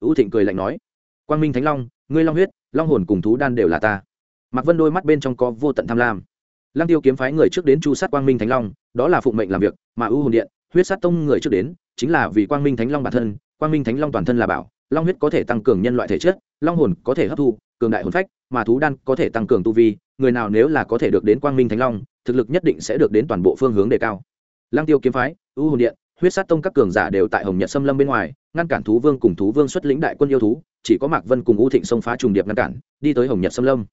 U thịnh cười lạnh nói, quang minh thánh long, ngươi long huyết, long hồn cùng thú đan đều là ta. Mặc vân đôi mắt bên trong có vô tận tham lam. Lăng tiêu kiếm phái người trước đến chu sát quang minh thánh long, đó là phụng mệnh làm việc, mà ưu hồn điện huyết sát tông người trước đến, chính là vì quang minh thánh long bản thân, quang minh thánh long toàn thân là bảo, long huyết có thể tăng cường nhân loại thể chất, long hồn có thể hấp thu, cường đại hồn phách, mà thú đan có thể tăng cường tu vi, người nào nếu là có thể được đến quang minh thánh long, thực lực nhất định sẽ được đến toàn bộ phương hướng đề cao. Lang tiêu kiếm phái ưu hồn điện, huyết sát tông các cường giả đều tại hồng nhật xâm lâm bên ngoài, ngăn cản thú vương cùng thú vương xuất lĩnh đại quân yêu thú, chỉ có mạc vân cùng u thịnh xông phá trùng điệp ngăn cản, đi tới hồng nhật xâm lâm.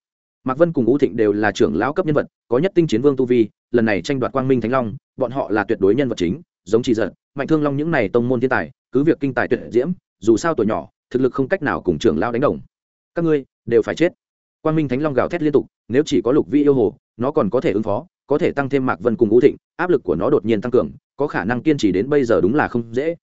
Mạc vân cùng u thịnh đều là trưởng lão cấp nhân vật, có nhất tinh chiến vương tu vi, lần này tranh đoạt quang minh thánh long, bọn họ là tuyệt đối nhân vật chính giống chỉ giận mạnh thương long những này tông môn thiên tài, cứ việc kinh tài tuyệt diễm, dù sao tuổi nhỏ, thực lực không cách nào cùng trưởng lao đánh đồng. Các ngươi đều phải chết. Quang minh thánh long gào thét liên tục, nếu chỉ có lục vi yêu hồ, nó còn có thể ứng phó, có thể tăng thêm mạc vân cùng u thịnh, áp lực của nó đột nhiên tăng cường, có khả năng kiên trì đến bây giờ đúng là không dễ.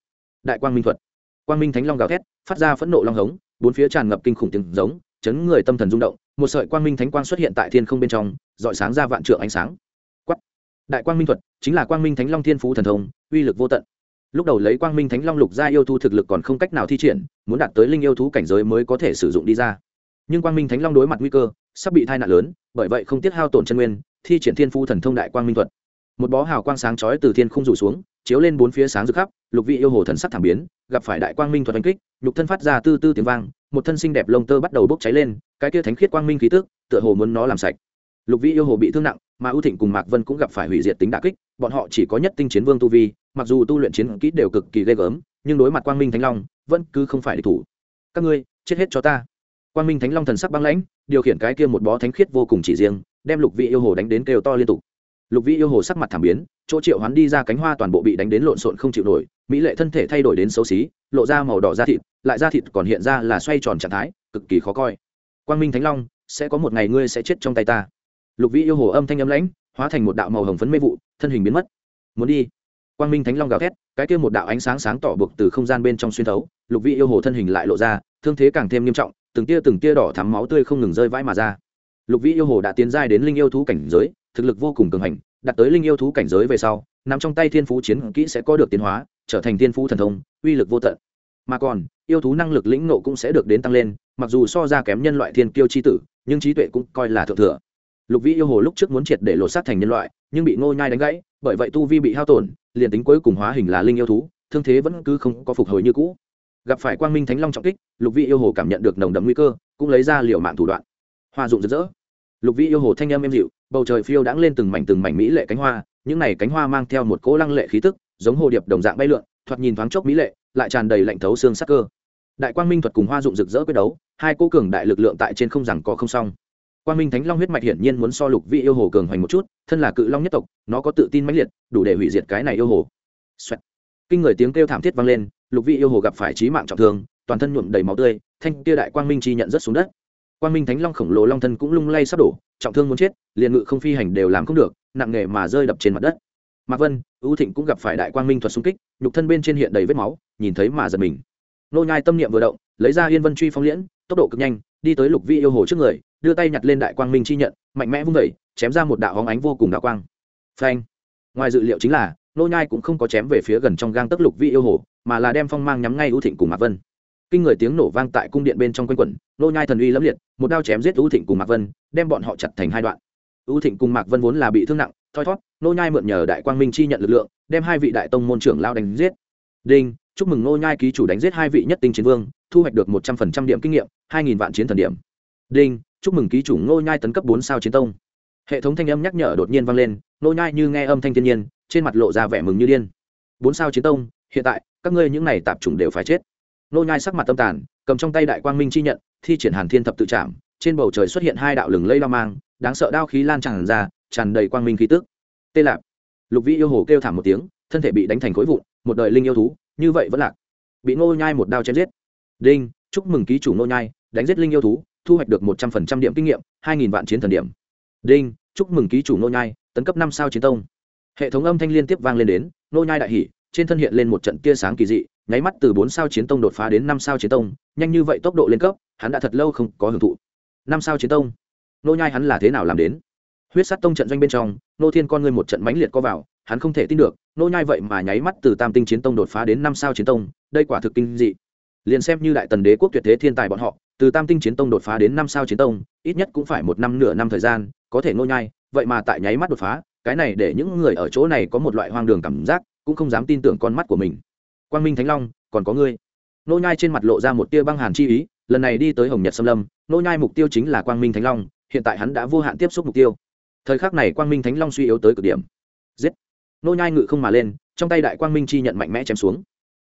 Đại quang minh thuật. Quang minh thánh long gào thét, phát ra phẫn nộ long hống, bốn phía tràn ngập kinh khủng tiếng giống, chấn người tâm thần rung động, một sợi quang minh thánh quang xuất hiện tại thiên không bên trong dọi sáng ra vạn trượng ánh sáng đại quang minh thuật chính là quang minh thánh long thiên phú thần thông, uy lực vô tận. Lúc đầu lấy quang minh thánh long lục ra yêu thú thực lực còn không cách nào thi triển, muốn đạt tới linh yêu thú cảnh giới mới có thể sử dụng đi ra. Nhưng quang minh thánh long đối mặt nguy cơ, sắp bị tai nạn lớn, bởi vậy không tiết hao tổn chân nguyên, thi triển thiên phu thần thông đại quang minh thuật. Một bó hào quang sáng chói từ thiên không rủ xuống, chiếu lên bốn phía sáng rực khắp, lục vị yêu hồ thần sắc thảm biến, gặp phải đại quang minh thuật đánh kích, nhục thân phát ra tư tư tiếng vang, một thân xinh đẹp lông tơ bắt đầu bốc cháy lên, cái kia thánh khiết quang minh khí tức, tựa hồ muốn nó làm sạch. Lục vị yêu hồ bị thương nặng mà ưu thịnh cùng mạc vân cũng gặp phải hủy diệt tính đả kích, bọn họ chỉ có nhất tinh chiến vương tu vi, mặc dù tu luyện chiến kỹ đều cực kỳ ghê gớm, nhưng đối mặt quang minh thánh long, vẫn cứ không phải địch thủ. Các ngươi, chết hết cho ta. Quang minh thánh long thần sắc băng lãnh, điều khiển cái kia một bó thánh khiết vô cùng chỉ riêng, đem lục vị yêu hồ đánh đến kêu to liên tục. Lục vị yêu hồ sắc mặt thảm biến, chỗ triệu hắn đi ra cánh hoa toàn bộ bị đánh đến lộn xộn không chịu nổi, mỹ lệ thân thể thay đổi đến xấu xí, lộ ra màu đỏ da thịt, lại da thịt còn hiện ra là xoay tròn trạng thái, cực kỳ khó coi. Quang minh thánh long, sẽ có một ngày ngươi sẽ chết trong tay ta lục vĩ yêu hồ âm thanh âm lãnh, hóa thành một đạo màu hồng phấn mê vụ, thân hình biến mất. Muốn đi. Quang minh thánh long gào thét, cái kia một đạo ánh sáng sáng tỏ buộc từ không gian bên trong xuyên thấu, lục vĩ yêu hồ thân hình lại lộ ra, thương thế càng thêm nghiêm trọng, từng tia từng tia đỏ thắm máu tươi không ngừng rơi vãi mà ra. Lục vĩ yêu hồ đã tiến giai đến linh yêu thú cảnh giới, thực lực vô cùng cường hành đặt tới linh yêu thú cảnh giới về sau, nằm trong tay thiên phú chiến kỹ sẽ có được tiến hóa, trở thành thiên phú thần thông, uy lực vô tận. Mà còn, yêu thú năng lực lĩnh nộ cũng sẽ được đến tăng lên, mặc dù so ra kém nhân loại thiên kiêu chi tử, nhưng trí tuệ cũng coi là thượng thừa lục vĩ yêu hồ lúc trước muốn triệt để lột xác thành nhân loại, nhưng bị ngô nhai đánh gãy, bởi vậy tu vi bị hao tổn, liền tính cuối cùng hóa hình là linh yêu thú, thương thế vẫn cứ không có phục hồi như cũ. Gặp phải quang minh thánh long trọng kích, lục vĩ yêu hồ cảm nhận được nồng đậm nguy cơ, cũng lấy ra liều mạng thủ đoạn. Hoa dụng rực rỡ. Lục vĩ yêu hồ thanh âm êm dịu, bầu trời phiêu đãng lên từng mảnh từng mảnh mỹ lệ cánh hoa, những này cánh hoa mang theo một cỗ lăng lệ khí tức, giống hồ điệp đồng dạng bay lượn, thoạt nhìn thoáng chốc mỹ lệ, lại tràn đầy lạnh thấu xương sắc cơ. Đại quang minh thuật cùng hoa dụng rực rỡ quyết đấu, hai cỗ cường đại lực lượng tại trên không rằng có không xong quang minh thánh long huyết mạch hiển nhiên muốn so lục vị yêu hồ cường hoành một chút, thân là cự long nhất tộc, nó có tự tin mãnh liệt, đủ để hủy diệt cái này yêu hồ、Xoẹt. kinh người tiếng kêu thảm thiết vang lên, lục vị yêu hồ gặp phải trí mạng trọng thương, toàn thân nhuộm đầy máu tươi, thanh kia đại quang minh chi nhận rất xuống đất. Quang minh thánh long khổng lồ long thân cũng lung lay sắp đổ, trọng thương muốn chết, liền ngự không phi hành đều làm không được, nặng nghề mà rơi đập trên mặt đất. Mạc vân ưu thịnh cũng gặp phải đại quang minh thuật xung kích, nhục thân bên trên hiện đầy vết máu, nhìn thấy mà giật mình. Nô nhai tâm niệm vừa động, lấy ra yên vân truy phong liễn, tốc độ cực nhanh, đi tới lục vi yêu hồ trước người đưa tay nhặt lên đại quang minh chi nhận, mạnh mẽ vung vẩy chém ra một đạo hóng ánh vô cùng đạo quang. Phanh. Ngoài dự liệu chính là, nô nhai cũng không có chém về phía gần trong gang tấc lục vi yêu hồ, mà là đem phong mang nhắm ngay ưu thịnh cùng mạc vân. Kinh người tiếng nổ vang tại cung điện bên trong quanh quẩn, nô nhai thần uy lẫm liệt, một đao chém giết ưu thịnh cùng mạc vân, đem bọn họ chặt thành hai đoạn. Ưu thịnh cùng mạc vân vốn là bị thương nặng, thoi thoát nô nhai mượn nhờ đại quang minh chi nhận lực lượng, đem hai vị đại tông môn trưởng lao đánh giết. Đinh, chúc mừng nô nhai ký chủ đánh giết hai vị nhất tinh chiến vương, thu hoạch được một trăm phần trăm điểm kinh nghiệm, hai nghìn vạn chiến thần điểm. Đinh chúc mừng ký chủ nô nhai tấn cấp bốn sao chiến tông. Hệ thống thanh âm nhắc nhở đột nhiên vang lên nô nhai như nghe âm thanh thiên nhiên, trên mặt lộ ra vẻ mừng như điên. Bốn sao chiến tông, hiện tại, các ngươi những này tạp chủng đều phải chết. Nô nhai sắc mặt tâm tàn, cầm trong tay đại quang minh chi nhận, thi triển hàn thiên thập tự trảm, trên bầu trời xuất hiện hai đạo lừng lây lao mang, đáng sợ đao khí lan tràn ra, tràn đầy quang minh khí tức. Tê lạp. Lục vĩ yêu hồ kêu thảm một tiếng, thân thể bị đánh thành khối vụn, một đời linh yêu thú, như vậy vẫn lạc. Bị ngô nhai một đao chém giết. Đinh, chúc mừng ký chủ ngô nhai đánh giết linh yêu thú, thu hoạch được một trăm phần trăm điểm kinh nghiệm, hai nghìn vạn chiến thần điểm. Đinh, chúc mừng ký chủ nô nhai, tấn cấp năm sao chiến tông. Hệ thống âm thanh liên tiếp vang lên đến nô nhai đại hỉ, trên thân hiện lên một trận tia sáng kỳ dị, nháy mắt từ bốn sao chiến tông đột phá đến năm sao chiến tông, nhanh như vậy tốc độ lên cấp, hắn đã thật lâu không có hưởng thụ. Năm sao chiến tông? Nô nhai hắn là thế nào làm đến? Huyết sát tông trận doanh bên trong nô thiên con ngươi một trận mãnh liệt có vào, hắn không thể tin được nô nhai vậy mà nháy mắt từ tam tinh chiến tông đột phá đến năm sao chiến tông, đây quả thực kinh dị. Liền xem như đại tần đế quốc tuyệt thế thiên tài bọn họ từ tam tinh chiến tông đột phá đến năm sao chiến tông, ít nhất cũng phải một năm nửa năm thời gian, có thể nô nhai, vậy mà tại nháy mắt đột phá, cái này để những người ở chỗ này có một loại hoang đường cảm giác, cũng không dám tin tưởng con mắt của mình. Quang minh thánh long, còn có ngươi. Nô nhai trên mặt lộ ra một tia băng hàn chi ý, lần này đi tới hồng nhật sâm lâm nô nhai mục tiêu chính là quang minh thánh long, hiện tại hắn đã vô hạn tiếp xúc mục tiêu. Thời khắc này quang minh thánh long suy yếu tới cực điểm. Giết! Nô nhai ngự không mà lên, trong tay đại quang minh chi nhận mạnh mẽ chém xuống.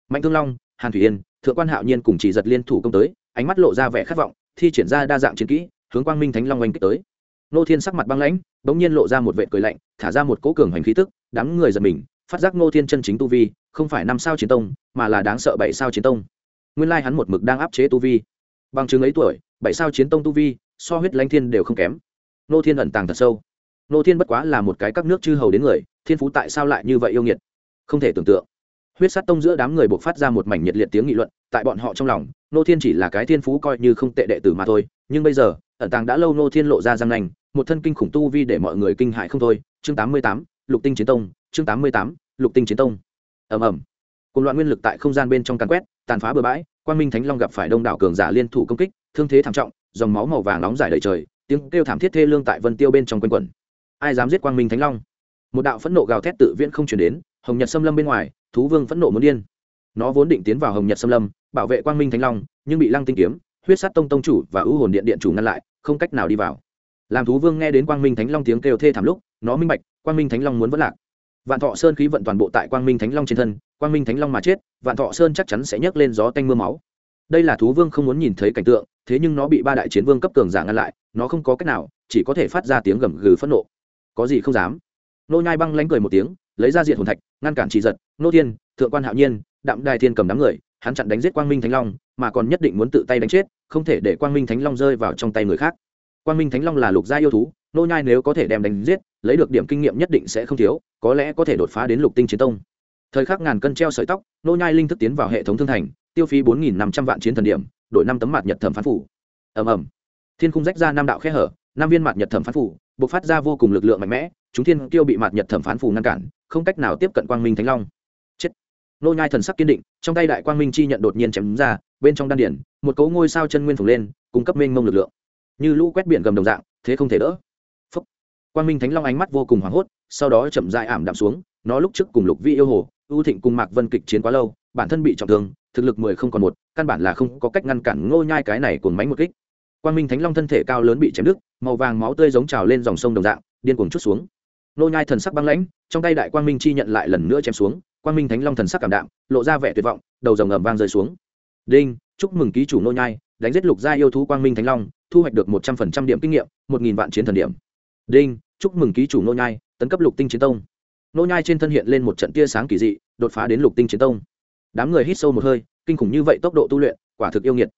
Mạnh thương long, hàn thủy yên, thượng quan hạo nhiên cùng chỉ giật liên thủ công tới ánh mắt lộ ra vẻ khát vọng, thi triển ra đa dạng chiến kỹ, hướng quang minh thánh long oanh kích tới. Nô thiên sắc mặt băng lãnh, bỗng nhiên lộ ra một vệ cười lạnh, thả ra một cỗ cường hành khí tức, đám người giật mình, phát giác nô thiên chân chính tu vi, không phải năm sao chiến tông, mà là đáng sợ bảy sao chiến tông. Nguyên lai hắn một mực đang áp chế tu vi. Bằng chứng ấy tuổi, bảy sao chiến tông tu vi, so huyết lãnh thiên đều không kém. Nô thiên ẩn tàng thật sâu. Nô thiên bất quá là một cái các nước chư hầu đến người, thiên phú tại sao lại như vậy yêu nghiệt? Không thể tưởng tượng huyết sát tông giữa đám người buộc phát ra một mảnh nhiệt liệt tiếng nghị luận, tại bọn họ trong lòng nô thiên chỉ là cái thiên phú coi như không tệ đệ tử mà thôi, nhưng bây giờ, ẩn tàng đã lâu nô thiên lộ ra răng nành một thân kinh khủng tu vi để mọi người kinh hại không thôi. Chương tám mươi tám, lục tinh chiến tông, chương tám mươi tám, lục tinh chiến tông. Ầm ầm. Cùng loạn nguyên lực tại không gian bên trong càn quét, tàn phá bừa bãi quan minh thánh long gặp phải đông đảo cường giả liên thủ công kích, thương thế thảm trọng, dòng máu màu vàng nóng dài đầy trời, tiếng kêu thảm thiết thê lương tại vân tiêu bên trong quanh quẩn. Ai dám giết quang minh thánh long? Một đạo phẫn nộ gào thét tự viễn không chuyển đến, hồng nhật xâm lâm bên ngoài thú vương phẫn nộ muốn điên. Nó vốn định tiến vào hồng nhật xâm lâm, bảo vệ quang minh thánh long, nhưng bị lăng tinh kiếm, huyết sát tông tông chủ và ưu hồn điện điện chủ ngăn lại, không cách nào đi vào. Làm thú vương nghe đến quang minh thánh long tiếng kêu thê thảm lúc, nó minh bạch, quang minh thánh long muốn vỡ lạc. Vạn thọ sơn khí vận toàn bộ tại quang minh thánh long trên thân, quang minh thánh long mà chết, vạn thọ sơn chắc chắn sẽ nhấc lên gió tanh m ư a máu. Đây là thú vương không muốn nhìn thấy cảnh tượng, thế nhưng nó bị ba đại chiến vương cấp cường giả ngăn lại, nó không có cách nào, chỉ có thể phát ra tiếng gầm gừ phẫn nộ. Có gì không dám? Nô nhai băng lánh cười một tiếng lấy ra diện hồn thạch, ngăn cản chỉ giật, nô thiên, thượng quan hạo nhiên, đạm đài thiên cầm đám người, hắn chặn đánh giết quang minh thánh long, mà còn nhất định muốn tự tay đánh chết, không thể để quang minh thánh long rơi vào trong tay người khác. Quang minh thánh long là lục gia yêu thú, nô nhai nếu có thể đem đánh giết, lấy được điểm kinh nghiệm nhất định sẽ không thiếu, có lẽ có thể đột phá đến lục tinh chiến tông. Thời khắc ngàn cân treo sợi tóc, nô nhai linh thức tiến vào hệ thống thương thành, tiêu phí bốn nghìn năm trăm vạn chiến thần điểm, đổi năm tấm mặt nhật thẩm phán phủ. Ầm ầm. Thiên cung rách ra năm đạo khe hở, năm viên mặt nhật thẩm phán phủ, bộc phát ra vô cùng lực lượng mạnh mẽ, chúng thiên tiêu bị mặt nhật thẩm phán phủ ngăn cản không cách nào tiếp cận quang minh thánh long. Chết. Nô nhai thần sắc kiên định, trong tay đại quang minh chi nhận đột nhiên chém ra, bên trong đan điển, một cấu ngôi sao chân nguyên phồng lên, cung cấp mênh mông lực lượng. Như lũ quét biển gầm đồng dạng, thế không thể đỡ. Phúc. quang minh thánh long ánh mắt vô cùng hoảng hốt, sau đó chậm rãi ảm đạm xuống, nó lúc trước cùng lục vi yêu hồ, ưu thịnh cùng mạc vân kịch chiến quá lâu, bản thân bị trọng thương, thực lực mười không còn một, căn bản là không có cách ngăn cản ngô nhai cái này cuồng mánh một kích. Quang minh thánh long thân thể cao lớn bị chém đứt, màu vàng máu tươi giống trào lên dòng sông đồng dạng, điên cuồng chút xuống. Nô nhai thần sắc băng lãnh, trong tay đại quang minh chi nhận lại lần nữa chém xuống, quang minh thánh long thần sắc cảm đạm, lộ ra vẻ tuyệt vọng, đầu rồng ầm vang rơi xuống. Đinh, chúc mừng ký chủ nô nhai, đánh giết lục gia yêu thú quang minh thánh long, thu hoạch được một trăm phần trăm điểm kinh nghiệm, một nghìn vạn chiến thần điểm. Đinh, chúc mừng ký chủ nô nhai, tấn cấp lục tinh chiến tông. Nô nhai trên thân hiện lên một trận tia sáng kỳ dị, đột phá đến lục tinh chiến tông. Đám người hít sâu một hơi, kinh khủng như vậy tốc độ tu luyện, quả thực yêu nghiệt.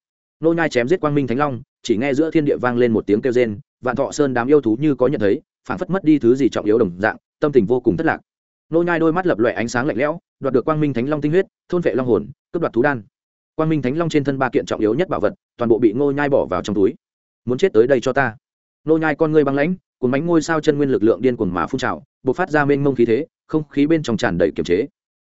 Nô nhai chém giết quang minh thánh long, chỉ nghe giữa thiên địa vang lên một tiếng kêu rên, vạn thọ sơn đám yêu thú như có nhận thấy phản phất mất đi thứ gì trọng yếu đồng dạng, tâm tình vô cùng thất lạc. Nô nhai đôi mắt lập lòe ánh sáng lạnh lẽo, đoạt được quang minh thánh long tinh huyết, thôn vệ long hồn, cướp đoạt thú đan. Quang minh thánh long trên thân ba kiện trọng yếu nhất bảo vật, toàn bộ bị nô nhai bỏ vào trong túi. Muốn chết tới đây cho ta. Nô nhai con ngươi băng lãnh, cuốn bánh ngôi sao chân nguyên lực lượng điên cuồng mà phun trào, bộc phát ra mênh mông khí thế, không khí bên trong tràn đầy kiềm chế.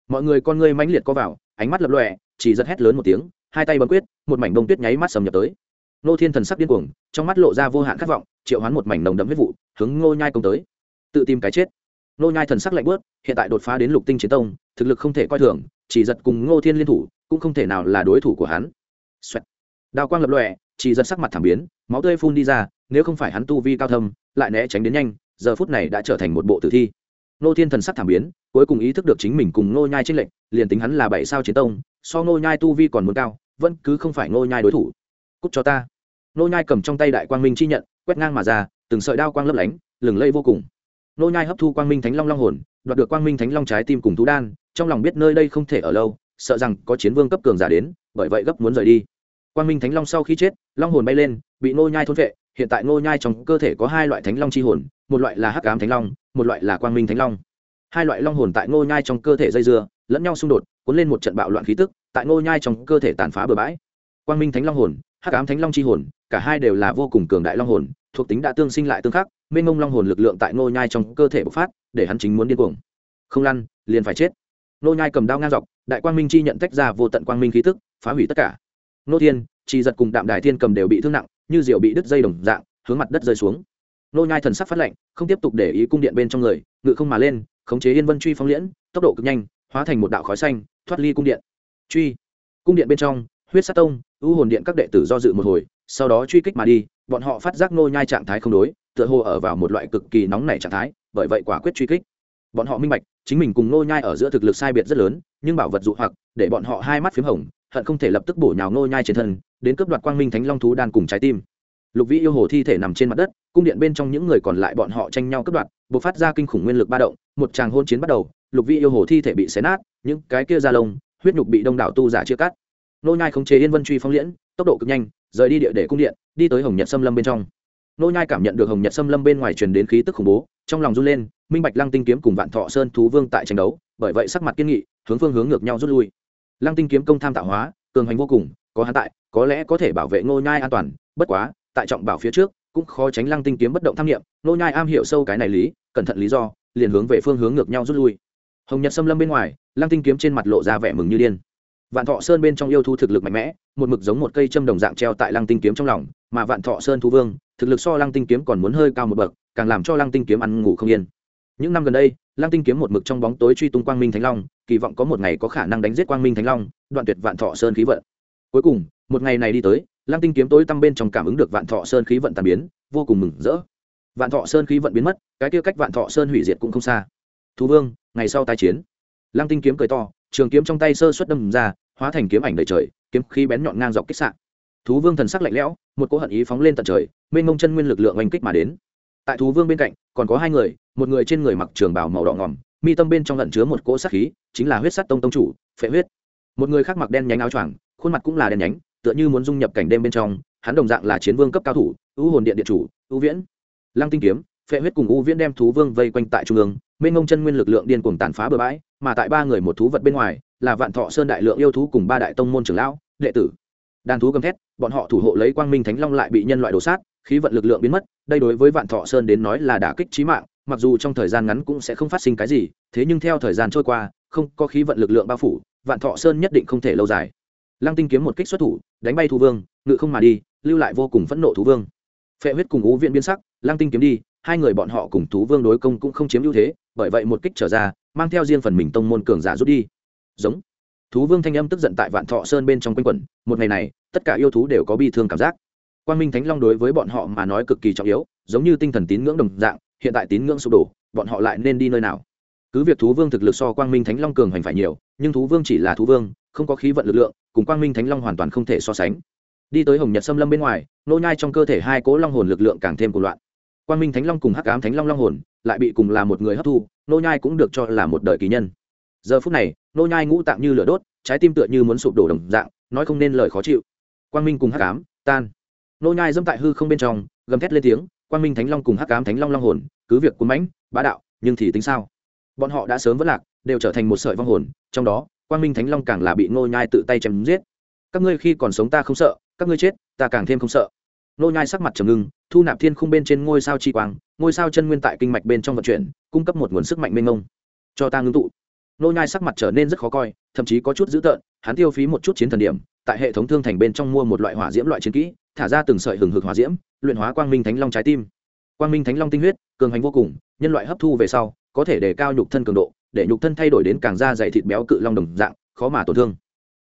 Mọi người con ngươi mãnh liệt co vào, ánh mắt lập lòe, chỉ giật hét lớn một tiếng, hai tay bấm quyết, một mảnh bông tuyết nháy mắt sầm nhập tới. Nô thiên thần sắc điên cuồng, trong mắt lộ ra vô hạn khát vọng triệu hoán một mảnh nồng đậm huyết vụ, hướng ngô nhai công tới. Tự tìm cái chết. Ngô nhai thần sắc lạnh bớt hiện tại đột phá đến lục tinh chiến tông, thực lực không thể coi thường, chỉ giật cùng ngô thiên liên thủ, cũng không thể nào là đối thủ của hắn. Xoẹt. đao quang lập lòe, chỉ giật sắc mặt thảm biến, máu tươi phun đi ra, nếu không phải hắn tu vi cao thâm, lại né tránh đến nhanh, giờ phút này đã trở thành một bộ tử thi. Ngô thiên thần sắc thảm biến, cuối cùng ý thức được chính mình cùng Ngô nhai trên lệnh liền tính hắn là bảy sao chiến tông, so Ngô nhai tu vi còn muốn cao, vẫn cứ không phải Ngô nhai đối thủ. Cút cho ta. Ngô nhai cầm trong tay đại quang minh chi nhận quét ngang mà ra, từng sợi đao quang lấp lánh, lừng lây vô cùng. Nô nhai hấp thu quang minh thánh long long hồn, đoạt được quang minh thánh long trái tim cùng thú đan, trong lòng biết nơi đây không thể ở lâu, sợ rằng có chiến vương cấp cường giả đến, bởi vậy gấp muốn rời đi. Quang minh thánh long sau khi chết, long hồn bay lên, bị nô nhai thôn vệ hiện tại nô nhai trong cơ thể có hai loại thánh long chi hồn, một loại là hắc ám thánh long, một loại là quang minh thánh long. Hai loại long hồn tại ngô nhai trong cơ thể dây dưa, lẫn nhau xung đột, cuốn lên một trận bạo loạn khí tức, tại ngô nhai trong cơ thể tàn phá bừa bãi. Quang minh thánh long hồn hắc ám thánh long chi hồn, cả hai đều là vô cùng cường đại long hồn, thuộc tính đã tương sinh lại tương khắc, mênh mông long hồn lực lượng tại ngô nhai trong cơ thể bộc phát, để hắn chính muốn điên cuồng. Không lăn, liền phải chết. Ngô nhai cầm đao ngang dọc, đại quang minh chi nhận tách ra vô tận quang minh khí tức, phá hủy tất cả. Ngô thiên chi giật cùng đạm đài thiên cầm đều bị thương nặng, như diều bị đứt dây đồng dạng, hướng mặt đất rơi xuống. Nô nhai thần sắc phát lệnh không tiếp tục để ý cung điện bên trong người, ngự không mà lên, khống chế yên vân truy phong liễn, tốc độ cực nhanh, hóa thành một đạo khói xanh, thoát ly cung điện. Truy. Cung điện bên trong huyết sát tông, u hồn điện các đệ tử do dự một hồi, sau đó truy kích mà đi, bọn họ phát giác nô nhai trạng thái không đối, tựa hồ ở vào một loại cực kỳ nóng nảy trạng thái, bởi vậy quả quyết truy kích. Bọn họ minh bạch, chính mình cùng nô nhai ở giữa thực lực sai biệt rất lớn, nhưng bảo vật dụ hoặc, để bọn họ hai mắt phím hồng, hận không thể lập tức bổ nhào nô nhai trên thân, đến cướp đoạt quang minh thánh long thú đan cùng trái tim. Lục vĩ yêu hồ thi thể nằm trên mặt đất, cung điện bên trong những người còn lại bọn họ tranh nhau cướp đoạt b ộ c phát ra kinh khủng nguyên lực ba động, một tràng hôn chiến bắt đầu, lục vĩ yêu hồ thi thể bị xé nát, những cái kia da lông, huyết nhục bị đông đảo tu giả chia cắt nô nhai khống chế yên vân truy phong liễn, tốc độ cực nhanh, rời đi địa để cung điện, đi tới hồng nhật Sâm lâm bên trong. Nô nhai cảm nhận được hồng nhật Sâm lâm bên ngoài truyền đến khí tức khủng bố, trong lòng run lên, minh bạch lăng tinh kiếm cùng vạn thọ sơn thú vương tại tranh đấu, bởi vậy sắc mặt kiên nghị, hướng phương hướng ngược nhau rút lui. Lăng tinh kiếm công tham tạo hóa, cường hành vô cùng, có hắn tại, có lẽ có thể bảo vệ Nô nhai an toàn, bất quá, tại trọng bảo phía trước, cũng khó tránh lăng tinh kiếm bất động tham niệm. nô nhai am hiểu sâu cái này lý, cẩn thận lý do, liền hướng về phương hướng ngược nhau rút lui. Hồng nhật xâm lâm bên ngoài, lăng tinh kiếm trên mặt lộ ra vẻ mừng như điên vạn thọ sơn bên trong yêu thu thực lực mạnh mẽ một mực giống một cây châm đồng dạng treo tại lăng tinh kiếm trong lòng mà vạn thọ sơn thu vương thực lực so lăng tinh kiếm còn muốn hơi cao một bậc càng làm cho lăng tinh kiếm ăn ngủ không yên những năm gần đây lăng tinh kiếm một mực trong bóng tối truy tung quang minh thánh long kỳ vọng có một ngày có khả năng đánh giết quang minh thánh long đoạn tuyệt vạn thọ sơn khí vận cuối cùng một ngày này đi tới Lăng Tinh kiếm tối tăm bên trong cảm ứng được Vạn Thọ Sơn khí vận tàn biến, vô cùng mừng rỡ. Vạn Thọ Sơn khí vận biến mất, cái kia cách Vạn Thọ Sơn hủy diệt cũng không xa. thú vương ngày sau tai chiến lăng tinh kiếm cười to trường kiếm trong tay sơ xuất đâm ra hóa thành kiếm ảnh đầy trời kiếm khí bén nhọn ngang dọc kích sạn thú vương thần sắc lạnh lẽo một cỗ hận ý phóng lên tận trời mênh mông chân nguyên lực lượng oanh kích mà đến. Tại thú vương bên cạnh còn có hai người một người trên người mặc trường bào màu đỏ ngòm, mi tâm bên trong lẩn chứa một cỗ sát khí chính là huyết sắt tông tông chủ phệ huyết. Một người khác mặc đen nhánh áo choàng khuôn mặt cũng là đen nhánh tựa như muốn dung nhập cảnh đêm bên trong hắn đồng dạng là chiến vương cấp cao thủ ưu hồn điện điện chủ ưu viễn. Lăng tinh kiếm phệ huyết cùng ưu viễn đem thú vương vây quanh tại trung ương mênh mông chân nguyên lực lượng điên cuồng tàn phá bừa bãi mà tại ba người một thú vật bên ngoài là vạn thọ sơn đại lượng yêu thú cùng ba đại tông môn trưởng lão, đệ tử. Đàn thú gầm thét, bọn họ thủ hộ lấy quang minh thánh long lại bị nhân loại đổ sát, khí vận lực lượng biến mất, đây đối với vạn thọ sơn đến nói là đả kích trí mạng, mặc dù trong thời gian ngắn cũng sẽ không phát sinh cái gì, thế nhưng theo thời gian trôi qua, không có khí vận lực lượng bao phủ, vạn thọ sơn nhất định không thể lâu dài. Lăng tinh kiếm một kích xuất thủ, đánh bay thú vương, ngự không mà đi, lưu lại vô cùng phẫn nộ thú vương. Phệ huyết cùng ú viện biến sắc, lăng tinh kiếm đi, hai người bọn họ cùng thú vương đối công cũng không chiếm ưu thế, bởi vậy một kích trở ra, mang theo riêng phần mình tông môn cường giả rút đi giống. Thú vương thanh âm tức giận tại vạn thọ sơn bên trong quanh quẩn, một ngày này, tất cả yêu thú đều có bi thương cảm giác. Quang minh thánh long đối với bọn họ mà nói cực kỳ trọng yếu, giống như tinh thần tín ngưỡng đồng dạng, hiện tại tín ngưỡng sụp đổ, bọn họ lại nên đi nơi nào? Cứ việc thú vương thực lực so quang minh thánh long cường hành phải nhiều, nhưng thú vương chỉ là thú vương, không có khí vận lực lượng, cùng quang minh thánh long hoàn toàn không thể so sánh. Đi tới hồng nhật xâm lâm bên ngoài, nô nhai trong cơ thể hai cố long hồn lực lượng càng thêm cuồng loạn. Quang minh thánh long cùng hắc ám thánh long long hồn, lại bị cùng là một người hấp thu, nô nhai cũng được cho là một đời kỳ nhân giờ phút này, nô nhai ngũ tạng như lửa đốt, trái tim tựa như muốn sụp đổ đồng dạng, nói không nên lời khó chịu. Quang minh cùng hắc ám, tan. Nô nhai dâm tại hư không bên trong, gầm thét lên tiếng, quang minh thánh long cùng hắc ám thánh long long hồn, cứ việc cuốn mãnh, bá đạo, nhưng thì tính sao? Bọn họ đã sớm vỡ lạc, đều trở thành một sợi vong hồn, trong đó, quang minh thánh long càng là bị nô nhai tự tay chém giết. Các ngươi khi còn sống ta không sợ, các ngươi chết, ta càng thêm không sợ. Nô nhai sắc mặt trầm ngưng, thu nạp thiên khung bên trên ngôi sao chi quang, ngôi sao chân nguyên tại kinh mạch bên trong vận chuyển, cung cấp một nguồn sức mạnh mênh mông. Cho ta ngưng tụ nô nhai sắc mặt trở nên rất khó coi, thậm chí có chút dữ tợn, hắn tiêu phí một chút chiến thần điểm, tại hệ thống thương thành bên trong mua một loại hỏa diễm loại chiến kỹ, thả ra từng sợi hừng hực hỏa diễm, luyện hóa quang minh thánh long trái tim. Quang minh thánh long tinh huyết, cường hành vô cùng, nhân loại hấp thu về sau, có thể đề cao nhục thân cường độ, để nhục thân thay đổi đến càng da dày thịt béo cự long đồng dạng, khó mà tổn thương.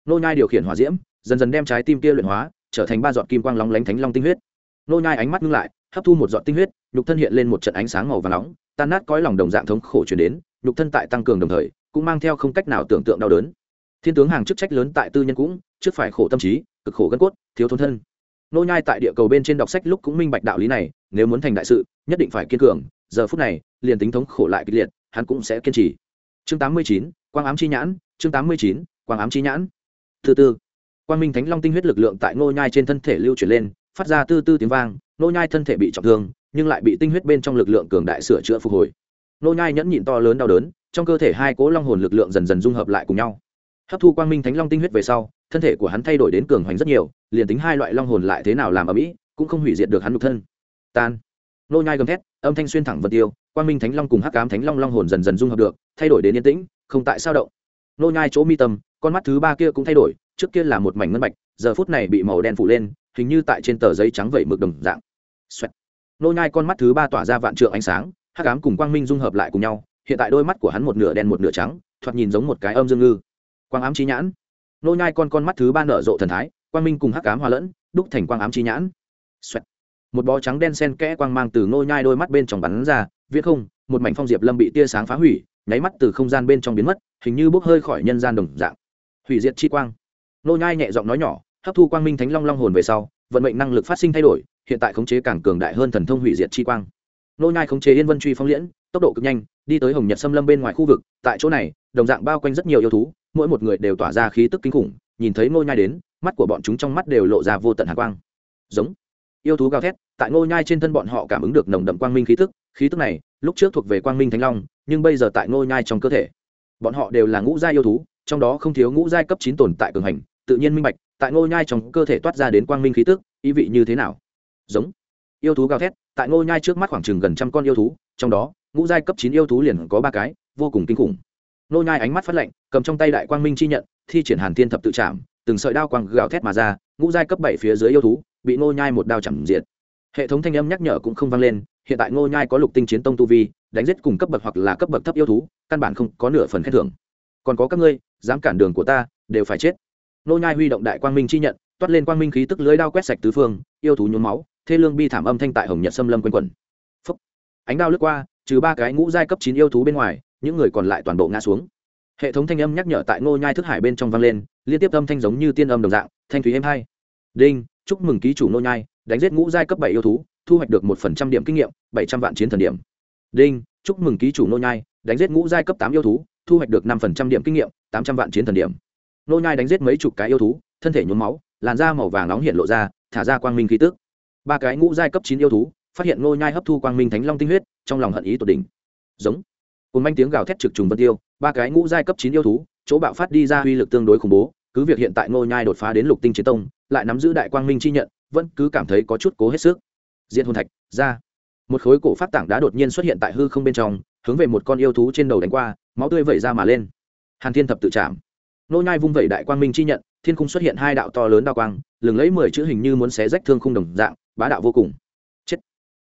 Nô nhai điều khiển hỏa diễm, dần dần đem trái tim kia luyện hóa, trở thành ba giọt kim quang long lánh thánh long tinh huyết. Nô nhai ánh mắt ngưng lại, hấp thu một giọt tinh huyết, nhục thân hiện lên một trận ánh sáng màu vàng nóng, tan nát cõi lòng đồng dạng thống khổ truyền đến, nhục thân tại tăng cường đồng thời cũng mang theo không cách nào tưởng tượng đau đớn. Thiên tướng hàng chức trách lớn tại tư nhân cũng trước phải khổ tâm trí cực khổ gân cốt thiếu thốn thân. Nô nhai tại địa cầu bên trên đọc sách lúc cũng minh bạch đạo lý này nếu muốn thành đại sự nhất định phải kiên cường. Giờ phút này liền tính thống khổ lại kịch liệt hắn cũng sẽ kiên trì. Chương 89, quang ám chi nhãn chương 89, quang ám chi nhãn. Thứ tư quang minh thánh long tinh huyết lực lượng tại nô nhai trên thân thể lưu chuyển lên phát ra tư tư tiếng vang nô nhai thân thể bị trọng thương nhưng lại bị tinh huyết bên trong lực lượng cường đại sửa chữa phục hồi. Nô nhai nhẫn nhịn to lớn đau đớn trong cơ thể hai cỗ long hồn lực lượng dần dần dung hợp lại cùng nhau. Hấp thu quang minh thánh long tinh huyết về sau, thân thể của hắn thay đổi đến cường hoành rất nhiều, liền tính hai loại long hồn lại thế nào làm ở mỹ, cũng không hủy diệt được hắn nhục thân. Tan. Nô nhai gầm thét, âm thanh xuyên thẳng vật tiêu, quang minh thánh long cùng hắc ám thánh long long hồn dần dần dung hợp được, thay đổi đến yên tĩnh, không tại sao động. Nô nhai chỗ mi tâm, con mắt thứ ba kia cũng thay đổi, trước kia là một mảnh ngân bạch, giờ phút này bị màu đen phủ lên, hình như tại trên tờ giấy trắng vẩy mực đồng dạng. Xoẹt. nô nhai con mắt thứ ba tỏa ra vạn trượng ánh sáng, hắc ám cùng quang minh dung hợp lại cùng nhau hiện tại đôi mắt của hắn một nửa đen một nửa trắng, thoạt nhìn giống một cái âm dương ngư. Quang ám chi nhãn. Nô nhai con con mắt thứ ba nở rộ thần thái, quang minh cùng hắc ám hòa lẫn, đúc thành quang ám chi nhãn. Xoẹt. một bó trắng đen xen kẽ quang mang từ nô nhai đôi mắt bên trong bắn ra viết không, một mảnh phong diệp lâm bị tia sáng phá hủy, nháy mắt từ không gian bên trong biến mất, hình như bốc hơi khỏi nhân gian đồng dạng. Hủy diệt chi quang. Nô nhai nhẹ giọng nói nhỏ, hấp thu quang minh thánh long long hồn về sau, vận mệnh năng lực phát sinh thay đổi, hiện tại khống chế càng cường đại hơn thần thông hủy diệt chi quang. Nô nhai khống chế yên vân truy phong liễn tốc độ cực nhanh, đi tới hồng nhật xâm lâm bên ngoài khu vực, tại chỗ này, đồng dạng bao quanh rất nhiều yêu thú, mỗi một người đều tỏa ra khí tức kinh khủng, nhìn thấy ngô nhai đến, mắt của bọn chúng trong mắt đều lộ ra vô tận hàn quang. Giống. Yêu thú gào thét, tại ngô nhai trên thân bọn họ cảm ứng được nồng đậm quang minh khí tức khí tức này, lúc trước thuộc về quang minh thánh long, nhưng bây giờ tại ngô nhai trong cơ thể. Bọn họ đều là ngũ giai yêu thú, trong đó không thiếu ngũ giai cấp chín tồn tại cường hành, tự nhiên minh bạch, tại ngô nhai trong cơ thể toát ra đến quang minh khí tức, ý vị như thế nào? Giống. Yêu thú gào thét, tại ngô nhai trước mắt khoảng chừng gần trăm con yêu thú, trong đó ngũ giai cấp chín yêu thú liền có ba cái, vô cùng kinh khủng. Ngô nhai ánh mắt phát lạnh, cầm trong tay đại quang minh chi nhận, thi triển hàn thiên thập tự chạm từng sợi đao quang gào thét mà ra, ngũ giai cấp bảy phía dưới yêu thú, bị ngô nhai một đao chạm diệt. Hệ thống thanh âm nhắc nhở cũng không vang lên, hiện tại ngô nhai có lục tinh chiến tông tu vi, đánh giết cùng cấp bậc hoặc là cấp bậc thấp yêu thú, căn bản không có nửa phần khen thưởng. Còn có các ngươi, dám cản đường của ta, đều phải chết. Nô nhai huy động đại quang minh chi nhận, toát lên quang minh khí tức lưới đao quét sạch tứ phương, yêu thú nhuốm máu, thê lương bi thảm âm thanh tại hồng nhật xâm lâm quanh quẩn. Phúc. ánh đao lướt qua trừ ba cái ngũ giai cấp chín yêu thú bên ngoài, những người còn lại toàn bộ ngã xuống. Hệ thống thanh âm nhắc nhở tại ngô nhai thức hải bên trong vang lên, liên tiếp âm thanh giống như tiên âm đồng dạng, thanh thúy êm hai đinh, chúc mừng ký chủ ngô nhai, đánh giết ngũ giai cấp bảy yêu thú, thu hoạch được một phần trăm điểm kinh nghiệm, bảy trăm vạn chiến thần điểm. Đinh, chúc mừng ký chủ ngô nhai, đánh giết ngũ giai cấp tám yêu thú, thu hoạch được năm phần trăm điểm kinh nghiệm, tám trăm vạn chiến thần điểm. Ngô nhai đánh giết mấy chục cái yêu thú, thân thể nhuốm máu, làn da màu vàng nóng hiện lộ ra, thả ra quang minh khí tức. Ba cái ngũ giai cấp chín yêu thú phát hiện ngô nhai hấp thu quang minh thánh long tinh huyết, trong lòng hận ý tột đỉnh. Giống. Cùng manh tiếng gào thét trực trùng vân tiêu, ba cái ngũ giai cấp chín yêu thú, chỗ bạo phát đi ra uy lực tương đối khủng bố, cứ việc hiện tại ngô nhai đột phá đến lục tinh chiến tông, lại nắm giữ đại quang minh chi nhận, vẫn cứ cảm thấy có chút cố hết sức. Diện hồn thạch, ra. Một khối cổ phát tảng đá đột nhiên xuất hiện tại hư không bên trong, hướng về một con yêu thú trên đầu đánh qua, máu tươi vẩy ra mà lên. Hàn thiên thập tự chạm. Nô nhai vung vẩy đại quang minh chi nhận, thiên khung xuất hiện hai đạo to lớn đao quang, lừng lấy mười chữ hình như muốn xé rách thương khung đồng dạng, bá đạo vô cùng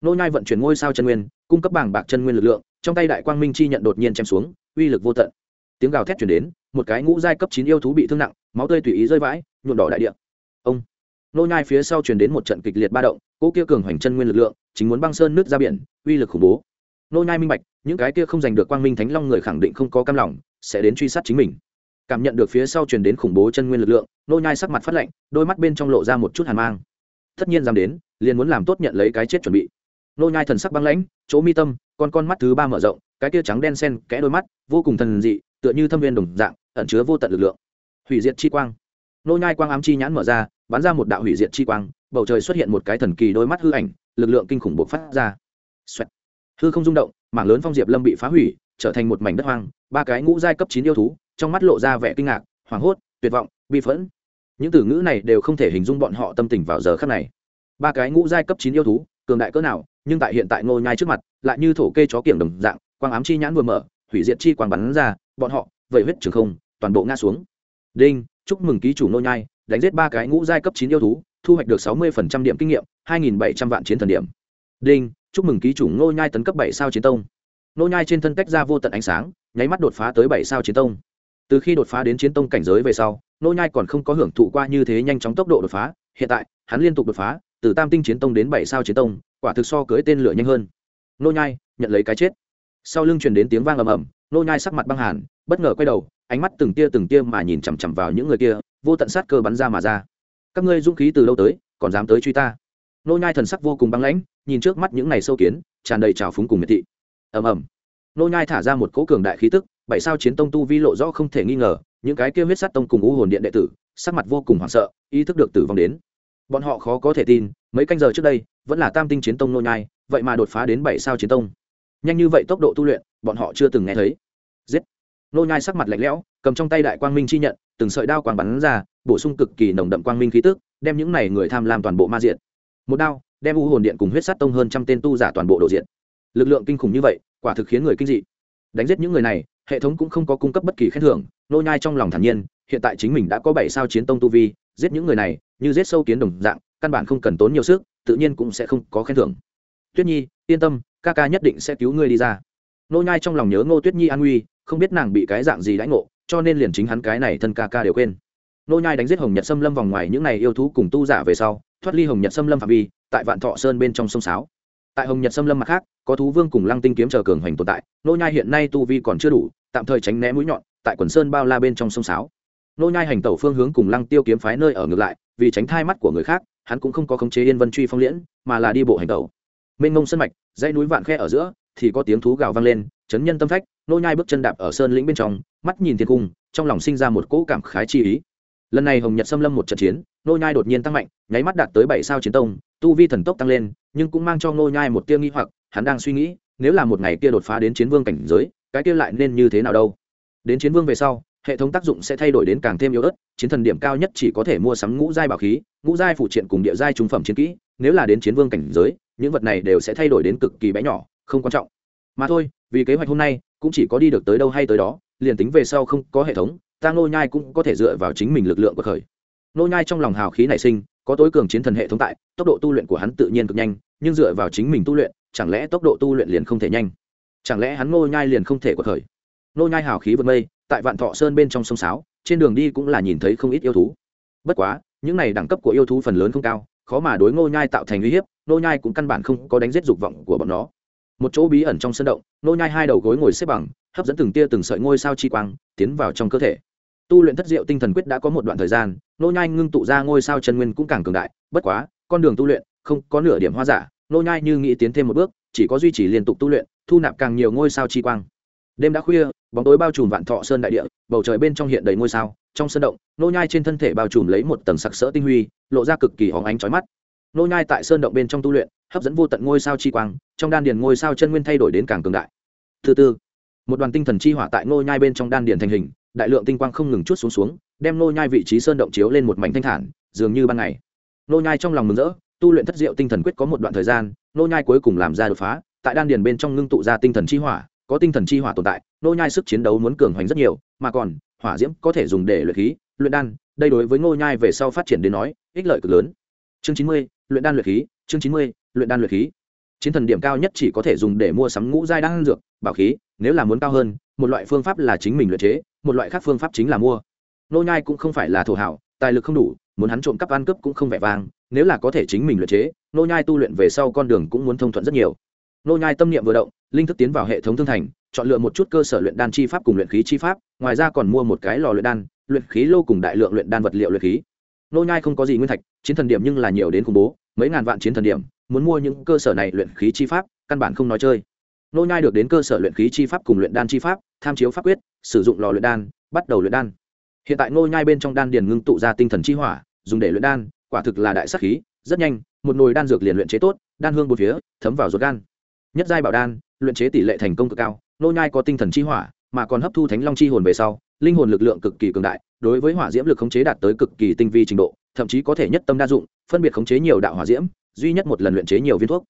nô nhai vận chuyển ngôi sao chân nguyên, cung cấp bảng bạc chân nguyên lực lượng, trong tay đại quang minh chi nhận đột nhiên chém xuống, uy lực vô tận. Tiếng gào thét truyền đến, một cái ngũ giai cấp chín yêu thú bị thương nặng, máu tươi tùy ý rơi vãi, nhuộm đỏ đại địa. Ông. Nô nhai phía sau truyền đến một trận kịch liệt ba động cỗ kia cường hoành chân nguyên lực lượng, chính muốn băng sơn nước ra biển, uy lực khủng bố. Nô nhai minh bạch, những cái kia không giành được quang minh thánh long người khẳng định không có cam lòng, sẽ đến truy sát chính mình. Cảm nhận được phía sau truyền đến khủng bố chân nguyên lực lượng, nô nhai sắc mặt phát lạnh, đôi mắt bên trong lộ ra một chút hàn mang. Tất nhiên dám đến, liền muốn làm tốt nhận lấy cái chết chuẩn bị nô nhai thần sắc băng lãnh, chỗ mi tâm, con con mắt thứ ba mở rộng, cái kia trắng đen xen kẽ đôi mắt, vô cùng thần dị, tựa như thâm viên đồng dạng, ẩn chứa vô tận lực lượng. Hủy diệt chi quang. Nô nhai quang ám chi nhãn mở ra, bắn ra một đạo hủy diệt chi quang, bầu trời xuất hiện một cái thần kỳ đôi mắt hư ảnh, lực lượng kinh khủng bộc phát ra. Xoẹt. hư không rung động, mảng lớn phong diệp lâm bị phá hủy, trở thành một mảnh đất hoang, ba cái ngũ giai cấp chín yêu thú, trong mắt lộ ra vẻ kinh ngạc, hoảng hốt, tuyệt vọng, bi phẫn. Những từ ngữ này đều không thể hình dung bọn họ tâm tình vào giờ khắc này. Ba cái ngũ giai cấp chín yêu thú cường đại cỡ nào, nhưng tại hiện tại ngô nhai trước mặt, lại như thổ kê chó kiểng đồng dạng, quang ám chi nhãn vừa mở, hủy diệt chi quang bắn ra, bọn họ vậy huyết trường không, toàn bộ ngã xuống. Đinh, chúc mừng ký chủ ngô nhai, đánh giết ba cái ngũ giai cấp chín yêu thú, thu hoạch được sáu mươi phần trăm điểm kinh nghiệm, hai nghìn bảy trăm vạn chiến thần điểm. Đinh, chúc mừng ký chủ ngô nhai tấn cấp bảy sao chiến tông. Ngô nhai trên thân cách ra vô tận ánh sáng, nháy mắt đột phá tới bảy sao chiến tông. Từ khi đột phá đến chiến tông cảnh giới về sau, ngô nhai còn không có hưởng thụ qua như thế nhanh chóng tốc độ đột phá, hiện tại, hắn liên tục đột phá từ tam tinh chiến tông đến bảy sao chiến tông, quả thực so cưới tên lửa nhanh hơn. Nô nhai, nhận lấy cái chết. Sau lưng truyền đến tiếng vang ầm ầm, nô nhai sắc mặt băng hàn, bất ngờ quay đầu, ánh mắt từng tia từng tia mà nhìn chằm chằm vào những người kia, vô tận sát cơ bắn ra mà ra. Các ngươi dũng khí từ lâu tới, còn dám tới truy ta? Nô nhai thần sắc vô cùng băng lãnh, nhìn trước mắt những này sâu kiến, tràn đầy trào phúng cùng miệt thị. Ầm ầm. Nô nhai thả ra một cỗ cường đại khí tức, bảy sao chiến tông tu vi lộ rõ không thể nghi ngờ, những cái kia huyết sát tông cùng ngũ hồn điện đệ tử, sắc mặt vô cùng hoảng sợ, ý thức được tử vong đến bọn họ khó có thể tin, mấy canh giờ trước đây, vẫn là tam tinh chiến tông nô nhai, vậy mà đột phá đến bảy sao chiến tông. Nhanh như vậy tốc độ tu luyện, bọn họ chưa từng nghe thấy. Giết! Nô nhai sắc mặt lạnh lẽo, cầm trong tay đại quang minh chi nhận, từng sợi đao quang bắn ra, bổ sung cực kỳ nồng đậm quang minh khí tức, đem những này người tham lam toàn bộ ma diện một đao, đem u hồn điện cùng huyết sát tông hơn trăm tên tu giả toàn bộ đổ diện lực lượng kinh khủng như vậy, quả thực khiến người kinh dị. Đánh giết những người này, hệ thống cũng không có cung cấp bất kỳ khen thưởng, nô nhai trong lòng thản nhiên, hiện tại chính mình đã có bảy sao chiến tông tu vi, giết những người này như giết sâu kiến đồng dạng, căn bản không cần tốn nhiều sức, tự nhiên cũng sẽ không có khen thưởng. Tuyết nhi, yên tâm, ca ca nhất định sẽ cứu ngươi đi ra. Nô nhai trong lòng nhớ ngô tuyết nhi an nguy, không biết nàng bị cái dạng gì đãi ngộ, cho nên liền chính hắn cái này thân ca ca đều quên. Nô nhai đánh giết hồng nhật xâm lâm vòng ngoài những này yêu thú cùng tu giả về sau, thoát ly hồng nhật xâm lâm phạm vi, tại vạn thọ sơn bên trong sông sáo. Tại hồng nhật xâm lâm mặt khác, có thú vương cùng lăng tinh kiếm chờ cường hoành tồn tại, nô nhai hiện nay tu vi còn chưa đủ, tạm thời tránh né mũi nhọn, tại quần sơn bao la bên trong sông sáo nô nhai hành tẩu phương hướng cùng lăng tiêu kiếm phái nơi ở ngược lại, vì tránh thai mắt của người khác, hắn cũng không có khống chế yên vân truy phong liễn, mà là đi bộ hành tẩu. Mênh mông sân mạch, dãy núi vạn khe ở giữa, thì có tiếng thú gào vang lên, chấn nhân tâm phách, nô nhai bước chân đạp ở sơn lĩnh bên trong, mắt nhìn thiên cung, trong lòng sinh ra một cỗ cảm khái chi ý. Lần này hồng nhật xâm lâm một trận chiến, nô nhai đột nhiên tăng mạnh, nháy mắt đạt tới bảy sao chiến tông, tu vi thần tốc tăng lên, nhưng cũng mang cho nô nhai một tia nghi hoặc, hắn đang suy nghĩ, nếu là một ngày kia đột phá đến chiến vương cảnh giới, cái kia lại nên như thế nào đâu? Đến chiến vương về sau hệ thống tác dụng sẽ thay đổi đến càng thêm yếu ớt, chiến thần điểm cao nhất chỉ có thể mua sắm ngũ giai bảo khí, ngũ giai phụ triện cùng địa giai trung phẩm chiến kỹ, nếu là đến chiến vương cảnh giới, những vật này đều sẽ thay đổi đến cực kỳ bé nhỏ, không quan trọng. Mà thôi, vì kế hoạch hôm nay, cũng chỉ có đi được tới đâu hay tới đó, liền tính về sau không có hệ thống, ta ngô nhai cũng có thể dựa vào chính mình lực lượng của khởi. Ngô nhai trong lòng hào khí nảy sinh, có tối cường chiến thần hệ thống tại, tốc độ tu luyện của hắn tự nhiên cực nhanh, nhưng dựa vào chính mình tu luyện, chẳng lẽ tốc độ tu luyện liền không thể nhanh? Chẳng lẽ hắn ngô nhai liền không thể của khởi? Ngô nhai hào khí vượt mây tại vạn thọ sơn bên trong sông sáo, trên đường đi cũng là nhìn thấy không ít yêu thú. Bất quá, những này đẳng cấp của yêu thú phần lớn không cao, khó mà đối ngô nhai tạo thành uy hiếp, ngô nhai cũng căn bản không có đánh giết dục vọng của bọn nó. Một chỗ bí ẩn trong sân động nô nhai hai đầu gối ngồi xếp bằng, hấp dẫn từng tia từng sợi ngôi sao chi quang, tiến vào trong cơ thể. Tu luyện thất diệu tinh thần quyết đã có một đoạn thời gian nô nhai ngưng tụ ra ngôi sao chân nguyên cũng càng cường đại, bất quá, con đường tu luyện không có nửa điểm hoa giả nô nhai như nghĩ tiến thêm một bước, chỉ có duy trì liên tục tu luyện, thu nạp càng nhiều ngôi sao chi quang đêm đã khuya, bóng tối bao trùm vạn thọ sơn đại địa, bầu trời bên trong hiện đầy ngôi sao, trong sân động, nô nhai trên thân thể bao trùm lấy một tầng sặc sỡ tinh huy, lộ ra cực kỳ hóng ánh chói mắt. Nô nhai tại sơn động bên trong tu luyện, hấp dẫn vô tận ngôi sao chi quang, trong đan điền ngôi sao chân nguyên thay đổi đến càng cường đại. Thứ tư, một đoàn tinh thần chi hỏa tại nô nhai bên trong đan điền thành hình, đại lượng tinh quang không ngừng chút xuống xuống, đem nô nhai vị trí sơn động chiếu lên một mảnh thanh thản, dường như ban ngày. Nô nhai trong lòng mừng rỡ, tu luyện thất diệu tinh thần quyết có một đoạn thời gian, nô nhai cuối cùng làm ra đột phá, tại đan điền bên trong ngưng tụ ra tinh thần chi hỏa có tinh thần chi hỏa tồn tại, nô nhai sức chiến đấu muốn cường hoành rất nhiều, mà còn, hỏa diễm có thể dùng để luyện khí, luyện đan, đây đối với nô nhai về sau phát triển đến nói, ích lợi cực lớn. Chương chín mươi, luyện đan luyện khí, chương chín mươi, luyện đan luyện khí. Chiến thần điểm cao nhất chỉ có thể dùng để mua sắm ngũ giai đan dược, bảo khí, nếu là muốn cao hơn, một loại phương pháp là chính mình luyện chế, một loại khác phương pháp chính là mua. Nô nhai cũng không phải là thổ hảo, tài lực không đủ, muốn hắn trộm cắp ăn cướp cũng không vẻ vang, nếu là có thể chính mình luyện chế, nô nhai tu luyện về sau con đường cũng muốn thông thuận rất nhiều. Nô nhai tâm niệm vừa động linh thức tiến vào hệ thống thương thành, chọn lựa một chút cơ sở luyện đan chi pháp cùng luyện khí chi pháp, ngoài ra còn mua một cái lò luyện đan, luyện khí lô cùng đại lượng luyện đan vật liệu luyện khí. Nô nhai không có gì nguyên thạch, chiến thần điểm nhưng là nhiều đến khủng bố, mấy ngàn vạn chiến thần điểm, muốn mua những cơ sở này luyện khí chi pháp, căn bản không nói chơi. Nô nhai được đến cơ sở luyện khí chi pháp cùng luyện đan chi pháp, tham chiếu pháp quyết, sử dụng lò luyện đan, bắt đầu luyện đan. Hiện tại nô nhai bên trong đan điền ngưng tụ ra tinh thần chi hỏa, dùng để luyện đan, quả thực là đại sát khí, rất nhanh, một nồi đan dược liền luyện chế tốt, đan hương bốn phía, thấm vào ruột gan. Nhất giai bảo đan luyện chế tỷ lệ thành công cực cao, nô nhai có tinh thần chi hỏa, mà còn hấp thu thánh long chi hồn về sau, linh hồn lực lượng cực kỳ cường đại, đối với hỏa diễm lực khống chế đạt tới cực kỳ tinh vi trình độ, thậm chí có thể nhất tâm đa dụng, phân biệt khống chế nhiều đạo hỏa diễm, duy nhất một lần luyện chế nhiều viên thuốc.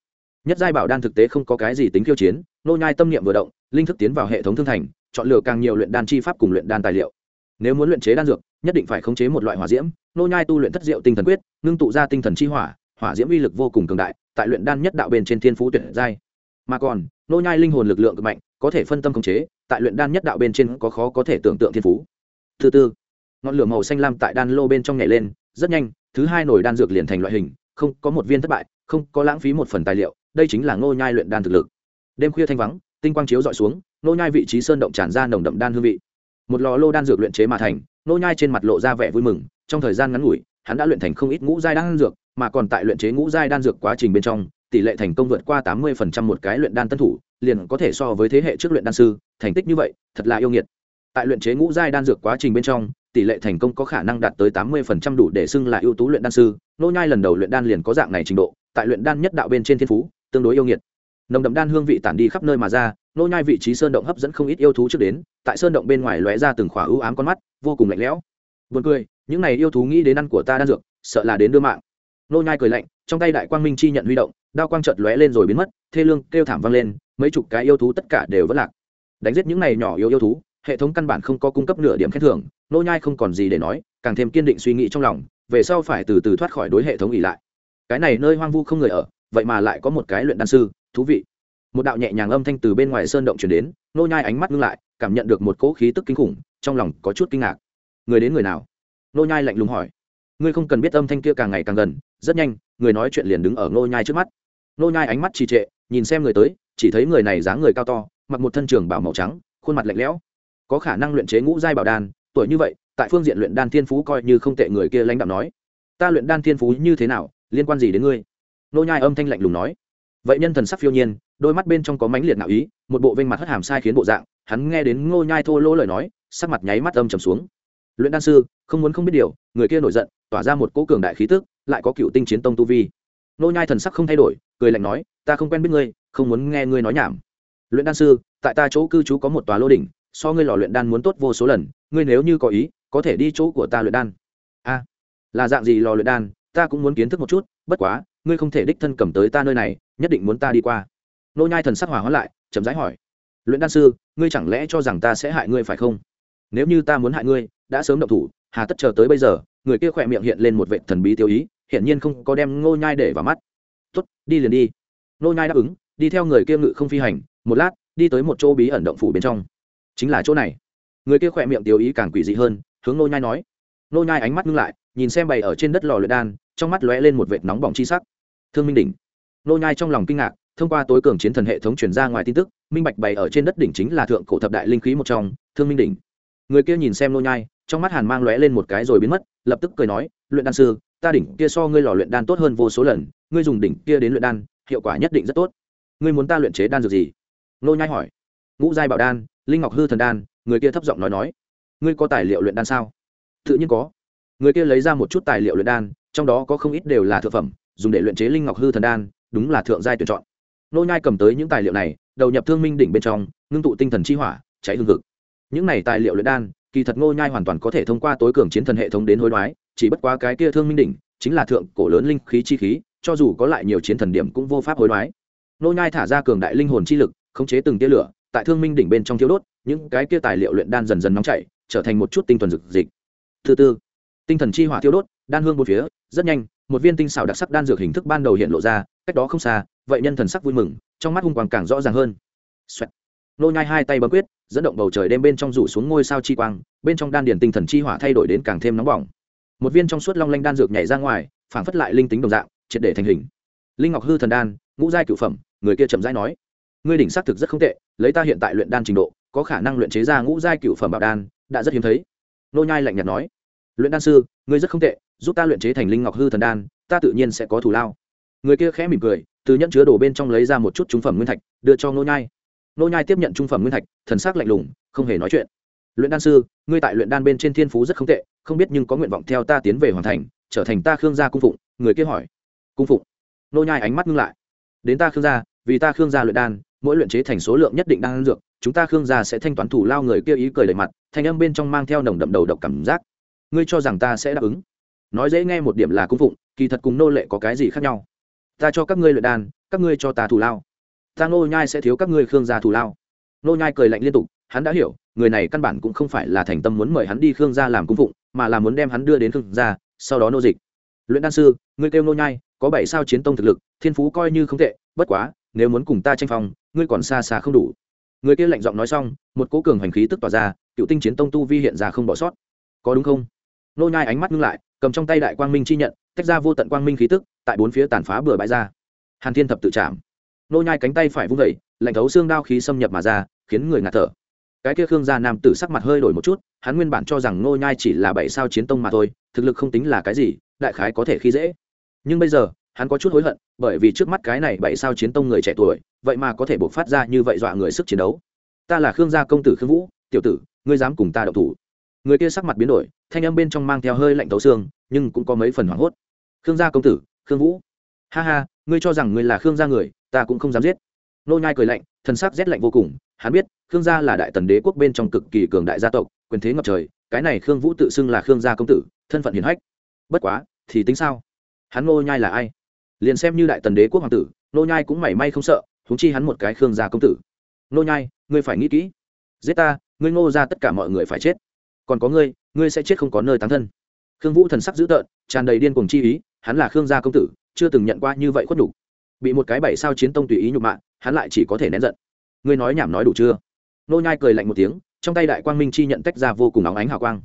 Nhất giai bảo đan thực tế không có cái gì tính khiêu chiến, nô nhai tâm niệm vừa động, linh thức tiến vào hệ thống thương thành, chọn lựa càng nhiều luyện đan chi pháp cùng luyện đan tài liệu. Nếu muốn luyện chế đan dược, nhất định phải khống chế một loại hỏa diễm, nô nhai tu luyện thất diệu tinh thần quyết, ngưng tụ ra tinh thần chi hỏa hỏa diễm uy lực vô cùng cường đại, tại luyện đan nhất đạo bên trên thiên phú tuyệt giai. Mà còn nô nhai linh hồn lực lượng cực mạnh, có thể phân tâm khống chế, tại luyện đan nhất đạo bên trên có khó có thể tưởng tượng thiên phú. Thứ tư, ngọn lửa màu xanh lam tại đan lô bên trong nhảy lên, rất nhanh, thứ hai nồi đan dược liền thành loại hình, không có một viên thất bại, không có lãng phí một phần tài liệu, đây chính là ngô nhai luyện đan thực lực. Đêm khuya thanh vắng, tinh quang chiếu dọi xuống Nô nhai vị trí sơn động tràn ra nồng đậm đan hương vị. Một lò lô đan dược luyện chế mà thành Nô nhai trên mặt lộ ra vẻ vui mừng, trong thời gian ngắn ngủi, hắn đã luyện thành không ít ngũ giai đan dược, mà còn tại luyện chế ngũ giai đan dược quá trình bên trong tỷ lệ thành công vượt qua tám mươi phần trăm một cái luyện đan tân thủ, liền có thể so với thế hệ trước luyện đan sư, thành tích như vậy, thật là yêu nghiệt. Tại luyện chế ngũ giai đan dược quá trình bên trong, tỷ lệ thành công có khả năng đạt tới tám mươi phần trăm đủ để xưng là ưu tú luyện đan sư, nô nhai lần đầu luyện đan liền có dạng này trình độ, tại luyện đan nhất đạo bên trên thiên phú, tương đối yêu nghiệt. Nồng đậm đan hương vị tản đi khắp nơi mà ra, nô nhai vị trí sơn động hấp dẫn không ít yêu thú trước đến, tại sơn động bên ngoài lóe ra từng khỏa ưu ám con mắt, vô cùng lạnh lẽo. Buồn cười, những này yêu thú nghĩ đến ăn của ta đan dược, sợ là đến đưa mạng nô nhai cười lạnh, trong tay đại quang minh chi nhận huy động, đao quang chợt lóe lên rồi biến mất, thê lương kêu thảm vang lên, mấy chục cái yêu thú tất cả đều vỡ lạc. Đánh giết những này nhỏ yêu yêu thú, hệ thống căn bản không có cung cấp nửa điểm khen thưởng, nô nhai không còn gì để nói, càng thêm kiên định suy nghĩ trong lòng, về sau phải từ từ thoát khỏi đối hệ thống ỉ lại. Cái này nơi hoang vu không người ở, vậy mà lại có một cái luyện đan sư, thú vị. Một đạo nhẹ nhàng âm thanh từ bên ngoài sơn động truyền đến, nô nhai ánh mắt ngưng lại, cảm nhận được một cỗ khí tức kinh khủng, trong lòng có chút kinh ngạc. Người đến người nào? Nô nhai lạnh lùng hỏi. Ngươi không cần biết âm thanh kia càng ngày càng gần rất nhanh, người nói chuyện liền đứng ở nô nhai trước mắt. Nô nhai ánh mắt trì trệ, nhìn xem người tới, chỉ thấy người này dáng người cao to, mặc một thân trường bảo màu trắng, khuôn mặt lạnh lẽo. Có khả năng luyện chế ngũ giai bảo đan, tuổi như vậy, tại phương diện luyện đan thiên phú coi như không tệ người kia lãnh đạo nói. Ta luyện đan thiên phú như thế nào, liên quan gì đến ngươi? Nô nhai âm thanh lạnh lùng nói. Vậy nhân thần sắc phiêu nhiên, đôi mắt bên trong có mánh liệt nạo ý, một bộ vênh mặt hất hàm sai khiến bộ dạng, hắn nghe đến ngô nhai thô lỗ lời nói, sắc mặt nháy mắt âm trầm xuống. Luyện đan sư, không muốn không biết điều, người kia nổi giận, tỏa ra một cỗ cường đại khí tức lại có cựu tinh chiến tông tu vi. Nô nhai thần sắc không thay đổi, cười lạnh nói, ta không quen biết ngươi, không muốn nghe ngươi nói nhảm. Luyện đan sư, tại ta chỗ cư trú có một tòa lô đỉnh, so ngươi lò luyện đan muốn tốt vô số lần, ngươi nếu như có ý, có thể đi chỗ của ta luyện đan. A, là dạng gì lò luyện đan? Ta cũng muốn kiến thức một chút, bất quá, ngươi không thể đích thân cầm tới ta nơi này, nhất định muốn ta đi qua. Nô nhai thần sắc hòa hóa lại, chậm rãi hỏi, luyện đan sư, ngươi chẳng lẽ cho rằng ta sẽ hại ngươi phải không? Nếu như ta muốn hại ngươi, đã sớm động thủ, hà tất chờ tới bây giờ, người kia khỏe miệng hiện lên một vệ thần bí tiêu ý hiển nhiên không có đem ngô nhai để vào mắt. Tốt, đi liền đi. Ngô nhai đáp ứng, đi theo người kia ngự không phi hành, một lát, đi tới một chỗ bí ẩn động phủ bên trong. Chính là chỗ này. Người kia khỏe miệng tiêu ý càng quỷ dị hơn, hướng ngô nhai nói. Ngô nhai ánh mắt ngưng lại, nhìn xem bày ở trên đất lò luyện đan, trong mắt lóe lên một vệt nóng bỏng chi sắc. Thương minh đỉnh. Ngô nhai trong lòng kinh ngạc, thông qua tối cường chiến thần hệ thống truyền ra ngoài tin tức, minh bạch bày ở trên đất đỉnh chính là thượng cổ thập đại linh khí một trong, thương minh đỉnh. Người kia nhìn xem nô nhai, trong mắt hàn mang lóe lên một cái rồi biến mất, lập tức cười nói, luyện đan sư ta đỉnh kia so ngươi lò luyện đan tốt hơn vô số lần, ngươi dùng đỉnh kia đến luyện đan, hiệu quả nhất định rất tốt. Ngươi muốn ta luyện chế đan dược gì? Nô nhai hỏi. Ngũ giai bảo đan, linh ngọc hư thần đan, người kia thấp giọng nói nói. Ngươi có tài liệu luyện đan sao? Tự nhiên có. Người kia lấy ra một chút tài liệu luyện đan, trong đó có không ít đều là thượng phẩm, dùng để luyện chế linh ngọc hư thần đan, đúng là thượng giai tuyển chọn. Nô nhai cầm tới những tài liệu này, đầu nhập thương minh đỉnh bên trong, ngưng tụ tinh thần chi hỏa, cháy hương hực. Những này tài liệu luyện đan, kỳ thật nô nhai hoàn toàn có thể thông qua tối cường chiến thần hệ thống đến hối đoái chỉ bất quá cái kia thương minh đỉnh, chính là thượng cổ lớn linh khí chi khí, cho dù có lại nhiều chiến thần điểm cũng vô pháp hối đoái. Nô nhai thả ra cường đại linh hồn chi lực, khống chế từng tia lửa, tại thương minh đỉnh bên trong thiếu đốt, những cái kia tài liệu luyện đan dần dần nóng chảy, trở thành một chút tinh thuần dược dịch thứ tư, tinh thần chi hỏa thiêu đốt, đan hương bốn phía, rất nhanh, một viên tinh xảo đặc sắc đan dược hình thức ban đầu hiện lộ ra, cách đó không xa, vậy nhân thần sắc vui mừng, trong mắt hung quang càng rõ ràng hơn. Xoẹt. nô nhai hai tay bấm quyết, dẫn động bầu trời đêm bên trong rủ xuống ngôi sao chi quang, bên trong đan điển tinh thần chi hỏa thay đổi đến càng thêm nóng bỏng một viên trong suốt long lanh đan dược nhảy ra ngoài, phảng phất lại linh tính đồng dạng, triệt để thành hình. Linh ngọc hư thần đan, ngũ giai cửu phẩm, người kia chậm rãi nói, ngươi đỉnh xác thực rất không tệ, lấy ta hiện tại luyện đan trình độ, có khả năng luyện chế ra ngũ giai cửu phẩm bảo đan, đã rất hiếm thấy. Nô nhai lạnh nhạt nói, luyện đan sư, ngươi rất không tệ, giúp ta luyện chế thành linh ngọc hư thần đan, ta tự nhiên sẽ có thù lao. Người kia khẽ mỉm cười, từ nhận chứa đồ bên trong lấy ra một chút trung phẩm nguyên thạch, đưa cho nô nhai. Nô nhai tiếp nhận trung phẩm nguyên thạch, thần sắc lạnh lùng, không hề nói chuyện. Luyện đan sư, ngươi tại luyện đan bên trên thiên phú rất không tệ không biết nhưng có nguyện vọng theo ta tiến về hoàn thành, trở thành ta khương gia cung phụng, người kia hỏi. Cung phụng? Nô nhai ánh mắt ngưng lại. Đến ta khương gia, vì ta khương gia luyện đan, mỗi luyện chế thành số lượng nhất định đan dược, chúng ta khương gia sẽ thanh toán thủ lao người kia ý cười đầy mặt, thanh âm bên trong mang theo nồng đậm đầu độc cảm giác. Ngươi cho rằng ta sẽ đáp ứng? Nói dễ nghe một điểm là cung phụng, kỳ thật cùng nô lệ có cái gì khác nhau? Ta cho các ngươi luyện đan, các ngươi cho ta thủ lao. Ta nô nhai sẽ thiếu các ngươi khương gia thủ lao. Nô nhai cười lạnh liên tục, hắn đã hiểu, người này căn bản cũng không phải là thành tâm muốn mời hắn đi khương gia làm cung phụng mà là muốn đem hắn đưa đến khương gia, sau đó nô dịch. Luyện đan sư, ngươi kêu nô nhai, có bảy sao chiến tông thực lực, thiên phú coi như không tệ, bất quá, nếu muốn cùng ta tranh phong, ngươi còn xa xa không đủ. Người kia lạnh giọng nói xong, một cỗ cường hành khí tức tỏa ra, cựu tinh chiến tông tu vi hiện ra không bỏ sót. Có đúng không? Nô nhai ánh mắt ngưng lại, cầm trong tay đại quang minh chi nhận, tách ra vô tận quang minh khí tức, tại bốn phía tàn phá bừa bãi ra. Hàn thiên thập tự chạm. Nô nhai cánh tay phải vung vẩy lạnh thấu xương đao khí xâm nhập mà ra, khiến người ngạt thở. Cái kia khương gia nam tử sắc mặt hơi đổi một chút hắn nguyên bản cho rằng Ngô nhai chỉ là bảy sao chiến tông mà thôi, thực lực không tính là cái gì, đại khái có thể khi dễ. Nhưng bây giờ, hắn có chút hối hận, bởi vì trước mắt cái này bảy sao chiến tông người trẻ tuổi, vậy mà có thể buộc phát ra như vậy dọa người sức chiến đấu. Ta là khương gia công tử khương vũ, tiểu tử, ngươi dám cùng ta động thủ. Người kia sắc mặt biến đổi, thanh âm bên trong mang theo hơi lạnh tấu xương, nhưng cũng có mấy phần hoảng hốt. Khương gia công tử, khương vũ. Ha ha, ngươi cho rằng ngươi là khương gia người, ta cũng không dám giết. Nô nhai cười lạnh thân sắc rét lạnh vô cùng, hắn biết, khương gia là đại tần đế quốc bên trong cực kỳ cường đại gia tộc quyền thế ngập trời, cái này khương vũ tự xưng là khương gia công tử, thân phận hiển hách. Bất quá, thì tính sao? Hắn Ngô nhai là ai? Liền xem như đại tần đế quốc hoàng tử, Ngô nhai cũng mảy may không sợ chúng chi hắn một cái khương gia công tử. Ngô nhai, ngươi phải nghĩ kỹ. Giết ta, ngươi ngô ra tất cả mọi người phải chết. Còn có ngươi ngươi sẽ chết không có nơi tán thân. Khương vũ thần sắc dữ tợn, tràn đầy điên cuồng chi ý, hắn là khương gia công tử, chưa từng nhận qua như vậy khuất đủ bị một cái bảy sao chiến tông tùy ý nhục mạ, hắn lại chỉ có thể nén giận. Ngươi nói nhảm nói đủ chưa? Nô nhai cười lạnh một tiếng trong tay đại quang minh chi nhận tách ra vô cùng óng ánh hào quang.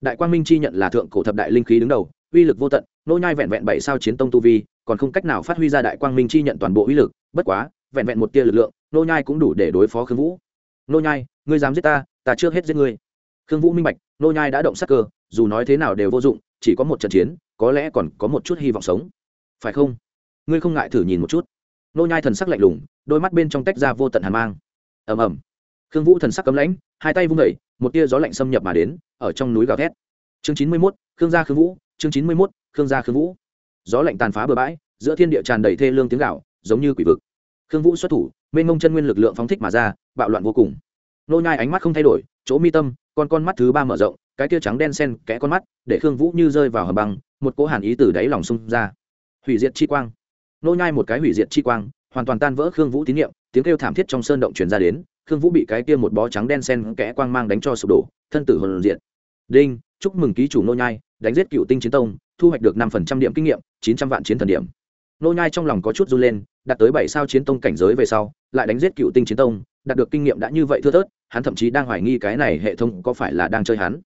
Đại quang minh chi nhận là thượng cổ thập đại linh khí đứng đầu, uy lực vô tận, nô nhai vẹn vẹn bảy sao chiến tông tu vi, còn không cách nào phát huy ra đại quang minh chi nhận toàn bộ uy lực, bất quá, vẹn vẹn một tia lực lượng, nô nhai cũng đủ để đối phó khương vũ. Nô nhai, ngươi dám giết ta ta chưa hết giết ngươi. Khương vũ minh bạch, nô nhai đã động sát cơ, dù nói thế nào đều vô dụng, chỉ có một trận chiến, có lẽ còn có một chút hy vọng sống. Phải không? Ngươi không ngại thử nhìn một chút. Nô nhai thần sắc lạnh lùng, đôi mắt bên trong tách ra vô tận hàn mang. Ầm ầm khương vũ thần sắc cấm lãnh hai tay vung vẩy một tia gió lạnh xâm nhập mà đến ở trong núi gào thét. Chương chín mươi 91, khương gia khương vũ chương chín mươi 91, khương gia khương vũ. Gió lạnh tàn phá bờ bãi giữa thiên địa tràn đầy thê lương tiếng gạo giống như quỷ vực. Khương vũ xuất thủ mênh mông chân nguyên lực lượng phóng thích mà ra bạo loạn vô cùng. Nô nhai ánh mắt không thay đổi chỗ mi tâm con con mắt thứ ba mở rộng cái tia trắng đen xen kẽ con mắt để khương vũ như rơi vào hầm băng một cỗ hàn ý từ đáy lòng xung ra. Hủy diệt chi quang. Nô nhai một cái hủy diệt chi quang hoàn toàn tan vỡ khương vũ tín niệm tiếng kêu thảm thiết trong sơn động truyền ra đến, khương vũ bị cái kia một bó trắng đen sen kẽ quang mang đánh cho sụp đổ, thân tử hồn diệt. Đinh, chúc mừng ký chủ nô nhai, đánh giết cựu tinh chiến tông, thu hoạch được năm phần trăm điểm kinh nghiệm, chín trăm vạn chiến thần điểm. Nô nhai trong lòng có chút run lên, đạt tới bảy sao chiến tông cảnh giới về sau, lại đánh giết cựu tinh chiến tông, đạt được kinh nghiệm đã như vậy thưa thớt, hắn thậm chí đang hoài nghi cái này hệ thống có phải là đang chơi hắn.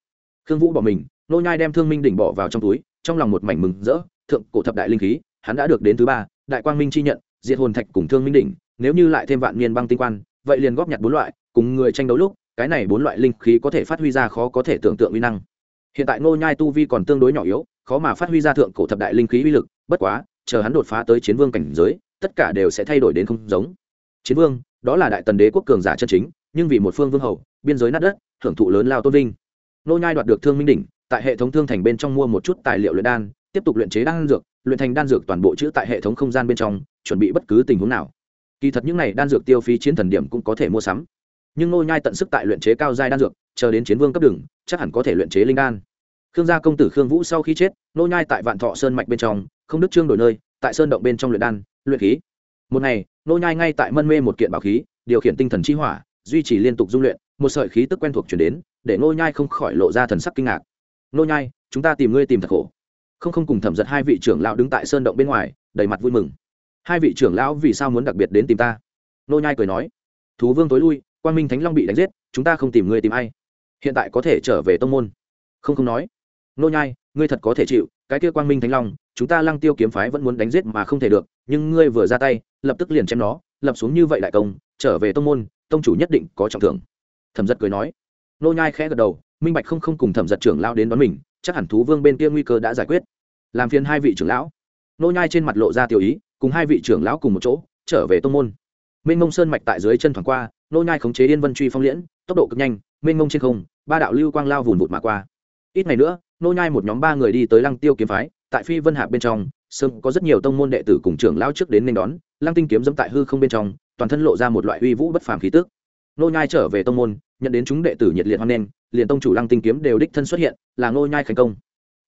Khương vũ bỏ mình nô nhai đem thương minh đỉnh bỏ vào trong túi, trong lòng một mảnh mừng rỡ, thượng cổ thập đại linh khí, hắn đã được đến thứ ba, đại quang minh chi nhận diệt hồn thạch cùng thương minh đỉnh, nếu như lại thêm vạn niên băng tinh quan, vậy liền góp nhặt bốn loại, cùng người tranh đấu lúc, cái này bốn loại linh khí có thể phát huy ra khó có thể tưởng tượng uy năng. Hiện tại ngô nhai tu vi còn tương đối nhỏ yếu, khó mà phát huy ra thượng cổ thập đại linh khí uy lực, bất quá, chờ hắn đột phá tới chiến vương cảnh giới, tất cả đều sẽ thay đổi đến không giống. Chiến vương, đó là đại tần đế quốc cường giả chân chính, nhưng vì một phương vương hầu, biên giới nát đất thưởng thụ lớn lao tôn vinh. Nô nhai đoạt được thương minh đỉnh, tại hệ thống thương thành bên trong mua một chút tài liệu luyện đan, tiếp tục luyện chế đan dược, luyện thành đan dược toàn bộ chữ tại hệ thống không gian bên trong chuẩn bị bất cứ tình huống nào. Kỳ thật những này đan dược tiêu phí chiến thần điểm cũng có thể mua sắm. Nhưng nô nhai tận sức tại luyện chế cao giai đan dược, chờ đến chiến vương cấp đường, chắc hẳn có thể luyện chế linh đan. Khương gia công tử khương vũ sau khi chết nô nhai tại vạn thọ sơn mạch bên trong, không đức trương đổi nơi, tại sơn động bên trong luyện đan, luyện khí. Một ngày nô nhai ngay tại mân mê một kiện bảo khí, điều khiển tinh thần chi hỏa, duy trì liên tục dung luyện, một sợi khí tức quen thuộc truyền đến, để nô nhai không khỏi lộ ra thần sắc kinh ngạc. Nô nhai, chúng ta tìm ngươi tìm thật khổ. Không không cùng thẩm giật hai vị trưởng lão đứng tại sơn động bên ngoài, đầy mặt vui mừng hai vị trưởng lão vì sao muốn đặc biệt đến tìm ta? Nô nhai cười nói, thú vương tối lui quan minh thánh long bị đánh giết, chúng ta không tìm ngươi tìm ai. Hiện tại có thể trở về tông môn. Không không nói. Nô nhai, ngươi thật có thể chịu, cái kia quang minh thánh long, chúng ta lăng tiêu kiếm phái vẫn muốn đánh giết mà không thể được, nhưng ngươi vừa ra tay, lập tức liền chém nó, lập xuống như vậy đại công, trở về tông môn, tông chủ nhất định có trọng thưởng. Thẩm giật cười nói. Nô nhai khẽ gật đầu, minh bạch không không cùng thẩm giật trưởng lão đến đón mình, chắc hẳn thú vương bên kia nguy cơ đã giải quyết. Làm phiền hai vị trưởng lão. Nô nhai trên mặt lộ ra tiểu ý cùng hai vị trưởng lão cùng một chỗ, trở về tông môn. Minh mông sơn mạch tại dưới chân thoáng qua, nô nhai khống chế yên vân truy phong liễn, tốc độ cực nhanh minh mông trên không, ba đạo lưu quang lao vùn vụt mà qua. Ít ngày nữa, nô nhai một nhóm ba người đi tới lăng tiêu kiếm phái, tại phi vân hạ bên trong, sớm có rất nhiều tông môn đệ tử cùng trưởng lão trước đến nên đón, lăng tinh kiếm dẫm tại hư không bên trong, toàn thân lộ ra một loại uy vũ bất phàm khí tức. Nô nhai trở về tông môn, nhận đến chúng đệ tử nhiệt liệt hoan nghênh, liền tông chủ lăng tinh kiếm đều đích thân xuất hiện, là nô nhai thành công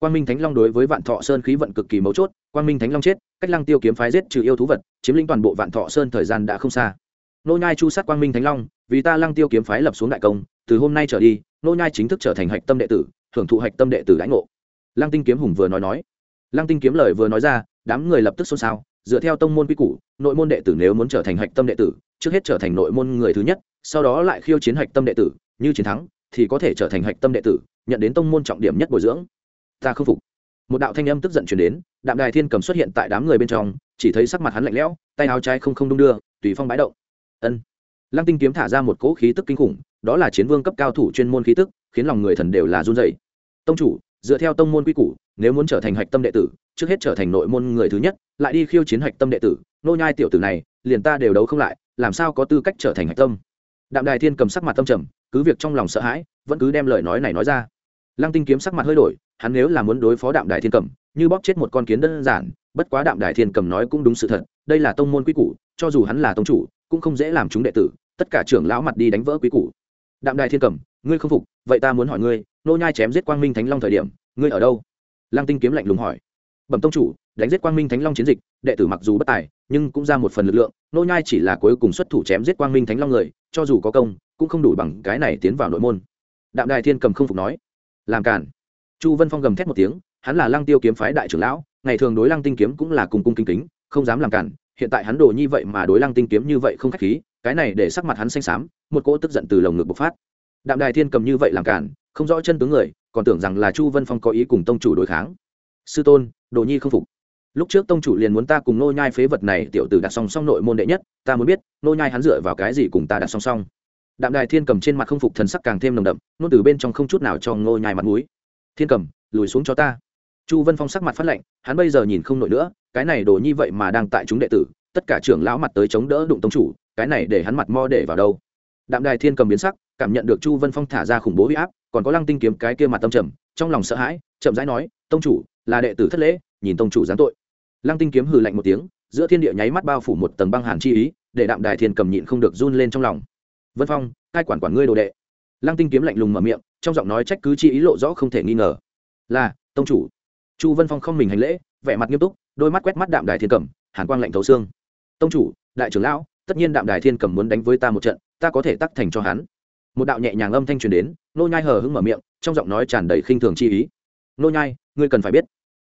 quang minh thánh long đối với vạn thọ sơn khí vận cực kỳ mấu chốt, quang minh thánh long chết, cách lăng tiêu kiếm phái giết trừ yêu thú vật, chiếm lĩnh toàn bộ vạn thọ sơn thời gian đã không xa. Nô nhai chu sát quang minh thánh long, vì ta lăng tiêu kiếm phái lập xuống đại công, từ hôm nay trở đi, nô nhai chính thức trở thành hạch tâm đệ tử, hưởng thụ hạch tâm đệ tử lãnh ngộ. Lăng tinh kiếm hùng vừa nói nói. Lăng tinh kiếm lời vừa nói ra, đám người lập tức xôn xao, dựa theo tông môn quy củ, nội môn đệ tử nếu muốn trở thành hạch tâm đệ tử, trước hết trở thành nội môn người thứ nhất, sau đó lại khiêu chiến hạch tâm đệ tử, như chiến thắng, thì có thể trở thành hạch tâm đệ tử, nhận đến tông môn trọng điểm nhất bồi dưỡng ta không phục. Một đạo thanh âm tức giận chuyển đến, đạm đài thiên cầm xuất hiện tại đám người bên trong, chỉ thấy sắc mặt hắn lạnh lẽo, tay áo trái không không đung đưa, tùy phong bãi động. Ân. Lăng tinh kiếm thả ra một cỗ khí tức kinh khủng, đó là chiến vương cấp cao thủ chuyên môn khí tức, khiến lòng người thần đều là run dày tông chủ, dựa theo tông môn quy củ, nếu muốn trở thành hạch tâm đệ tử, trước hết trở thành nội môn người thứ nhất, lại đi khiêu chiến hạch tâm đệ tử, nô nhai tiểu tử này, liền ta đều đấu không lại, làm sao có tư cách trở thành hạch tâm? Đạm đài thiên cầm sắc mặt tâm trầm, cứ việc trong lòng sợ hãi, vẫn cứ đem lời nói này nói ra. Lăng tinh kiếm sắc mặt hơi đổi hắn nếu là muốn đối phó đạm đài thiên cầm, như bóp chết một con kiến đơn giản, bất quá đạm đài thiên cầm nói cũng đúng sự thật, đây là tông môn quy củ, cho dù hắn là tông chủ, cũng không dễ làm chúng đệ tử, tất cả trưởng lão mặt đi đánh vỡ quy củ. Đạm đài thiên cầm, ngươi không phục, vậy ta muốn hỏi ngươi, nô nhai chém giết quang minh thánh long thời điểm, ngươi ở đâu? Lăng tinh kiếm lạnh lùng hỏi. Bẩm tông chủ, đánh giết quang minh thánh long chiến dịch, đệ tử mặc dù bất tài, nhưng cũng ra một phần lực lượng, nô nhai chỉ là cuối cùng xuất thủ chém giết quang minh thánh long người, cho dù có công, cũng không đủ bằng cái này tiến vào nội môn. Đạm đài thiên cầm không phục nói. Làm cản chu vân phong gầm thét một tiếng, hắn là lăng tiêu kiếm phái đại trưởng lão, ngày thường đối lăng tinh kiếm cũng là cùng cung kính kính, không dám làm cản, hiện tại hắn đồ như vậy mà đối lăng tinh kiếm như vậy không khách khí, cái này để sắc mặt hắn xanh xám, một cỗ tức giận từ lồng ngực bộc phát. Đạm đài thiên cầm như vậy làm cản, không rõ chân tướng người, còn tưởng rằng là chu vân phong có ý cùng tông chủ đối kháng. Sư tôn, đồ nhi không phục. Lúc trước tông chủ liền muốn ta cùng nô nhai phế vật này, tiểu tử đặt song song nội môn đệ nhất, ta muốn biết, nô nhai hắn dựa vào cái gì cùng ta đặt song song. Đạm đài thiên cầm trên mặt không phục, thần sắc càng thêm nồng đậm nôn từ bên trong không chút nào cho nô nhai mặt mũi thiên cầm, lùi xuống cho ta. Chu vân phong sắc mặt phát lạnh, hắn bây giờ nhìn không nổi nữa, cái này đồ nhi vậy mà đang tại chúng đệ tử, tất cả trưởng lão mặt tới chống đỡ đụng tông chủ, cái này để hắn mặt mo để vào đâu. Đạm đài thiên cầm biến sắc, cảm nhận được chu vân phong thả ra khủng bố huy áp, còn có lăng tinh kiếm cái kia mặt tâm trầm, trong lòng sợ hãi, chậm rãi nói, tông chủ, là đệ tử thất lễ, nhìn tông chủ giáng tội. Lăng tinh kiếm hừ lạnh một tiếng, giữa thiên địa nháy mắt bao phủ một tầng băng hàn chi ý, để đạm đài thiên cầm nhịn không được run lên trong lòng. Vân phong cai quản quản ngươi đồ đệ? Lăng tinh kiếm lạnh lùng mở miệng trong giọng nói trách cứ chi ý lộ rõ không thể nghi ngờ. Là, tông chủ. Chu vân phong không mình hành lễ, vẻ mặt nghiêm túc, đôi mắt quét mắt đạm đài thiên cầm, hàn quang lạnh thấu xương. Tông chủ, đại trưởng lão, tất nhiên đạm đài thiên cầm muốn đánh với ta một trận, ta có thể tắc thành cho hắn. Một đạo nhẹ nhàng âm thanh truyền đến, nô nhai hờ hững mở miệng, trong giọng nói tràn đầy khinh thường chi ý. Nô nhai, ngươi cần phải biết.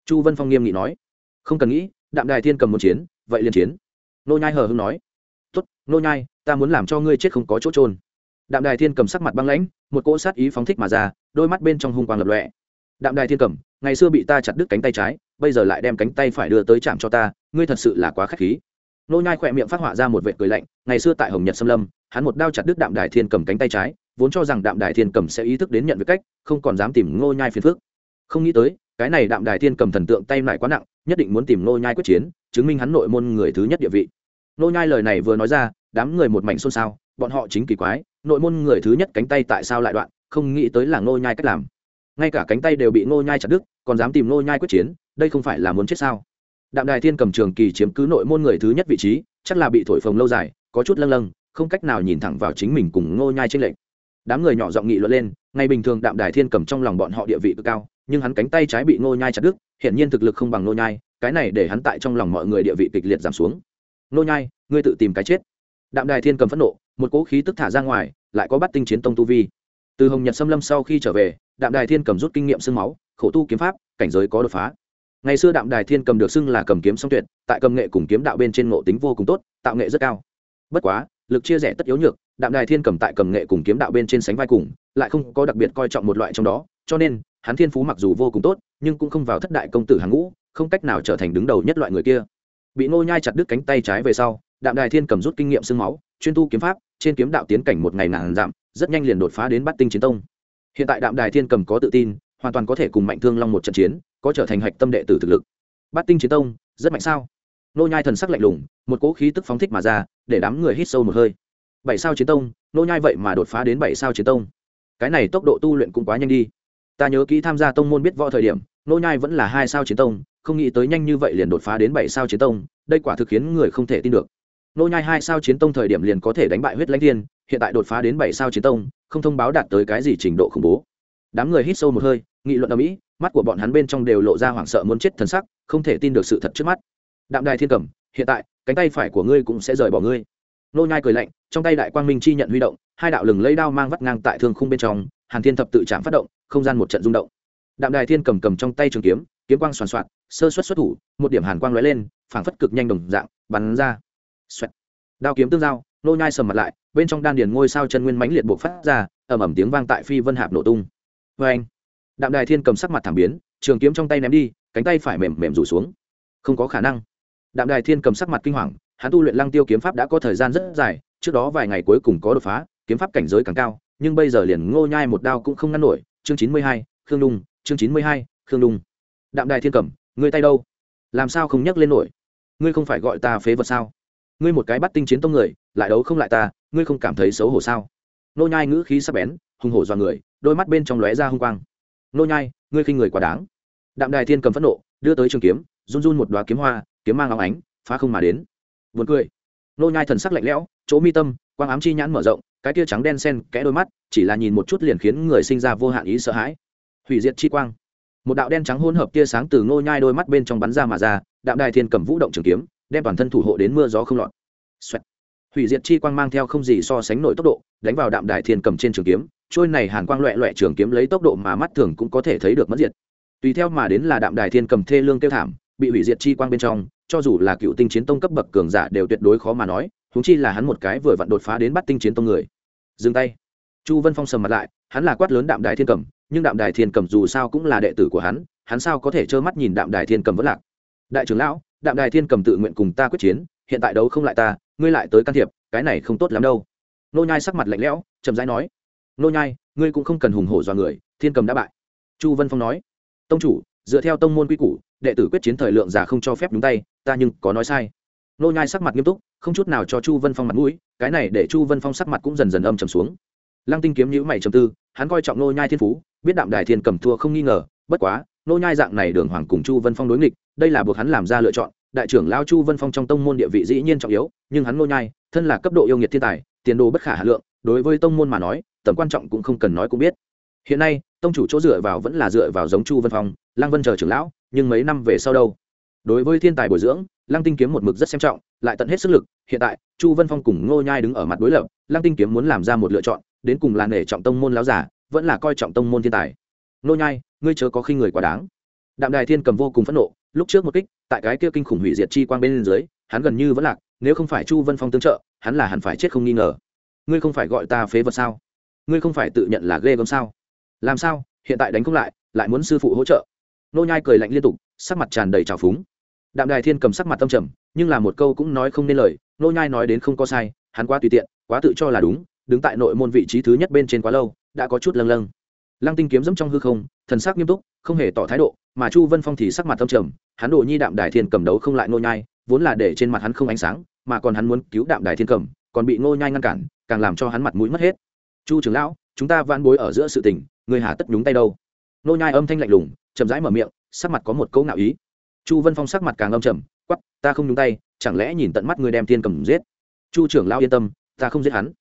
Chu vân phong nghiêm nghị nói. Không cần nghĩ, đạm đài thiên cầm muốn chiến, vậy liền chiến. Nô nhai hờ hững nói. Tốt, nô nhai, ta muốn làm cho ngươi chết không có chỗ trôn đạm đài thiên cầm sắc mặt băng lãnh, một cỗ sát ý phóng thích mà ra, đôi mắt bên trong hung quang lập lọe đạm đài thiên cầm, ngày xưa bị ta chặt đứt cánh tay trái, bây giờ lại đem cánh tay phải đưa tới chạm cho ta, ngươi thật sự là quá khách khí. Nô nhai khỏe miệng phát họa ra một vệt cười lạnh, ngày xưa tại hồng nhật xâm lâm, hắn một đao chặt đứt đạm đài thiên cầm cánh tay trái, vốn cho rằng đạm đài thiên cầm sẽ ý thức đến nhận việc cách, không còn dám tìm nô nhai phiền phức. Không nghĩ tới, cái này đạm đài thiên cầm thần tượng tay lại quá nặng, nhất định muốn tìm nô nhai quyết chiến, chứng minh hắn nội môn người thứ nhất địa vị. Nô nhai lời này vừa nói ra, đám người một mảnh xôn xao, bọn họ chính kỳ quái nội môn người thứ nhất cánh tay tại sao lại đoạn, không nghĩ tới là nô nhai cách làm. Ngay cả cánh tay đều bị nô nhai chặt đứt, còn dám tìm nô nhai quyết chiến, đây không phải là muốn chết sao? Đạm đài thiên cầm trường kỳ chiếm cứ nội môn người thứ nhất vị trí, chắc là bị thổi phồng lâu dài, có chút lâng lâng, không cách nào nhìn thẳng vào chính mình cùng nô nhai trên lệnh đám người nhỏ giọng nghị luận lên, ngày bình thường đạm đài thiên cầm trong lòng bọn họ địa vị cực cao, nhưng hắn cánh tay trái bị nô nhai chặt đứt hiện nhiên thực lực không bằng nô nhai, cái này để hắn tại trong lòng mọi người địa vị kịch liệt giảm xuống. Nô nhai, ngươi tự tìm cái chết. Đạm đài thiên cầm phẫn nộ một cỗ khí tức thả ra ngoài, lại có bắt tinh chiến tông tu vi. Từ hồng nhật xâm lâm sau khi trở về, đạm đài thiên cầm rút kinh nghiệm sương máu, khổ tu kiếm pháp, cảnh giới có đột phá. Ngày xưa đạm đài thiên cầm được xưng là cầm kiếm song tuyệt, tại cầm nghệ cùng kiếm đạo bên trên ngộ tính vô cùng tốt, tạo nghệ rất cao. Bất quá, lực chia rẽ tất yếu nhược, đạm đài thiên cầm tại cầm nghệ cùng kiếm đạo bên trên sánh vai cùng, lại không có đặc biệt coi trọng một loại trong đó, cho nên, hắn thiên phú mặc dù vô cùng tốt, nhưng cũng không vào thất đại công tử hàng ngũ, không cách nào trở thành đứng đầu nhất loại người kia. Bị ngô nhai chặt đứt cánh tay trái về sau, đạm đài thiên cầm rút kinh nghiệm xương máu, chuyên tu kiếm pháp trên kiếm đạo tiến cảnh một ngày ngàn giảm rất nhanh liền đột phá đến bắt tinh chiến tông. Hiện tại đạm đài thiên cầm có tự tin, hoàn toàn có thể cùng mạnh thương long một trận chiến, có trở thành hạch tâm đệ tử thực lực. Bắt tinh chiến tông, rất mạnh sao? Nô nhai thần sắc lạnh lùng, một cỗ khí tức phóng thích mà ra, để đám người hít sâu một hơi. Bảy sao chiến tông, nô nhai vậy mà đột phá đến bảy sao chiến tông. Cái này tốc độ tu luyện cũng quá nhanh đi. Ta nhớ kỹ tham gia tông môn biết võ thời điểm, nô nhai vẫn là hai sao chiến tông, không nghĩ tới nhanh như vậy liền đột phá đến bảy sao chiến tông, đây quả thực khiến người không thể tin được nô nhai hai sao chiến tông thời điểm liền có thể đánh bại huyết lãnh thiên, hiện tại đột phá đến bảy sao chiến tông, không thông báo đạt tới cái gì trình độ khủng bố. Đám người hít sâu một hơi, nghị luận ở mỹ mắt của bọn hắn bên trong đều lộ ra hoảng sợ muốn chết thần sắc, không thể tin được sự thật trước mắt. Đạm đài thiên cẩm hiện tại, cánh tay phải của ngươi cũng sẽ rời bỏ ngươi. Nô nhai cười lạnh, trong tay đại quang minh chi nhận huy động, hai đạo lừng lấy đao mang vắt ngang tại thương khung bên trong, hàn thiên thập tự chạm phát động, không gian một trận rung động. Đạm đài thiên cầm cầm trong tay trường kiếm kiếm quang xoàn xoạt, sơ xuất xuất thủ, một điểm hàn quang lóe lên, phảng phất cực nhanh đồng dạng, bắn ra. Xoẹt. đao kiếm tương giao nô nhai sầm mặt lại bên trong đan điền ngôi sao chân nguyên mãnh liệt bộc phát ra ầm ầm tiếng vang tại phi vân hạp nổ tung. Với anh. Đạm đài thiên cầm sắc mặt thảm biến trường kiếm trong tay ném đi cánh tay phải mềm mềm rủ xuống. Không có khả năng. Đạm đài thiên cầm sắc mặt kinh hoàng hắn tu luyện lăng tiêu kiếm pháp đã có thời gian rất dài trước đó vài ngày cuối cùng có đột phá kiếm pháp cảnh giới càng cao nhưng bây giờ liền ngô nhai một đao cũng không ngăn nổi. Chương chín mươi hai khương Lung, chương chín mươi hai khương Lung. đạm đài thiên cầm ngươi tay đâu? Làm sao không nhấc lên nổi? Ngươi không phải gọi ta phế vật sao? Ngươi một cái bắt tinh chiến tông người, lại đấu không lại ta, ngươi không cảm thấy xấu hổ sao? Nô nhai ngữ khí sắc bén, hùng hổ do người, đôi mắt bên trong lóe ra hung quang. Nô nhai, ngươi khinh người quá đáng. Đạm đài thiên cầm phẫn nộ, đưa tới trường kiếm, run run một đóa kiếm hoa, kiếm mang óng ánh, phá không mà đến. Buồn cười. Nô nhai thần sắc lạnh lẽo, chỗ mi tâm, quang ám chi nhãn mở rộng, cái tia trắng đen xen kẽ đôi mắt, chỉ là nhìn một chút liền khiến người sinh ra vô hạn ý sợ hãi. Hủy diệt chi quang. Một đạo đen trắng hỗn hợp tia sáng từ nô nhai đôi mắt bên trong bắn ra mà ra, đạm đài thiên cầm vũ động trường kiếm đem toàn thân thủ hộ đến mưa gió không lọt. Xoẹt. hủy diệt chi quang mang theo không gì so sánh nổi tốc độ, đánh vào đạm đài thiên cầm trên trường kiếm, trôi này hàn quang loẹ loẹ trường kiếm lấy tốc độ mà mắt thường cũng có thể thấy được mất diệt. Tùy theo mà đến là đạm đài thiên cầm thê lương tiêu thảm, bị hủy diệt chi quang bên trong, cho dù là cựu tinh chiến tông cấp bậc cường giả đều tuyệt đối khó mà nói húng chi là hắn một cái vừa vặn đột phá đến bắt tinh chiến tông người. Dừng tay. Chu vân phong sầm mặt lại, hắn là quát lớn đạm đài thiên cầm, nhưng đạm đài thiên cầm dù sao cũng là đệ tử của hắn hắn sao có thể trơ mắt nhìn đạm đài thiên cầm vất lạc? Đại trưởng lão đạm đài thiên cầm tự nguyện cùng ta quyết chiến, hiện tại đấu không lại ta, ngươi lại tới can thiệp, cái này không tốt lắm đâu. Nô nhai sắc mặt lạnh lẽo, chậm rãi nói, nô nhai, ngươi cũng không cần hùng hổ doa người, thiên cầm đã bại. Chu vân phong nói, tông chủ, dựa theo tông môn quy củ, đệ tử quyết chiến thời lượng giả không cho phép đúng tay, ta nhưng có nói sai. Nô nhai sắc mặt nghiêm túc, không chút nào cho chu vân phong mặt mũi, cái này để chu vân phong sắc mặt cũng dần dần âm trầm xuống. Lăng tinh kiếm nhữ mày trầm tư, hắn coi trọng nô nhai thiên phú, biết đạm đài thiên cầm thua không nghi ngờ, bất quá, nô nhai dạng này đường hoàng cùng chu vân phong đối nghịch đây là buộc hắn làm ra lựa chọn, đại trưởng lao chu vân phong trong tông môn địa vị dĩ nhiên trọng yếu, nhưng hắn nô nhai, thân là cấp độ yêu nghiệt thiên tài, tiền đồ bất khả hà lượng, đối với tông môn mà nói, tầm quan trọng cũng không cần nói cũng biết. Hiện nay, tông chủ chỗ dựa vào vẫn là dựa vào giống chu vân phong, lăng vân chờ trưởng lão, nhưng mấy năm về sau đâu? Đối với thiên tài bồi dưỡng, lăng tinh kiếm một mực rất xem trọng, lại tận hết sức lực, hiện tại, chu vân phong cùng ngô nhai đứng ở mặt đối lập, lăng tinh kiếm muốn làm ra một lựa chọn, đến cùng là nể trọng tông môn láo giả vẫn là coi trọng tông môn thiên tài. Ngô nhai, ngươi chớ có khi người quá đáng đạm đài thiên cầm vô cùng phẫn nộ, lúc trước một kích, tại cái kia kinh khủng hủy diệt chi quang bên dưới, hắn gần như vẫn lạc, nếu không phải chu vân phong tương trợ, hắn là hẳn phải chết không nghi ngờ. Ngươi không phải gọi ta phế vật sao? Ngươi không phải tự nhận là ghê gớm sao? Làm sao? Hiện tại đánh không lại lại muốn sư phụ hỗ trợ. Nô nhai cười lạnh liên tục, sắc mặt tràn đầy trào phúng. Đạm đài thiên cầm sắc mặt tâm trầm, nhưng là một câu cũng nói không nên lời, nô nhai nói đến không có sai, hắn quá tùy tiện, quá tự cho là đúng, đứng tại nội môn vị trí thứ nhất bên trên quá lâu, đã có chút lâng lâng. Lăng tinh kiếm dẫm trong hư không, thần sắc nghiêm túc không hề tỏ thái độ, mà chu vân phong thì sắc mặt tâm trầm, hắn đổ nhi đạm đài thiên cầm đấu không lại nô nhai, vốn là để trên mặt hắn không ánh sáng, mà còn hắn muốn cứu đạm đài thiên cầm, còn bị nô nhai ngăn cản, càng làm cho hắn mặt mũi mất hết. Chu trưởng lão, chúng ta vãn bối ở giữa sự tình, người hà tất nhúng tay đâu? Nô nhai âm thanh lạnh lùng, chậm rãi mở miệng, sắc mặt có một câu ngạo ý. Chu vân phong sắc mặt càng âm trầm quắp ta không nhúng tay, chẳng lẽ nhìn tận mắt người đem thiên cầm giết? Chu trưởng lão yên tâm, ta không giết hắn.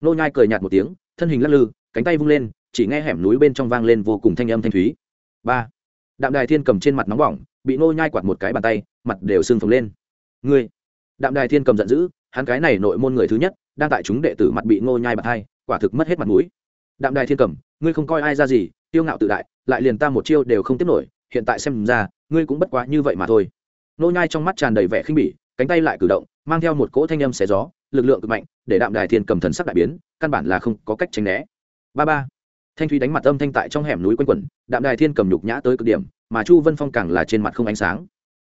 Nô nhai cười nhạt một tiếng, thân hình lắc lư, cánh tay vung lên, chỉ nghe hẻm núi bên trong vang lên vô cùng thanh âm thanh thúy ba. Đạm đài thiên cầm trên mặt nóng bỏng, bị nô nhai quạt một cái bàn tay, mặt đều sưng phồng lên. Ngươi! Đạm đài thiên cầm giận dữ, hắn cái này nội môn người thứ nhất, đang tại chúng đệ tử mặt bị nô nhai bạt hai, quả thực mất hết mặt mũi. Đạm đài thiên cầm, ngươi không coi ai ra gì, tiêu ngạo tự đại, lại liền ta một chiêu đều không tiếp nổi, hiện tại xem ra, ngươi cũng bất quá như vậy mà thôi. Nô nhai trong mắt tràn đầy vẻ khinh bỉ, cánh tay lại cử động, mang theo một cỗ thanh âm xé gió, lực lượng cực mạnh, để đạm đài thiên cầm thần sắc đại biến, căn bản là không có cách tránh né. Ba ba thanh thúy đánh mặt âm thanh tại trong hẻm núi quanh quẩn, đạm đài thiên cầm nhục nhã tới cực điểm, mà chu vân phong càng là trên mặt không ánh sáng.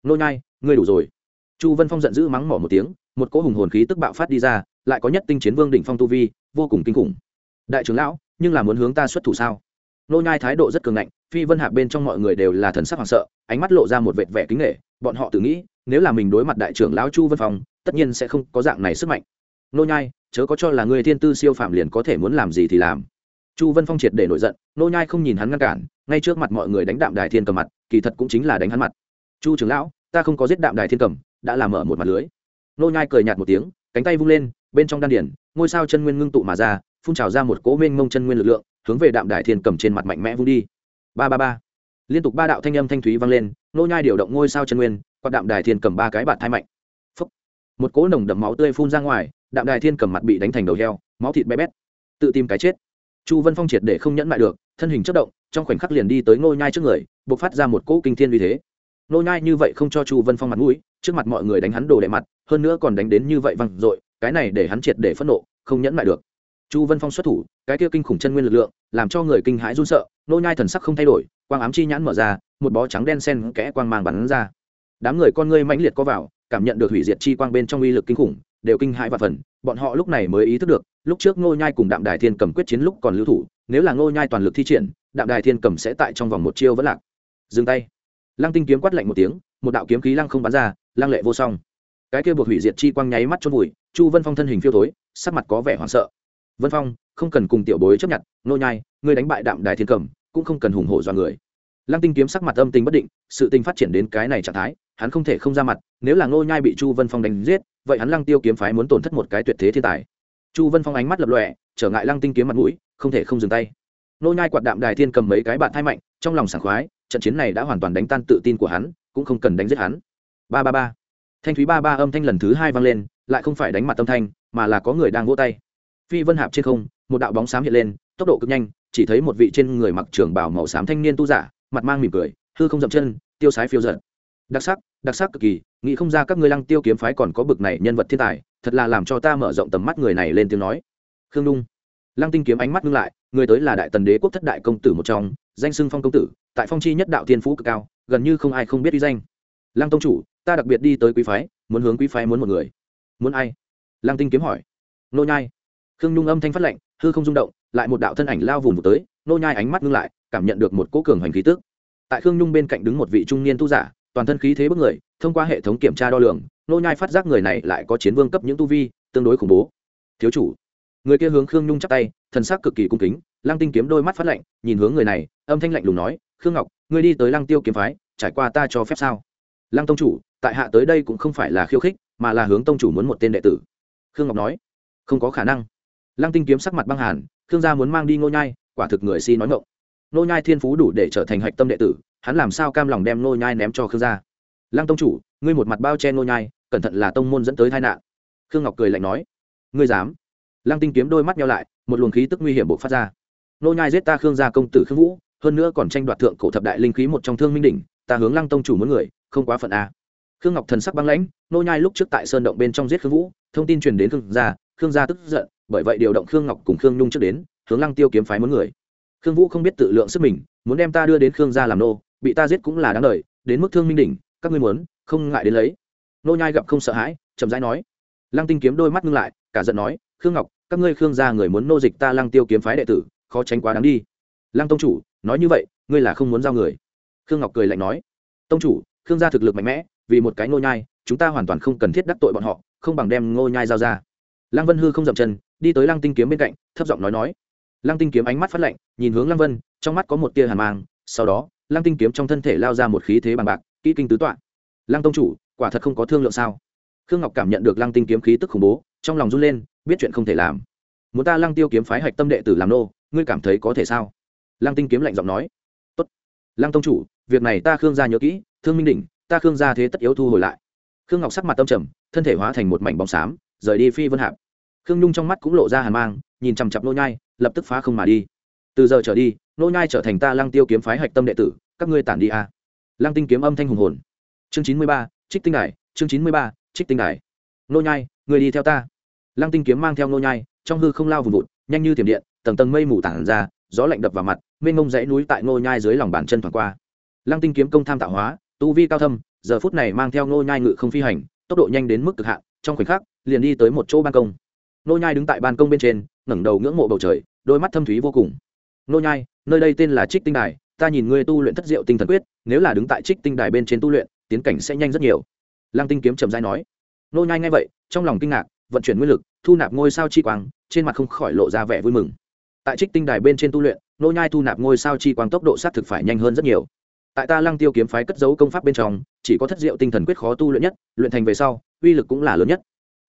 Nô nhai, ngươi đủ rồi. Chu vân phong giận dữ mắng mỏ một tiếng, một cỗ hùng hồn khí tức bạo phát đi ra, lại có nhất tinh chiến vương đỉnh phong tu vi, vô cùng kinh khủng. Đại trưởng lão, nhưng là muốn hướng ta xuất thủ sao? Nô nhai thái độ rất cường ngạnh, phi vân hạc bên trong mọi người đều là thần sắc hoảng sợ, ánh mắt lộ ra một vệt vẻ kính nể, bọn họ tự nghĩ, nếu là mình đối mặt đại trưởng lão chu vân phong, tất nhiên sẽ không có dạng này sức mạnh. Nô nhai, chớ có cho là người thiên tư siêu phạm liền có thể muốn làm gì thì làm chu vân phong triệt để nổi giận, nô nhai không nhìn hắn ngăn cản, ngay trước mặt mọi người đánh đạm đài thiên cầm mặt, kỳ thật cũng chính là đánh hắn mặt. Chu trưởng lão, ta không có giết đạm đài thiên cầm, đã làm mở một mặt lưới. Nô nhai cười nhạt một tiếng, cánh tay vung lên, bên trong đan điển ngôi sao chân nguyên ngưng tụ mà ra, phun trào ra một cỗ mênh mông chân nguyên lực lượng, hướng về đạm đài thiên cầm trên mặt mạnh mẽ vung đi. Ba ba ba. Liên tục ba đạo thanh âm thanh thúy vang lên, nô nhai điều động ngôi sao chân nguyên, quạt đạm đài thiên cầm ba cái bạt thai mạnh. Phúc. một cỗ nồng đậm máu tươi phun ra ngoài, đạm đài thiên cầm mặt bị đánh thành đầu heo, máu thịt bé bét, tự tìm cái chết chu vân phong triệt để không nhẫn lại được, thân hình chất động, trong khoảnh khắc liền đi tới ngô nhai trước người, bộc phát ra một cỗ kinh thiên uy thế. Ngô nhai như vậy không cho chu vân phong mặt mũi, trước mặt mọi người đánh hắn đồ đệ mặt, hơn nữa còn đánh đến như vậy văng dội, cái này để hắn triệt để phẫn nộ, không nhẫn lại được. Chu vân phong xuất thủ, cái kia kinh khủng chân nguyên lực lượng, làm cho người kinh hãi run sợ, ngô nhai thần sắc không thay đổi, quang ám chi nhãn mở ra, một bó trắng đen sen kẽ quang mang bắn ra. Đám người con ngươi mãnh liệt có vào, cảm nhận được hủy diệt chi quang bên trong uy lực kinh khủng đều kinh hãi và phần, bọn họ lúc này mới ý thức được, lúc trước ngô nhai cùng đạm đài thiên cầm quyết chiến lúc còn lưu thủ, nếu là ngô nhai toàn lực thi triển, đạm đài thiên cầm sẽ tại trong vòng một chiêu vẫn lạc. Dừng tay. Lăng tinh kiếm quát lạnh một tiếng, một đạo kiếm khí lăng không bắn ra, lăng lệ vô song. Cái kia buộc hủy diệt chi quang nháy mắt chôn vùi, chu vân phong thân hình phiêu thối, sắc mặt có vẻ hoảng sợ. Vân phong, không cần cùng tiểu bối chấp nhận, ngô nhai, ngươi đánh bại đạm đài thiên cầm, cũng không cần hùng hổ do người. Lăng tinh kiếm sắc mặt âm tình bất định, sự tình phát triển đến cái này trạng thái hắn không thể không ra mặt, nếu là ngô nhai bị chu vân phong đánh giết, vậy hắn lăng tiêu kiếm phái muốn tổn thất một cái tuyệt thế thiên tài. Chu vân phong ánh mắt lập lọe trở ngại lăng tinh kiếm mặt mũi, không thể không dừng tay. Nô nhai quạt đạm đài thiên cầm mấy cái bạn thai mạnh, trong lòng sảng khoái, trận chiến này đã hoàn toàn đánh tan tự tin của hắn, cũng không cần đánh giết hắn. Ba ba ba. Thanh thúy ba ba âm thanh lần thứ hai vang lên, lại không phải đánh mặt âm thanh, mà là có người đang vỗ tay. Phi vân hạp trên không, một đạo bóng xám hiện lên, tốc độ cực nhanh, chỉ thấy một vị trên người mặc trường bào màu xám thanh niên tu giả, mặt mang mỉm cười, hư không dậm chân, tiêu sái phiêu giật đặc sắc đặc sắc cực kỳ, nghĩ không ra các ngươi lăng tiêu kiếm phái còn có bực này nhân vật thiên tài, thật là làm cho ta mở rộng tầm mắt người này lên tiếng nói. Khương đung lăng tinh kiếm ánh mắt ngưng lại, người tới là đại tần đế quốc thất đại công tử một trong, danh xưng phong công tử, tại phong chi nhất đạo thiên phú cực cao, gần như không ai không biết uy danh. Lăng tông chủ, ta đặc biệt đi tới quý phái, muốn hướng quý phái muốn một người. Muốn ai? Lăng tinh kiếm hỏi. Nô nhai. Khương nhung âm thanh phát lệnh, hư không rung động, lại một đạo thân ảnh lao vùng một tới. Nô nhai ánh mắt ngưng lại, cảm nhận được một cỗ cường hoành khí tức. Tại khương nhung bên cạnh đứng một vị trung niên tu giả toàn thân khí thế bức người, thông qua hệ thống kiểm tra đo lường, nô nhai phát giác người này lại có chiến vương cấp những tu vi tương đối khủng bố. Thiếu chủ. Người kia hướng khương nhung chắp tay, thần sắc cực kỳ cung kính, lăng tinh kiếm đôi mắt phát lạnh, nhìn hướng người này, âm thanh lạnh lùng nói, khương ngọc, ngươi đi tới lăng tiêu kiếm phái, trải qua ta cho phép sao? Lăng tông chủ, tại hạ tới đây cũng không phải là khiêu khích, mà là hướng tông chủ muốn một tên đệ tử. Khương ngọc nói. Không có khả năng. Lăng tinh kiếm sắc mặt băng hàn, khương gia muốn mang đi ngô nhai, quả thực người si nói ngộng nô nhai thiên phú đủ để trở thành hạch tâm đệ tử hắn làm sao cam lòng đem nô nhai ném cho khương gia? Lăng tông chủ, ngươi một mặt bao che nô nhai, cẩn thận là tông môn dẫn tới tai nạn. Khương ngọc cười lạnh nói, ngươi dám? Lăng tinh kiếm đôi mắt nhau lại, một luồng khí tức nguy hiểm bộc phát ra. Nô nhai giết ta khương gia công tử khương vũ, hơn nữa còn tranh đoạt thượng cổ thập đại linh khí một trong thương minh đỉnh, ta hướng lăng tông chủ muốn người, không quá phận a khương ngọc thần sắc băng lãnh, nô nhai lúc trước tại sơn động bên trong giết khương vũ, thông tin truyền đến khương gia khương gia tức giận, bởi vậy điều động khương ngọc cùng khương nhung trước đến, hướng lăng tiêu kiếm phái muốn người. Khương vũ không biết tự lượng sức mình, muốn đem ta đưa đến khương gia làm nô bị ta giết cũng là đáng đời, đến mức thương minh đỉnh, các ngươi muốn, không ngại đến lấy. Nô nhai gặp không sợ hãi, chậm rãi nói. Lăng tinh kiếm đôi mắt ngưng lại, cả giận nói, khương ngọc, các ngươi khương gia người muốn nô dịch ta lăng tiêu kiếm phái đệ tử, khó tránh quá đáng đi. Lăng tông chủ, nói như vậy, ngươi là không muốn giao người. Khương ngọc cười lạnh nói. Tông chủ, khương gia thực lực mạnh mẽ, vì một cái nô nhai, chúng ta hoàn toàn không cần thiết đắc tội bọn họ, không bằng đem nô nhai giao ra. Lăng vân hư không dậm chân, đi tới lăng tinh kiếm bên cạnh, thấp giọng nói nói. Lăng tinh kiếm ánh mắt phát lạnh, nhìn hướng lăng vân, trong mắt có một tia hàn mang, sau đó lăng tinh kiếm trong thân thể lao ra một khí thế bằng bạc, kỹ kinh tứ tọa. Lăng tông chủ, quả thật không có thương lượng sao? Khương ngọc cảm nhận được lăng tinh kiếm khí tức khủng bố, trong lòng run lên, biết chuyện không thể làm. Muốn ta lăng tiêu kiếm phái hạch tâm đệ tử làm nô, ngươi cảm thấy có thể sao? Lăng tinh kiếm lạnh giọng nói. Tốt. Lăng tông chủ, việc này ta khương gia nhớ kỹ, thương minh đỉnh, ta khương gia thế tất yếu thu hồi lại. Khương ngọc sắc mặt tâm trầm, thân thể hóa thành một mảnh bóng xám, rời đi phi vân hạp. Khương nhung trong mắt cũng lộ ra hàn mang, nhìn chằm chặp nô nhai, lập tức phá không mà đi từ giờ trở đi, nô nhai trở thành ta lăng tiêu kiếm phái hạch tâm đệ tử, các ngươi tản đi a à. lăng tinh kiếm âm thanh hùng hồn. Chương chín mươi ba, trích tinh đài, chương chín mươi ba, trích tinh đài. Nô nhai, người đi theo ta. Lăng tinh kiếm mang theo nô nhai, trong hư không lao vùng vụt, nhanh như tiềm điện, tầng tầng mây mù tản ra, gió lạnh đập vào mặt, mênh mông dãy núi tại nô nhai dưới lòng bàn chân thoảng qua. Lăng tinh kiếm công tham tạo hóa, tu vi cao thâm, giờ phút này mang theo nô nhai ngự không phi hành, tốc độ nhanh đến mức cực hạn, trong khoảnh khắc, liền đi tới một chỗ ban công. Nô nhai đứng tại ban công bên trên, ngẩng đầu ngưỡng mộ bầu trời, đôi mắt thâm thúy vô cùng nô nhai, nơi đây tên là trích tinh đài, ta nhìn ngươi tu luyện thất diệu tinh thần quyết, nếu là đứng tại trích tinh đài bên trên tu luyện, tiến cảnh sẽ nhanh rất nhiều. Lăng tinh kiếm trầm giai nói. Nô nhai nghe vậy, trong lòng kinh ngạc, vận chuyển nguyên lực, thu nạp ngôi sao chi quang, trên mặt không khỏi lộ ra vẻ vui mừng. Tại trích tinh đài bên trên tu luyện, nô nhai thu nạp ngôi sao chi quang tốc độ sát thực phải nhanh hơn rất nhiều. Tại ta lăng tiêu kiếm phái cất giấu công pháp bên trong, chỉ có thất diệu tinh thần quyết khó tu luyện nhất, luyện thành về sau, uy lực cũng là lớn nhất.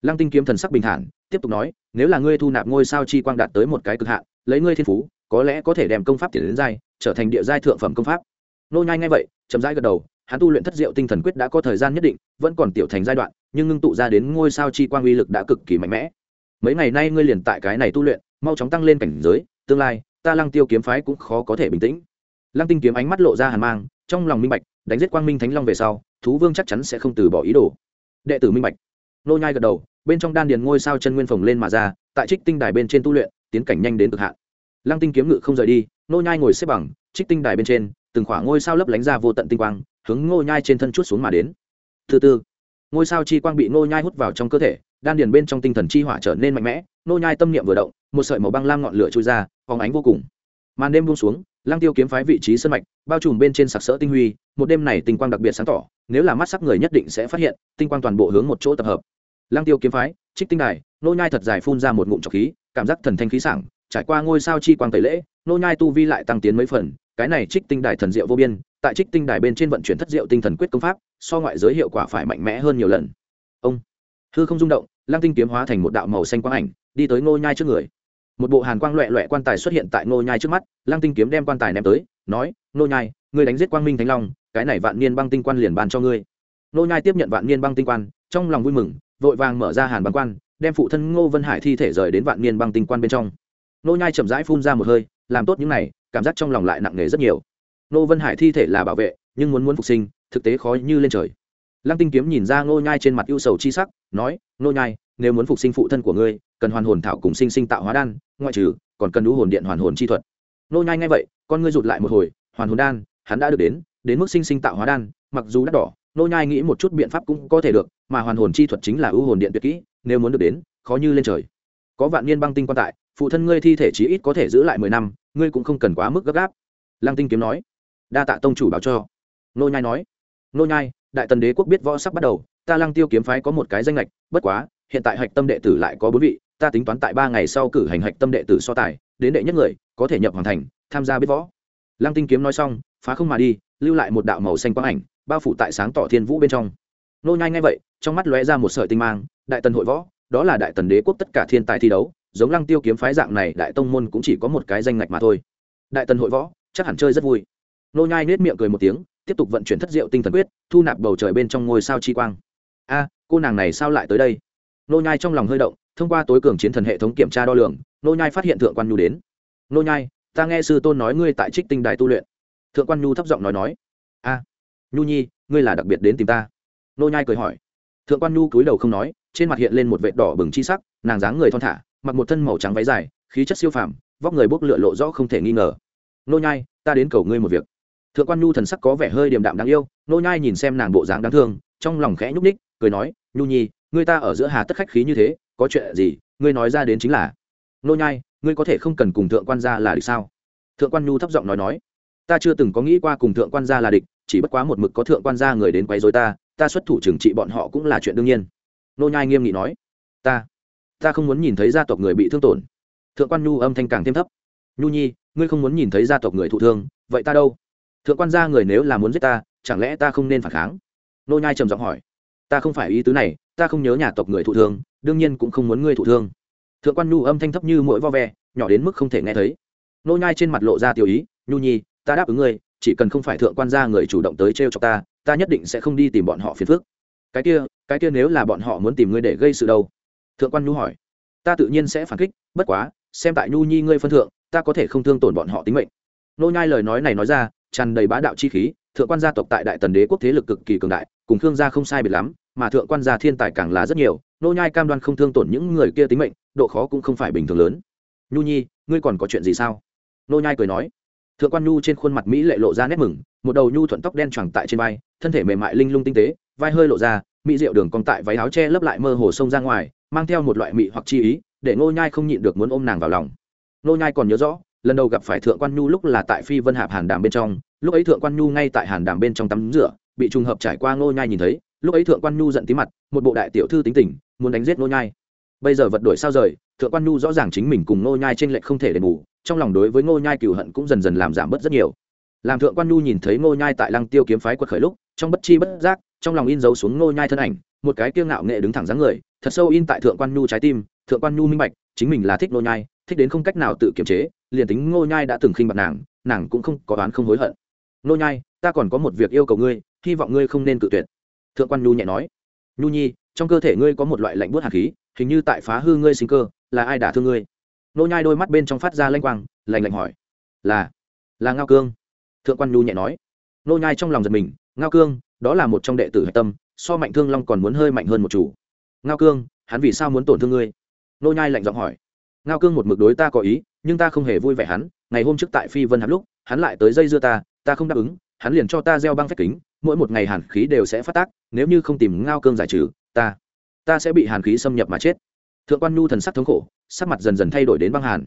Lăng tinh kiếm thần sắc bình thản, tiếp tục nói, nếu là ngươi thu nạp ngôi sao chi quang đạt tới một cái cực hạn, lấy ngươi thiên phú có lẽ có thể đem công pháp tiền đến giai, trở thành địa giai thượng phẩm công pháp. Nô nhai ngay vậy, chậm rãi gật đầu, hắn tu luyện thất diệu tinh thần quyết đã có thời gian nhất định, vẫn còn tiểu thành giai đoạn, nhưng ngưng tụ ra đến ngôi sao chi quang uy lực đã cực kỳ mạnh mẽ. Mấy ngày nay ngươi liền tại cái này tu luyện, mau chóng tăng lên cảnh giới, tương lai, ta lăng tiêu kiếm phái cũng khó có thể bình tĩnh. Lăng tinh kiếm ánh mắt lộ ra hàn mang, trong lòng minh bạch, đánh giết quang minh thánh long về sau, thú vương chắc chắn sẽ không từ bỏ ý đồ. Đệ tử minh bạch. Nô nhai gật đầu, bên trong đan điền ngôi sao chân nguyên phồng lên mà ra, tại trích tinh đài bên trên tu luyện, tiến cảnh nhanh đến cực hạn lăng tinh kiếm ngự không rời đi nô nhai ngồi xếp bằng, trích tinh đài bên trên, từng khoảng ngôi sao lấp lánh ra vô tận tinh quang, hướng ngô nhai trên thân chút xuống mà đến. Thứ tư ngôi sao chi quang bị ngô nhai hút vào trong cơ thể, đan điền bên trong tinh thần chi hỏa trở nên mạnh mẽ, ngô nhai tâm niệm vừa động, một sợi màu băng lam ngọn lửa trôi ra, phóng ánh vô cùng. Màn đêm buông xuống, lăng tiêu kiếm phái vị trí sân mạch, bao trùm bên trên sặc sỡ tinh huy, một đêm này tinh quang đặc biệt sáng tỏ, nếu là mắt sắc người nhất định sẽ phát hiện, tinh quang toàn bộ hướng một chỗ tập hợp. Lăng tiêu kiếm phái, trích tinh đài nô nhai thật dài phun ra một ngụm trọc khí, cảm giác thần thanh khí sảng trải qua ngôi sao chi quang tẩy lễ, nô nhai tu vi lại tăng tiến mấy phần, cái này trích tinh đài thần diệu vô biên, tại trích tinh đài bên trên vận chuyển thất diệu tinh thần quyết công pháp, so ngoại giới hiệu quả phải mạnh mẽ hơn nhiều lần. Ông, hư không rung động, lăng tinh kiếm hóa thành một đạo màu xanh quang ảnh, đi tới ngô nhai trước người. Một bộ hàn quang loẹ loẹ quan tài xuất hiện tại ngô nhai trước mắt, lăng tinh kiếm đem quan tài ném tới, nói, ngô nhai, ngươi đánh giết quang minh thánh long, cái này vạn niên băng tinh quan liền ban cho ngươi. Ngô nhai tiếp nhận vạn niên băng tinh quan, trong lòng vui mừng, vội vàng mở ra hàn băng quan, đem phụ thân ngô vân hải thi thể rời đến vạn niên băng tinh quan bên trong. Nô nhai chậm rãi phun ra một hơi, làm tốt những này, cảm giác trong lòng lại nặng nề rất nhiều. Nô vân hải thi thể là bảo vệ, nhưng muốn muốn phục sinh, thực tế khó như lên trời. Lăng tinh kiếm nhìn ra Nô nhai trên mặt ưu sầu chi sắc, nói Nô nhai, nếu muốn phục sinh phụ thân của ngươi, cần hoàn hồn thảo cùng sinh sinh tạo hóa đan, ngoại trừ, còn cần đũ hồn điện hoàn hồn chi thuật. Nô nhai nghe vậy, con ngươi rụt lại một hồi, hoàn hồn đan, hắn đã được đến đến mức sinh sinh tạo hóa đan, mặc dù đắt đỏ Nô nhai nghĩ một chút biện pháp cũng có thể được, mà hoàn hồn chi thuật chính là ưu hồn điện tuyệt kỹ, nếu muốn được đến, khó như lên trời. Có vạn niên băng tinh quan tại phụ thân ngươi thi thể chí ít có thể giữ lại mười năm, ngươi cũng không cần quá mức gấp gáp. Lăng tinh kiếm nói. Đa tạ tông chủ báo cho. Nô nhai nói. Nô nhai, đại tần đế quốc biết võ sắp bắt đầu, ta lăng tiêu kiếm phái có một cái danh lệch, bất quá, hiện tại hạch tâm đệ tử lại có bốn vị, ta tính toán tại ba ngày sau cử hành hạch tâm đệ tử so tài, đến đệ nhất người, có thể nhập hoàn thành, tham gia biết võ. Lăng tinh kiếm nói xong, phá không mà đi, lưu lại một đạo màu xanh quang ảnh, bao phủ tại sáng tỏ thiên vũ bên trong. Nô nhai nghe vậy, trong mắt lóe ra một sợi tinh mang, đại tần hội võ, đó là đại tần đế quốc tất cả thiên tài thi đấu giống lăng tiêu kiếm phái dạng này, đại tông môn cũng chỉ có một cái danh ngạch mà thôi. Đại tần hội võ, chắc hẳn chơi rất vui. Nô nhai nết miệng cười một tiếng, tiếp tục vận chuyển thất diệu tinh thần quyết, thu nạp bầu trời bên trong ngôi sao chi quang. A, cô nàng này sao lại tới đây? Nô nhai trong lòng hơi động, thông qua tối cường chiến thần hệ thống kiểm tra đo lường, nô nhai phát hiện thượng quan nhu đến. Nô nhai, ta nghe sư tôn nói ngươi tại trích tinh đài tu luyện. Thượng quan nhu thấp giọng nói nói. A, nhu nhi, ngươi là đặc biệt đến tìm ta. Nô nhai cười hỏi. Thượng quan nhu cúi đầu không nói, trên mặt hiện lên một vệt đỏ bừng chi sắc, nàng dáng người thon thả mặc một thân màu trắng váy dài, khí chất siêu phàm, vóc người bốc lựa lộ rõ không thể nghi ngờ. Nô nhai, ta đến cầu ngươi một việc. Thượng quan nhu thần sắc có vẻ hơi điềm đạm đáng yêu, nô nhai nhìn xem nàng bộ dáng đáng thương, trong lòng khẽ nhúc ních cười nói, nhu nhi, ngươi ta ở giữa hà tất khách khí như thế, có chuyện gì, ngươi nói ra đến chính là. Nô nhai, ngươi có thể không cần cùng thượng quan gia là địch sao? Thượng quan nhu thấp giọng nói nói, ta chưa từng có nghĩ qua cùng thượng quan gia là địch, chỉ bất quá một mực có thượng quan gia người đến quấy rối ta ta xuất thủ trừng trị bọn họ cũng là chuyện đương nhiên. Nô nhai nghiêm nghị nói, ta ta không muốn nhìn thấy gia tộc người bị thương tổn. Thượng quan nhu âm thanh càng thêm thấp. Nhu nhi, ngươi không muốn nhìn thấy gia tộc người thụ thương, vậy ta đâu? Thượng quan gia người nếu là muốn giết ta, chẳng lẽ ta không nên phản kháng? Nô nhai trầm giọng hỏi. Ta không phải ý tứ này, ta không nhớ nhà tộc người thụ thương, đương nhiên cũng không muốn ngươi thụ thương. Thượng quan nhu âm thanh thấp như mỗi vo ve, nhỏ đến mức không thể nghe thấy. Nô nhai trên mặt lộ ra tiểu ý, nhu nhi, ta đáp ứng ngươi, chỉ cần không phải thượng quan gia người chủ động tới treo cho ta ta nhất định sẽ không đi tìm bọn họ phiền phức. Cái kia cái kia nếu là bọn họ muốn tìm ngươi để gây sự đâu? Thượng quan nhu hỏi. Ta tự nhiên sẽ phản kích, bất quá, xem tại nhu nhi ngươi phân thượng, ta có thể không thương tổn bọn họ tính mệnh. Nô nhai lời nói này nói ra, tràn đầy bá đạo chi khí, thượng quan gia tộc tại đại tần đế quốc thế lực cực kỳ cường đại, cùng thương gia không sai biệt lắm, mà thượng quan gia thiên tài càng là rất nhiều, nô nhai cam đoan không thương tổn những người kia tính mệnh, độ khó cũng không phải bình thường lớn. Nhu nhi, ngươi còn có chuyện gì sao? Nô nhai cười nói. Thượng quan nhu trên khuôn mặt mỹ lệ lộ ra nét mừng, một đầu nhu thuận tóc đen choàng tại trên vai, thân thể mềm mại linh lung tinh tế, vai hơi lộ ra, mỹ diệu đường cong tại váy áo che lấp lại mơ hồ sông ra ngoài mang theo một loại mị hoặc chi ý, để Ngô nhai không nhịn được muốn ôm nàng vào lòng. Ngô nhai còn nhớ rõ, lần đầu gặp phải thượng quan nhu lúc là tại phi vân hạp hàn đàm bên trong, lúc ấy thượng quan nhu ngay tại hàn đàm bên trong tắm rửa, bị trùng hợp trải qua Ngô nhai nhìn thấy, lúc ấy thượng quan nhu giận tí mặt, một bộ đại tiểu thư tính tình, muốn đánh giết Ngô nhai. Bây giờ vật đổi sao rời, thượng quan nhu rõ ràng chính mình cùng Ngô nhai trên lệch không thể đền bù, trong lòng đối với Ngô nhai cừu hận cũng dần dần làm giảm bớt rất nhiều. Làm thượng quan nhu nhìn thấy Ngô nhai tại lăng tiêu kiếm phái quật khởi lúc, trong bất chi bất giác, trong lòng in dấu xuống Ngô nhai thân ảnh một cái kiêu ngạo nghệ đứng thẳng dáng người, thật sâu in tại thượng quan nhu trái tim, thượng quan nhu minh bạch, chính mình là thích nô nhai, thích đến không cách nào tự kiềm chế, liền tính nô nhai đã từng khinh bạc nàng nàng cũng không có đoán không hối hận. Nô nhai, ta còn có một việc yêu cầu ngươi, hy vọng ngươi không nên cự tuyệt. Thượng quan nhu nhẹ nói. Nhu nhi, trong cơ thể ngươi có một loại lạnh buốt hàn khí, hình như tại phá hư ngươi sinh cơ, là ai đả thương ngươi? Nô nhai đôi mắt bên trong phát ra lanh quang, lạnh lạnh hỏi. Là là ngao cương. Thượng quan nhu nhẹ nói. Nô nhai trong lòng giật mình, ngao cương đó là một trong đệ tử hạch tâm, so mạnh thương long còn muốn hơi mạnh hơn một chủ. Ngao cương, hắn vì sao muốn tổn thương ngươi? Nô nhai lạnh giọng hỏi. Ngao cương một mực đối ta có ý, nhưng ta không hề vui vẻ hắn. Ngày hôm trước tại phi vân hạp lúc, hắn lại tới dây dưa ta ta không đáp ứng, hắn liền cho ta gieo băng phách kính, mỗi một ngày hàn khí đều sẽ phát tác, nếu như không tìm ngao cương giải trừ, ta ta sẽ bị hàn khí xâm nhập mà chết. Thượng quan nhu thần sắc thống khổ, sắc mặt dần dần thay đổi đến băng hàn.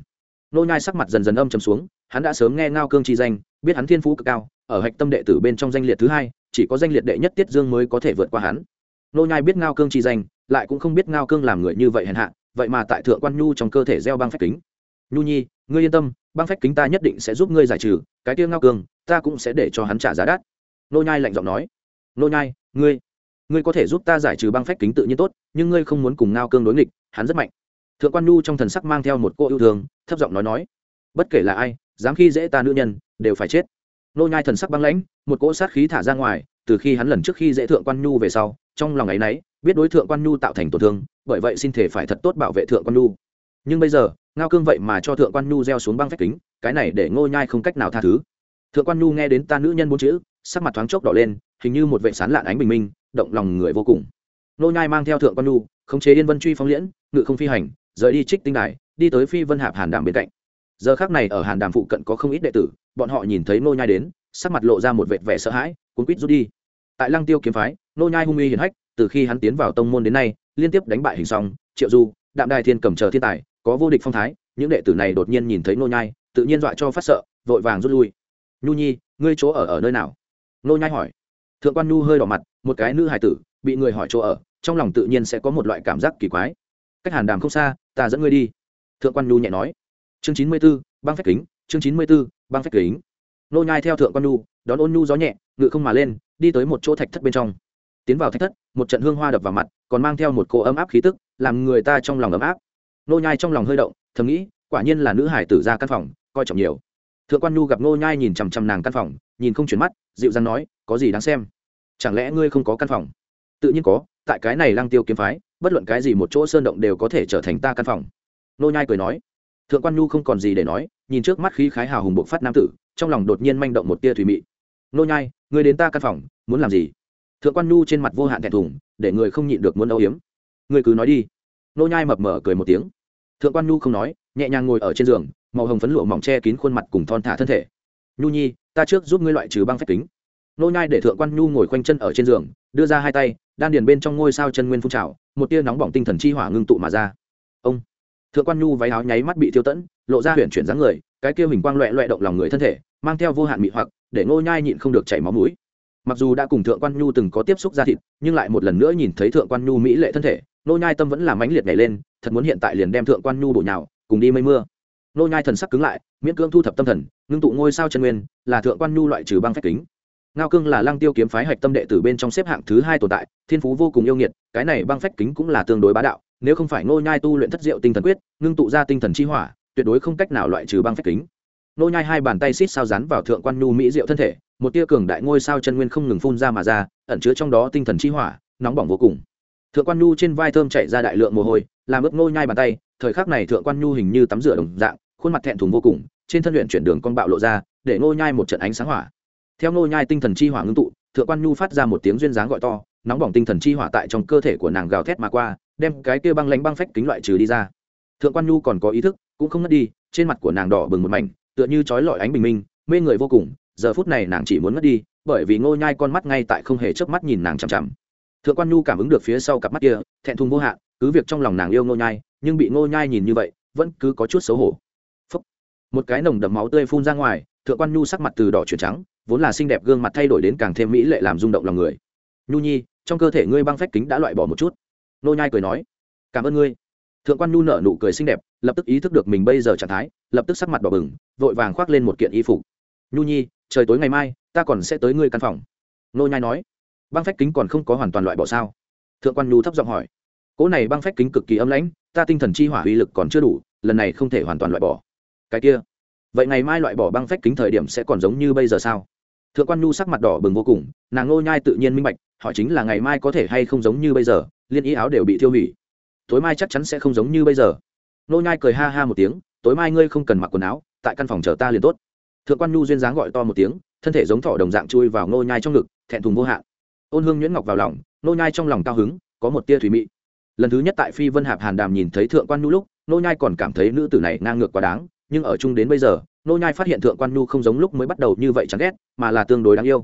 Nô nhai sắc mặt dần dần âm trầm xuống, hắn đã sớm nghe ngao cương chi danh, biết hắn thiên phú cực cao, ở hạch tâm đệ tử bên trong danh liệt thứ hai chỉ có danh liệt đệ nhất tiết dương mới có thể vượt qua hắn. Nô nhai biết ngao cương chi danh, lại cũng không biết ngao cương làm người như vậy hèn hạ, vậy mà tại thượng quan nhu trong cơ thể gieo băng phách kính. Nhu nhi, ngươi yên tâm, băng phách kính ta nhất định sẽ giúp ngươi giải trừ, cái tiêu ngao cương, ta cũng sẽ để cho hắn trả giá đắt. Nô nhai lạnh giọng nói. Nô nhai, ngươi ngươi có thể giúp ta giải trừ băng phách kính tự nhiên tốt, nhưng ngươi không muốn cùng ngao cương đối nghịch, hắn rất mạnh. Thượng quan nhu trong thần sắc mang theo một cô yêu thương, thấp giọng nói nói. Bất kể là ai, dám khi dễ ta nữ nhân, đều phải chết nô nhai thần sắc băng lãnh, một cỗ sát khí thả ra ngoài, từ khi hắn lần trước khi dễ thượng quan nhu về sau, trong lòng ấy nấy, biết đối thượng quan nhu tạo thành tổn thương, bởi vậy xin thể phải thật tốt bảo vệ thượng quan nhu. Nhưng bây giờ, ngao cương vậy mà cho thượng quan nhu gieo xuống băng phách kính, cái này để ngô nhai không cách nào tha thứ. Thượng quan nhu nghe đến ta nữ nhân bốn chữ, sắc mặt thoáng chốc đỏ lên, hình như một vệ sán lạn ánh bình minh, động lòng người vô cùng. Ngô nhai mang theo thượng quan nhu, khống chế yên vân truy phóng liễn, ngự không phi hành, rời đi trích tinh đài, đi tới phi vân hạp hàn đàm bên cạnh giờ khắc này ở hàn đàm phụ cận có không ít đệ tử, bọn họ nhìn thấy nô nhai đến, sắc mặt lộ ra một vệt vẻ sợ hãi, cuốn quýt rút đi. Tại lăng tiêu kiếm phái nô nhai hung uy hiển hách, từ khi hắn tiến vào tông môn đến nay, liên tiếp đánh bại hình song, triệu du, đạm đài thiên cầm chờ thiên tài, có vô địch phong thái, những đệ tử này đột nhiên nhìn thấy nô nhai, tự nhiên dọa cho phát sợ, vội vàng rút lui. Nhu nhi, ngươi chỗ ở ở nơi nào? Nô nhai hỏi. Thượng quan nhu hơi đỏ mặt, một cái nữ hài tử, bị người hỏi chỗ ở, trong lòng tự nhiên sẽ có một loại cảm giác kỳ quái. Cách hàn đàm không xa, ta dẫn ngươi đi. Thượng quan nhu nhẹ nói chương chín mươi 94, băng phách kính chương chín mươi 94, băng phách kính. Nô nhai theo thượng quan Nu đón ôn Nu gió nhẹ ngự không mà lên đi tới một chỗ thạch thất bên trong. Tiến vào thạch thất một trận hương hoa đập vào mặt còn mang theo một cô ấm áp khí tức làm người ta trong lòng ấm áp. Nô nhai trong lòng hơi động thầm nghĩ quả nhiên là nữ hải tử ra căn phòng coi trọng nhiều. Thượng quan nhu gặp nô nhai nhìn chằm chằm nàng căn phòng nhìn không chuyển mắt dịu dàng nói có gì đáng xem? Chẳng lẽ ngươi không có căn phòng? Tự nhiên có tại cái này lăng tiêu kiếm phái bất luận cái gì một chỗ sơn động đều có thể trở thành ta căn phòng. Nô nhai cười nói thượng quan nhu không còn gì để nói, nhìn trước mắt khí khái hào hùng bộc phát nam tử, trong lòng đột nhiên manh động một tia thủy mị. Nô nhai người đến ta căn phòng, muốn làm gì? Thượng quan nhu trên mặt vô hạn thẹn thùng, để người không nhịn được muốn âu hiếm người cứ nói đi. Nô nhai mập mờ cười một tiếng. Thượng quan nhu không nói, nhẹ nhàng ngồi ở trên giường, màu hồng phấn lụa mỏng che kín khuôn mặt cùng thon thả thân thể. Nhu nhi, ta trước giúp ngươi loại trừ băng phách kính. Nô nhai để thượng quan nhu ngồi khoanh chân ở trên giường, đưa ra hai tay, đan điền bên trong ngôi sao chân nguyên phun trào, một tia nóng bỏng tinh thần chi hỏa ngưng tụ mà ra. Ông! Thượng quan nhu váy áo nháy mắt bị tiêu tẫn, lộ ra huyện chuyển dáng người, cái kia hình quang loẹ loẹ động lòng người thân thể, mang theo vô hạn mị hoặc, để ngô nhai nhịn không được chảy máu mũi. Mặc dù đã cùng thượng quan nhu từng có tiếp xúc ra thịt, nhưng lại một lần nữa nhìn thấy thượng quan nhu mỹ lệ thân thể, ngô nhai tâm vẫn là mãnh liệt nhảy lên, thật muốn hiện tại liền đem thượng quan nhu bổ nhào, cùng đi mây mưa. Ngô nhai thần sắc cứng lại, miễn cưỡng thu thập tâm thần, ngưng tụ ngôi sao chân nguyên, là thượng quan nhu loại trừ băng phách kính. Ngao cương là lăng tiêu kiếm phái hạch tâm đệ tử bên trong xếp hạng thứ hai tồn tại, thiên phú vô cùng yêu nghiệt, cái này băng phách kính cũng là tương đối bá đạo nếu không phải ngô nhai tu luyện thất diệu tinh thần quyết, ngưng tụ ra tinh thần chi hỏa, tuyệt đối không cách nào loại trừ băng phách kính. Nô nhai hai bàn tay xít sao rán vào thượng quan nhu mỹ diệu thân thể, một tia cường đại ngôi sao chân nguyên không ngừng phun ra mà ra, ẩn chứa trong đó tinh thần chi hỏa, nóng bỏng vô cùng. Thượng quan nhu trên vai thơm chảy ra đại lượng mồ hôi, làm ướt nô nhai bàn tay, thời khắc này thượng quan nhu hình như tắm rửa đồng dạng, khuôn mặt thẹn thùng vô cùng, trên thân luyện chuyển đường con bạo lộ ra, để nô nhai một trận ánh sáng hỏa. Theo nô nhai tinh thần chi hỏa ngưng tụ, thượng quan nhu phát ra một tiếng duyên dáng gọi to, nóng bỏng tinh thần chi hỏa tại trong cơ thể của nàng gào thét mà qua đem cái kia băng lánh băng phách kính loại trừ đi ra. Thượng quan nhu còn có ý thức, cũng không ngất đi, trên mặt của nàng đỏ bừng một mảnh, tựa như chói lọi ánh bình minh, mê người vô cùng, giờ phút này nàng chỉ muốn ngất đi, bởi vì ngô nhai con mắt ngay tại không hề chớp mắt nhìn nàng chằm chằm. Thượng quan nhu cảm ứng được phía sau cặp mắt kia, thẹn thùng vô hạn, cứ việc trong lòng nàng yêu ngô nhai, nhưng bị ngô nhai nhìn như vậy, vẫn cứ có chút xấu hổ. Phúc. một cái nồng đậm máu tươi phun ra ngoài, thượng quan nhu sắc mặt từ đỏ chuyển trắng, vốn là xinh đẹp gương mặt thay đổi đến càng thêm mỹ lệ làm rung động lòng người. Nhu nhi, trong cơ thể ngươi băng phách kính đã loại bỏ một chút. Nô nhai cười nói, cảm ơn ngươi. Thượng quan nhu nở nụ cười xinh đẹp, lập tức ý thức được mình bây giờ trạng thái, lập tức sắc mặt đỏ bừng, vội vàng khoác lên một kiện y phục. Nhu nhi, trời tối ngày mai, ta còn sẽ tới ngươi căn phòng. Nô nhai nói, băng phách kính còn không có hoàn toàn loại bỏ sao? Thượng quan nhu thấp giọng hỏi, cỗ này băng phách kính cực kỳ âm lãnh, ta tinh thần chi hỏa uy lực còn chưa đủ, lần này không thể hoàn toàn loại bỏ. Cái kia, vậy ngày mai loại bỏ băng phách kính thời điểm sẽ còn giống như bây giờ sao? Thượng quan nhu sắc mặt đỏ bừng vô cùng, nàng nô nhai tự nhiên minh bạch, hỏi chính là ngày mai có thể hay không giống như bây giờ liên y áo đều bị thiêu hủy. Tối mai chắc chắn sẽ không giống như bây giờ. Nô nhai cười ha ha một tiếng, tối mai ngươi không cần mặc quần áo, tại căn phòng chờ ta liền tốt. Thượng quan nhu duyên dáng gọi to một tiếng, thân thể giống thỏ đồng dạng chui vào nô nhai trong ngực, thẹn thùng vô hạn. Ôn hương nhuyễn ngọc vào lòng, nô nhai trong lòng cao hứng, có một tia thủy mị. Lần thứ nhất tại phi vân hạp hàn đàm nhìn thấy thượng quan nhu lúc, nô nhai còn cảm thấy nữ tử này ngang ngược quá đáng, nhưng ở chung đến bây giờ, nô nhai phát hiện thượng quan nhu không giống lúc mới bắt đầu như vậy chẳng ghét, mà là tương đối đáng yêu.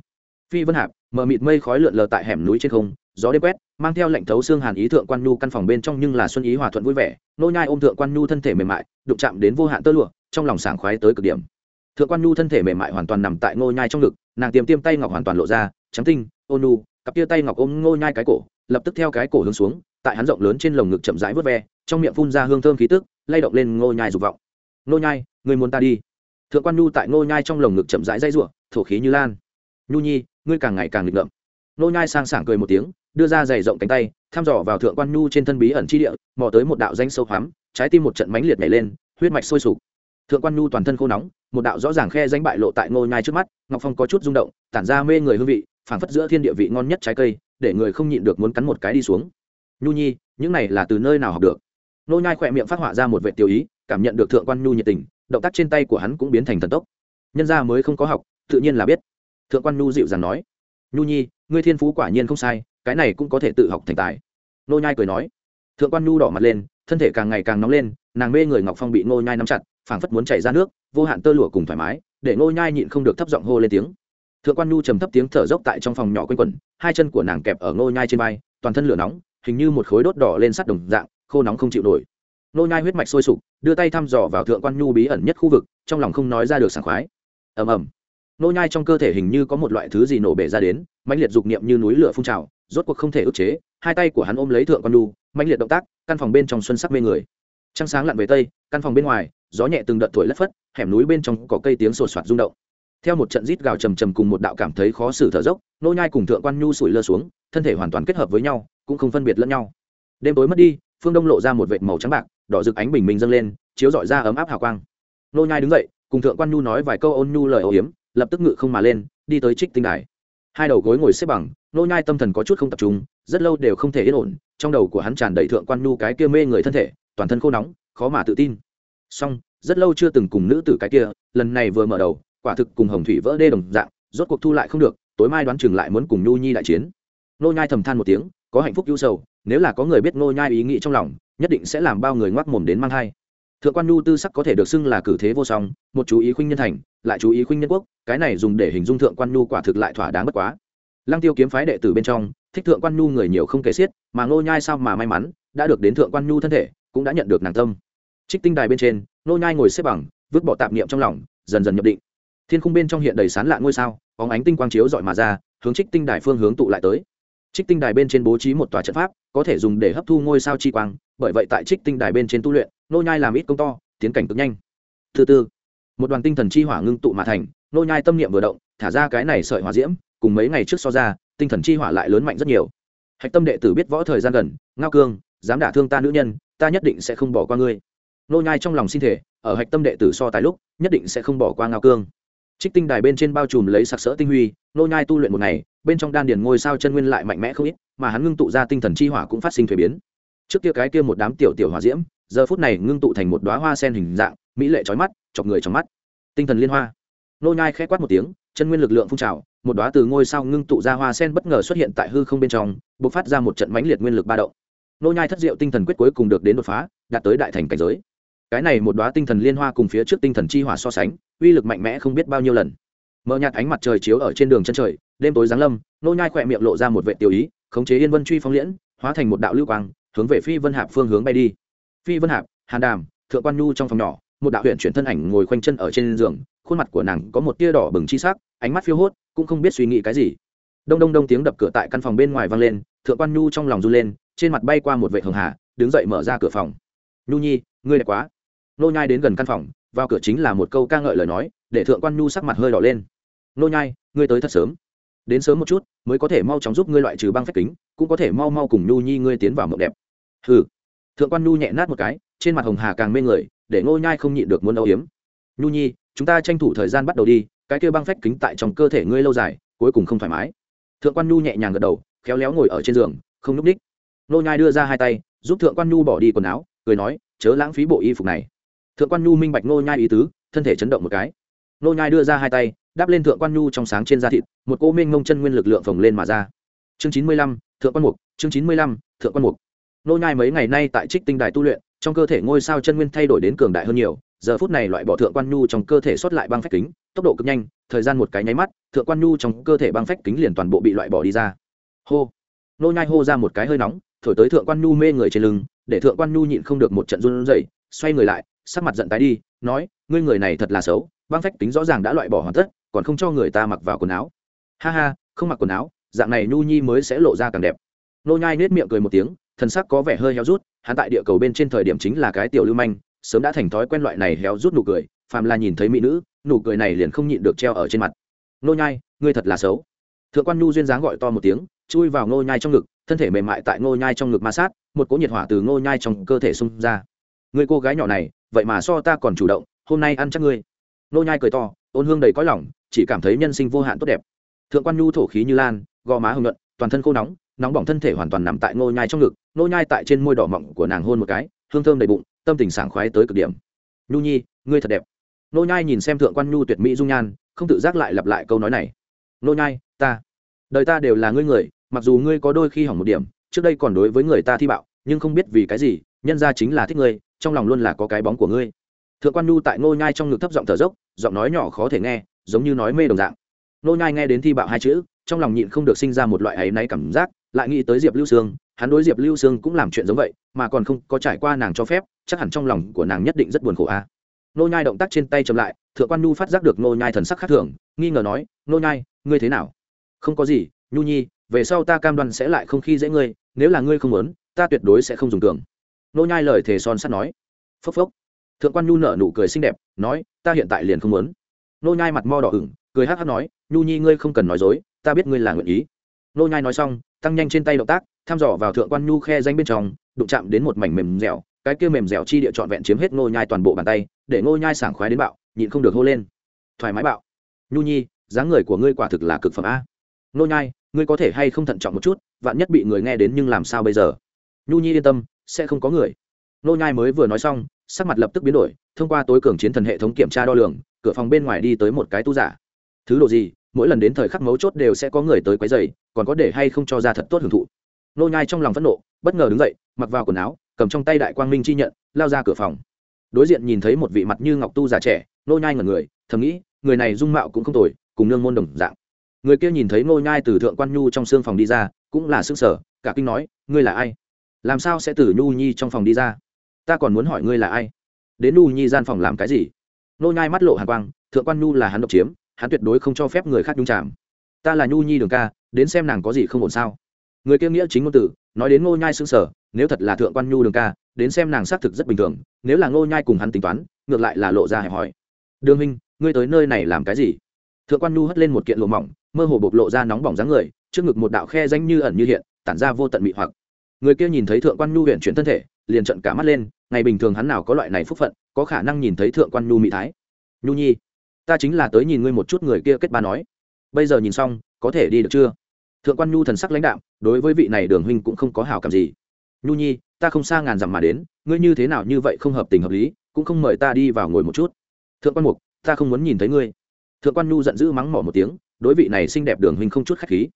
Phi vân hạp mờ mịt mây khói lượn lờ tại hẻm núi trên không gió đêm quét, mang theo lệnh thấu xương hàn ý thượng quan nhu căn phòng bên trong nhưng là xuân ý hòa thuận vui vẻ, nô nhai ôm thượng quan nhu thân thể mềm mại, đụng chạm đến vô hạn tơ lụa, trong lòng sảng khoái tới cực điểm. Thượng quan nhu thân thể mềm mại hoàn toàn nằm tại nô nhai trong ngực, nàng tiêm tiêm tay ngọc hoàn toàn lộ ra, trắng tinh, ôn nhu, cặp kia tay ngọc ôm nô nhai cái cổ, lập tức theo cái cổ hướng xuống, tại hắn rộng lớn trên lồng ngực chậm rãi vớt ve, trong miệng phun ra hương thơm khí tức, lay động lên nô nhai dục vọng. Nô nhai, ngươi muốn ta đi? Thượng quan nhu tại nô nhai trong lồng ngực chậm rãi dây rủa, thổ khí như lan. Nhu nhi, ngươi càng ngày càng nghịch ngợm. Nô nhai sang sảng cười một tiếng đưa ra dày rộng cánh tay, thăm dò vào thượng quan nhu trên thân bí ẩn chi địa, mò tới một đạo danh sâu hoắm, trái tim một trận mánh liệt nhảy lên, huyết mạch sôi sục. Thượng quan nhu toàn thân khô nóng, một đạo rõ ràng khe danh bại lộ tại ngôi nhai trước mắt, ngọc phong có chút rung động, tản ra mê người hương vị, phảng phất giữa thiên địa vị ngon nhất trái cây, để người không nhịn được muốn cắn một cái đi xuống. Nhu nhi, những này là từ nơi nào học được? Nô nhai khỏe miệng phát họa ra một vệ tiêu ý, cảm nhận được thượng quan nhu nhiệt tình, động tác trên tay của hắn cũng biến thành thần tốc. Nhân gia mới không có học, tự nhiên là biết. Thượng quan nhu dịu dàng nói. Nhu nhi, ngươi thiên phú quả nhiên không sai cái này cũng có thể tự học thành tài. Nô nhai cười nói. Thượng quan nhu đỏ mặt lên, thân thể càng ngày càng nóng lên, nàng mê người ngọc phong bị nô nhai nắm chặt, phảng phất muốn chảy ra nước, vô hạn tơ lụa cùng thoải mái, để nô nhai nhịn không được thấp giọng hô lên tiếng. Thượng quan nhu trầm thấp tiếng thở dốc tại trong phòng nhỏ quanh quẩn, hai chân của nàng kẹp ở nô nhai trên vai, toàn thân lửa nóng, hình như một khối đốt đỏ lên sắt đồng dạng, khô nóng không chịu nổi. Nô nhai huyết mạch sôi sục, đưa tay thăm dò vào thượng quan nhu bí ẩn nhất khu vực, trong lòng không nói ra được sảng khoái. Ầm ầm. Nô nhai trong cơ thể hình như có một loại thứ gì nổ bể ra đến, mãnh liệt dục niệm như núi lửa phun trào rốt cuộc không thể ức chế, hai tay của hắn ôm lấy thượng quan nhu mạnh liệt động tác, căn phòng bên trong xuân sắc mê người. Trăng sáng lặn về tây, căn phòng bên ngoài, gió nhẹ từng đợt thổi lất phất, hẻm núi bên trong có cây tiếng sột soạt rung động. Theo một trận rít gào trầm trầm cùng một đạo cảm thấy khó xử thở dốc, nô nhai cùng thượng quan nhu sủi lơ xuống, thân thể hoàn toàn kết hợp với nhau, cũng không phân biệt lẫn nhau. Đêm tối mất đi, phương đông lộ ra một vệt màu trắng bạc, đỏ rực ánh bình minh dâng lên, chiếu rọi ra ấm áp hào quang. Nô nhai đứng dậy, cùng thượng quan nhu nói vài câu ôn nhu lời âu hiếm lập tức ngự không mà lên, đi tới trích tinh đài. Hai đầu gối ngồi xếp bằng nô nhai tâm thần có chút không tập trung, rất lâu đều không thể yên ổn, trong đầu của hắn tràn đầy thượng quan nhu cái kia mê người thân thể, toàn thân khô nóng, khó mà tự tin. Song rất lâu chưa từng cùng nữ tử cái kia, lần này vừa mở đầu, quả thực cùng hồng thủy vỡ đê đồng dạng, rốt cuộc thu lại không được, tối mai đoán chừng lại muốn cùng nhu nhi đại chiến. Nô nhai thầm than một tiếng, có hạnh phúc ưu sầu, nếu là có người biết nô nhai ý nghĩ trong lòng, nhất định sẽ làm bao người ngoác mồm đến mang thai. Thượng quan nhu tư sắc có thể được xưng là cử thế vô song, một chú ý khuynh nhân thành, lại chú ý khuynh nhân quốc, cái này dùng để hình dung thượng quan nhu quả thực lại thỏa đáng bất quá lăng tiêu kiếm phái đệ tử bên trong, thích thượng quan nhu người nhiều không kể xiết, mà ngô nhai sao mà may mắn, đã được đến thượng quan nhu thân thể, cũng đã nhận được nàng tâm. Trích tinh đài bên trên, ngô nhai ngồi xếp bằng, vứt bỏ tạp niệm trong lòng, dần dần nhập định. Thiên khung bên trong hiện đầy sán lạ ngôi sao, bóng ánh tinh quang chiếu dọi mà ra, hướng trích tinh đài phương hướng tụ lại tới. Trích tinh đài bên trên bố trí một tòa trận pháp, có thể dùng để hấp thu ngôi sao chi quang, bởi vậy tại trích tinh đài bên trên tu luyện nô nhai làm ít công to, tiến cảnh cực nhanh. Thứ tư, một đoàn tinh thần chi hỏa ngưng tụ mà thành nô nhai tâm niệm vừa động, thả ra cái này sợi hỏa diễm cùng mấy ngày trước so ra, tinh thần chi hỏa lại lớn mạnh rất nhiều. Hạch tâm đệ tử biết võ thời gian gần, ngao cương, dám đả thương ta nữ nhân, ta nhất định sẽ không bỏ qua ngươi. Nô nhai trong lòng xin thể ở hạch tâm đệ tử so tài lúc, nhất định sẽ không bỏ qua ngao cương. Trích tinh đài bên trên bao trùm lấy sặc sỡ tinh huy, nô nhai tu luyện một ngày, bên trong đan điền ngôi sao chân nguyên lại mạnh mẽ không ít, mà hắn ngưng tụ ra tinh thần chi hỏa cũng phát sinh thuế biến. Trước kia cái kia một đám tiểu tiểu hỏa diễm, giờ phút này ngưng tụ thành một đóa hoa sen hình dạng, mỹ lệ chói mắt, chọc người trong mắt. Tinh thần liên hoa. Nô nhai khẽ quát một tiếng chân nguyên lực lượng phun trào, một đóa từ ngôi sao ngưng tụ ra hoa sen bất ngờ xuất hiện tại hư không bên trong, bộc phát ra một trận mãnh liệt nguyên lực ba động. Nô nhai thất diệu tinh thần quyết cuối cùng được đến đột phá, đạt tới đại thành cảnh giới. Cái này một đóa tinh thần liên hoa cùng phía trước tinh thần chi hỏa so sánh, uy lực mạnh mẽ không biết bao nhiêu lần. Mở nhạt ánh mặt trời chiếu ở trên đường chân trời, đêm tối giáng lâm, nô nhai khỏe miệng lộ ra một vệ tiểu ý, khống chế yên vân truy phong liễn, hóa thành một đạo lưu quang, hướng về phi vân hạp phương hướng bay đi. Phi vân hạp, hàn đàm, thượng quan nhu trong phòng nhỏ một đạo huyện chuyển thân ảnh ngồi khoanh chân ở trên giường, khuôn mặt của nàng có một tia đỏ bừng chi sắc, ánh mắt phiêu hốt, cũng không biết suy nghĩ cái gì. Đông đông đông tiếng đập cửa tại căn phòng bên ngoài vang lên, thượng quan nhu trong lòng run lên, trên mặt bay qua một vệ hường hà, đứng dậy mở ra cửa phòng. Nhu nhi, ngươi đẹp quá. Nô nhai đến gần căn phòng, vào cửa chính là một câu ca ngợi lời nói, để thượng quan nhu sắc mặt hơi đỏ lên. Nô nhai, ngươi tới thật sớm. Đến sớm một chút, mới có thể mau chóng giúp ngươi loại trừ băng phách kính, cũng có thể mau mau cùng nhu nhi ngươi tiến vào mộng đẹp. Hừ. Thượng quan nhu nhẹ nát một cái, trên mặt hồng hà càng mê người để ngô nhai không nhịn được muốn âu hiếm nhu nhi, chúng ta tranh thủ thời gian bắt đầu đi, cái kia băng phách kính tại trong cơ thể ngươi lâu dài, cuối cùng không thoải mái. Thượng quan nhu nhẹ nhàng gật đầu, khéo léo ngồi ở trên giường, không núp đích nô nhai đưa ra hai tay, giúp thượng quan nhu bỏ đi quần áo, cười nói, chớ lãng phí bộ y phục này. Thượng quan nhu minh bạch nô nhai ý tứ, thân thể chấn động một cái. Nô nhai đưa ra hai tay, đáp lên thượng quan nhu trong sáng trên da thịt, một cô minh ngông chân nguyên lực lượng phồng lên mà ra. Chương chín mươi lăm, thượng quan mục, chương chín mươi lăm, thượng quan mục. Nô nhai mấy ngày nay tại trích tinh đài tu luyện trong cơ thể ngôi sao chân nguyên thay đổi đến cường đại hơn nhiều, giờ phút này loại bỏ thượng quan nhu trong cơ thể xuất lại băng phách kính, tốc độ cực nhanh, thời gian một cái nháy mắt, thượng quan nhu trong cơ thể băng phách kính liền toàn bộ bị loại bỏ đi ra. Hô. Nô nhai hô ra một cái hơi nóng, thổi tới thượng quan nhu mê người trên lưng, để thượng quan nhu nhịn không được một trận run rẩy, xoay người lại, sắc mặt giận tái đi, nói, ngươi người này thật là xấu, băng phách kính rõ ràng đã loại bỏ hoàn tất, còn không cho người ta mặc vào quần áo. Ha ha, không mặc quần áo, dạng này nhu nhi mới sẽ lộ ra càng đẹp. Nô nhai nết miệng cười một tiếng thần sắc có vẻ hơi héo rút, hắn tại địa cầu bên trên thời điểm chính là cái tiểu lưu manh, sớm đã thành thói quen loại này héo rút nụ cười, phàm là nhìn thấy mỹ nữ, nụ cười này liền không nhịn được treo ở trên mặt. Nô nhai, ngươi thật là xấu. Thượng quan nhu duyên dáng gọi to một tiếng, chui vào nô nhai trong ngực, thân thể mềm mại tại nô nhai trong ngực ma sát, một cỗ nhiệt hỏa từ nô nhai trong cơ thể xung ra. Người cô gái nhỏ này, vậy mà so ta còn chủ động, hôm nay ăn chắc ngươi. Nô nhai cười to, ôn hương đầy cõi lòng, chỉ cảm thấy nhân sinh vô hạn tốt đẹp. Thượng quan nhu thổ khí như lan, gò má hồng nhuận, toàn thân khô nóng nóng bỏng thân thể hoàn toàn nằm tại nô nhai trong ngực nô nhai tại trên môi đỏ mọng của nàng hôn một cái, hương thơm đầy bụng, tâm tình sảng khoái tới cực điểm. Nhu nhi, ngươi thật đẹp. Nô nhai nhìn xem thượng quan nhu tuyệt mỹ dung nhan, không tự giác lại lặp lại câu nói này. Nô nhai, ta, đời ta đều là ngươi người, mặc dù ngươi có đôi khi hỏng một điểm, trước đây còn đối với người ta thi bạo, nhưng không biết vì cái gì, nhân ra chính là thích ngươi, trong lòng luôn là có cái bóng của ngươi. Thượng quan nhu tại nô nhai trong ngực thấp giọng thở dốc, giọng nói nhỏ khó thể nghe, giống như nói mê đồng dạng. Nô nhai nghe đến thi bạo hai chữ, trong lòng nhịn không được sinh ra một loại áy náy cảm giác lại nghĩ tới diệp lưu sương, hắn đối diệp lưu sương cũng làm chuyện giống vậy, mà còn không có trải qua nàng cho phép, chắc hẳn trong lòng của nàng nhất định rất buồn khổ a. À. nô nhai động tác trên tay chậm lại, thượng quan nhu phát giác được nô nhai thần sắc khác thường, nghi ngờ nói, nô nhai, ngươi thế nào? Không có gì, nhu nhi, về sau ta cam đoan sẽ lại không khi dễ ngươi, nếu là ngươi không muốn, ta tuyệt đối sẽ không dùng tưởng nô nhai lời thề son sắt nói. Phốc phốc. Thượng quan nhu nở nụ cười xinh đẹp, nói, ta hiện tại liền không muốn. Nô nhai mặt mo đỏ ửng, cười hắc hắc nói, nhu nhi, ngươi không cần nói dối, ta biết ngươi là nguyện ý nô nhai nói xong, tăng nhanh trên tay động tác, thăm dò vào thượng quan nhu khe danh bên trong, đụng chạm đến một mảnh mềm dẻo, cái kia mềm dẻo chi địa trọn vẹn chiếm hết nô nhai toàn bộ bàn tay, để nô nhai sảng khoái đến bạo, nhịn không được hô lên. Thoải mái bạo. Nhu nhi, dáng người của ngươi quả thực là cực phẩm a. Nô nhai, ngươi có thể hay không thận trọng một chút, vạn nhất bị người nghe đến nhưng làm sao bây giờ? Nhu nhi yên tâm, sẽ không có người. Nô nhai mới vừa nói xong, sắc mặt lập tức biến đổi, thông qua tối cường chiến thần hệ thống kiểm tra đo lường, cửa phòng bên ngoài đi tới một cái tu giả. Thứ đồ gì? Mỗi lần đến thời khắc mấu chốt đều sẽ có người tới quấy rầy, còn có để hay không cho ra thật tốt hưởng thụ. Nô nhai trong lòng phẫn nộ, bất ngờ đứng dậy, mặc vào quần áo, cầm trong tay đại quang minh chi nhận, lao ra cửa phòng. Đối diện nhìn thấy một vị mặt như ngọc tu giả trẻ, nô nhai ngẩn người, thầm nghĩ, người này dung mạo cũng không tồi, cùng nương môn đồng dạng. Người kia nhìn thấy nô nhai từ thượng quan nhu trong xương phòng đi ra, cũng là sững sở cả kinh nói, ngươi là ai? Làm sao sẽ từ nhu nhi trong phòng đi ra? Ta còn muốn hỏi ngươi là ai? Đến nhu nhi gian phòng làm cái gì? Nô nhai mắt lộ hàn quang, thượng quan nhu là hắn độc chiếm hắn tuyệt đối không cho phép người khác nhung chạm ta là nhu nhi đường ca, đến xem nàng có gì không ổn sao. Người kia nghĩa chính ngôn tử, nói đến ngô nhai xương sở, nếu thật là thượng quan nhu đường ca, đến xem nàng xác thực rất bình thường, nếu là ngô nhai cùng hắn tính toán, ngược lại là lộ ra hẹp hỏi đường huynh, ngươi tới nơi này làm cái gì? Thượng quan nhu hất lên một kiện lụa mỏng, mơ hồ bộc lộ ra nóng bỏng dáng người, trước ngực một đạo khe danh như ẩn như hiện, tản ra vô tận mị hoặc. Người kia nhìn thấy thượng quan nhu huyện chuyển thân thể, liền trận cả mắt lên, ngày bình thường hắn nào có loại này phúc phận, có khả năng nhìn thấy thượng quan nhu mỹ thái. Nhu nhi ta chính là tới nhìn ngươi một chút người kia kết ba nói. Bây giờ nhìn xong, có thể đi được chưa? Thượng quan nhu thần sắc lãnh đạm, đối với vị này đường huynh cũng không có hào cảm gì. Nhu nhi, ta không xa ngàn dặm mà đến, ngươi như thế nào như vậy không hợp tình hợp lý, cũng không mời ta đi vào ngồi một chút. Thượng quan mục, ta không muốn nhìn thấy ngươi. Thượng quan nhu giận dữ mắng mỏ một tiếng, đối vị này xinh đẹp đường huynh không chút khách khí.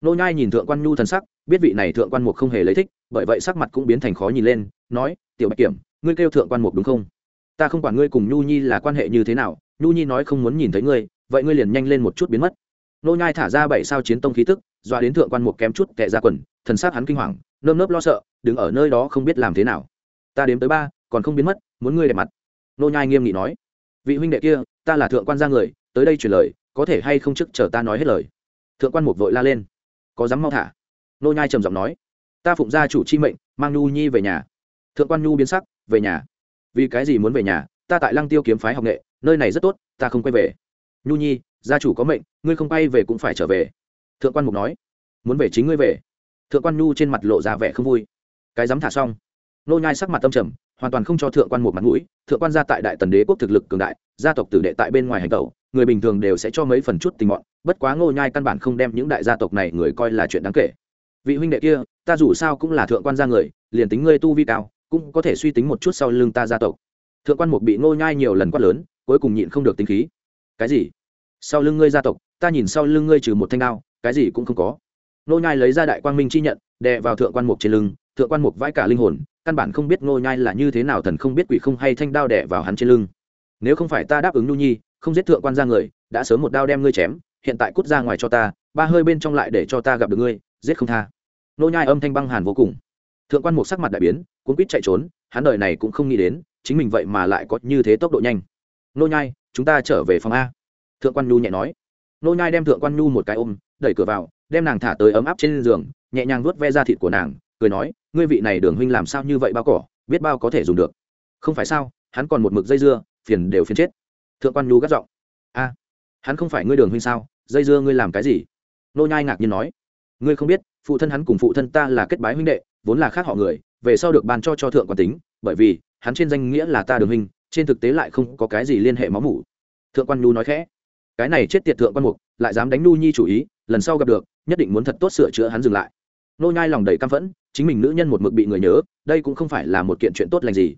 Nô nhai nhìn thượng quan nhu thần sắc, biết vị này thượng quan mục không hề lấy thích, bởi vậy sắc mặt cũng biến thành khó nhìn lên, nói, tiểu bạch kiểm, ngươi kêu thượng quan mục đúng không? Ta không quản ngươi cùng nhu nhi là quan hệ như thế nào nhu nhi nói không muốn nhìn thấy ngươi, vậy ngươi liền nhanh lên một chút biến mất. Nô nhai thả ra bảy sao chiến tông khí tức, dọa đến thượng quan một kém chút tệ ra quần, thần sắc hắn kinh hoàng, nơm nớp lo sợ, đứng ở nơi đó không biết làm thế nào. Ta đếm tới ba, còn không biến mất, muốn ngươi đẹp mặt. Nô nhai nghiêm nghị nói. Vị huynh đệ kia, ta là thượng quan gia người, tới đây truyền lời, có thể hay không trước chờ ta nói hết lời. Thượng quan một vội la lên. Có dám mau thả? Nô nhai trầm giọng nói. Ta phụng gia chủ chi mệnh, mang nhu nhi về nhà. Thượng quan nhu biến sắc, về nhà. Vì cái gì muốn về nhà? Ta tại lăng tiêu kiếm phái học nghệ nơi này rất tốt, ta không quay về. Nhu nhi, gia chủ có mệnh, ngươi không quay về cũng phải trở về. Thượng quan mục nói. Muốn về chính ngươi về. Thượng quan nhu trên mặt lộ ra vẻ không vui. Cái dám thả xong. Nô nhai sắc mặt tâm trầm, hoàn toàn không cho thượng quan một mặt mũi. Thượng quan gia tại đại tần đế quốc thực lực cường đại, gia tộc tử đệ tại bên ngoài hành tẩu, người bình thường đều sẽ cho mấy phần chút tình mọn. Bất quá ngô nhai căn bản không đem những đại gia tộc này người coi là chuyện đáng kể. Vị huynh đệ kia, ta dù sao cũng là thượng quan gia người, liền tính ngươi tu vi cao, cũng có thể suy tính một chút sau lưng ta gia tộc. Thượng quan Mục bị ngô nhai nhiều lần quát lớn cuối cùng nhịn không được tính khí. Cái gì? Sau lưng ngươi gia tộc, ta nhìn sau lưng ngươi trừ một thanh đao, cái gì cũng không có. Nô nhai lấy ra đại quang minh chi nhận, đè vào thượng quan mục trên lưng, thượng quan mục vãi cả linh hồn, căn bản không biết nô nhai là như thế nào thần không biết quỷ không hay thanh đao đè vào hắn trên lưng. Nếu không phải ta đáp ứng nhu nhi, không giết thượng quan ra người, đã sớm một đao đem ngươi chém, hiện tại cút ra ngoài cho ta, ba hơi bên trong lại để cho ta gặp được ngươi, giết không tha. Nô nhai âm thanh băng hàn vô cùng. Thượng quan mục sắc mặt đại biến, cuốn quýt chạy trốn, hắn đời này cũng không nghĩ đến, chính mình vậy mà lại có như thế tốc độ nhanh nô nhai, chúng ta trở về phòng a. Thượng quan nhu nhẹ nói. Nô nhai đem thượng quan nhu một cái ôm, đẩy cửa vào, đem nàng thả tới ấm áp trên giường, nhẹ nhàng vuốt ve da thịt của nàng, cười nói, ngươi vị này đường huynh làm sao như vậy bao cỏ, biết bao có thể dùng được. Không phải sao, hắn còn một mực dây dưa, phiền đều phiền chết. Thượng quan nhu gắt giọng. A, hắn không phải ngươi đường huynh sao, dây dưa ngươi làm cái gì? Nô nhai ngạc nhiên nói. Ngươi không biết, phụ thân hắn cùng phụ thân ta là kết bái huynh đệ, vốn là khác họ người, về sau được ban cho cho thượng quan tính, bởi vì hắn trên danh nghĩa là ta đường huynh trên thực tế lại không có cái gì liên hệ máu mủ. Thượng quan nhu nói khẽ, cái này chết tiệt thượng quan mục, lại dám đánh nhu nhi chủ ý, lần sau gặp được, nhất định muốn thật tốt sửa chữa hắn dừng lại. Nô nhai lòng đầy căm phẫn, chính mình nữ nhân một mực bị người nhớ, đây cũng không phải là một kiện chuyện tốt lành gì.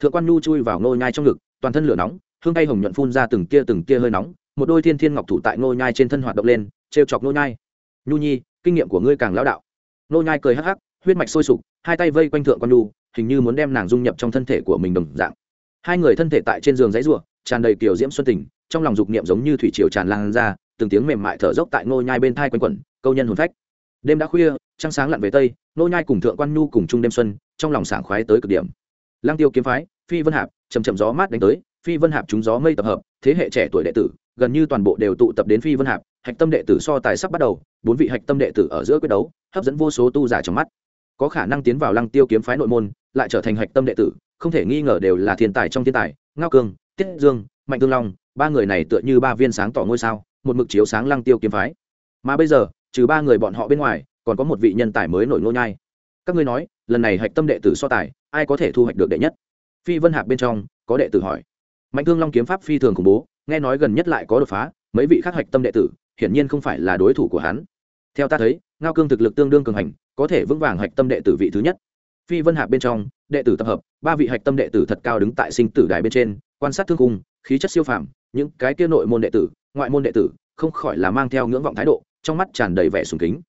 Thượng quan nhu chui vào nô nhai trong ngực, toàn thân lửa nóng, hương tay hồng nhuận phun ra từng tia từng tia hơi nóng, một đôi thiên thiên ngọc thủ tại nô nhai trên thân hoạt động lên treo chọc nô nhai. Nhu nhi, kinh nghiệm của ngươi càng lão đạo. Nô nhai cười hắc hắc, huyết mạch sôi sục, hai tay vây quanh thượng quan nhu, hình như muốn đem nàng dung nhập trong thân thể của mình đồng dạng hai người thân thể tại trên giường dãy rủa, tràn đầy kiều diễm xuân tình, trong lòng dục niệm giống như thủy triều tràn lan ra, từng tiếng mềm mại thở dốc tại nô nhai bên thai quanh quẩn, câu nhân hồn phách. Đêm đã khuya, trăng sáng lặn về tây nô nhai cùng thượng quan nhu cùng chung đêm xuân, trong lòng sảng khoái tới cực điểm. Lang tiêu kiếm phái, phi vân hạp chầm chậm gió mát đánh tới, phi vân hạp chúng gió mây tập hợp, thế hệ trẻ tuổi đệ tử, gần như toàn bộ đều tụ tập đến phi vân hạp, hạch tâm đệ tử so tài sắp bắt đầu, bốn vị hạch tâm đệ tử ở giữa quyết đấu, hấp dẫn vô số tu giả trong mắt có khả năng tiến vào lăng tiêu kiếm phái nội môn, lại trở thành hạch tâm đệ tử, không thể nghi ngờ đều là thiên tài trong thiên tài, ngao cương, tiết dương, mạnh tương long, ba người này tựa như ba viên sáng tỏ ngôi sao, một mực chiếu sáng lăng tiêu kiếm phái. Mà bây giờ, trừ ba người bọn họ bên ngoài, còn có một vị nhân tài mới nổi ngôi nhai. Các ngươi nói, lần này hạch tâm đệ tử so tài, ai có thể thu hoạch được đệ nhất? Phi vân Hạc bên trong, có đệ tử hỏi. Mạnh thương long kiếm pháp phi thường khủng bố, nghe nói gần nhất lại có đột phá, mấy vị khác hạch tâm đệ tử, hiển nhiên không phải là đối thủ của hắn. Theo ta thấy, ngao cương thực lực tương đương cường hành có thể vững vàng hạch tâm đệ tử vị thứ nhất. Phi vân hạp bên trong, đệ tử tập hợp, ba vị hạch tâm đệ tử thật cao đứng tại sinh tử đài bên trên, quan sát thương cung khí chất siêu phàm, những cái kia nội môn đệ tử, ngoại môn đệ tử, không khỏi là mang theo ngưỡng vọng thái độ, trong mắt tràn đầy vẻ sùng kính.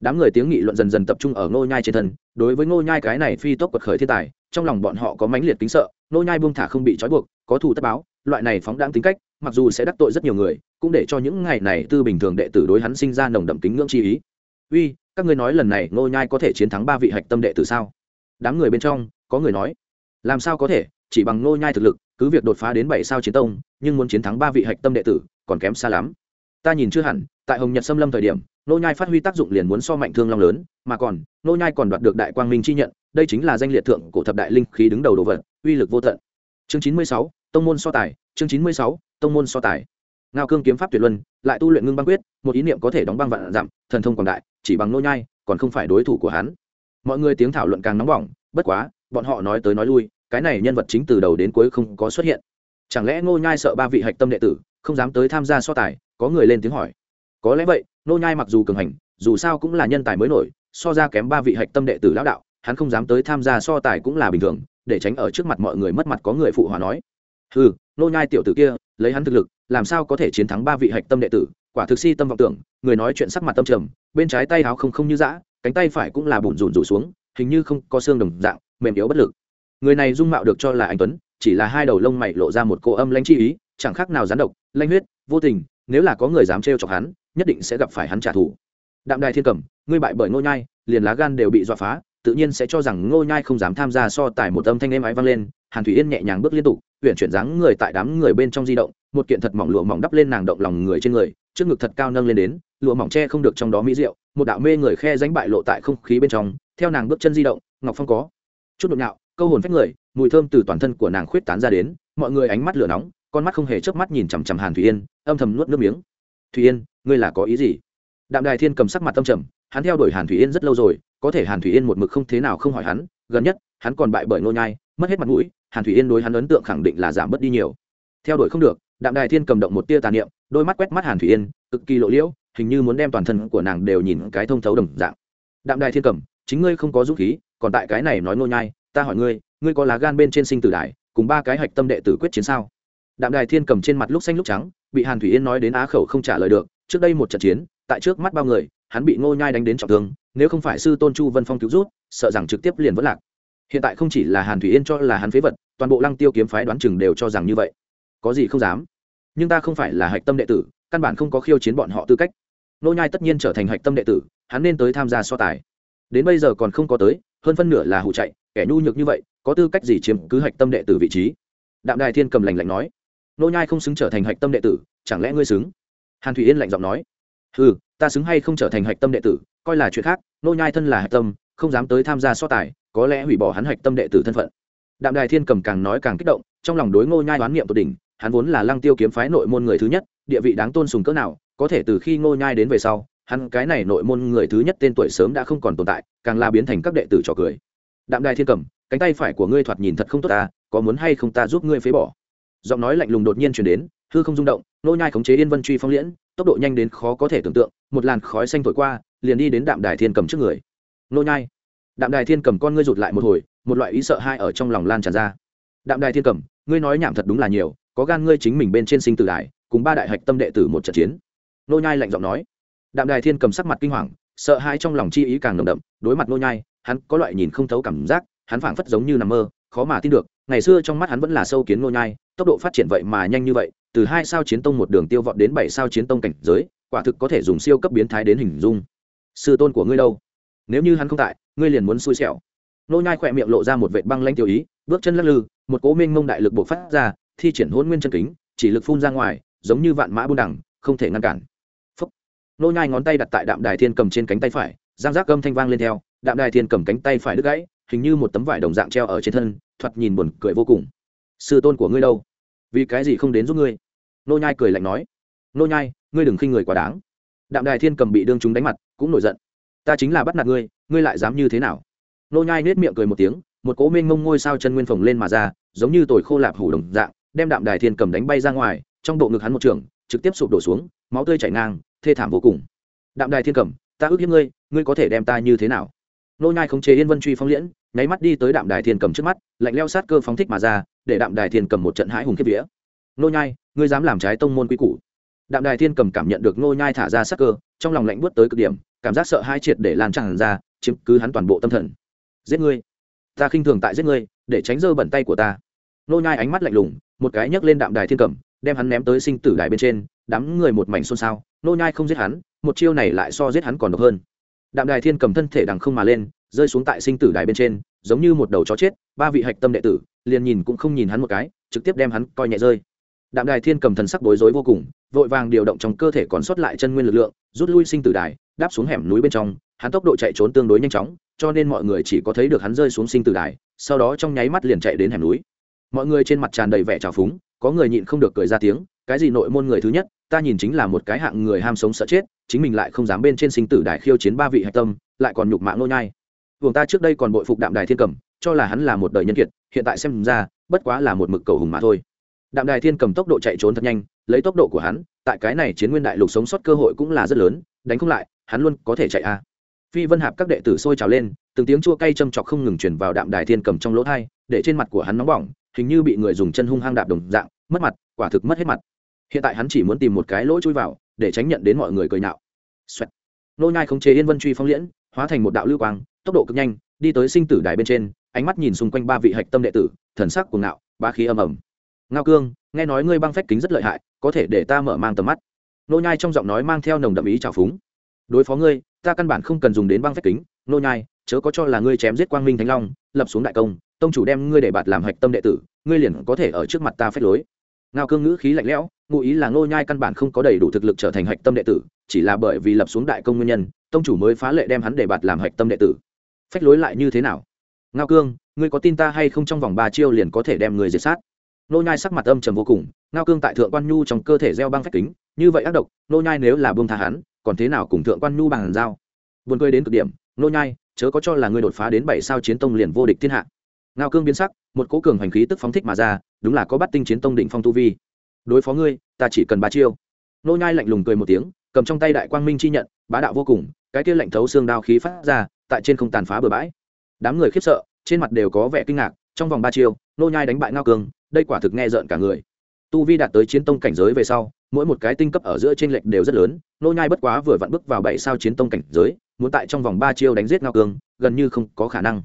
Đám người tiếng nghị luận dần dần tập trung ở ngô nhai trên thân, đối với ngô nhai cái này phi tốc quật khởi thiên tài, trong lòng bọn họ có mãnh liệt kính sợ, ngô nhai buông thả không bị trói buộc, có thù tất báo, loại này phóng đáng tính cách, mặc dù sẽ đắc tội rất nhiều người, cũng để cho những ngày này tư bình thường đệ tử đối hắn sinh ra nồng đậm kính ngưỡng chi ý uy các ngươi nói lần này ngô nhai có thể chiến thắng ba vị hạch tâm đệ tử sao? Đám người bên trong có người nói làm sao có thể? Chỉ bằng ngô nhai thực lực cứ việc đột phá đến bảy sao chiến tông nhưng muốn chiến thắng ba vị hạch tâm đệ tử còn kém xa lắm. Ta nhìn chưa hẳn tại hồng nhật xâm lâm thời điểm nô nhai phát huy tác dụng liền muốn so mạnh thương long lớn mà còn nô nhai còn đoạt được đại quang minh chi nhận đây chính là danh liệt thượng cổ thập đại linh khí đứng đầu đồ vật uy lực vô tận. Chương chín mươi sáu tông môn so tài chương chín mươi sáu tông môn so tài. Ngao cương kiếm pháp tuyệt luân lại tu luyện ngưng băng quyết một ý niệm có thể đóng băng vạn giảm, thần thông quảng đại chỉ bằng nô nhai, còn không phải đối thủ của hắn. Mọi người tiếng thảo luận càng nóng bỏng, bất quá, bọn họ nói tới nói lui, cái này nhân vật chính từ đầu đến cuối không có xuất hiện. Chẳng lẽ nô nhai sợ ba vị hạch tâm đệ tử, không dám tới tham gia so tài, có người lên tiếng hỏi. Có lẽ vậy, nô nhai mặc dù cường hành, dù sao cũng là nhân tài mới nổi, so ra kém ba vị hạch tâm đệ tử lão đạo, hắn không dám tới tham gia so tài cũng là bình thường, để tránh ở trước mặt mọi người mất mặt có người phụ hòa nói. Hừ, nô nhai tiểu tử kia, lấy hắn thực lực, làm sao có thể chiến thắng ba vị hạch tâm đệ tử quả thực si tâm vọng tưởng, người nói chuyện sắc mặt tâm trầm, bên trái tay áo không không như dã, cánh tay phải cũng là bùn rùn rủ xuống, hình như không có xương đồng dạng, mềm yếu bất lực. Người này dung mạo được cho là anh tuấn, chỉ là hai đầu lông mày lộ ra một cô âm lãnh chi ý, chẳng khác nào gián độc lanh huyết, vô tình, nếu là có người dám trêu chọc hắn, nhất định sẽ gặp phải hắn trả thù. Đạm đài thiên cẩm, ngươi bại bởi ngô nhai, liền lá gan đều bị dọa phá, tự nhiên sẽ cho rằng ngô nhai không dám tham gia so tài một âm thanh êm ái vang lên, hàn thủy yên nhẹ nhàng bước liên tục huyện chuyển dáng người tại đám người bên trong di động, một kiện thật mỏng lụa mỏng đắp lên nàng động lòng người trên người trước ngực thật cao nâng lên đến lụa mỏng che không được trong đó mỹ rượu, một đạo mê người khe ránh bại lộ tại không khí bên trong theo nàng bước chân di động ngọc phong có chút đột nạo, câu hồn phách người mùi thơm từ toàn thân của nàng khuyết tán ra đến mọi người ánh mắt lửa nóng con mắt không hề chớp mắt nhìn chằm chằm hàn thủy yên âm thầm nuốt nước miếng. Thủy yên ngươi là có ý gì? Đạm đài thiên cầm sắc mặt tâm trầm hắn theo đuổi hàn thủy yên rất lâu rồi có thể hàn thủy yên một mực không thế nào không hỏi hắn gần nhất hắn còn bại bởi nô nhai mất hết mặt mũi hàn thủy yên đối hắn ấn tượng khẳng định là giảm bớt đi nhiều. Theo đuổi không được đạm đài thiên cầm động một tia tà niệm đôi mắt quét mắt hàn thủy yên, cực kỳ lộ liễu, hình như muốn đem toàn thân của nàng đều nhìn cái thông thấu đồng dạng. Đạm đài thiên cầm, chính ngươi không có dũng khí, còn tại cái này nói nô nhai, ta hỏi ngươi ngươi có lá gan bên trên sinh tử đài cùng ba cái hạch tâm đệ tử quyết chiến sao? Đạm đài thiên cầm trên mặt lúc xanh lúc trắng, bị hàn thủy yên nói đến á khẩu không trả lời được, trước đây một trận chiến, tại trước mắt bao người, hắn bị ngô nhai đánh đến trọng thương, nếu không phải sư tôn chu vân phong cứu rút, sợ rằng trực tiếp liền vẫn lạc. Hiện tại không chỉ là hàn thủy yên cho là hắn phế vật, toàn bộ lăng tiêu kiếm phái đoán chừng đều cho rằng như vậy. Có gì không dám? Nhưng ta không phải là hạch tâm đệ tử, căn bản không có khiêu chiến bọn họ tư cách. Nô nhai tất nhiên trở thành hạch tâm đệ tử, hắn nên tới tham gia so tài. Đến bây giờ còn không có tới, hơn phân nửa là hụ chạy, kẻ nhu nhược như vậy, có tư cách gì chiếm cứ hạch tâm đệ tử vị trí? Đạm đài thiên cầm lành lạnh nói. Nô nhai không xứng trở thành hạch tâm đệ tử, chẳng lẽ ngươi xứng? Hàn thủy yên lạnh giọng nói. Ừ ta xứng hay không trở thành hạch tâm đệ tử, coi là chuyện khác, nô nhai thân là hạch tâm, không dám tới tham gia so tài, có lẽ hủy bỏ hắn hạch tâm đệ tử thân phận. Đạm đài thiên cầm càng nói càng kích động, trong lòng đối ngô nhai đoán niệm tột đỉnh hắn vốn là lăng tiêu kiếm phái nội môn người thứ nhất, địa vị đáng tôn sùng cỡ nào, có thể từ khi ngô nhai đến về sau, hắn cái này nội môn người thứ nhất tên tuổi sớm đã không còn tồn tại, càng là biến thành các đệ tử trò cười. Đạm đài thiên cầm, cánh tay phải của ngươi thoạt nhìn thật không tốt ta có muốn hay không ta giúp ngươi phế bỏ? Giọng nói lạnh lùng đột nhiên chuyển đến, hư không rung động nô nhai khống chế yên vân truy phong liễn, tốc độ nhanh đến khó có thể tưởng tượng, một làn khói xanh thổi qua, liền đi đến đạm đài thiên cầm trước người. Nô nhai, đạm đài thiên cầm con ngươi rụt lại một hồi, một loại ý sợ hai ở trong lòng lan tràn ra. Đạm đài thiên cầm, ngươi nói nhảm thật đúng là nhiều có gan ngươi chính mình bên trên sinh tử đài, cùng ba đại hạch tâm đệ tử một trận chiến. Nô nhai lạnh giọng nói. Đạm đài thiên cầm sắc mặt kinh hoàng, sợ hãi trong lòng chi ý càng nồng đậm, đối mặt nô nhai, hắn có loại nhìn không thấu cảm giác, hắn phảng phất giống như nằm mơ, khó mà tin được, ngày xưa trong mắt hắn vẫn là sâu kiến nô nhai, tốc độ phát triển vậy mà nhanh như vậy, từ hai sao chiến tông một đường tiêu vọt đến bảy sao chiến tông cảnh giới, quả thực có thể dùng siêu cấp biến thái đến hình dung. Sư tôn của ngươi đâu? Nếu như hắn không tại, ngươi liền muốn xui xẻo. Nô nhai khỏe miệng lộ ra một vệt băng lanh tiêu ý, bước chân lắc lư, một cố minh mông đại lực bộc phát ra thi triển hôn nguyên chân kính, chỉ lực phun ra ngoài, giống như vạn mã buôn đẳng không thể ngăn cản. Phúc. nô nhai ngón tay đặt tại đạm đài thiên cầm trên cánh tay phải, giang giác gâm thanh vang lên theo, đạm đài thiên cầm cánh tay phải đứt gãy, hình như một tấm vải đồng dạng treo ở trên thân, thoạt nhìn buồn cười vô cùng. Sư tôn của ngươi đâu? Vì cái gì không đến giúp ngươi? Nô nhai cười lạnh nói. Nô nhai, ngươi đừng khinh người quá đáng. Đạm đài thiên cầm bị đương chúng đánh mặt, cũng nổi giận. Ta chính là bắt nạt ngươi ngươi lại dám như thế nào? Nô nhai nết miệng cười một tiếng, một cỗ mênh mông ngôi sao chân nguyên phồng lên mà ra, giống như tồi khô lạp hủ đồng dạng đem đạm đài thiên cầm đánh bay ra ngoài, trong bộ ngực hắn một trường, trực tiếp sụp đổ xuống, máu tươi chảy ngang, thê thảm vô cùng. Đạm đài thiên cầm, ta ước hiếp ngươi ngươi có thể đem ta như thế nào? Nô nhai không chế yên vân truy phong liễn, nháy mắt đi tới đạm đài thiên cầm trước mắt, lạnh leo sát cơ phóng thích mà ra, để đạm đài thiên cầm một trận hãi hùng kiếp vía. Nô nhai, ngươi dám làm trái tông môn quy củ. Đạm đài thiên cầm cảm nhận được nô nhai thả ra sát cơ, trong lòng lạnh buốt tới cực điểm, cảm giác sợ hãi triệt để lan tràn ra, chiếm cứ hắn toàn bộ tâm thần. Giết ngươi. Ta khinh thường tại giết ngươi, để tránh dơ bẩn tay của ta nô nhai ánh mắt lạnh lùng một cái nhấc lên đạm đài thiên cẩm, đem hắn ném tới sinh tử đài bên trên đám người một mảnh xôn xao. Nô nhai không giết hắn một chiêu này lại so giết hắn còn độc hơn. Đạm đài thiên cầm thân thể đằng không mà lên rơi xuống tại sinh tử đài bên trên giống như một đầu chó chết ba vị hạch tâm đệ tử liền nhìn cũng không nhìn hắn một cái trực tiếp đem hắn coi nhẹ rơi. Đạm đài thiên cầm thần sắc bối rối vô cùng vội vàng điều động trong cơ thể còn sót lại chân nguyên lực lượng rút lui sinh tử đài đáp xuống hẻm núi bên trong. Hắn tốc độ chạy trốn tương đối nhanh chóng cho nên mọi người chỉ có thấy được hắn rơi xuống sinh tử đài sau đó trong nháy mắt liền chạy đến hẻm núi mọi người trên mặt tràn đầy vẻ trào phúng, có người nhịn không được cười ra tiếng, cái gì nội môn người thứ nhất, ta nhìn chính là một cái hạng người ham sống sợ chết, chính mình lại không dám bên trên sinh tử đài khiêu chiến ba vị hạch tâm, lại còn nhục mạng nô nhai. Vùng ta trước đây còn bội phục đạm đài thiên cầm, cho là hắn là một đời nhân kiệt, hiện tại xem ra, bất quá là một mực cầu hùng mà thôi. Đạm đài thiên cầm tốc độ chạy trốn thật nhanh, lấy tốc độ của hắn, tại cái này chiến nguyên đại lục sống sót cơ hội cũng là rất lớn, đánh không lại, hắn luôn có thể chạy a. Phi vân hạp các đệ tử sôi trào lên, từng tiếng chua cay châm chọc không ngừng chuyển vào đạm đài thiên cầm trong lỗ thai để trên mặt của hắn nóng bỏng hình như bị người dùng chân hung hăng đạp đồng dạng, mất mặt, quả thực mất hết mặt. Hiện tại hắn chỉ muốn tìm một cái lỗ chui vào, để tránh nhận đến mọi người cười nhạo. Xoẹt. nô nhai không chế yên vân truy phong liễn, hóa thành một đạo lưu quang, tốc độ cực nhanh, đi tới sinh tử đài bên trên, ánh mắt nhìn xung quanh ba vị hạch tâm đệ tử, thần sắc cuồng ngạo, ba khí âm ầm. Ngao cương, nghe nói ngươi băng phách kính rất lợi hại, có thể để ta mở mang tầm mắt. Nô nhai trong giọng nói mang theo nồng đậm ý trào phúng. Đối phó ngươi, ta căn bản không cần dùng đến băng phách kính. Nô nhai, chớ có cho là ngươi chém giết quang minh thánh long, lập xuống đại công tông chủ đem ngươi để bạt làm hạch tâm đệ tử, ngươi liền có thể ở trước mặt ta phép lối. Ngao cương ngữ khí lạnh lẽo, ngụ ý là ngô nhai căn bản không có đầy đủ thực lực trở thành hạch tâm đệ tử, chỉ là bởi vì lập xuống đại công nguyên nhân, tông chủ mới phá lệ đem hắn để bạt làm hạch tâm đệ tử. Phách lối lại như thế nào? Ngao cương, ngươi có tin ta hay không trong vòng ba chiêu liền có thể đem người diệt sát? Nô nhai sắc mặt âm trầm vô cùng, ngao cương tại thượng quan nhu trong cơ thể gieo băng phách kính, như vậy ác độc nô nhai nếu là buông tha hắn, còn thế nào cùng thượng quan nhu bằng giao? Buồn cười đến cực điểm nô nhai, chớ có cho là ngươi đột phá đến bảy sao chiến tông liền vô địch thiên hạ ngao cương biến sắc, một cỗ cường hành khí tức phóng thích mà ra, đúng là có bắt tinh chiến tông định phong tu vi. Đối phó ngươi, ta chỉ cần ba chiêu. Nô nhai lạnh lùng cười một tiếng, cầm trong tay đại quang minh chi nhận, bá đạo vô cùng, cái kia lạnh thấu xương đao khí phát ra, tại trên không tàn phá bừa bãi. Đám người khiếp sợ, trên mặt đều có vẻ kinh ngạc, trong vòng ba chiêu, nô nhai đánh bại ngao cương, đây quả thực nghe rợn cả người. Tu vi đạt tới chiến tông cảnh giới về sau, mỗi một cái tinh cấp ở giữa trên lệch đều rất lớn, nô nhai bất quá vừa vặn bước vào bảy sao chiến tông cảnh giới, muốn tại trong vòng ba chiêu đánh giết ngao cương, gần như không có khả năng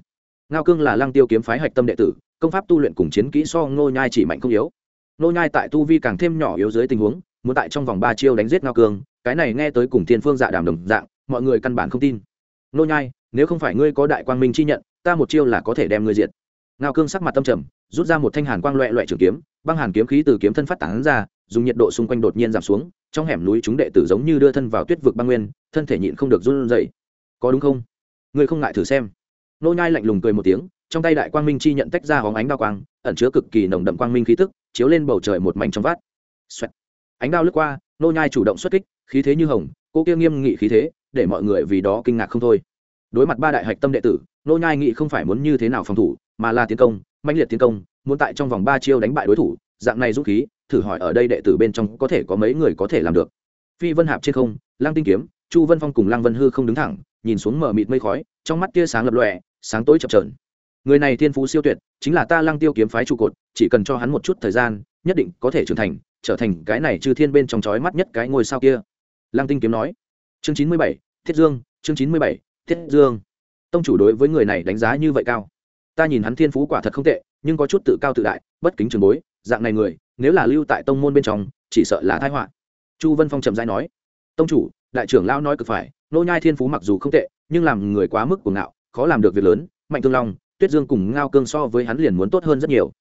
ngao cương là lăng tiêu kiếm phái hạch tâm đệ tử, công pháp tu luyện cùng chiến kỹ so Ngô nhai chỉ mạnh không yếu. Ngô nhai tại tu vi càng thêm nhỏ yếu dưới tình huống, muốn tại trong vòng ba chiêu đánh giết ngao cương, cái này nghe tới cùng thiên phương dạ đàm đồng dạng, mọi người căn bản không tin. Ngô nhai, nếu không phải ngươi có đại quang minh chi nhận, ta một chiêu là có thể đem ngươi diệt. Ngao cương sắc mặt tâm trầm, rút ra một thanh hàn quang loẹ loẹ trường kiếm, băng hàn kiếm khí từ kiếm thân phát tán ra, dùng nhiệt độ xung quanh đột nhiên giảm xuống, trong hẻm núi chúng đệ tử giống như đưa thân vào tuyết vực băng nguyên, thân thể nhịn không được run rẩy. Có đúng không? Ngươi không ngại thử xem nô nhai lạnh lùng cười một tiếng, trong tay đại quang minh chi nhận tách ra hóng ánh đao quang, ẩn chứa cực kỳ nồng đậm quang minh khí tức, chiếu lên bầu trời một mảnh trong vát Xoẹt. ánh đao lướt qua, nô nhai chủ động xuất kích, khí thế như hồng, cô kia nghiêm nghị khí thế, để mọi người vì đó kinh ngạc không thôi. Đối mặt ba đại hạch tâm đệ tử, nô nhai nghĩ không phải muốn như thế nào phòng thủ, mà là tiến công, mãnh liệt tiến công, muốn tại trong vòng ba chiêu đánh bại đối thủ, dạng này dũng khí, thử hỏi ở đây đệ tử bên trong có thể có mấy người có thể làm được. Phi vân hạp trên không lang tinh kiếm, chu vân phong cùng lang vân hư không đứng thẳng, nhìn xuống mở mịt mây khói, trong mắt tia sáng lập lòe sáng tối chập trờn người này thiên phú siêu tuyệt, chính là ta lang tiêu kiếm phái trụ cột, chỉ cần cho hắn một chút thời gian, nhất định có thể trưởng thành, trở thành cái này chư thiên bên trong chói mắt nhất cái ngôi sao kia. Lang tinh kiếm nói. Chương chín mươi bảy, thiết dương, chương chín mươi bảy, thiết dương. Tông chủ đối với người này đánh giá như vậy cao. Ta nhìn hắn thiên phú quả thật không tệ, nhưng có chút tự cao tự đại, bất kính trường bối, dạng này người, nếu là lưu tại tông môn bên trong, chỉ sợ là thái họa. Chu vân phong trầm dai nói. Tông chủ, đại trưởng lão nói cực phải, nô nhai thiên phú mặc dù không tệ, nhưng làm người quá mức cuồng ngạo khó làm được việc lớn, mạnh thương long, tuyết dương cùng ngao cương so với hắn liền muốn tốt hơn rất nhiều.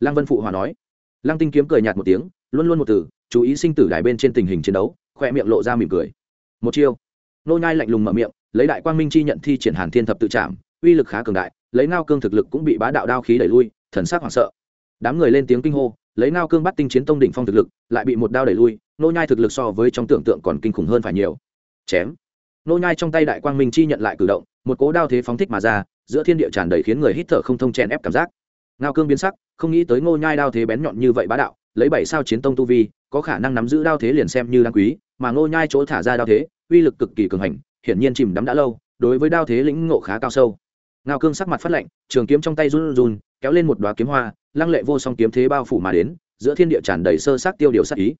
Lăng vân phụ hòa nói. Lăng tinh kiếm cười nhạt một tiếng, luôn luôn một từ, chú ý sinh tử đài bên trên tình hình chiến đấu, khoe miệng lộ ra mỉm cười. Một chiêu. Nô nhai lạnh lùng mở miệng, lấy đại quang minh chi nhận thi triển hàn thiên thập tự trạm uy lực khá cường đại, lấy ngao cương thực lực cũng bị bá đạo đao khí đẩy lui, thần sắc hoảng sợ. Đám người lên tiếng kinh hô, lấy ngao cương bắt tinh chiến tông đỉnh phong thực lực, lại bị một đao đẩy lui, nô nhai thực lực so với trong tưởng tượng còn kinh khủng hơn phải nhiều. Chém. Nô nhai trong tay đại quang minh chi nhận lại cử động một cố đao thế phóng thích mà ra, giữa thiên địa tràn đầy khiến người hít thở không thông chen ép cảm giác. Ngao cương biến sắc, không nghĩ tới ngô nhai đao thế bén nhọn như vậy bá đạo, lấy bảy sao chiến tông tu vi, có khả năng nắm giữ đao thế liền xem như đáng quý, mà ngô nhai chỗ thả ra đao thế, uy lực cực kỳ cường hành, hiển nhiên chìm đắm đã lâu, đối với đao thế lĩnh ngộ khá cao sâu. Ngao cương sắc mặt phát lạnh, trường kiếm trong tay run run, kéo lên một đoá kiếm hoa, lăng lệ vô song kiếm thế bao phủ mà đến, giữa thiên địa tràn đầy sơ sát tiêu điều sát ý.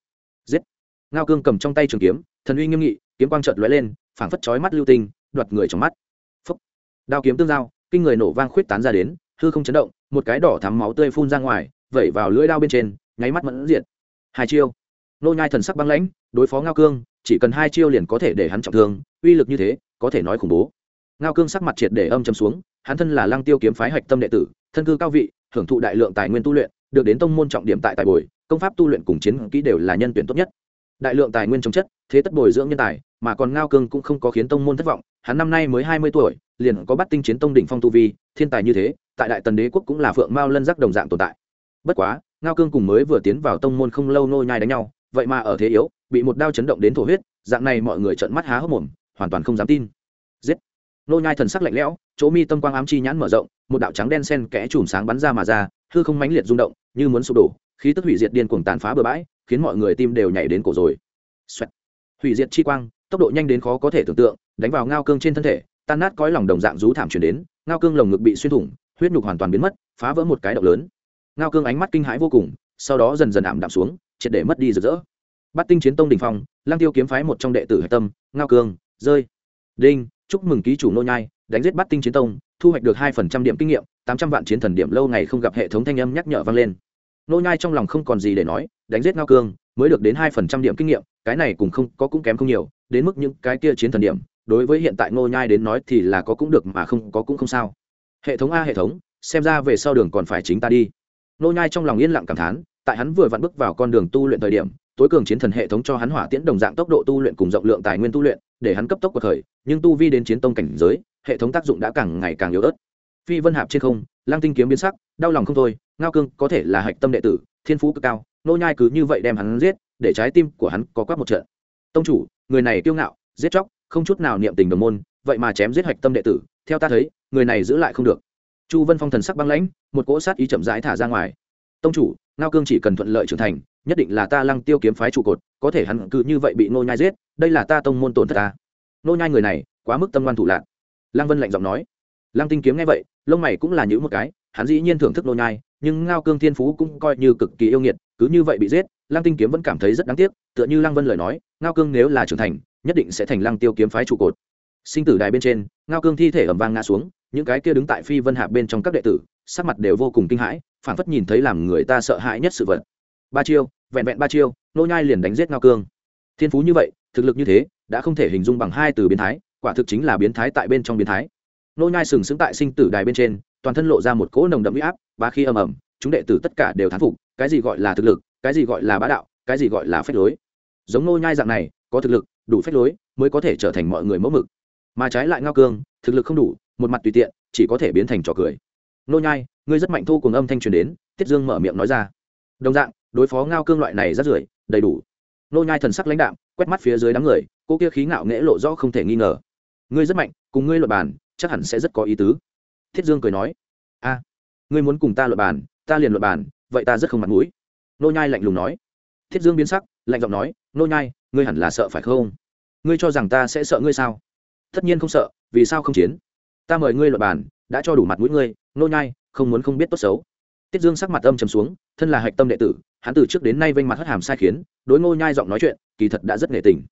Giết! Ngao cương cầm trong tay trường kiếm, thần uy nghiêm nghị, kiếm quang chợt lóe lên, phảng phất chói mắt lưu tinh, đoạt người trong mắt đao kiếm tương giao, kinh người nổ vang khuyết tán ra đến, hư không chấn động, một cái đỏ thắm máu tươi phun ra ngoài, vẩy vào lưỡi đao bên trên, nháy mắt mẫn diện hai chiêu. Nô nhai thần sắc băng lãnh, đối phó ngao cương, chỉ cần hai chiêu liền có thể để hắn trọng thương, uy lực như thế, có thể nói khủng bố. Ngao cương sắc mặt triệt để âm trầm xuống, hắn thân là lăng tiêu kiếm phái hạch tâm đệ tử, thân cư cao vị, hưởng thụ đại lượng tài nguyên tu luyện, được đến tông môn trọng điểm tại tài bồi, công pháp tu luyện cùng chiến kỹ đều là nhân tuyển tốt nhất. Đại lượng tài nguyên chống chất, thế tất bồi dưỡng nhân tài, mà còn ngao cương cũng không có khiến tông môn thất vọng hắn năm nay mới hai mươi tuổi, liền có bắt tinh chiến tông đỉnh phong tu vi, thiên tài như thế, tại đại tần đế quốc cũng là phượng mao lân giác đồng dạng tồn tại. Bất quá, ngao cương cùng mới vừa tiến vào tông môn không lâu nô nhai đánh nhau, vậy mà ở thế yếu, bị một đao chấn động đến thổ huyết, dạng này mọi người trợn mắt há hốc mồm, hoàn toàn không dám tin. Giết! Nô nhai thần sắc lạnh lẽo, chỗ mi tâm quang ám chi nhãn mở rộng, một đạo trắng đen xen kẽ chùm sáng bắn ra mà ra, hư không mãnh liệt rung động, như muốn sụp đổ, khí tức hủy diệt điên cuồng tàn phá bừa bãi, khiến mọi người tim đều nhảy đến cổ rồi. Xoẹt. hủy diệt chi quang tốc độ nhanh đến khó có thể tưởng tượng, đánh vào ngao cương trên thân thể, tan nát cõi lòng đồng dạng rú thảm truyền đến, ngao cương lồng ngực bị xuyên thủng, huyết nhục hoàn toàn biến mất, phá vỡ một cái động lớn. Ngao cương ánh mắt kinh hãi vô cùng, sau đó dần dần ảm đạm xuống, triệt để mất đi rực rỡ. Bắt tinh chiến tông đình phong lang tiêu kiếm phái một trong đệ tử hạch tâm, ngao cương, rơi. Đinh, chúc mừng ký chủ nô nhai, đánh giết bắt tinh chiến tông, thu hoạch được hai phần trăm điểm kinh nghiệm, tám trăm vạn chiến thần điểm lâu ngày không gặp hệ thống thanh âm nhắc nhở vang lên. Nô nhai trong lòng không còn gì để nói, đánh giết ngao cương, mới được đến hai phần trăm điểm kinh nghiệm, cái này cũng không có cũng kém không nhiều đến mức những cái kia chiến thần điểm, đối với hiện tại Ngô nhai đến nói thì là có cũng được mà không có cũng không sao. Hệ thống a hệ thống, xem ra về sau đường còn phải chính ta đi. Ngô nhai trong lòng yên lặng cảm thán, tại hắn vừa vặn bước vào con đường tu luyện thời điểm, tối cường chiến thần hệ thống cho hắn hỏa tiễn đồng dạng tốc độ tu luyện cùng rộng lượng tài nguyên tu luyện, để hắn cấp tốc của thời, nhưng tu vi đến chiến tông cảnh giới, hệ thống tác dụng đã càng ngày càng yếu ớt. Phi vân hạp trên không lang tinh kiếm biến sắc, đau lòng không thôi, ngao cương có thể là hạch tâm đệ tử, thiên phú cực cao nô nhai cứ như vậy đem hắn giết, để trái tim của hắn có quắc một trận tông chủ, người này kiêu ngạo, giết chóc, không chút nào niệm tình đồng môn, vậy mà chém giết hạch tâm đệ tử, theo ta thấy, người này giữ lại không được. Chu vân phong thần sắc băng lãnh, một cỗ sát ý chậm rãi thả ra ngoài. Tông chủ, ngao cương chỉ cần thuận lợi trưởng thành, nhất định là ta lăng tiêu kiếm phái trụ cột, có thể hắn cứ như vậy bị nô nhai giết, đây là ta tông môn tổn thất ta. Nô nhai người này, quá mức tâm ngoan thủ lạc lăng vân lạnh giọng nói. Lăng tinh kiếm nghe vậy, lông mày cũng là những một cái, hắn dĩ nhiên thưởng thức nô nhai, nhưng ngao cương thiên phú cũng coi như cực kỳ yêu nghiệt, cứ như vậy bị giết lăng tinh kiếm vẫn cảm thấy rất đáng tiếc, tựa như lăng vân lời nói, ngao cương nếu là trưởng thành, nhất định sẽ thành lăng tiêu kiếm phái trụ cột. Sinh tử đài bên trên, ngao cương thi thể ẩm vang ngã xuống, những cái kia đứng tại phi vân hạ bên trong các đệ tử, sắc mặt đều vô cùng kinh hãi phản phất nhìn thấy làm người ta sợ hãi nhất sự vật. Ba chiêu, vẹn vẹn ba chiêu, nô nhai liền đánh giết ngao cương. Thiên phú như vậy, thực lực như thế, đã không thể hình dung bằng hai từ biến thái, quả thực chính là biến thái tại bên trong biến thái. Nô nhai sừng sững tại sinh tử đài bên trên, toàn thân lộ ra một cỗ nồng đậm uy áp, ba khi ầm ầm, chúng đệ tử tất cả đều thán phục cái gì gọi là thực lực, cái gì gọi là bá đạo, cái gì gọi là phép lối. Giống nô nhai dạng này, có thực lực, đủ phép lối mới có thể trở thành mọi người mẫu mực. Mà trái lại ngao cương, thực lực không đủ, một mặt tùy tiện, chỉ có thể biến thành trò cười. Nô nhai, ngươi rất mạnh thu cùng âm thanh truyền đến, tiết dương mở miệng nói ra. Đồng dạng, đối phó ngao cương loại này rất rưởi, đầy đủ. Nô nhai thần sắc lãnh đạm, quét mắt phía dưới đám người, cô kia khí ngạo nghễ lộ rõ không thể nghi ngờ. Ngươi rất mạnh, cùng ngươi luận bàn, chắc hẳn sẽ rất có ý tứ. Thiết dương cười nói. A ngươi muốn cùng ta luận bàn, ta liền luận bàn vậy ta rất không mặt mũi. Nô nhai lạnh lùng nói. Thiết dương biến sắc, lạnh giọng nói, nô nhai, ngươi hẳn là sợ phải không? Ngươi cho rằng ta sẽ sợ ngươi sao? Tất nhiên không sợ, vì sao không chiến? Ta mời ngươi luận bàn, đã cho đủ mặt mũi ngươi, nô nhai, không muốn không biết tốt xấu. Tiết dương sắc mặt âm trầm xuống, thân là hạch tâm đệ tử, hắn từ trước đến nay vênh mặt hất hàm sai khiến, đối ngô nhai giọng nói chuyện, kỳ thật đã rất nghệ tình.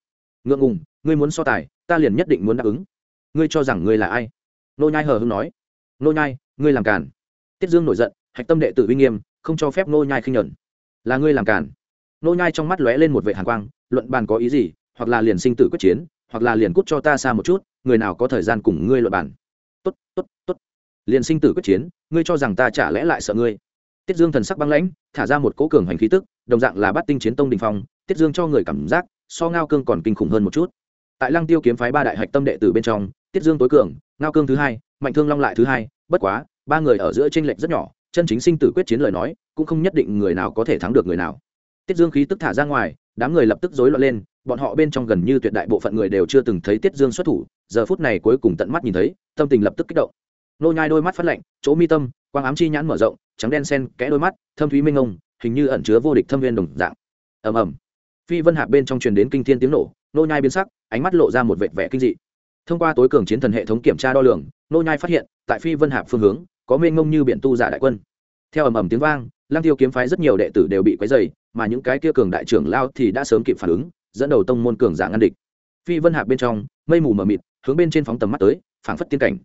Ngượng ngùng, ngươi muốn so tài, ta liền nhất định muốn đáp ứng. Ngươi cho rằng ngươi là ai? Nô nhai hờ hững nói. Nô nhai, ngươi làm cản tiết dương nổi giận, hạch tâm đệ tử uy nghiêm không cho phép nô nhai khinh nhẫn là ngươi làm cản nô nhai trong mắt lóe lên một vệt hàn quang, luận bàn có ý gì, hoặc là liền sinh tử quyết chiến, hoặc là liền cút cho ta xa một chút, người nào có thời gian cùng ngươi luận bàn. Tốt tốt tốt. Liền sinh tử quyết chiến, ngươi cho rằng ta chả lẽ lại sợ ngươi. Tiết dương thần sắc băng lãnh, thả ra một cỗ cường hành khí tức, đồng dạng là bắt tinh chiến tông đình phong, tiết dương cho người cảm giác, so ngao cương còn kinh khủng hơn một chút. Tại lăng tiêu kiếm phái ba đại hạch tâm đệ tử bên trong, tiết dương tối cường, ngao cương thứ hai, mạnh thương long lại thứ hai, bất quá, ba người ở giữa tranh lệch rất nhỏ chân chính sinh tử quyết chiến lời nói, cũng không nhất định người nào có thể thắng được người nào. Tiết dương khí tức thả ra ngoài, đám người lập tức rối loạn lên, bọn họ bên trong gần như tuyệt đại bộ phận người đều chưa từng thấy tiết dương xuất thủ, giờ phút này cuối cùng tận mắt nhìn thấy, tâm tình lập tức kích động. Nô nhai đôi mắt phát lạnh, chỗ mi tâm, quang ám chi nhãn mở rộng, trắng đen sen kẽ đôi mắt, thâm thúy minh ông hình như ẩn chứa vô địch thâm viên đồng dạng. Ầm ầm. Phi vân hạp bên trong truyền đến kinh thiên tiếng nổ, nô nhai biến sắc, ánh mắt lộ ra một vệt vẻ kinh dị. Thông qua tối cường chiến thần hệ thống kiểm tra đo lường, nô nhai phát hiện, tại phi vân hạp phương hướng có mênh mông như biển tu giả đại quân. Theo ầm ầm tiếng vang lang tiêu kiếm phái rất nhiều đệ tử đều bị quấy dày mà những cái kia cường đại trưởng lao thì đã sớm kịp phản ứng, dẫn đầu tông môn cường giả ngăn địch. Phi vân hạp bên trong, mây mù mờ mịt, hướng bên trên phóng tầm mắt tới, phảng phất tiên cảnh.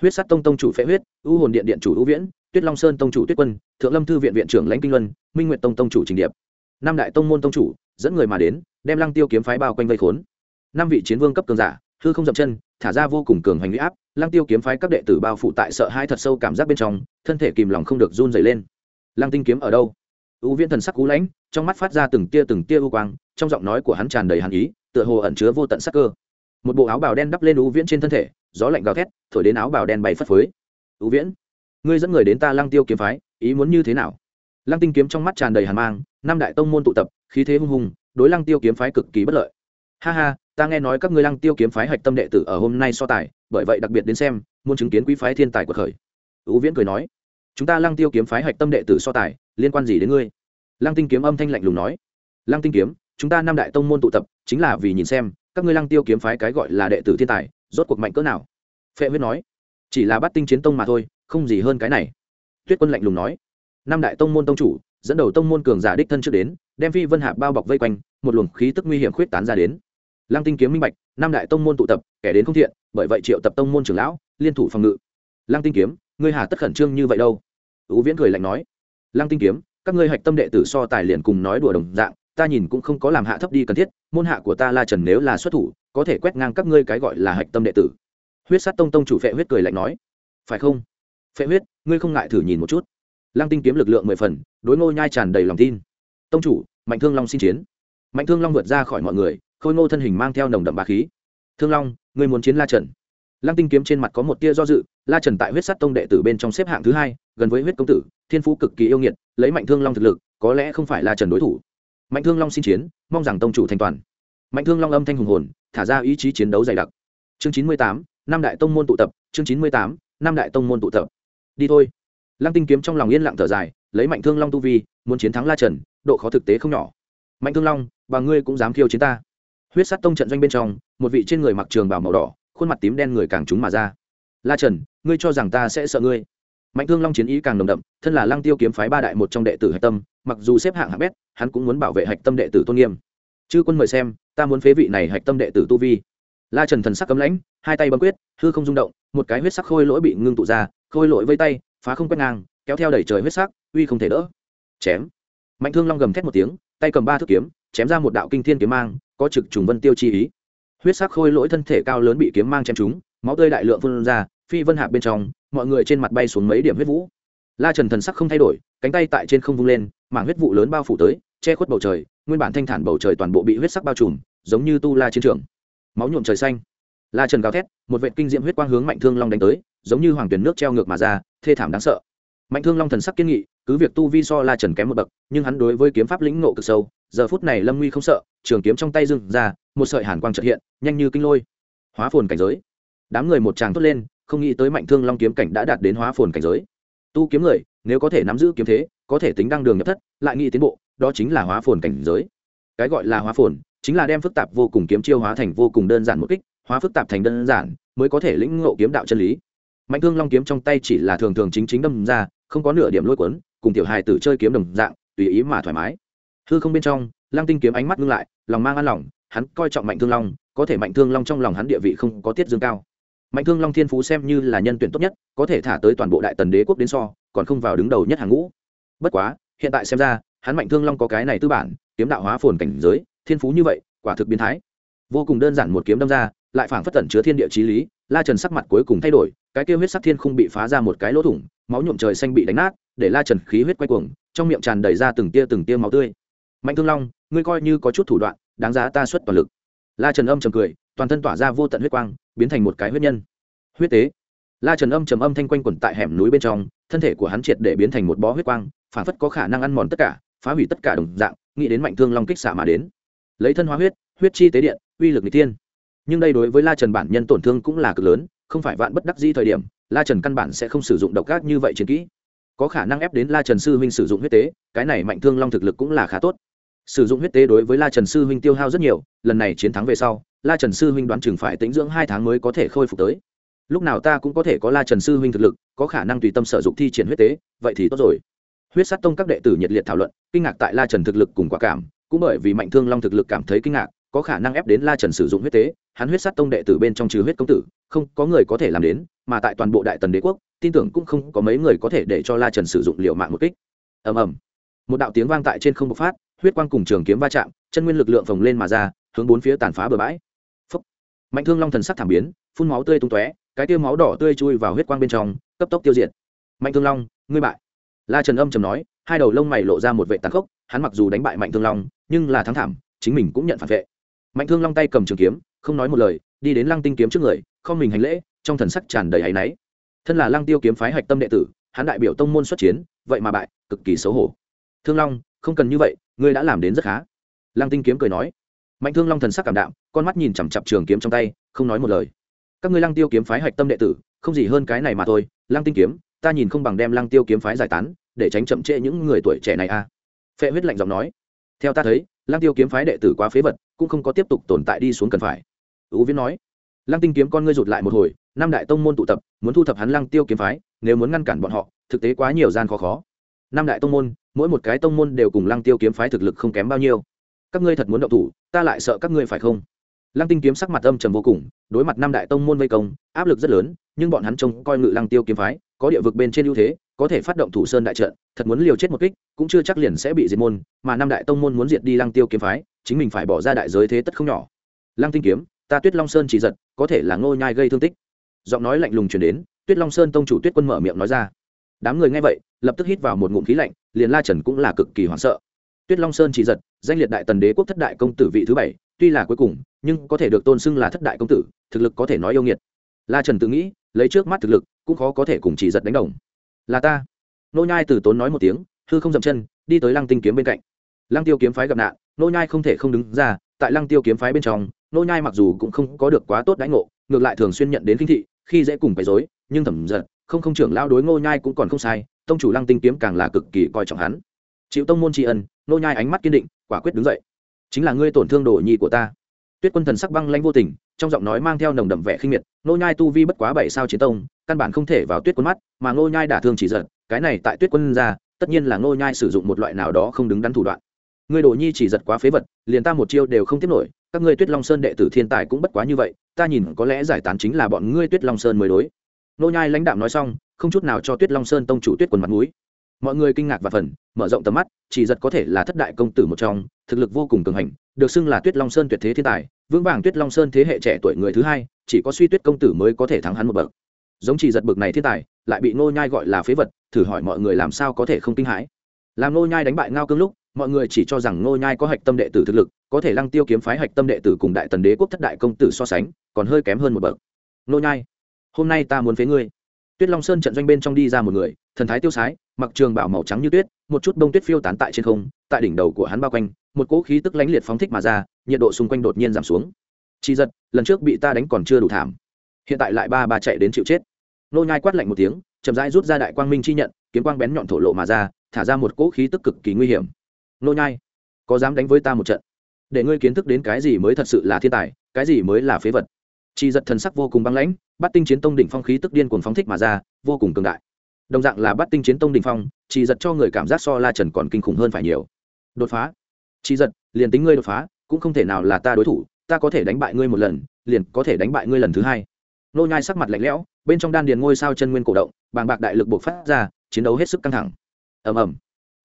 Huyết sát tông tông chủ phệ huyết, u hồn điện điện chủ u viễn, tuyết long sơn tông chủ tuyết quân, thượng lâm thư viện viện trưởng lãnh kinh luân, minh nguyện tông tông chủ trình điệp. Năm đại tông môn tông chủ dẫn người mà đến, đem lăng tiêu kiếm phái bao quanh vây khốn. Năm vị chiến vương cấp cường giả, hư không dậm chân, thả ra vô cùng cường hành huy áp lăng tiêu kiếm phái các đệ tử bao phủ tại sợ hai thật sâu cảm giác bên trong, thân thể kìm lòng không được run dày lên. Lăng tinh kiếm ở đâu? Ưu viễn thần sắc cú lãnh, trong mắt phát ra từng tia từng tia u quang, trong giọng nói của hắn tràn đầy hàn ý, tựa hồ ẩn chứa vô tận sắc cơ. Một bộ áo bào đen đắp lên ưu viễn trên thân thể, gió lạnh gào thét, thổi đến áo bào đen bay phất phới. Ưu viễn, ngươi dẫn người đến ta lăng tiêu kiếm phái, ý muốn như thế nào? Lăng tinh kiếm trong mắt tràn đầy hàn mang, năm đại tông môn tụ tập, khí thế hung hùng, đối lăng tiêu kiếm phái cực kỳ bất lợi. Ha ha ta nghe nói các ngươi lăng tiêu kiếm phái hạch tâm đệ tử ở hôm nay so tài, bởi vậy đặc biệt đến xem, muốn chứng kiến quý phái thiên tài của khởi. Ưu viễn cười nói, chúng ta lăng tiêu kiếm phái hạch tâm đệ tử so tài, liên quan gì đến ngươi? Lăng tinh kiếm âm thanh lạnh lùng nói, lăng tinh kiếm, chúng ta năm đại tông môn tụ tập, chính là vì nhìn xem, các ngươi lăng tiêu kiếm phái cái gọi là đệ tử thiên tài, rốt cuộc mạnh cỡ nào? Phệ huyết nói, chỉ là bắt tinh chiến tông mà thôi, không gì hơn cái này. Tuyết quân lạnh lùng nói, năm đại tông môn tông chủ, dẫn đầu tông môn cường giả đích thân trước đến, đem phi vân hạ bao bọc vây quanh, một luồng khí tức nguy hiểm khuyết tán ra đến lăng tinh kiếm minh bạch, năm đại tông môn tụ tập, kẻ đến không thiện, bởi vậy triệu tập tông môn trưởng lão, liên thủ phòng ngự. Lăng tinh kiếm, ngươi hà tất khẩn trương như vậy đâu? Ưu viễn cười lạnh nói. Lăng tinh kiếm, các ngươi hạch tâm đệ tử so tài liền cùng nói đùa đồng dạng, ta nhìn cũng không có làm hạ thấp đi cần thiết, môn hạ của ta la trần nếu là xuất thủ, có thể quét ngang các ngươi cái gọi là hạch tâm đệ tử. Huyết sát tông tông chủ phệ huyết cười lạnh nói. Phải không? Phệ huyết, ngươi không ngại thử nhìn một chút. Lăng tinh kiếm lực lượng mười phần, đối ngô nhai tràn đầy lòng tin. Tông chủ, mạnh thương long xin chiến. Mạnh thương long vượt ra khỏi mọi người khôi ngô thân hình mang theo nồng đậm bá khí. Thương long, ngươi muốn chiến la trần. Lăng tinh kiếm trên mặt có một tia do dự, la trần tại huyết sắt tông đệ tử bên trong xếp hạng thứ hai, gần với huyết công tử, thiên phú cực kỳ yêu nghiệt, lấy mạnh thương long thực lực, có lẽ không phải la trần đối thủ. Mạnh thương long xin chiến, mong rằng tông chủ thành toàn. Mạnh thương long âm thanh hùng hồn, thả ra ý chí chiến đấu dày đặc. Chương chín mươi tám, năm đại tông môn tụ tập, chương chín mươi tám, năm đại tông môn tụ tập. Đi thôi. Lăng tinh kiếm trong lòng yên lặng thở dài, lấy mạnh thương long tu vi, muốn chiến thắng la trần, độ khó thực tế không nhỏ. Mạnh thương long, bà ngươi cũng dám khiêu chiến ta huyết sát tông trận doanh bên trong, một vị trên người mặc trường bảo màu đỏ, khuôn mặt tím đen người càng trúng mà ra. La trần, ngươi cho rằng ta sẽ sợ ngươi? Mạnh thương long chiến ý càng nồng đậm, thân là lăng tiêu kiếm phái ba đại một trong đệ tử hạch tâm, mặc dù xếp hạng hạng bét, hắn cũng muốn bảo vệ hạch tâm đệ tử tôn nghiêm. Chư quân mời xem, ta muốn phế vị này hạch tâm đệ tử tu vi. La trần thần sắc cấm lãnh, hai tay bấm quyết, hư không rung động, một cái huyết sắc khôi lỗi bị ngưng tụ ra, khôi lỗi vây tay, phá không quét ngang, kéo theo đẩy trời huyết sắc, uy không thể đỡ. Chém. Mạnh thương long gầm thét một tiếng, tay cầm ba thước kiếm chém ra một đạo kinh thiên kiếm mang, có trực trùng vân tiêu chi ý. Huyết sắc khôi lỗi thân thể cao lớn bị kiếm mang chém trúng, máu tươi đại lượng phun ra, phi vân hạp bên trong, mọi người trên mặt bay xuống mấy điểm huyết vũ. La trần thần sắc không thay đổi, cánh tay tại trên không vung lên, mảng huyết vụ lớn bao phủ tới, che khuất bầu trời, nguyên bản thanh thản bầu trời toàn bộ bị huyết sắc bao trùm, giống như tu la chiến trường. Máu nhuộm trời xanh. La trần gào thét, một vệ kinh diệm huyết quang hướng mạnh thương long đánh tới, giống như hoàng tuyển nước treo ngược mà ra, thê thảm đáng sợ. Mạnh thương long thần sắc kiên nghị, cứ việc tu vi so la trần kém một bậc, nhưng hắn đối với kiếm pháp lĩnh ngộ cực sâu giờ phút này lâm nguy không sợ, trường kiếm trong tay dưng ra, một sợi hàn quang trợ hiện, nhanh như kinh lôi, hóa phồn cảnh giới. Đám người một tràng thốt lên, không nghĩ tới mạnh thương long kiếm cảnh đã đạt đến hóa phồn cảnh giới. Tu kiếm người, nếu có thể nắm giữ kiếm thế, có thể tính đăng đường nhập thất, lại nghĩ tiến bộ, đó chính là hóa phồn cảnh giới. Cái gọi là hóa phồn, chính là đem phức tạp vô cùng kiếm chiêu hóa thành vô cùng đơn giản một kích, hóa phức tạp thành đơn giản, mới có thể lĩnh ngộ kiếm đạo chân lý. Mạnh thương long kiếm trong tay chỉ là thường thường chính chính đâm ra, không có nửa điểm lôi cuốn, cùng tiểu hài tử chơi kiếm đồng dạng, tùy ý mà thoải mái hư không bên trong lang tinh kiếm ánh mắt ngưng lại, lòng mang an lòng, hắn coi trọng mạnh thương long, có thể mạnh thương long trong lòng hắn địa vị không có tiết dương cao. Mạnh thương long thiên phú xem như là nhân tuyển tốt nhất, có thể thả tới toàn bộ đại tần đế quốc đến so, còn không vào đứng đầu nhất hàng ngũ. Bất quá, hiện tại xem ra, hắn mạnh thương long có cái này tư bản, kiếm đạo hóa phồn cảnh giới, thiên phú như vậy, quả thực biến thái. Vô cùng đơn giản một kiếm đâm ra, lại phảng phất tẩn chứa thiên địa chí lý, la trần sắc mặt cuối cùng thay đổi, cái kêu huyết sắc thiên không bị phá ra một cái lỗ thủng, máu nhuộm trời xanh bị đánh nát, để la trần khí huyết quay cuồng, trong miệng tràn đầy ra từng tia từng tia máu tươi mạnh thương long, ngươi coi như có chút thủ đoạn, đáng giá ta xuất toàn lực. La trần âm trầm cười, toàn thân tỏa ra vô tận huyết quang, biến thành một cái huyết nhân. Huyết tế. La trần âm trầm âm thanh quanh quẩn tại hẻm núi bên trong, thân thể của hắn triệt để biến thành một bó huyết quang, phản phất có khả năng ăn mòn tất cả, phá hủy tất cả đồng dạng, nghĩ đến mạnh thương long kích xạ mà đến. Lấy thân hóa huyết huyết chi tế điện, uy lực n g thiên. Nhưng đây đối với la trần bản nhân tổn thương cũng là cực lớn, không phải vạn bất đắc di thời điểm, la trần căn bản sẽ không sử dụng độc ác như vậy chiến kỹ. Có khả năng ép đến la trần sư huynh sử dụng huyết tế, cái này mạnh thương long thực lực cũng là khá tốt sử dụng huyết tế đối với la trần sư huynh tiêu hao rất nhiều, lần này chiến thắng về sau, la trần sư huynh đoán chừng phải tĩnh dưỡng hai tháng mới có thể khôi phục tới. Lúc nào ta cũng có thể có la trần sư huynh thực lực, có khả năng tùy tâm sử dụng thi triển huyết tế, vậy thì tốt rồi. Huyết sát tông các đệ tử nhiệt liệt thảo luận, kinh ngạc tại la trần thực lực cùng quả cảm, cũng bởi vì mạnh thương long thực lực cảm thấy kinh ngạc, có khả năng ép đến la trần sử dụng huyết tế, hắn huyết sát tông đệ tử bên trong trừ huyết công tử, không có người có thể làm đến, mà tại toàn bộ đại tần đế quốc, tin tưởng cũng không có mấy người có thể để cho la trần sử dụng liệu mạng một kích. Ầm ầm. Một đạo tiếng vang tại trên không bộc phát huyết quang cùng trường kiếm va chạm, chân nguyên lực lượng phồng lên mà ra, hướng bốn phía tàn phá bờ bãi. Phúc. mạnh thương long thần sắc thảm biến, phun máu tươi tung tóe, cái tiêu máu đỏ tươi chui vào huyết quang bên trong, cấp tốc tiêu diệt. Mạnh thương long, ngươi bại. La trần âm trầm nói, hai đầu lông mày lộ ra một vệ tàn khốc, hắn mặc dù đánh bại mạnh thương long, nhưng là thắng thảm, chính mình cũng nhận phản vệ. Mạnh thương long tay cầm trường kiếm, không nói một lời, đi đến lăng tinh kiếm trước người, không mình hành lễ, trong thần sắc tràn đầy áy náy. Thân là lăng tiêu kiếm phái hạch tâm đệ tử, hắn đại biểu tông môn xuất chiến, vậy mà bại, cực kỳ xấu hổ. Thương long không cần như vậy, ngươi đã làm đến rất khá. Lăng tinh kiếm cười nói. Mạnh thương long thần sắc cảm đạm, con mắt nhìn chằm chặp trường kiếm trong tay, không nói một lời. Các ngươi lăng tiêu kiếm phái hạch tâm đệ tử, không gì hơn cái này mà thôi. Lăng tinh kiếm, ta nhìn không bằng đem lăng tiêu kiếm phái giải tán, để tránh chậm trễ những người tuổi trẻ này a. À. phệ huyết lạnh giọng nói. Theo ta thấy, lăng tiêu kiếm phái đệ tử quá phế vật, cũng không có tiếp tục tồn tại đi xuống cần phải. Ưu viễn nói. Lăng tinh kiếm con ngươi rụt lại một hồi, năm đại tông môn tụ tập, muốn thu thập hắn lăng tiêu kiếm phái, nếu muốn ngăn cản bọn họ, thực tế quá nhiều gian khó khó năm đại tông môn, mỗi một cái tông môn đều cùng lăng tiêu kiếm phái thực lực không kém bao nhiêu. Các ngươi thật muốn động thủ, ta lại sợ các ngươi phải không? Lăng tinh kiếm sắc mặt âm trầm vô cùng, đối mặt năm đại tông môn vây công, áp lực rất lớn, nhưng bọn hắn trông coi ngự lăng tiêu kiếm phái, có địa vực bên trên ưu thế, có thể phát động thủ sơn đại trận, thật muốn liều chết một kích, cũng chưa chắc liền sẽ bị diệt môn, mà năm đại tông môn muốn diệt đi lăng tiêu kiếm phái, chính mình phải bỏ ra đại giới thế tất không nhỏ. Lăng tinh kiếm, ta tuyết long sơn chỉ giật, có thể là ngô nhai gây thương tích. Giọng nói lạnh lùng chuyển đến, tuyết long sơn tông chủ tuyết quân mở miệng nói ra. Đám người nghe vậy lập tức hít vào một ngụm khí lạnh, liền la trần cũng là cực kỳ hoảng sợ. Tuyết long sơn chỉ giật, danh liệt đại tần đế quốc thất đại công tử vị thứ bảy, tuy là cuối cùng, nhưng có thể được tôn xưng là thất đại công tử, thực lực có thể nói yêu nghiệt. La trần tự nghĩ, lấy trước mắt thực lực, cũng khó có thể cùng chỉ giật đánh đồng. Là ta. Nô nhai từ tốn nói một tiếng, hư không dậm chân, đi tới lăng tinh kiếm bên cạnh. Lăng tiêu kiếm phái gặp nạn, nô nhai không thể không đứng ra, tại lăng tiêu kiếm phái bên trong, nô nhai mặc dù cũng không có được quá tốt đãi ngộ, ngược lại thường xuyên nhận đến kinh thị, khi dễ cùng phải dối nhưng thẩm giật không không trưởng lao đối ngô nhai cũng còn không sai tông chủ lăng tinh kiếm càng là cực kỳ coi trọng hắn. Chịu tông môn tri ân, Nô nhai ánh mắt kiên định, quả quyết đứng dậy. Chính là ngươi tổn thương đồ nhi của ta. Tuyết quân thần sắc băng lanh vô tình, trong giọng nói mang theo nồng đậm vẻ khinh miệt, Nô nhai tu vi bất quá bảy sao chiến tông, căn bản không thể vào tuyết quân mắt, mà Nô nhai đả thương chỉ giật cái này tại tuyết quân ra, tất nhiên là Nô nhai sử dụng một loại nào đó không đứng đắn thủ đoạn. Ngươi đồ nhi chỉ giật quá phế vật, liền ta một chiêu đều không tiếp nổi, các ngươi tuyết long sơn đệ tử thiên tài cũng bất quá như vậy, ta nhìn có lẽ giải tán chính là bọn ngươi tuyết long sơn mới đối. Nô nhai lãnh đạm nói xong không chút nào cho tuyết long sơn tông chủ tuyết quần mặt mũi. Mọi người kinh ngạc và phần, mở rộng tầm mắt, chỉ giật có thể là thất đại công tử một trong, thực lực vô cùng cường hành, được xưng là tuyết long sơn tuyệt thế thiên tài, vững vàng tuyết long sơn thế hệ trẻ tuổi người thứ hai, chỉ có suy tuyết công tử mới có thể thắng hắn một bậc. Giống chỉ giật bậc này thiên tài, lại bị Ngô nhai gọi là phế vật, thử hỏi mọi người làm sao có thể không kinh hãi. Làm Ngô nhai đánh bại ngao cương lúc, mọi người chỉ cho rằng Ngô nhai có hạch tâm đệ tử thực lực, có thể lăng tiêu kiếm phái hạch tâm đệ tử cùng đại tần đế quốc thất đại công tử so sánh, còn hơi kém hơn một bậc. Ngô nhai, hôm nay ta muốn phế ngươi tuyết long sơn trận doanh bên trong đi ra một người, thần thái tiêu sái, mặc trường bảo màu trắng như tuyết, một chút bông tuyết phiêu tán tại trên không, tại đỉnh đầu của hắn bao quanh, một cỗ khí tức lãnh liệt phóng thích mà ra, nhiệt độ xung quanh đột nhiên giảm xuống. Chỉ giật, lần trước bị ta đánh còn chưa đủ thảm. Hiện tại lại ba ba chạy đến chịu chết. Nô nhai quát lạnh một tiếng, chậm rãi rút ra đại quang minh chi nhận, kiếm quang bén nhọn thổ lộ mà ra, thả ra một cỗ khí tức cực kỳ nguy hiểm. Nô nhai, có dám đánh với ta một trận? Để ngươi kiến thức đến cái gì mới thật sự là thiên tài, cái gì mới là phế vật? Chi giật thần sắc vô cùng băng lãnh bắt tinh chiến tông đỉnh phong khí tức điên cuồng phóng thích mà ra, vô cùng cường đại. Đồng dạng là bắt tinh chiến tông đỉnh phong, chi giật cho người cảm giác so la trần còn kinh khủng hơn phải nhiều. Đột phá. Chi giật, liền tính ngươi đột phá, cũng không thể nào là ta đối thủ, ta có thể đánh bại ngươi một lần, liền có thể đánh bại ngươi lần thứ hai. Nô nhai sắc mặt lạnh lẽo, bên trong đan điền ngôi sao chân nguyên cổ động, bàng bạc đại lực bộc phát ra, chiến đấu hết sức căng thẳng. Ầm ầm.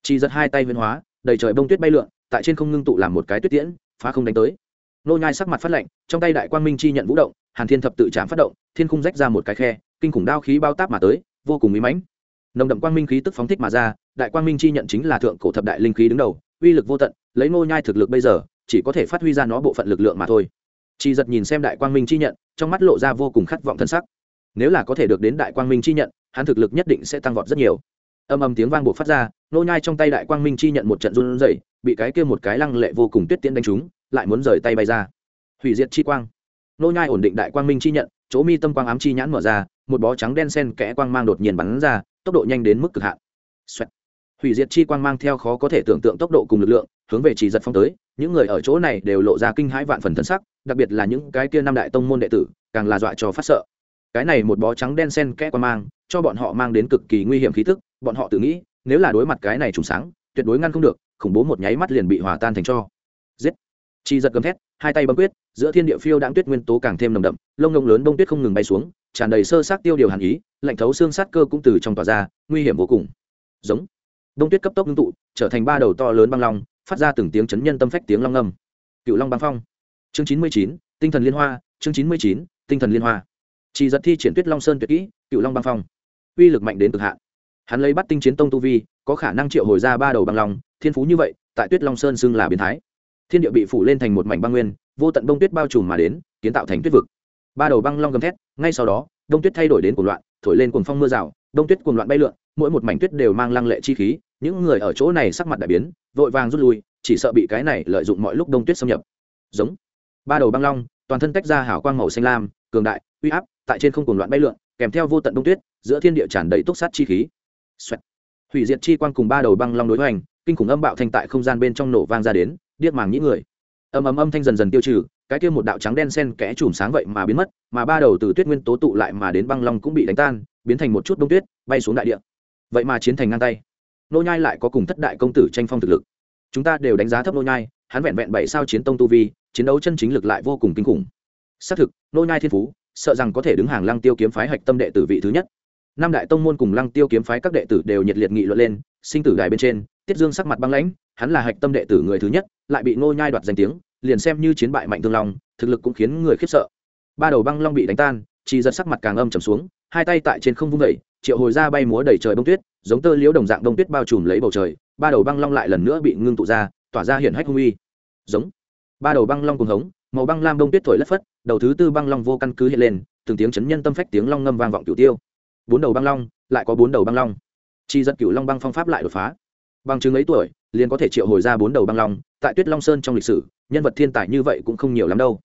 Chi giật hai tay biến hóa, đầy trời bông tuyết bay lượn, tại trên không ngưng tụ làm một cái tuyết tiễn, phá không đánh tới nô nhai sắc mặt phát lạnh, trong tay đại quang minh chi nhận vũ động, hàn thiên thập tự chạm phát động, thiên khung rách ra một cái khe, kinh khủng đao khí bao táp mà tới, vô cùng mỹ mãnh. Nồng đậm quang minh khí tức phóng thích mà ra, đại quang minh chi nhận chính là thượng cổ thập đại linh khí đứng đầu, uy lực vô tận, lấy nô nhai thực lực bây giờ, chỉ có thể phát huy ra nó bộ phận lực lượng mà thôi. Chi giật nhìn xem đại quang minh chi nhận, trong mắt lộ ra vô cùng khát vọng thân sắc. Nếu là có thể được đến đại quang minh chi nhận, hắn thực lực nhất định sẽ tăng vọt rất nhiều. Âm âm tiếng vang buộc phát ra, nô nhai trong tay đại quang minh chi nhận một trận run rẩy bị cái kia một cái lăng lệ vô cùng tuyết tiễn đánh trúng, lại muốn rời tay bay ra. Hủy diệt chi quang. Nô nhai ổn định đại quang minh chi nhận, chỗ mi tâm quang ám chi nhãn mở ra, một bó trắng đen sen kẽ quang mang đột nhiên bắn ra, tốc độ nhanh đến mức cực hạn. Xoẹt. hủy diệt chi quang mang theo khó có thể tưởng tượng tốc độ cùng lực lượng, hướng về chỉ giật phong tới, những người ở chỗ này đều lộ ra kinh hãi vạn phần thân sắc, đặc biệt là những cái kia năm đại tông môn đệ tử, càng là dọa cho phát sợ. Cái này một bó trắng đen sen kẽ quang mang, cho bọn họ mang đến cực kỳ nguy hiểm khí tức, bọn họ tự nghĩ, nếu là đối mặt cái này trùng sáng, tuyệt đối ngăn không được khủng bố một nháy mắt liền bị hòa tan thành cho. Giết. Chi giật gầm thét, hai tay bấm quyết, giữa thiên địa phiêu đãng tuyết nguyên tố càng thêm nồng đậm, lông ngông lớn bông tuyết không ngừng bay xuống, tràn đầy sơ sát tiêu điều hàn ý, lạnh thấu xương sát cơ cũng từ trong tỏa ra, nguy hiểm vô cùng. Giống. Đông tuyết cấp tốc ngưng tụ, trở thành ba đầu to lớn băng long, phát ra từng tiếng chấn nhân tâm phách tiếng long ngâm. Cựu long băng phong. Chương chín mươi chín, tinh thần liên hoa, chương chín mươi chín, tinh thần liên hoa. Chỉ giật thi triển tuyết long sơn tuyệt kỹ, cựu long băng phong. Uy lực mạnh đến cực hạn. Hắn lấy bắt tinh chiến tông tu vi có khả năng triệu hồi ra ba đầu băng long, thiên phú như vậy, tại tuyết long sơn xưng là biến thái. Thiên địa bị phủ lên thành một mảnh băng nguyên, vô tận đông tuyết bao trùm mà đến, kiến tạo thành tuyết vực. Ba đầu băng long gầm thét, ngay sau đó đông tuyết thay đổi đến cuồng loạn, thổi lên cuồng phong mưa rào đông tuyết cuồng loạn bay lượn, mỗi một mảnh tuyết đều mang lăng lệ chi khí, những người ở chỗ này sắc mặt đại biến, vội vàng rút lui, chỉ sợ bị cái này lợi dụng mọi lúc đông tuyết xâm nhập. Giống. Ba đầu băng long, toàn thân tách ra hào quang màu xanh lam, cường đại, uy áp, tại trên không cuồng loạn bay lượn, kèm theo vô tận đông tuyết, giữa thiên địa tràn đầy túc sát chi khí. Xoẹt hủy diệt chi quang cùng ba đầu băng long đối hoành, kinh khủng âm bạo thanh tại không gian bên trong nổ vang ra đến, điếc màng những người. Âm âm âm thanh dần dần tiêu trừ, cái kia một đạo trắng đen sen kẽ chùm sáng vậy mà biến mất, mà ba đầu từ tuyết nguyên tố tụ lại mà đến băng long cũng bị đánh tan, biến thành một chút đông tuyết, bay xuống đại địa. Vậy mà chiến thành ngang tay. Nô nhai lại có cùng thất đại công tử tranh phong thực lực. Chúng ta đều đánh giá thấp nô nhai, hắn vẹn vẹn bảy sao chiến tông tu vi, chiến đấu chân chính lực lại vô cùng kinh khủng. Xác thực, nô nhai thiên phú, sợ rằng có thể đứng hàng lăng tiêu kiếm phái hạch tâm đệ tử vị thứ nhất năm đại tông môn cùng lăng tiêu kiếm phái các đệ tử đều nhiệt liệt nghị luận lên, sinh tử đài bên trên, tiết dương sắc mặt băng lãnh, hắn là hạch tâm đệ tử người thứ nhất, lại bị Ngô nhai đoạt danh tiếng, liền xem như chiến bại mạnh thương long, thực lực cũng khiến người khiếp sợ. Ba đầu băng long bị đánh tan, chỉ giật sắc mặt càng âm trầm xuống, hai tay tại trên không vung đẩy triệu hồi ra bay múa đầy trời bông tuyết, giống tơ liễu đồng dạng bông tuyết bao trùm lấy bầu trời, ba đầu băng long lại lần nữa bị ngưng tụ ra, tỏa ra hiển hách hung uy. Giống. Ba đầu băng long cùng hống, màu băng lam bông tuyết thổi lất phất, đầu thứ tư băng long vô căn cứ hiện lên, từng tiếng chấn nhân tâm phách tiếng long ngâm vang vọng cửu tiêu bốn đầu băng long, lại có bốn đầu băng long. Chi dẫn cựu long băng phong pháp lại đột phá. Bằng chứng ấy tuổi, liền có thể triệu hồi ra bốn đầu băng long, tại tuyết long sơn trong lịch sử, nhân vật thiên tài như vậy cũng không nhiều lắm đâu.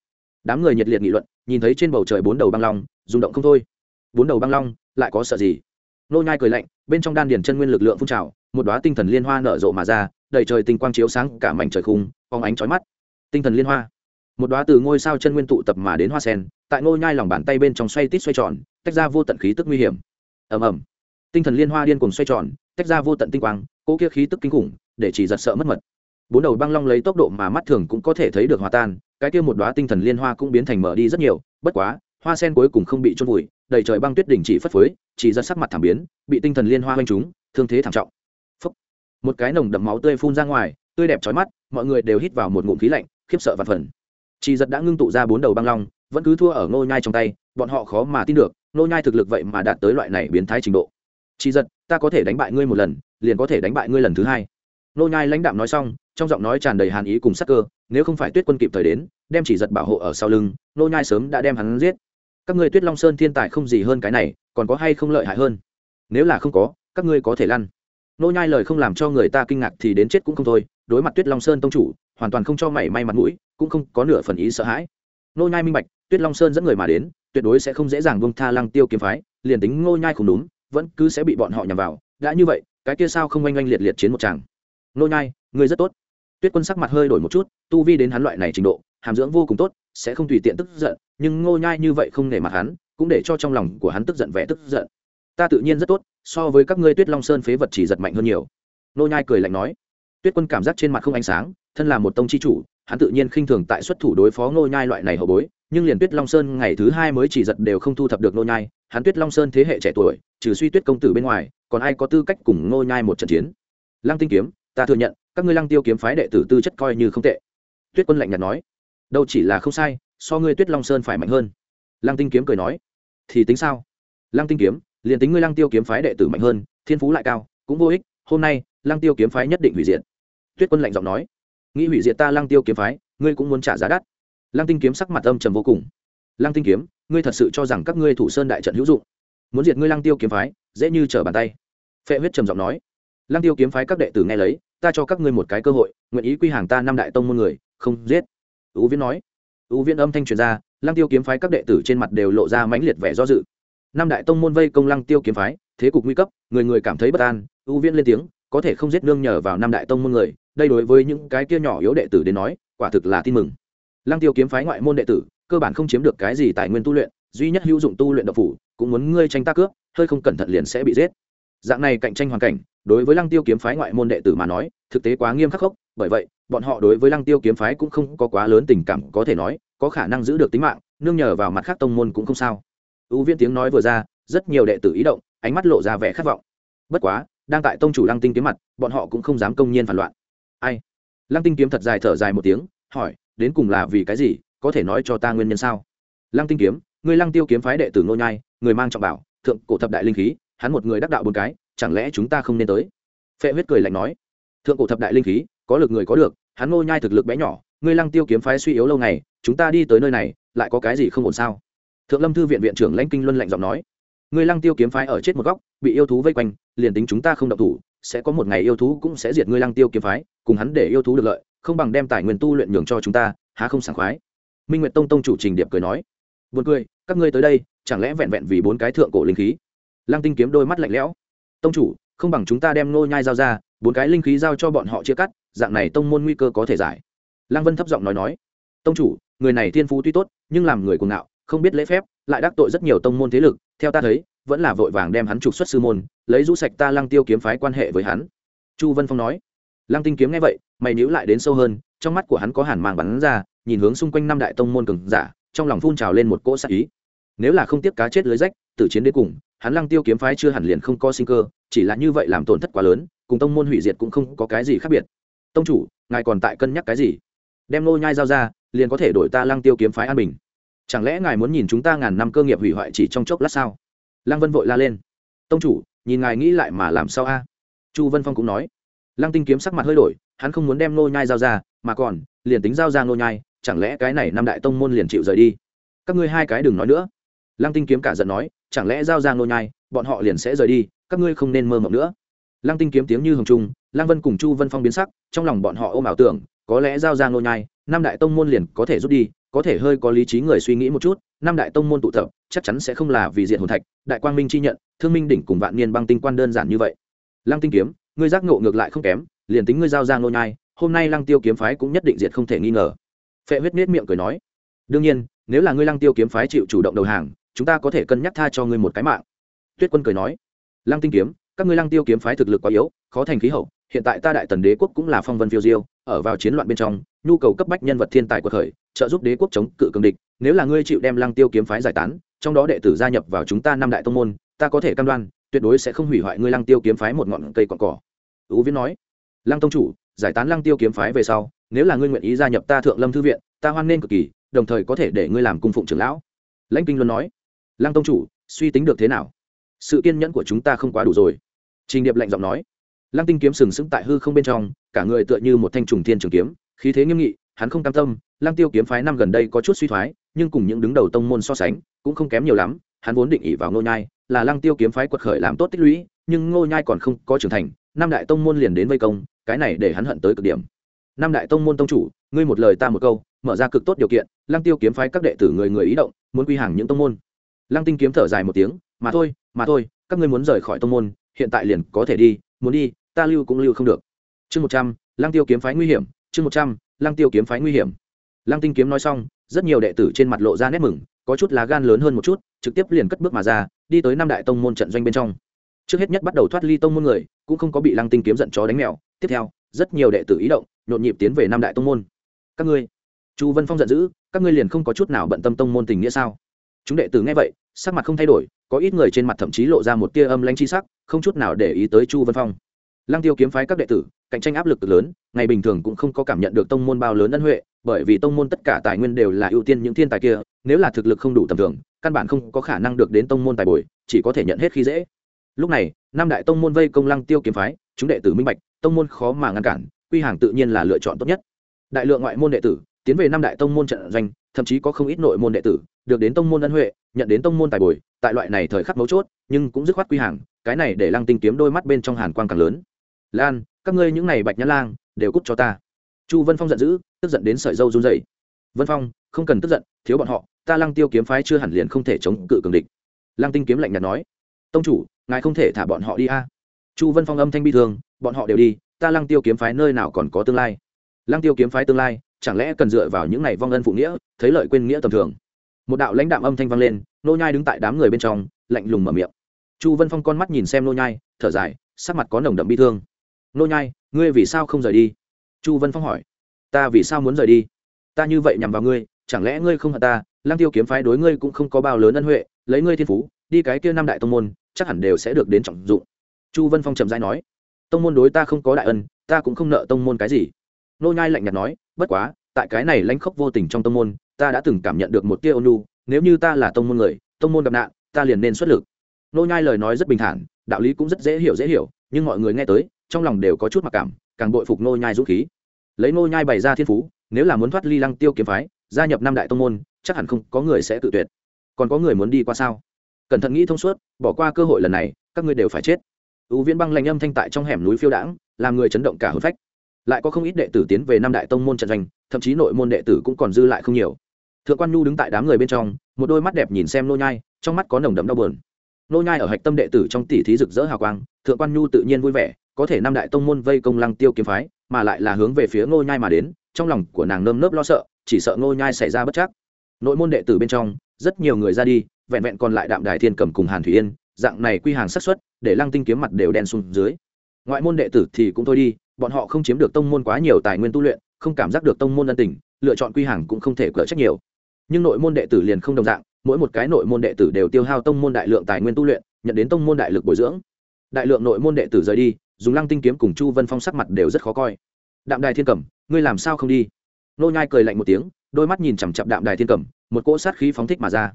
Đám người nhiệt liệt nghị luận, nhìn thấy trên bầu trời bốn đầu băng long, rung động không thôi. Bốn đầu băng long, lại có sợ gì? Nô nhai cười lạnh, bên trong đan điền chân nguyên lực lượng phun trào, một đóa tinh thần liên hoa nở rộ mà ra, đầy trời tinh quang chiếu sáng cả mảnh trời khung, phóng ánh chói mắt. Tinh thần liên hoa. Một đóa từ ngôi sao chân nguyên tụ tập mà đến hoa sen, tại nô nhai lòng bàn tay bên trong xoay tít xoay tròn tách ra vô tận khí tức nguy hiểm. Ầm ầm. Tinh thần liên hoa điên cuồng xoay tròn, tách ra vô tận tinh quang cỗ kia khí tức kinh khủng, để chỉ giật sợ mất mật. Bốn đầu băng long lấy tốc độ mà mắt thường cũng có thể thấy được hòa tan, cái kia một đóa tinh thần liên hoa cũng biến thành mở đi rất nhiều, bất quá, hoa sen cuối cùng không bị trôn vùi, đầy trời băng tuyết đỉnh chỉ phất phới, chỉ giật sắc mặt thảm biến, bị tinh thần liên hoa quanh trúng, thương thế thảm trọng. Phúc. một cái nồng đậm máu tươi phun ra ngoài, tươi đẹp chói mắt, mọi người đều hít vào một ngụm khí lạnh, khiếp sợ và phần. Chỉ giật đã ngưng tụ ra bốn đầu băng long, vẫn cứ thua ở ngô nhai trong tay, bọn họ khó mà tin được Nô nhai thực lực vậy mà đạt tới loại này biến thái trình độ. Chỉ giật, ta có thể đánh bại ngươi một lần, liền có thể đánh bại ngươi lần thứ hai. Nô nhai lãnh đạm nói xong, trong giọng nói tràn đầy hàn ý cùng sắc cơ, nếu không phải tuyết quân kịp thời đến, đem chỉ giật bảo hộ ở sau lưng, nô nhai sớm đã đem hắn giết. Các ngươi tuyết long sơn thiên tài không gì hơn cái này, còn có hay không lợi hại hơn? Nếu là không có, các ngươi có thể lăn. Nô nhai lời không làm cho người ta kinh ngạc thì đến chết cũng không thôi, đối mặt tuyết long sơn tông chủ, hoàn toàn không cho mảy may mặt mũi, cũng không có nửa phần ý sợ hãi. Nô nhai minh bạch tuyết long sơn dẫn người mà đến, tuyệt đối sẽ không dễ dàng buông tha lăng tiêu kiếm phái, liền tính Ngô nhai không đúng, vẫn cứ sẽ bị bọn họ nhằm vào. Đã như vậy, cái kia sao không oanh oanh liệt liệt chiến một tràng? Ngô nhai, ngươi rất tốt. Tuyết quân sắc mặt hơi đổi một chút, tu vi đến hắn loại này trình độ, hàm dưỡng vô cùng tốt, sẽ không tùy tiện tức giận, nhưng ngô nhai như vậy không nể mặt hắn, cũng để cho trong lòng của hắn tức giận vẻ tức giận. Ta tự nhiên rất tốt, so với các ngươi tuyết long sơn phế vật chỉ giật mạnh hơn nhiều. Ngô nhai cười lạnh nói. Tuyết quân cảm giác trên mặt không ánh sáng, thân là một tông chi chủ, hắn tự nhiên khinh thường tại xuất thủ đối phó Ngô nhai loại này hậu bối nhưng liền tuyết long sơn ngày thứ hai mới chỉ giật đều không thu thập được nô nhai, hắn tuyết long sơn thế hệ trẻ tuổi, trừ suy tuyết công tử bên ngoài, còn ai có tư cách cùng nô nhai một trận chiến? Lăng tinh kiếm, ta thừa nhận, các ngươi lăng tiêu kiếm phái đệ tử tư chất coi như không tệ. Tuyết quân lạnh nhạt nói, đâu chỉ là không sai, so ngươi tuyết long sơn phải mạnh hơn. Lăng tinh kiếm cười nói, thì tính sao? Lăng tinh kiếm, liền tính ngươi lăng tiêu kiếm phái đệ tử mạnh hơn, thiên phú lại cao, cũng vô ích, hôm nay, lăng tiêu kiếm phái nhất định hủy diệt. Tuyết quân lạnh giọng nói, nghĩ hủy diệt ta lăng tiêu kiếm phái, ngươi cũng muốn trả giá đắt lăng tinh kiếm sắc mặt âm trầm vô cùng. Lăng tinh kiếm, ngươi thật sự cho rằng các ngươi thủ sơn đại trận hữu dụng? Muốn diệt ngươi lăng tiêu kiếm phái, dễ như trở bàn tay. Phệ huyết trầm giọng nói. Lăng tiêu kiếm phái các đệ tử nghe lấy, ta cho các ngươi một cái cơ hội, nguyện ý quy hàng ta năm đại tông môn người, không giết. Ưu viễn nói. Ưu viễn âm thanh truyền ra, lăng tiêu kiếm phái các đệ tử trên mặt đều lộ ra mãnh liệt vẻ do dự. Năm đại tông môn vây công lăng tiêu kiếm phái, thế cục nguy cấp, người người cảm thấy bất an ưu viễn lên tiếng, có thể không giết nương nhờ vào năm đại tông môn người, đây đối với những cái kia nhỏ yếu đệ tử đến nói, quả thực là tin mừng lăng tiêu kiếm phái ngoại môn đệ tử, cơ bản không chiếm được cái gì tài nguyên tu luyện, duy nhất hữu dụng tu luyện độc phủ, cũng muốn ngươi tranh ta cướp, hơi không cẩn thận liền sẽ bị giết. Dạng này cạnh tranh hoàn cảnh, đối với lăng tiêu kiếm phái ngoại môn đệ tử mà nói, thực tế quá nghiêm khắc khốc, bởi vậy, bọn họ đối với lăng tiêu kiếm phái cũng không có quá lớn tình cảm, có thể nói, có khả năng giữ được tính mạng, nương nhờ vào mặt khác tông môn cũng không sao. Ưu viên tiếng nói vừa ra, rất nhiều đệ tử ý động, ánh mắt lộ ra vẻ khát vọng. Bất quá, đang tại tông chủ lăng tinh kiếm mặt, bọn họ cũng không dám công nhiên phản loạn. Ai? Lăng tinh kiếm thật dài thở dài một tiếng, hỏi đến cùng là vì cái gì, có thể nói cho ta nguyên nhân sao? Lăng tinh kiếm người lăng tiêu kiếm phái đệ tử nô nhai, người mang trọng bảo, thượng cổ thập đại linh khí, hắn một người đắc đạo bốn cái, chẳng lẽ chúng ta không nên tới? Phệ huyết cười lạnh nói, thượng cổ thập đại linh khí, có lực người có được, hắn nô nhai thực lực bé nhỏ, ngươi lăng tiêu kiếm phái suy yếu lâu ngày, chúng ta đi tới nơi này, lại có cái gì không ổn sao? Thượng lâm thư viện viện trưởng lãnh kinh luân lạnh giọng nói, ngươi lăng tiêu kiếm phái ở chết một góc, bị yêu thú vây quanh, liền tính chúng ta không động thủ, sẽ có một ngày yêu thú cũng sẽ diệt ngươi lăng tiêu kiếm phái, cùng hắn để yêu thú được lợi không bằng đem tài nguyên tu luyện nhường cho chúng ta, há không sảng khoái? Minh nguyệt tông tông chủ trình điệp cười nói. Buồn cười, các ngươi tới đây, chẳng lẽ vẹn vẹn vì bốn cái thượng cổ linh khí? Lăng tinh kiếm đôi mắt lạnh lẽo. Tông chủ, không bằng chúng ta đem nô nhai giao ra, bốn cái linh khí giao cho bọn họ chia cắt, dạng này tông môn nguy cơ có thể giải. Lăng vân thấp giọng nói nói. Tông chủ, người này thiên phú tuy tốt, nhưng làm người cuồng ngạo, không biết lễ phép, lại đắc tội rất nhiều tông môn thế lực, theo ta thấy, vẫn là vội vàng đem hắn trục xuất sư môn, lấy rũ sạch ta lăng tiêu kiếm phái quan hệ với hắn. Chu vân phong nói lăng tinh kiếm nghe vậy, mày nhíu lại đến sâu hơn, trong mắt của hắn có hàn mang bắn ra, nhìn hướng xung quanh năm đại tông môn cường giả, trong lòng phun trào lên một cỗ sát ý. Nếu là không tiếp cá chết lưới rách, tử chiến đến cùng, hắn lăng tiêu kiếm phái chưa hẳn liền không có sinh cơ, chỉ là như vậy làm tổn thất quá lớn, cùng tông môn hủy diệt cũng không có cái gì khác biệt. Tông chủ, ngài còn tại cân nhắc cái gì? Đem nô nhai giao ra, liền có thể đổi ta lăng tiêu kiếm phái an bình. Chẳng lẽ ngài muốn nhìn chúng ta ngàn năm cơ nghiệp hủy hoại chỉ trong chốc lát sao? Lăng vân vội la lên. Tông chủ, nhìn ngài nghĩ lại mà làm sao a? Chu vân phong cũng nói lăng tinh kiếm sắc mặt hơi đổi, hắn không muốn đem nô nhai giao ra, mà còn, liền tính giao ra nô nhai, chẳng lẽ cái này năm đại tông môn liền chịu rời đi? Các ngươi hai cái đừng nói nữa. Lăng tinh kiếm cả giận nói, chẳng lẽ giao ra nô nhai, bọn họ liền sẽ rời đi, các ngươi không nên mơ mộng nữa. Lăng tinh kiếm tiếng như hồng trung, lăng vân cùng chu vân phong biến sắc, trong lòng bọn họ ôm ảo tưởng, có lẽ giao ra nô nhai, năm đại tông môn liền có thể rút đi, có thể hơi có lý trí người suy nghĩ một chút, năm đại tông môn tụ tập, chắc chắn sẽ không là vì diện hồn thạch, đại quang minh chi nhận, thương minh đỉnh cùng vạn niên băng tinh quan đơn giản như vậy. Lăng tinh kiếm ngươi giác ngộ ngược lại không kém, liền tính ngươi giao ra nô nhai, hôm nay lăng tiêu kiếm phái cũng nhất định diệt không thể nghi ngờ. Phệ huyết nết miệng cười nói. Đương nhiên, nếu là ngươi lăng tiêu kiếm phái chịu chủ động đầu hàng, chúng ta có thể cân nhắc tha cho ngươi một cái mạng. Tuyết quân cười nói. Lăng tinh kiếm, các ngươi lăng tiêu kiếm phái thực lực quá yếu, khó thành khí hậu, hiện tại ta đại tần đế quốc cũng là phong vân phiêu diêu, ở vào chiến loạn bên trong, nhu cầu cấp bách nhân vật thiên tài của khởi, trợ giúp đế quốc chống cự cường địch, nếu là ngươi chịu đem lăng tiêu kiếm phái giải tán, trong đó đệ tử gia nhập vào chúng ta năm đại tông môn, ta có thể cam đoan, tuyệt đối sẽ không hủy hoại ngươi lăng tiêu kiếm phái một ngọn cây cọn cỏ ưu viễn nói, lăng tông chủ, giải tán lăng tiêu kiếm phái về sau, nếu là ngươi nguyện ý gia nhập ta thượng lâm thư viện, ta hoan nghênh cực kỳ, đồng thời có thể để ngươi làm cung phụng trưởng lão. Lãnh kinh luân nói, lăng tông chủ, suy tính được thế nào? Sự kiên nhẫn của chúng ta không quá đủ rồi. Trình điệp lạnh giọng nói, lăng tinh kiếm sừng sững tại hư không bên trong, cả người tựa như một thanh trùng thiên trường kiếm, khí thế nghiêm nghị, hắn không cam tâm, lăng tiêu kiếm phái năm gần đây có chút suy thoái, nhưng cùng những đứng đầu tông môn so sánh, cũng không kém nhiều lắm, hắn vốn định ỉ vào ngô nhai, là lăng tiêu kiếm phái quật khởi làm tốt tích lũy, nhưng ngô nhai còn không có trưởng thành năm đại tông môn liền đến vây công, cái này để hắn hận tới cực điểm. Năm đại tông môn tông chủ, ngươi một lời ta một câu, mở ra cực tốt điều kiện, lăng tiêu kiếm phái các đệ tử người người ý động, muốn quy hàng những tông môn. Lăng tinh kiếm thở dài một tiếng, mà thôi mà thôi, các ngươi muốn rời khỏi tông môn, hiện tại liền có thể đi, muốn đi, ta lưu cũng lưu không được. Chương một trăm, lăng tiêu kiếm phái nguy hiểm, chương một trăm, lăng tiêu kiếm phái nguy hiểm. Lăng tinh kiếm nói xong, rất nhiều đệ tử trên mặt lộ ra nét mừng, có chút lá gan lớn hơn một chút, trực tiếp liền cất bước mà ra, đi tới năm đại tông môn trận doanh bên trong. Trước hết nhất bắt đầu thoát ly tông môn người cũng không có bị lăng tinh kiếm giận chó đánh mèo. Tiếp theo, rất nhiều đệ tử ý động, nhộn nhịp tiến về năm đại tông môn. Các ngươi, chu vân phong giận dữ, các ngươi liền không có chút nào bận tâm tông môn tình nghĩa sao? Chúng đệ tử nghe vậy, sắc mặt không thay đổi, có ít người trên mặt thậm chí lộ ra một tia âm lãnh chi sắc, không chút nào để ý tới chu vân phong. Lăng tiêu kiếm phái các đệ tử, cạnh tranh áp lực cực lớn, ngày bình thường cũng không có cảm nhận được tông môn bao lớn ân huệ, bởi vì tông môn tất cả tài nguyên đều là ưu tiên những thiên tài kia, nếu là thực lực không đủ tầm thường, căn bản không có khả năng được đến tông môn tài bồi, chỉ có thể nhận hết khi dễ lúc này, năm đại tông môn vây công lăng tiêu kiếm phái, chúng đệ tử minh bạch, tông môn khó mà ngăn cản, quy hàng tự nhiên là lựa chọn tốt nhất. Đại lượng ngoại môn đệ tử tiến về năm đại tông môn trận doanh, thậm chí có không ít nội môn đệ tử được đến tông môn ân huệ, nhận đến tông môn tài bồi, tại loại này thời khắc mấu chốt, nhưng cũng dứt khoát quy hàng, cái này để lăng tinh kiếm đôi mắt bên trong hàn quang càng lớn. Lan, các ngươi những này bạch nhã lang đều cút cho ta. Chu vân phong giận dữ, tức giận đến sợi dâu run dày vân phong, không cần tức giận, thiếu bọn họ, ta lăng tiêu kiếm phái chưa hẳn liền không thể chống cự cường địch. Lăng tinh kiếm lạnh nhạt nói tông chủ, ngài không thể thả bọn họ đi a. Chu vân phong âm thanh bi thương, bọn họ đều đi, ta lăng tiêu kiếm phái nơi nào còn có tương lai? Lăng tiêu kiếm phái tương lai, chẳng lẽ cần dựa vào những này vong ân phụ nghĩa, thấy lợi quên nghĩa tầm thường? Một đạo lãnh đạm âm thanh vang lên, nô nhai đứng tại đám người bên trong, lạnh lùng mở miệng. Chu vân phong con mắt nhìn xem nô nhai, thở dài, sắc mặt có nồng đậm bi thương. Nô nhai, ngươi vì sao không rời đi? Chu vân phong hỏi. Ta vì sao muốn rời đi? Ta như vậy nhằm vào ngươi, chẳng lẽ ngươi không hận ta? Lăng tiêu kiếm phái đối ngươi cũng không có bao lớn ân huệ, lấy ngươi thiên phú đi cái kia năm đại tông môn, chắc hẳn đều sẽ được đến trọng dụng. Chu vân phong trầm rãi nói, tông môn đối ta không có đại ân, ta cũng không nợ tông môn cái gì. Nô nhai lạnh nhạt nói, bất quá, tại cái này lãnh khốc vô tình trong tông môn, ta đã từng cảm nhận được một tia ônu nếu như ta là tông môn người, tông môn gặp nạn, ta liền nên xuất lực. Nô nhai lời nói rất bình thản, đạo lý cũng rất dễ hiểu dễ hiểu, nhưng mọi người nghe tới, trong lòng đều có chút mặc cảm, càng bội phục nô nhai dũng khí. Lấy nô nhai bày ra thiên phú, nếu là muốn thoát ly lăng tiêu kiếm phái, gia nhập năm đại tông môn, chắc hẳn không có người sẽ tự tuyệt. Còn có người muốn đi qua sao? Cẩn thận nghĩ thông suốt, bỏ qua cơ hội lần này, các ngươi đều phải chết. Ưu viễn băng lạnh âm thanh tại trong hẻm núi phiêu đãng, làm người chấn động cả hồn phách. Lại có không ít đệ tử tiến về năm đại tông môn trận doanh, thậm chí nội môn đệ tử cũng còn dư lại không nhiều. Thượng quan nhu đứng tại đám người bên trong, một đôi mắt đẹp nhìn xem nô nhai, trong mắt có nồng đậm đau buồn. Nô nhai ở hạch tâm đệ tử trong tỷ thí rực rỡ hào quang, thượng quan nhu tự nhiên vui vẻ, có thể năm đại tông môn vây công lăng tiêu kiếm phái, mà lại là hướng về phía nô nhai mà đến, trong lòng của nàng nơm nớp lo sợ, chỉ sợ nô nhai xảy ra bất chắc. Nội môn đệ tử bên trong, rất nhiều người ra đi vẹn vẹn còn lại đạm đài thiên cầm cùng hàn thủy yên, dạng này quy hàng sát xuất để lăng tinh kiếm mặt đều đen xuống dưới. Ngoại môn đệ tử thì cũng thôi đi, bọn họ không chiếm được tông môn quá nhiều tài nguyên tu luyện, không cảm giác được tông môn ân tình, lựa chọn quy hàng cũng không thể cỡ trách nhiều. Nhưng nội môn đệ tử liền không đồng dạng, mỗi một cái nội môn đệ tử đều tiêu hao tông môn đại lượng tài nguyên tu luyện, nhận đến tông môn đại lực bồi dưỡng. Đại lượng nội môn đệ tử rời đi, dùng lăng tinh kiếm cùng chu vân phong sắc mặt đều rất khó coi. Đạm đài thiên cẩm ngươi làm sao không đi? Nô nhai cười lạnh một tiếng, đôi mắt nhìn chằm chặp đạm đài thiên cẩm một cỗ sát khí phóng thích mà ra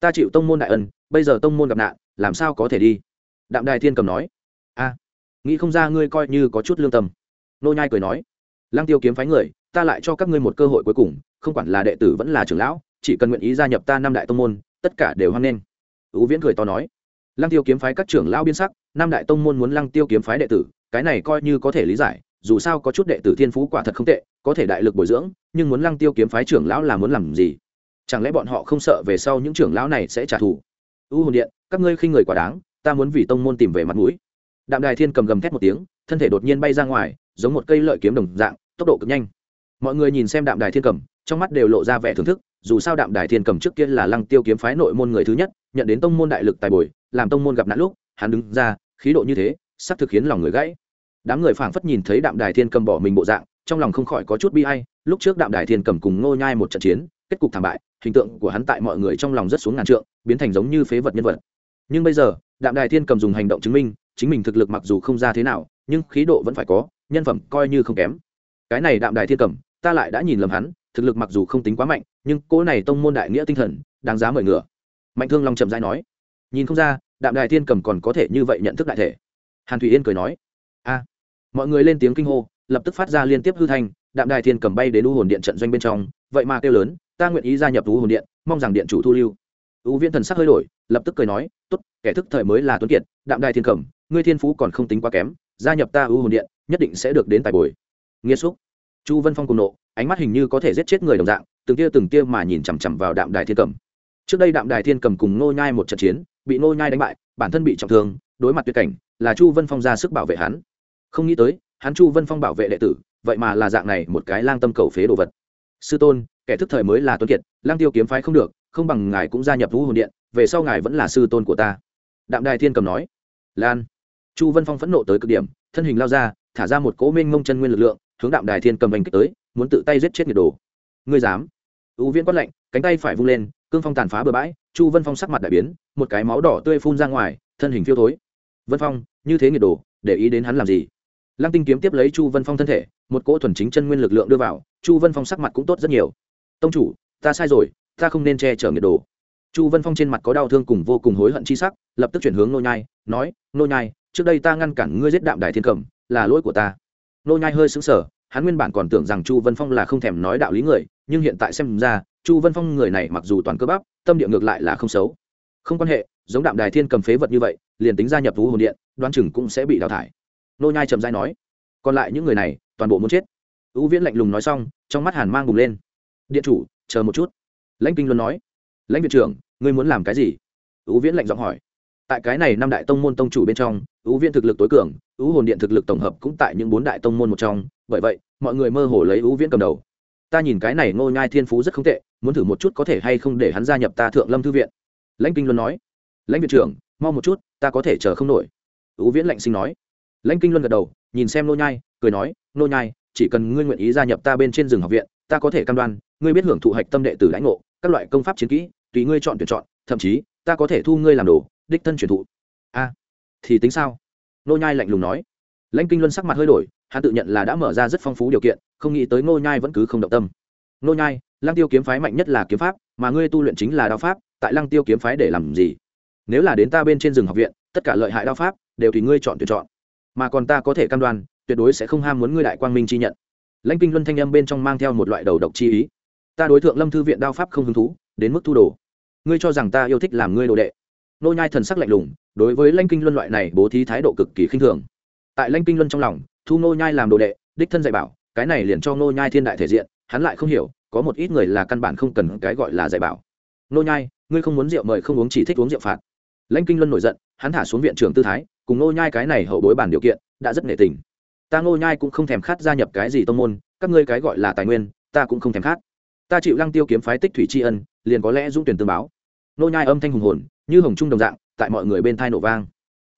ta chịu tông môn đại ân, bây giờ tông môn gặp nạn, làm sao có thể đi? Đạm đài thiên cầm nói. A, nghĩ không ra ngươi coi như có chút lương tâm. Nô nhai cười nói. Lăng tiêu kiếm phái người, ta lại cho các ngươi một cơ hội cuối cùng, không quản là đệ tử vẫn là trưởng lão, chỉ cần nguyện ý gia nhập ta năm đại tông môn, tất cả đều hoan nghênh. Ú viễn cười to nói. Lăng tiêu kiếm phái các trưởng lão biên sắc, năm đại tông môn muốn lăng tiêu kiếm phái đệ tử, cái này coi như có thể lý giải, dù sao có chút đệ tử thiên phú quả thật không tệ, có thể đại lực bồi dưỡng, nhưng muốn lăng tiêu kiếm phái trưởng lão là muốn làm gì? Chẳng lẽ bọn họ không sợ về sau những trưởng lão này sẽ trả thù? U hồn điện, các ngươi khinh người quá đáng, ta muốn vì tông môn tìm về mặt mũi. Đạm đài thiên cầm gầm thét một tiếng, thân thể đột nhiên bay ra ngoài, giống một cây lợi kiếm đồng dạng, tốc độ cực nhanh. Mọi người nhìn xem đạm đài thiên cầm, trong mắt đều lộ ra vẻ thưởng thức, dù sao đạm đài thiên cầm trước kia là lăng tiêu kiếm phái nội môn người thứ nhất, nhận đến tông môn đại lực tài bồi, làm tông môn gặp nạn lúc, hắn đứng ra, khí độ như thế, sắp thực khiến lòng người gãy. Đám người phảng phất nhìn thấy đạm đài thiên cầm bỏ mình bộ dạng, trong lòng không khỏi có chút bi ai, lúc trước đạm đài thiên cầm cùng ngô nhai một trận chiến, kết cục thảm bại hình tượng của hắn tại mọi người trong lòng rất xuống ngàn trượng, biến thành giống như phế vật nhân vật. Nhưng bây giờ, đạm đài thiên cầm dùng hành động chứng minh, chính mình thực lực mặc dù không ra thế nào, nhưng khí độ vẫn phải có, nhân phẩm coi như không kém. Cái này đạm đài thiên cầm, ta lại đã nhìn lầm hắn, thực lực mặc dù không tính quá mạnh, nhưng cỗ này tông môn đại nghĩa tinh thần, đáng giá mời ngựa. Mạnh thương long chậm rãi nói. Nhìn không ra, đạm đài thiên cầm còn có thể như vậy nhận thức đại thể. Hàn thủy yên cười nói. A. Mọi người lên tiếng kinh hô, lập tức phát ra liên tiếp hư thanh, đạm đài thiên cầm bay đến u hồn điện trận doanh bên trong, vậy mà kêu lớn ta nguyện ý gia nhập u hồn điện mong rằng điện chủ thu lưu. U viên thần sắc hơi đổi lập tức cười nói tốt kẻ thức thời mới là tuấn kiệt đạm đài thiên cẩm, ngươi thiên phú còn không tính quá kém gia nhập ta u hồn điện nhất định sẽ được đến tài bồi. Nghiêm xúc. Chu vân phong cùng nộ ánh mắt hình như có thể giết chết người đồng dạng từng tia từng tia mà nhìn chằm chằm vào đạm đài thiên cẩm. trước đây đạm đài thiên cầm cùng nô nhai một trận chiến bị nô nhai đánh bại bản thân bị trọng thương đối mặt tuyệt cảnh là chu vân phong ra sức bảo vệ hắn. Không nghĩ tới hắn chu vân phong bảo vệ đệ tử vậy mà là dạng này một cái lang tâm cầu phế đồ vật. Sư tôn kẻ thức thời mới là tuấn kiệt lang tiêu kiếm phái không được, không bằng ngài cũng gia nhập vũ hồn điện, về sau ngài vẫn là sư tôn của ta. Đạm đài thiên cầm nói. Lan. Chu vân phong phẫn nộ tới cực điểm, thân hình lao ra, thả ra một cỗ minh mông chân nguyên lực lượng, hướng đạm đài thiên cầm bành kích tới, muốn tự tay giết chết nhiệt đồ. Ngươi dám? Ưu viễn quát lạnh, cánh tay phải vung lên, cương phong tàn phá bừa bãi, chu vân phong sắc mặt đại biến, một cái máu đỏ tươi phun ra ngoài, thân hình phiêu thối. Vân phong, như thế nhiệt đồ, để ý đến hắn làm gì? Lăng tinh kiếm tiếp lấy chu vân phong thân thể, một cỗ thuần chính chân nguyên lực lượng đưa vào, chu vân phong sắc mặt cũng tốt rất nhiều tông chủ, ta sai rồi, ta không nên che chở nhiệt đồ. Chu vân phong trên mặt có đau thương cùng vô cùng hối hận chi sắc, lập tức chuyển hướng nô nhai, nói, nô nhai, trước đây ta ngăn cản ngươi giết đạm đài thiên cẩm là lỗi của ta. Nô nhai hơi sững sờ, hắn nguyên bản còn tưởng rằng chu vân phong là không thèm nói đạo lý người, nhưng hiện tại xem ra, chu vân phong người này mặc dù toàn cơ bắp, tâm địa ngược lại là không xấu. Không quan hệ, giống đạm đài thiên cầm phế vật như vậy, liền tính gia nhập thú hồn điện đoan chừng cũng sẽ bị đào thải. Nô nhai trầm dai nói, còn lại những người này, toàn bộ muốn chết. Ưu viễn lạnh lùng nói xong, trong mắt hàn mang bùng lên điện chủ, chờ một chút. Lãnh kinh luân nói. Lãnh viện trưởng, ngươi muốn làm cái gì? Ưu viễn lạnh giọng hỏi. Tại cái này năm đại tông môn tông chủ bên trong ưu viễn thực lực tối cường ưu hồn điện thực lực tổng hợp cũng tại những bốn đại tông môn một trong, bởi vậy, mọi người mơ hồ lấy ưu viễn cầm đầu. Ta nhìn cái này ngô nhai thiên phú rất không tệ, muốn thử một chút có thể hay không để hắn gia nhập ta thượng lâm thư viện. Lãnh kinh luân nói. Lãnh viện trưởng, mau một chút, ta có thể chờ không nổi. Ưu viễn lạnh sinh nói. Lãnh kinh luân gật đầu, nhìn xem nô nhai, cười nói nô nhai, chỉ cần ngươi nguyện ý gia nhập ta bên trên rừng học viện, ta có thể cam đoan ngươi biết hưởng thụ hạch tâm đệ tử lãnh ngộ, các loại công pháp chiến kỹ, tùy ngươi chọn tuyển chọn, thậm chí, ta có thể thu ngươi làm đồ, đích thân truyền thụ. A, thì tính sao? Nô nhai lạnh lùng nói. Lãnh kinh luân sắc mặt hơi đổi, hắn tự nhận là đã mở ra rất phong phú điều kiện, không nghĩ tới ngô nhai vẫn cứ không động tâm. Ngô nhai, lăng tiêu kiếm phái mạnh nhất là kiếm pháp, mà ngươi tu luyện chính là đao pháp, tại lăng tiêu kiếm phái để làm gì? Nếu là đến ta bên trên rừng học viện, tất cả lợi hại đao pháp, đều tùy ngươi chọn tuyển chọn. Mà còn ta có thể cam đoan, tuyệt đối sẽ không ham muốn ngươi đại quang minh chi nhận. Lãnh kinh luân thanh âm bên trong mang theo một loại đầu độc chi ý ta đối tượng lâm thư viện đao pháp không hứng thú, đến mức thu đồ. ngươi cho rằng ta yêu thích làm ngươi đồ đệ. nô nhai thần sắc lạnh lùng, đối với lãnh kinh luân loại này bố thí thái độ cực kỳ khinh thường. tại lãnh kinh luân trong lòng, thu nô nhai làm đồ đệ, đích thân dạy bảo, cái này liền cho nô nhai thiên đại thể diện, hắn lại không hiểu, có một ít người là căn bản không cần cái gọi là dạy bảo. nô nhai, ngươi không muốn rượu mời không uống chỉ thích uống rượu phạt. lãnh kinh luân nổi giận, hắn thả xuống viện trưởng tư thái, cùng nô nhai cái này hậu bối bản điều kiện, đã rất nể tình. ta nô nhai cũng không thèm khát gia nhập cái gì tông môn, các ngươi cái gọi là tài nguyên, ta cũng không thèm khát ta chịu lăng tiêu kiếm phái tích thủy tri ân, liền có lẽ dũng tuyển tương báo. Nô nhai âm thanh hùng hồn, như hồng trung đồng dạng, tại mọi người bên thai nổ vang.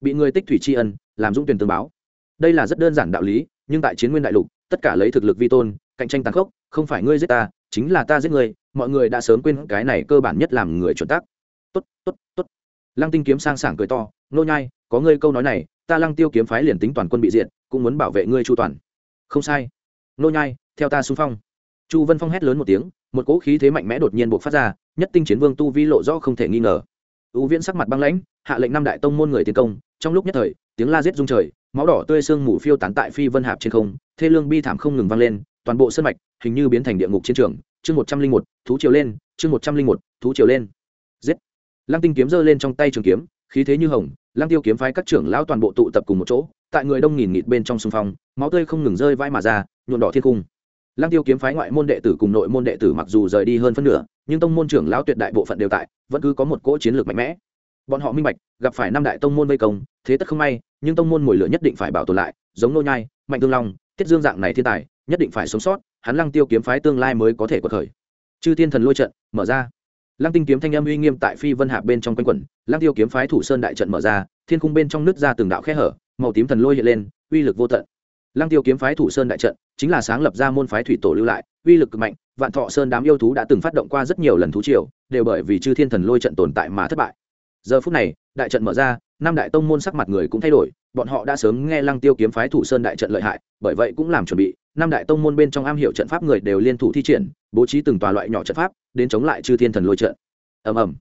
Bị người tích thủy tri ân, làm dũng tuyển tương báo. Đây là rất đơn giản đạo lý, nhưng tại chiến nguyên đại lục, tất cả lấy thực lực vi tôn, cạnh tranh tàn khốc, không phải ngươi giết ta, chính là ta giết ngươi, mọi người đã sớm quên cái này cơ bản nhất làm người chuẩn tắc. Tốt tốt tốt. Lăng tinh kiếm sang sảng cười to, nô nhai, có ngươi câu nói này, ta lăng tiêu kiếm phái liền tính toàn quân bị diệt, cũng muốn bảo vệ ngươi chu toàn. Không sai. Nô nhai, theo ta xung phong chu vân phong hét lớn một tiếng, một cỗ khí thế mạnh mẽ đột nhiên bộc phát ra, nhất tinh chiến vương tu vi lộ rõ không thể nghi ngờ. Ưu viễn sắc mặt băng lãnh, hạ lệnh năm đại tông môn người tiến công, trong lúc nhất thời, tiếng la giết rung trời, máu đỏ tươi sương mù phiêu tán tại phi vân hạp trên không, thê lương bi thảm không ngừng vang lên, toàn bộ sân mạch hình như biến thành địa ngục chiến trường. Chương một trăm linh một, thú triều lên, chương một trăm linh một, thú triều lên. Giết. Lăng tinh kiếm giơ lên trong tay trường kiếm, khí thế như hồng, lăng tiêu kiếm phái các trưởng lão toàn bộ tụ tập cùng một chỗ, tại người đông nghìn nghịt bên trong xung phong, máu tươi không ngừng rơi vãi mà ra nhuộn đỏ thiên cung lăng tiêu kiếm phái ngoại môn đệ tử cùng nội môn đệ tử mặc dù rời đi hơn phân nửa, nhưng tông môn trưởng lão tuyệt đại bộ phận đều tại, vẫn cứ có một cỗ chiến lược mạnh mẽ. Bọn họ minh bạch, gặp phải năm đại tông môn vây công, thế tất không may, nhưng tông môn mùi lửa nhất định phải bảo tồn lại, giống nô nhai, mạnh tương long, tiết dương dạng này thiên tài, nhất định phải sống sót, hắn lăng tiêu kiếm phái tương lai mới có thể quật khởi. Chư thiên thần lôi trận, mở ra. Lăng tinh kiếm thanh âm uy nghiêm tại phi vân hạ bên trong quanh quẩn, lăng tiêu kiếm phái thủ sơn đại trận mở ra, thiên khung bên trong nứt ra từng đạo khe hở, màu tím thần lôi hiện lên, uy lực vô tận lăng tiêu kiếm phái thủ sơn đại trận, chính là sáng lập ra môn phái thủy tổ lưu lại, uy lực cực mạnh, vạn thọ sơn đám yêu thú đã từng phát động qua rất nhiều lần thú triều, đều bởi vì chư thiên thần lôi trận tồn tại mà thất bại. Giờ phút này, đại trận mở ra, năm đại tông môn sắc mặt người cũng thay đổi, bọn họ đã sớm nghe lăng tiêu kiếm phái thủ sơn đại trận lợi hại, bởi vậy cũng làm chuẩn bị, năm đại tông môn bên trong am hiểu trận pháp người đều liên thủ thi triển, bố trí từng tòa loại nhỏ trận pháp, đến chống lại chư thiên thần lôi trận. Ầm ầm.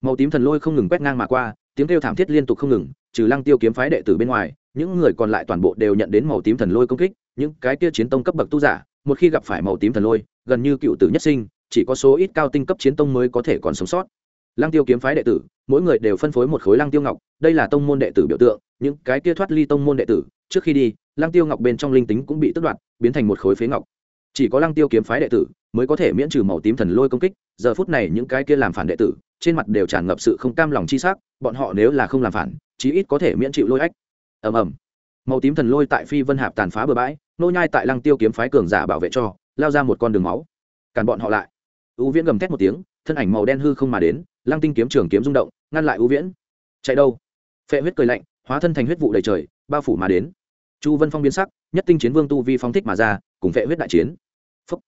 Màu tím thần lôi không ngừng quét ngang mà qua, tiếng kêu thảm thiết liên tục không ngừng, trừ lăng tiêu kiếm phái đệ tử bên ngoài những người còn lại toàn bộ đều nhận đến màu tím thần lôi công kích, những cái kia chiến tông cấp bậc tu giả, một khi gặp phải màu tím thần lôi, gần như cựu tử nhất sinh, chỉ có số ít cao tinh cấp chiến tông mới có thể còn sống sót. Lăng tiêu kiếm phái đệ tử, mỗi người đều phân phối một khối lăng tiêu ngọc, đây là tông môn đệ tử biểu tượng, những cái kia thoát ly tông môn đệ tử, trước khi đi, lăng tiêu ngọc bên trong linh tính cũng bị tước đoạt, biến thành một khối phế ngọc. Chỉ có lăng tiêu kiếm phái đệ tử mới có thể miễn trừ màu tím thần lôi công kích, giờ phút này những cái kia làm phản đệ tử, trên mặt đều tràn ngập sự không cam lòng chi sắc, bọn họ nếu là không làm phản, chí ít có thể miễn chịu lôi ách ầm ầm. Màu tím thần lôi tại phi vân hạp tàn phá bừa bãi, nô nhai tại lăng tiêu kiếm phái cường giả bảo vệ cho, lao ra một con đường máu. Cản bọn họ lại. U viễn gầm thét một tiếng, thân ảnh màu đen hư không mà đến, lăng tinh kiếm trường kiếm rung động, ngăn lại u viễn. Chạy đâu? Phệ huyết cười lạnh, hóa thân thành huyết vụ đầy trời, bao phủ mà đến. Chu vân phong biến sắc, nhất tinh chiến vương tu vi phong thích mà ra, cùng phệ huyết đại chiến. Phúc.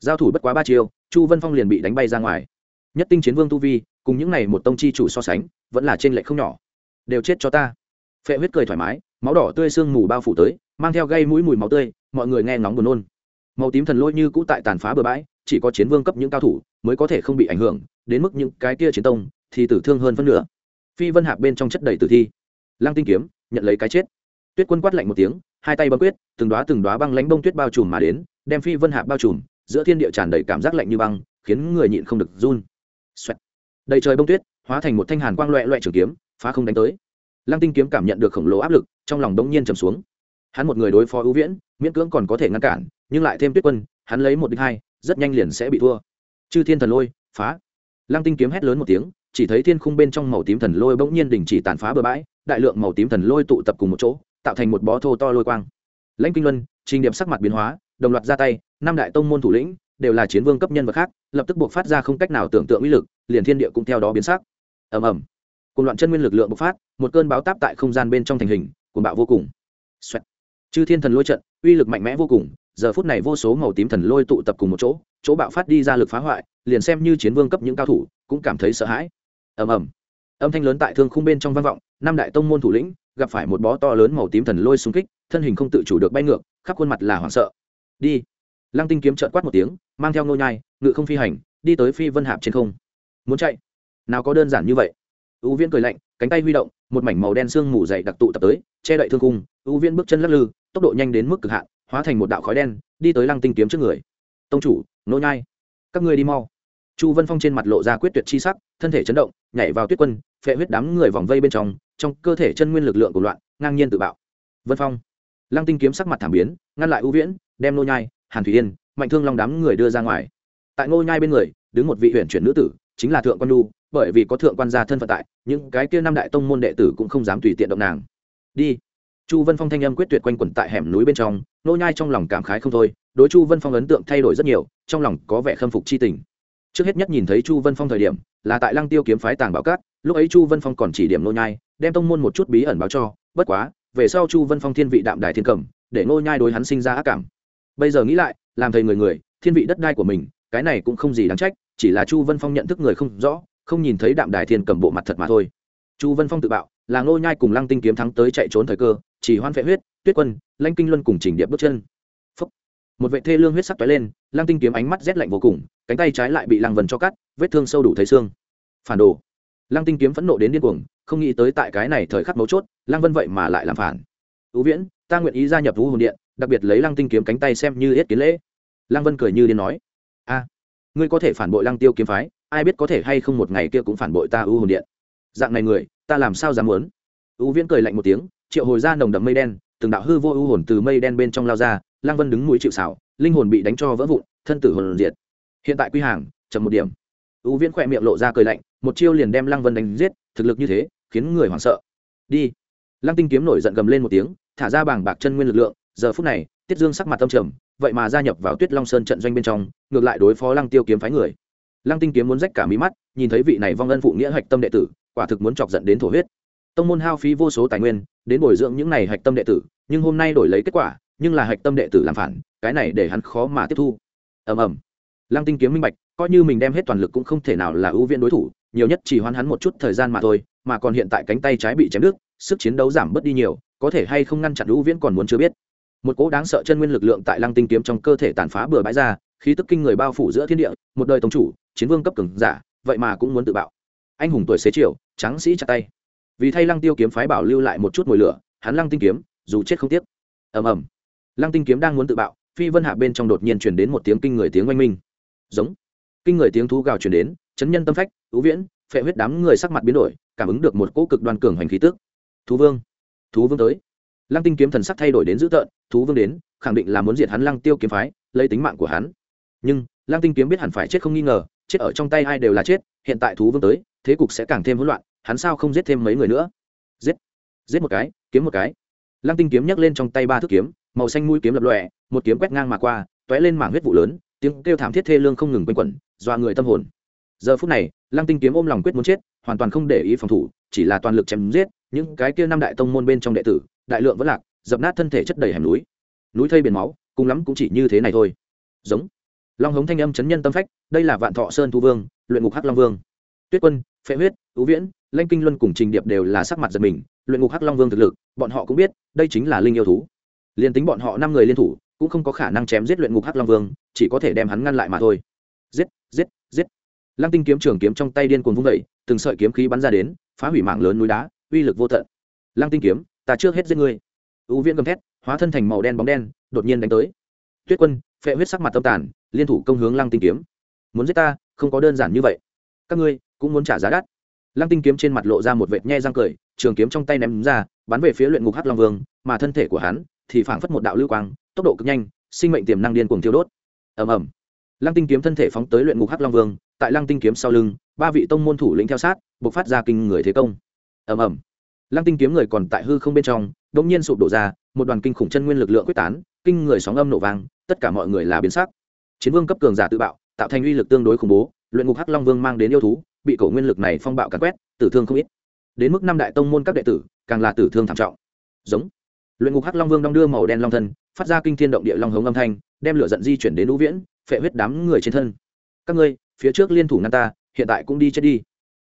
giao thủ bất quá ba chiêu, chu vân phong liền bị đánh bay ra ngoài. Nhất tinh chiến vương tu vi, cùng những này một tông chi chủ so sánh, vẫn là trên lệ không nhỏ. Đều chết cho ta phệ huyết cười thoải mái, máu đỏ tươi sương mù bao phủ tới, mang theo gây mũi mùi máu tươi, mọi người nghe ngóng buồn nôn. Màu tím thần lôi như cũ tại tàn phá bờ bãi, chỉ có chiến vương cấp những cao thủ mới có thể không bị ảnh hưởng, đến mức những cái kia chiến tông thì tử thương hơn phân nửa. Phi vân hạc bên trong chất đầy tử thi. Lăng tinh kiếm, nhận lấy cái chết. Tuyết quân quát lạnh một tiếng, hai tay bấm quyết, từng đoá từng đoá băng lánh bông tuyết bao trùm mà đến, đem phi vân hạc bao trùm, giữa thiên địa tràn đầy cảm giác lạnh như băng, khiến người nhịn không được run. Xoẹt. đầy trời bông tuyết, hóa thành một thanh hàn quang loẹ loẹ trường kiếm, phá không đánh tới lăng tinh kiếm cảm nhận được khổng lồ áp lực, trong lòng đống nhiên trầm xuống. Hắn một người đối phó ưu viễn, miễn cưỡng còn có thể ngăn cản, nhưng lại thêm tuyết quân, hắn lấy một đích hai, rất nhanh liền sẽ bị thua. Chư thiên thần lôi, phá. Lăng tinh kiếm hét lớn một tiếng, chỉ thấy thiên khung bên trong màu tím thần lôi bỗng nhiên đình chỉ tàn phá bừa bãi, đại lượng màu tím thần lôi tụ tập cùng một chỗ, tạo thành một bó thô to lôi quang. Lãnh kinh luân, trình điểm sắc mặt biến hóa, đồng loạt ra tay, năm đại tông môn thủ lĩnh, đều là chiến vương cấp nhân vật khác, lập tức buộc phát ra không cách nào tưởng tượng uy lực, liền thiên địa cũng theo đó biến sắc. Ầm ầm cùng loạn chân nguyên lực lượng bộc phát, một cơn báo táp tại không gian bên trong thành hình, cuồng bạo vô cùng、Xoẹt. Chư thiên thần lôi trận, uy lực mạnh mẽ vô cùng, giờ phút này vô số màu tím thần lôi tụ tập cùng một chỗ chỗ bạo phát đi ra lực phá hoại, liền xem như chiến vương cấp những cao thủ, cũng cảm thấy sợ hãi. Ầm ầm. Âm thanh lớn tại thương khung bên trong vang vọng, năm đại tông môn thủ lĩnh, gặp phải một bó to lớn màu tím thần lôi xung kích, thân hình không tự chủ được bay ngược, khắp khuôn mặt là hoảng sợ. Đi. Lăng tinh kiếm trợn quát một tiếng, mang theo nô nhai, ngự không phi hành, đi tới phi vân hạp trên không. Muốn chạy? Nào có đơn giản như vậy ưu viễn cười lạnh, cánh tay huy động, một mảnh màu đen sương mù dày đặc tụ tập tới, che đậy thương cung ưu viễn bước chân lắc lư, tốc độ nhanh đến mức cực hạn, hóa thành một đạo khói đen, đi tới lăng tinh kiếm trước người. Tông chủ, nô nhai, các ngươi đi mau. Chu vân phong trên mặt lộ ra quyết tuyệt chi sắc, thân thể chấn động, nhảy vào tuyết quân, phệ huyết đám người vòng vây bên trong trong cơ thể chân nguyên lực lượng của loạn, ngang nhiên tự bạo. Vân phong, lăng tinh kiếm sắc mặt thảm biến, ngăn lại ưu viễn, đem nô nhai, hàn thủy yên, mạnh thương long đám người đưa ra ngoài. Tại nô nhai bên người, đứng một vị huyện chuyển nữ tử chính là thượng quan lu bởi vì có thượng quan gia thân phận tại những cái kia năm đại tông môn đệ tử cũng không dám tùy tiện động nàng. Đi. Chu vân phong thanh âm quyết tuyệt quanh quẩn tại hẻm núi bên trong nô nhai trong lòng cảm khái không thôi đối chu vân phong ấn tượng thay đổi rất nhiều trong lòng có vẻ khâm phục chi tình. Trước hết nhất nhìn thấy chu vân phong thời điểm là tại lăng tiêu kiếm phái tàng bảo cát lúc ấy chu vân phong còn chỉ điểm nô nhai đem tông môn một chút bí ẩn báo cho bất quá về sau chu vân phong thiên vị đạm đài thiên cẩm, để nô nhai đối hắn sinh ra ác cảm. Bây giờ nghĩ lại làm thầy người người thiên vị đất đai của mình cái này cũng không gì đáng trách chỉ là chu vân phong nhận thức người không rõ, không nhìn thấy đạm đài thiên cầm bộ mặt thật mà thôi. Chu vân phong tự bạo, là ngô nhai cùng lăng tinh kiếm thắng tới chạy trốn thời cơ, chỉ hoan phệ huyết, tuyết quân lanh kinh luân cùng chỉnh điệp bước chân. Phúc. một vệ thê lương huyết sắc tóe lên, lăng tinh kiếm ánh mắt rét lạnh vô cùng, cánh tay trái lại bị lăng vần cho cắt, vết thương sâu đủ thấy xương. Phản đồ. Lăng tinh kiếm phẫn nộ đến điên cuồng, không nghĩ tới tại cái này thời khắc mấu chốt, lăng vân vậy mà lại làm phản. Ưu viễn, ta nguyện ý gia nhập vũ hồn điện, đặc biệt lấy lăng tinh kiếm cánh tay xem như hết kiến lễ. Lăng vân cười như điên nói. A ngươi có thể phản bội lăng tiêu kiếm phái, ai biết có thể hay không một ngày kia cũng phản bội ta ưu hồn điện. Dạng này người, ta làm sao dám muốn? Ưu viễn cười lạnh một tiếng, triệu hồi ra nồng đậm mây đen, từng đạo hư vô ưu hồn từ mây đen bên trong lao ra, lăng vân đứng mũi chịu xảo linh hồn bị đánh cho vỡ vụn, thân tử hồn diệt. Hiện tại quy hàng, chậm một điểm. Ưu viễn khỏe miệng lộ ra cười lạnh, một chiêu liền đem lăng vân đánh giết, thực lực như thế, khiến người hoảng sợ. Đi. Lăng tinh kiếm nổi giận gầm lên một tiếng, thả ra bảng bạc chân nguyên lực lượng, giờ phút này tiết dương sắc mặt tâm trầm, vậy mà gia nhập vào tuyết long sơn trận doanh bên trong, ngược lại đối phó lăng tiêu kiếm phái người. Lăng tinh kiếm muốn rách cả mí mắt, nhìn thấy vị này vong ân phụ nghĩa hạch tâm đệ tử, quả thực muốn chọc giận đến thổ huyết. Tông môn hao phí vô số tài nguyên, đến bồi dưỡng những này hạch tâm đệ tử, nhưng hôm nay đổi lấy kết quả, nhưng là hạch tâm đệ tử làm phản, cái này để hắn khó mà tiếp thu. Ầm ầm. Lăng tinh kiếm minh bạch, coi như mình đem hết toàn lực cũng không thể nào là ưu viên đối thủ, nhiều nhất chỉ hoán hắn một chút thời gian mà thôi, mà còn hiện tại cánh tay trái bị chém đứt, sức chiến đấu giảm bớt đi nhiều, có thể hay không ngăn chặn ưu viễn còn muốn chưa biết một cỗ đáng sợ chân nguyên lực lượng tại lăng tinh kiếm trong cơ thể tàn phá bừa bãi ra, khí tức kinh người bao phủ giữa thiên địa, một đời tổng chủ, chiến vương cấp cường giả, vậy mà cũng muốn tự bạo. Anh hùng tuổi xế chiều, tráng sĩ chặt tay. Vì thay lăng tiêu kiếm phái bảo lưu lại một chút mồi lửa, hắn lăng tinh kiếm, dù chết không tiếc. Ầm ầm. Lăng tinh kiếm đang muốn tự bạo, phi vân hạ bên trong đột nhiên chuyển đến một tiếng kinh người tiếng oanh minh. Giống. Kinh người tiếng thú gào chuyển đến, chấn nhân tâm phách thú viễn, phệ huyết đám người sắc mặt biến đổi, cảm ứng được một cỗ cực đoan cường hành khí tức. Thú vương. Thú vương tới lăng tinh kiếm thần sắc thay đổi đến dữ tợn, thú vương đến, khẳng định là muốn diệt hắn lăng tiêu kiếm phái, lấy tính mạng của hắn. Nhưng, lăng tinh kiếm biết hẳn phải chết không nghi ngờ, chết ở trong tay ai đều là chết, hiện tại thú vương tới, thế cục sẽ càng thêm hỗn loạn, hắn sao không giết thêm mấy người nữa? Giết giết một cái, kiếm một cái. Lăng tinh kiếm nhấc lên trong tay ba thước kiếm, màu xanh mũi kiếm lập lòe, một kiếm quét ngang mà qua t lên mảng huyết vụ lớn, tiếng kêu thảm thiết thê lương không ngừng quanh quẩn doa người tâm hồn. Giờ phút này, lăng tinh kiếm ôm lòng quyết muốn chết hoàn toàn không để ý phòng thủ, chỉ là toàn lực chém giết, những cái kia năm đại tông môn bên trong đệ tử, đại lượng vẫn lạc, dập nát thân thể chất đầy hẻm núi. Núi thây biển máu, cùng lắm cũng chỉ như thế này thôi. Giống. Long hống thanh âm chấn nhân tâm phách, đây là vạn thọ sơn thu vương, luyện ngục hắc long vương. Tuyết quân, phệ huyết ưu viễn, lanh kinh luân cùng trình điệp đều là sắc mặt giật mình, luyện ngục hắc long vương thực lực, bọn họ cũng biết, đây chính là linh yêu thú. Liền tính bọn họ năm người liên thủ, cũng không có khả năng chém giết luyện ngục hắc long vương, chỉ có thể đem hắn ngăn lại mà thôi. Giết giết giết. Lăng tinh kiếm trường kiếm trong tay điên cuồng vung vẩy từng sợi kiếm khí bắn ra đến, phá hủy mạng lớn núi đá, uy lực vô tận. Lăng tinh kiếm, ta trước hết giết ngươi. U viễn gầm thét, hóa thân thành màu đen bóng đen, đột nhiên đánh tới. Tuyết quân, phệ huyết sắc mặt tâm tàn, liên thủ công hướng lăng tinh kiếm. Muốn giết ta, không có đơn giản như vậy. Các ngươi cũng muốn trả giá đắt. Lăng tinh kiếm trên mặt lộ ra một vệt nhe răng cười, trường kiếm trong tay ném ra, bắn về phía luyện ngục hắc long vương, mà thân thể của hắn thì phảng phất một đạo lưu quang, tốc độ cực nhanh, sinh mệnh tiềm năng điên cuồng thiêu đốt. Ầm ầm. Lăng tinh kiếm thân thể phóng tới luyện ngục hắc long vương, tại lăng tinh kiếm sau lưng ba vị tông môn thủ lĩnh theo sát buộc phát ra kinh người thế công. Ầm ầm. Lăng tinh kiếm người còn tại hư không bên trong, đột nhiên sụp đổ ra, một đoàn kinh khủng chân nguyên lực lượng quyết tán, kinh người sóng âm nổ vang, tất cả mọi người là biến sắc. Chiến vương cấp cường giả tự bạo, tạo thành uy lực tương đối khủng bố, luyện ngục hắc long vương mang đến yêu thú, bị cổ nguyên lực này phong bạo cắn quét, tử thương không ít. Đến mức năm đại tông môn các đệ tử, càng là tử thương thảm trọng. Giống. Luyện ngục hắc long vương đong đưa màu đen long thân, phát ra kinh thiên động địa long hống âm thanh, đem lửa giận di chuyển đến lũ viễn, phệ huyết đám người trên thân. Các ngươi, phía trước liên thủ ngăn ta hiện tại cũng đi chết đi.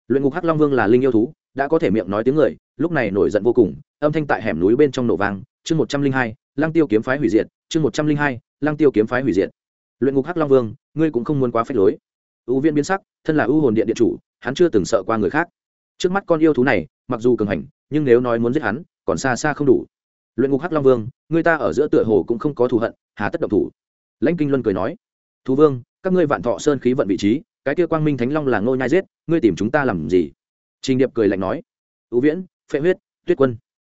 Luyện ngục hắc long vương là linh yêu thú, đã có thể miệng nói tiếng người, lúc này nổi giận vô cùng, âm thanh tại hẻm núi bên trong nổ vang, chương một trăm linh hai, lăng tiêu kiếm phái hủy diệt, chương một trăm linh hai, lăng tiêu kiếm phái hủy diệt. Luyện ngục hắc long vương, ngươi cũng không muốn quá phép lối. Ưu viên biến sắc, thân là ưu hồn điện điện chủ, hắn chưa từng sợ qua người khác. Trước mắt con yêu thú này, mặc dù cường hành, nhưng nếu nói muốn giết hắn, còn xa xa không đủ. Luyện ngục hắc long vương, người ta ở giữa tựa hồ cũng không có thù hận, hà tất động thủ. Lãnh kinh luân cười nói, thú vương, các ngươi vạn thọ sơn khí vận vị trí cái kia quang minh thánh long là ngô nhai giết, ngươi tìm chúng ta làm gì? Trình điệp cười lạnh nói ưu viễn, phệ huyết, tuyết quân,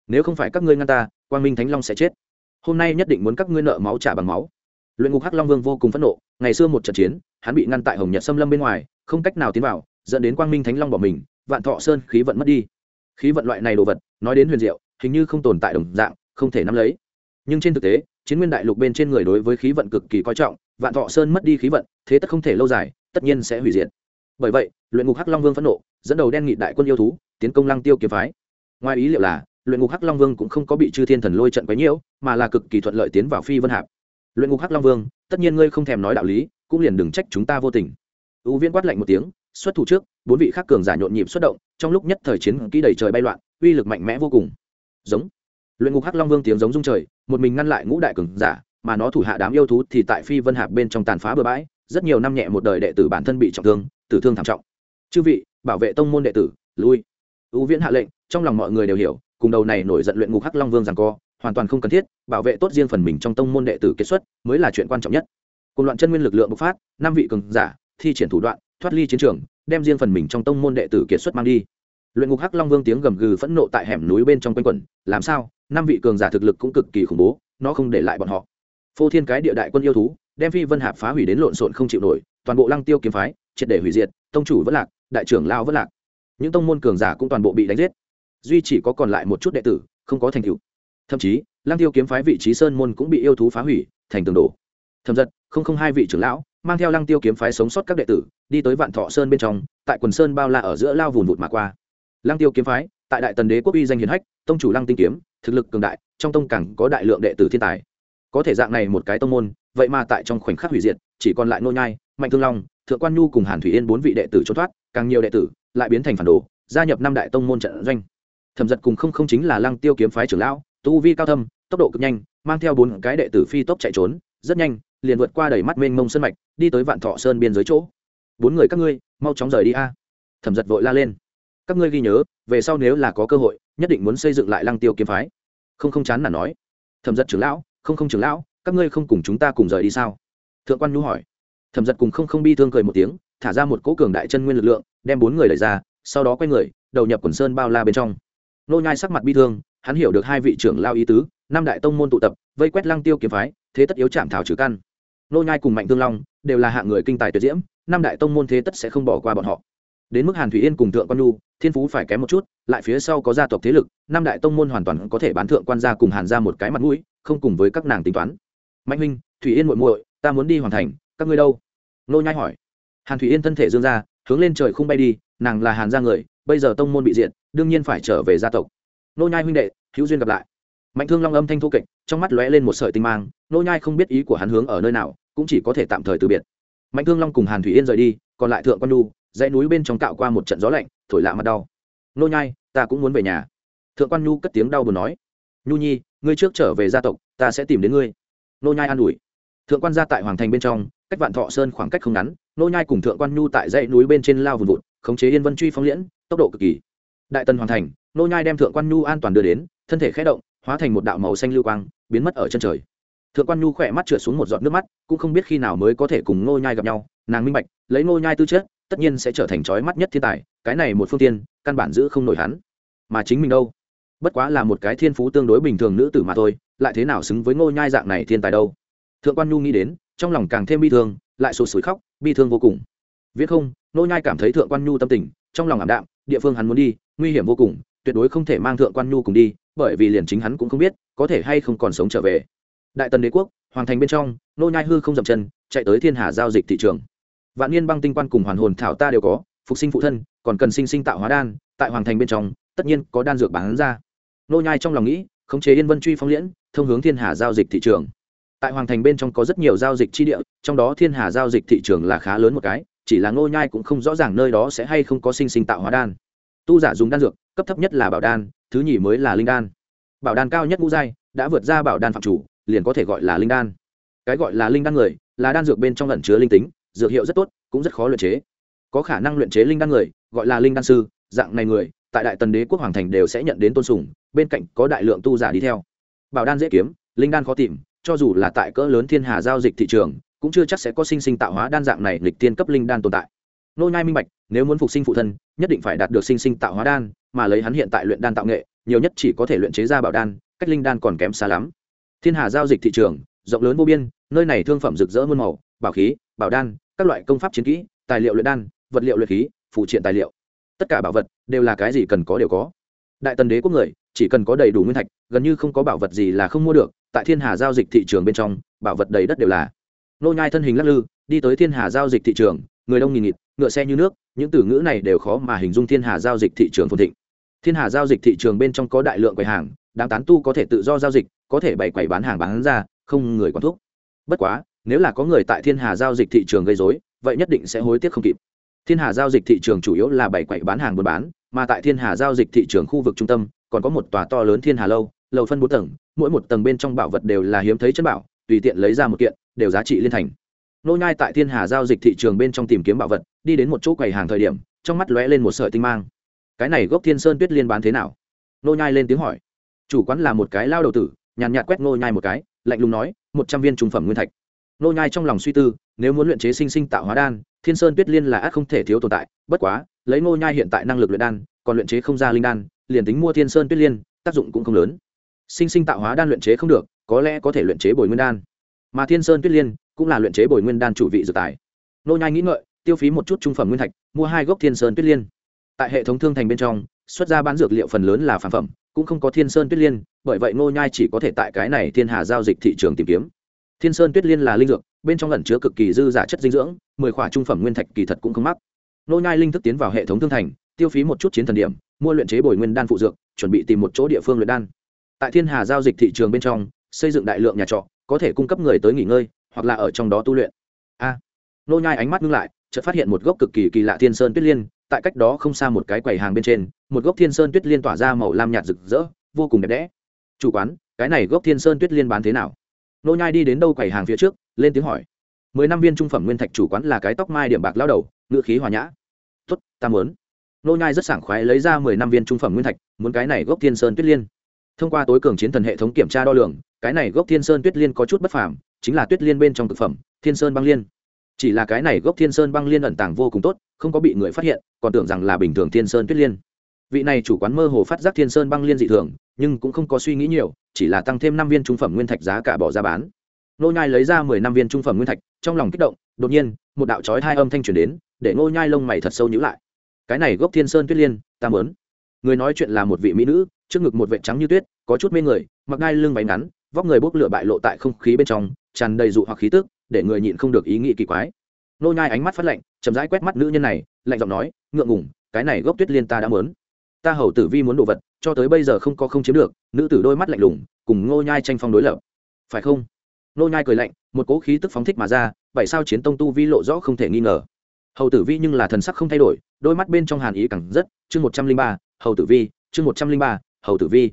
nếu không phải các ngươi ngăn ta, quang minh thánh long sẽ chết. Hôm nay nhất định muốn các ngươi nợ máu trả bằng máu. Luyện ngục hắc long vương vô cùng phẫn nộ, ngày xưa một trận chiến, hắn bị ngăn tại hồng nhật xâm lâm bên ngoài, không cách nào tiến vào, dẫn đến quang minh thánh long bỏ mình, vạn thọ sơn khí vận mất đi. Khí vận loại này đồ vật, nói đến huyền diệu, hình như không tồn tại đồng dạng, không thể nắm lấy. Nhưng trên thực tế, chiến nguyên đại lục bên trên người đối với khí vận cực kỳ coi trọng, vạn thọ sơn mất đi khí vận, thế tất không thể lâu dài tất nhiên sẽ hủy diệt. Bởi vậy, luyện ngục hắc long vương phẫn nộ, dẫn đầu đen nghị đại quân yêu thú, tiến công lăng tiêu kiếm phái. Ngoài ý liệu là, luyện ngục hắc long vương cũng không có bị chư thiên thần lôi trận quấy nhiễu, mà là cực kỳ thuận lợi tiến vào phi vân hạp. Luyện ngục hắc long vương, tất nhiên ngươi không thèm nói đạo lý, cũng liền đừng trách chúng ta vô tình. Ưu viên quát lạnh một tiếng, xuất thủ trước, bốn vị khác cường giả nhộn nhịp xuất động, trong lúc nhất thời chiến kỹ đầy trời bay loạn, uy lực mạnh mẽ vô cùng. Giống. Luyện ngục hắc long vương tiếng giống rung trời, một mình ngăn lại ngũ đại cường giả, mà nó thủ hạ đám yêu thú thì tại phi vân hạp bên trong tàn phá bừa bãi rất nhiều năm nhẹ một đời đệ tử bản thân bị trọng thương, tử thương thảm trọng. Chư vị, bảo vệ tông môn đệ tử, lui. Ưu viễn hạ lệnh, trong lòng mọi người đều hiểu, cùng đầu này nổi giận luyện ngục hắc long vương rằng co, hoàn toàn không cần thiết, bảo vệ tốt riêng phần mình trong tông môn đệ tử kết xuất mới là chuyện quan trọng nhất. Cùng loạn chân nguyên lực lượng bộc phát, năm vị cường giả, thi triển thủ đoạn, thoát ly chiến trường, đem riêng phần mình trong tông môn đệ tử kiệt xuất mang đi. Luyện ngục hắc long vương tiếng gầm gừ phẫn nộ tại hẻm núi bên trong quanh quẩn, làm sao? Năm vị cường giả thực lực cũng cực kỳ khủng bố, nó không để lại bọn họ. Phô thiên cái địa đại quân yêu thú đem phi vân hạp phá hủy đến lộn xộn không chịu nổi, toàn bộ lăng tiêu kiếm phái, triệt để hủy diệt, tông chủ vẫn lạc, đại trưởng lao vẫn lạc. Những tông môn cường giả cũng toàn bộ bị đánh giết. Duy chỉ có còn lại một chút đệ tử, không có thành tựu. Thậm chí, lăng tiêu kiếm phái vị trí sơn môn cũng bị yêu thú phá hủy, thành tường đổ. Thầm giật, không không hai vị trưởng lão, mang theo lăng tiêu kiếm phái sống sót các đệ tử, đi tới vạn thọ sơn bên trong, tại quần sơn bao la ở giữa lao vùn vụt mà qua. Lăng tiêu kiếm phái, tại đại tần đế quốc uy danh hiền hách, tông chủ lăng tinh kiếm, thực lực cường đại, trong tông cẳng có đại lượng đệ tử thiên tài. Có thể dạng này một cái tông môn vậy mà tại trong khoảnh khắc hủy diệt, chỉ còn lại nô nhai, mạnh thương long, thượng quan nhu cùng hàn thủy yên bốn vị đệ tử trốn thoát, càng nhiều đệ tử lại biến thành phản đồ, gia nhập năm đại tông môn trận doanh. Thẩm giật cùng không không chính là lăng tiêu kiếm phái trưởng lão, tu vi cao thâm, tốc độ cực nhanh, mang theo bốn cái đệ tử phi tốc chạy trốn, rất nhanh, liền vượt qua đầy mắt mênh mông sân mạch, đi tới vạn thọ sơn biên giới chỗ. Bốn người các ngươi, mau chóng rời đi a. Thẩm giật vội la lên. Các ngươi ghi nhớ, về sau nếu là có cơ hội, nhất định muốn xây dựng lại lăng tiêu kiếm phái. Không không chán là nói. Thẩm giật trưởng lão, không không trưởng lão các ngươi không cùng chúng ta cùng rời đi sao? Thượng quan nhu hỏi. Thẩm giật cùng không không bi thương cười một tiếng, thả ra một cỗ cường đại chân nguyên lực lượng, đem bốn người đẩy ra, sau đó quay người, đầu nhập quần sơn bao la bên trong. Nô nhai sắc mặt bi thương, hắn hiểu được hai vị trưởng lao ý tứ, năm đại tông môn tụ tập, vây quét lăng tiêu kiếm phái, thế tất yếu chạm thảo trừ căn. Nô nhai cùng mạnh thương long đều là hạng người kinh tài tuyệt diễm, năm đại tông môn thế tất sẽ không bỏ qua bọn họ. Đến mức hàn thủy yên cùng thượng quan nhu, thiên phú phải kém một chút, lại phía sau có gia tộc thế lực, năm đại tông môn hoàn toàn có thể bán thượng quan gia cùng hàn ra một cái mặt mũi, không cùng với các nàng tính toán mạnh huynh, thủy yên muội muội, ta muốn đi hoàn thành, các ngươi đâu? Nô nhai hỏi. Hàn thủy yên thân thể dương ra, hướng lên trời không bay đi, nàng là hàn gia người, bây giờ tông môn bị diệt, đương nhiên phải trở về gia tộc. Nô nhai huynh đệ, hữu duyên gặp lại. Mạnh thương long âm thanh thu kịch trong mắt lóe lên một sợi tinh mang, nô nhai không biết ý của hắn hướng ở nơi nào, cũng chỉ có thể tạm thời từ biệt. Mạnh thương long cùng hàn thủy yên rời đi, còn lại thượng quan nu dãy núi bên trong cạo qua một trận gió lạnh, thổi lạ mặt đau. Nô nhai, ta cũng muốn về nhà. Thượng quan nhu cất tiếng đau buồn nói. Nhu nhi, ngươi trước trở về gia tộc, ta sẽ tìm đến ngươi nô nhai an ủi. Thượng quan gia tại hoàng thành bên trong, cách vạn thọ sơn khoảng cách không ngắn, nô nhai cùng thượng quan nhu tại dãy núi bên trên lao vùn vụt, khống chế yên vân truy phong liễn, tốc độ cực kỳ. Đại tần hoàn thành, nô nhai đem thượng quan nhu an toàn đưa đến, thân thể khẽ động, hóa thành một đạo màu xanh lưu quang, biến mất ở chân trời. Thượng quan nhu khỏe mắt trượt xuống một giọt nước mắt, cũng không biết khi nào mới có thể cùng nô nhai gặp nhau, nàng minh bạch, lấy nô nhai tư chất, tất nhiên sẽ trở thành chói mắt nhất thiên tài, cái này một phương tiên, căn bản giữ không nổi hắn. Mà chính mình đâu? Bất quá là một cái thiên phú tương đối bình thường nữ tử mà thôi lại thế nào xứng với ngô nhai dạng này thiên tài đâu? Thượng quan nhu nghĩ đến, trong lòng càng thêm bi thương, lại sụt sùi khóc, bi thương vô cùng. Viết không, ngô nhai cảm thấy thượng quan nhu tâm tình, trong lòng ảm đạm, địa phương hắn muốn đi, nguy hiểm vô cùng, tuyệt đối không thể mang thượng quan nhu cùng đi, bởi vì liền chính hắn cũng không biết, có thể hay không còn sống trở về. Đại tần đế quốc, hoàng thành bên trong nô nhai hư không dậm chân, chạy tới thiên hà giao dịch thị trường. Vạn niên băng tinh quan cùng hoàn hồn thảo ta đều có, phục sinh phụ thân, còn cần sinh sinh tạo hóa đan, tại hoàng thành bên trong, tất nhiên có đan dược bán ra. Nô nhai trong lòng nghĩ, khống chế yên vân truy phong liễn thông hướng thiên hà giao dịch thị trường. Tại hoàng thành bên trong có rất nhiều giao dịch chi địa, trong đó thiên hà giao dịch thị trường là khá lớn một cái, chỉ là Ngô nhai cũng không rõ ràng nơi đó sẽ hay không có sinh sinh tạo hóa đan. Tu giả dùng đan dược, cấp thấp nhất là bảo đan, thứ nhì mới là linh đan. Bảo đan cao nhất ngũ giai, đã vượt ra bảo đan phạm chủ, liền có thể gọi là linh đan. Cái gọi là linh đan người, là đan dược bên trong lẩn chứa linh tính, dược hiệu rất tốt, cũng rất khó luyện chế. Có khả năng luyện chế linh đan người, gọi là linh đan sư, dạng này người, tại đại tần đế quốc hoàng thành đều sẽ nhận đến tôn sùng, bên cạnh có đại lượng tu giả đi theo bảo đan dễ kiếm, linh đan khó tìm, cho dù là tại cỡ lớn thiên hà giao dịch thị trường, cũng chưa chắc sẽ có sinh sinh tạo hóa đan dạng này lịch tiên cấp linh đan tồn tại. Nô nhai minh bạch, nếu muốn phục sinh phụ thân, nhất định phải đạt được sinh sinh tạo hóa đan, mà lấy hắn hiện tại luyện đan tạo nghệ, nhiều nhất chỉ có thể luyện chế ra bảo đan, cách linh đan còn kém xa lắm. Thiên hà giao dịch thị trường, rộng lớn vô biên, nơi này thương phẩm rực rỡ muôn màu, bảo khí, bảo đan, các loại công pháp chiến kỹ, tài liệu luyện đan, vật liệu luyện khí phụ triện tài liệu. Tất cả bảo vật đều là cái gì cần có đều có. Đại tần đế quốc người chỉ cần có đầy đủ nguyên thạch, gần như không có bảo vật gì là không mua được, tại thiên hà giao dịch thị trường bên trong, bảo vật đầy đất đều là. Nô nhai thân hình lắc lư, đi tới thiên hà giao dịch thị trường, người đông nghìn nghịt, ngựa xe như nước, những từ ngữ này đều khó mà hình dung thiên hà giao dịch thị trường phồn thịnh. Thiên hà giao dịch thị trường bên trong có đại lượng quầy hàng, đám tán tu có thể tự do giao dịch, có thể bày quầy bán hàng bán ra, không người quản thúc. Bất quá, nếu là có người tại thiên hà giao dịch thị trường gây dối vậy nhất định sẽ hối tiếc không kịp. Thiên hà giao dịch thị trường chủ yếu là bày quầy bán hàng buôn bán, mà tại thiên hà giao dịch thị trường khu vực trung tâm còn có một tòa to lớn thiên hà lâu, lầu phân bốn tầng, mỗi một tầng bên trong bảo vật đều là hiếm thấy chân bảo, tùy tiện lấy ra một kiện, đều giá trị liên thành. Nô nhai tại thiên hà giao dịch thị trường bên trong tìm kiếm bảo vật, đi đến một chỗ quầy hàng thời điểm, trong mắt lóe lên một sợi tinh mang. Cái này gốc thiên sơn tuyết liên bán thế nào? Nô nhai lên tiếng hỏi. Chủ quán là một cái lao đầu tử, nhàn nhạt quét nô nhai một cái, lạnh lùng nói, một trăm viên trung phẩm nguyên thạch. Nô nhai trong lòng suy tư, nếu muốn luyện chế sinh sinh tạo hóa đan, thiên sơn tuyết liên là ác không thể thiếu tồn tại, bất quá, lấy nô nhai hiện tại năng lực luyện đan, còn luyện chế không ra linh đan liền tính mua thiên sơn tuyết liên, tác dụng cũng không lớn. Sinh sinh tạo hóa đan luyện chế không được, có lẽ có thể luyện chế bồi nguyên đan. Mà thiên sơn tuyết liên cũng là luyện chế bồi nguyên đan chủ vị dược tài. Nô nhai nghĩ ngợi, tiêu phí một chút trung phẩm nguyên thạch, mua hai gốc thiên sơn tuyết liên. Tại hệ thống thương thành bên trong, xuất ra bán dược liệu phần lớn là phản phẩm, cũng không có thiên sơn tuyết liên, bởi vậy nô nhai chỉ có thể tại cái này thiên hà giao dịch thị trường tìm kiếm. Thiên sơn tuyết liên là linh dược, bên trong ẩn chứa cực kỳ dư giả chất dinh dưỡng, mười khỏa trung phẩm nguyên thạch kỳ thật cũng không mắc. Nô nhai linh thức tiến vào hệ thống thương thành tiêu phí một chút chiến thần điểm, mua luyện chế bồi nguyên đan phụ dược, chuẩn bị tìm một chỗ địa phương luyện đan. Tại thiên hà giao dịch thị trường bên trong, xây dựng đại lượng nhà trọ, có thể cung cấp người tới nghỉ ngơi, hoặc là ở trong đó tu luyện. A. Nô nhai ánh mắt ngưng lại, chợt phát hiện một gốc cực kỳ kỳ lạ thiên sơn tuyết liên, tại cách đó không xa một cái quầy hàng bên trên, một gốc thiên sơn tuyết liên tỏa ra màu lam nhạt rực rỡ, vô cùng đẹp đẽ. Chủ quán, cái này gốc thiên sơn tuyết liên bán thế nào? Nô nhai đi đến đâu quầy hàng phía trước, lên tiếng hỏi. Mười năm viên trung phẩm nguyên thạch chủ quán là cái tóc mai điểm bạc lao đầu, ngựa khí hòa nhã. Tốt, ta muốn nô nhai rất sảng khoái lấy ra mười năm viên trung phẩm nguyên thạch, muốn cái này gốc thiên sơn tuyết liên. Thông qua tối cường chiến thần hệ thống kiểm tra đo lường, cái này gốc thiên sơn tuyết liên có chút bất phàm, chính là tuyết liên bên trong thực phẩm, thiên sơn băng liên. Chỉ là cái này gốc thiên sơn băng liên ẩn tàng vô cùng tốt, không có bị người phát hiện, còn tưởng rằng là bình thường thiên sơn tuyết liên. Vị này chủ quán mơ hồ phát giác thiên sơn băng liên dị thường, nhưng cũng không có suy nghĩ nhiều, chỉ là tăng thêm năm viên trung phẩm nguyên thạch giá cả bỏ ra bán. Nô nhai lấy ra mười năm viên trung phẩm nguyên thạch, trong lòng kích động, đột nhiên, một đạo chói hai âm thanh truyền đến, để nô nhai lông mày thật sâu nhíu lại cái này gốc thiên sơn tuyết liên, ta muốn. Người nói chuyện là một vị mỹ nữ, trước ngực một vệt trắng như tuyết, có chút mê người, mặc ngai lưng váy ngắn, vóc người bốc lửa bại lộ tại không khí bên trong, tràn đầy dụ hoặc khí tức, để người nhịn không được ý nghĩ kỳ quái. Nô nhai ánh mắt phát lạnh, chậm rãi quét mắt nữ nhân này, lạnh giọng nói, ngượng ngùng, cái này gốc tuyết liên ta đã muốn. Ta hầu tử vi muốn đồ vật, cho tới bây giờ không có không chiếm được. Nữ tử đôi mắt lạnh lùng, cùng nô nhai tranh phong đối lập. Phải không? Nô nhai cười lạnh, một cỗ khí tức phóng thích mà ra, bảy sao chiến tông tu vi lộ rõ không thể nghi ngờ hầu tử vi nhưng là thần sắc không thay đổi, đôi mắt bên trong hàn ý càng rất, chương một trăm linh ba, hầu tử vi, chương một trăm linh ba, hầu tử vi.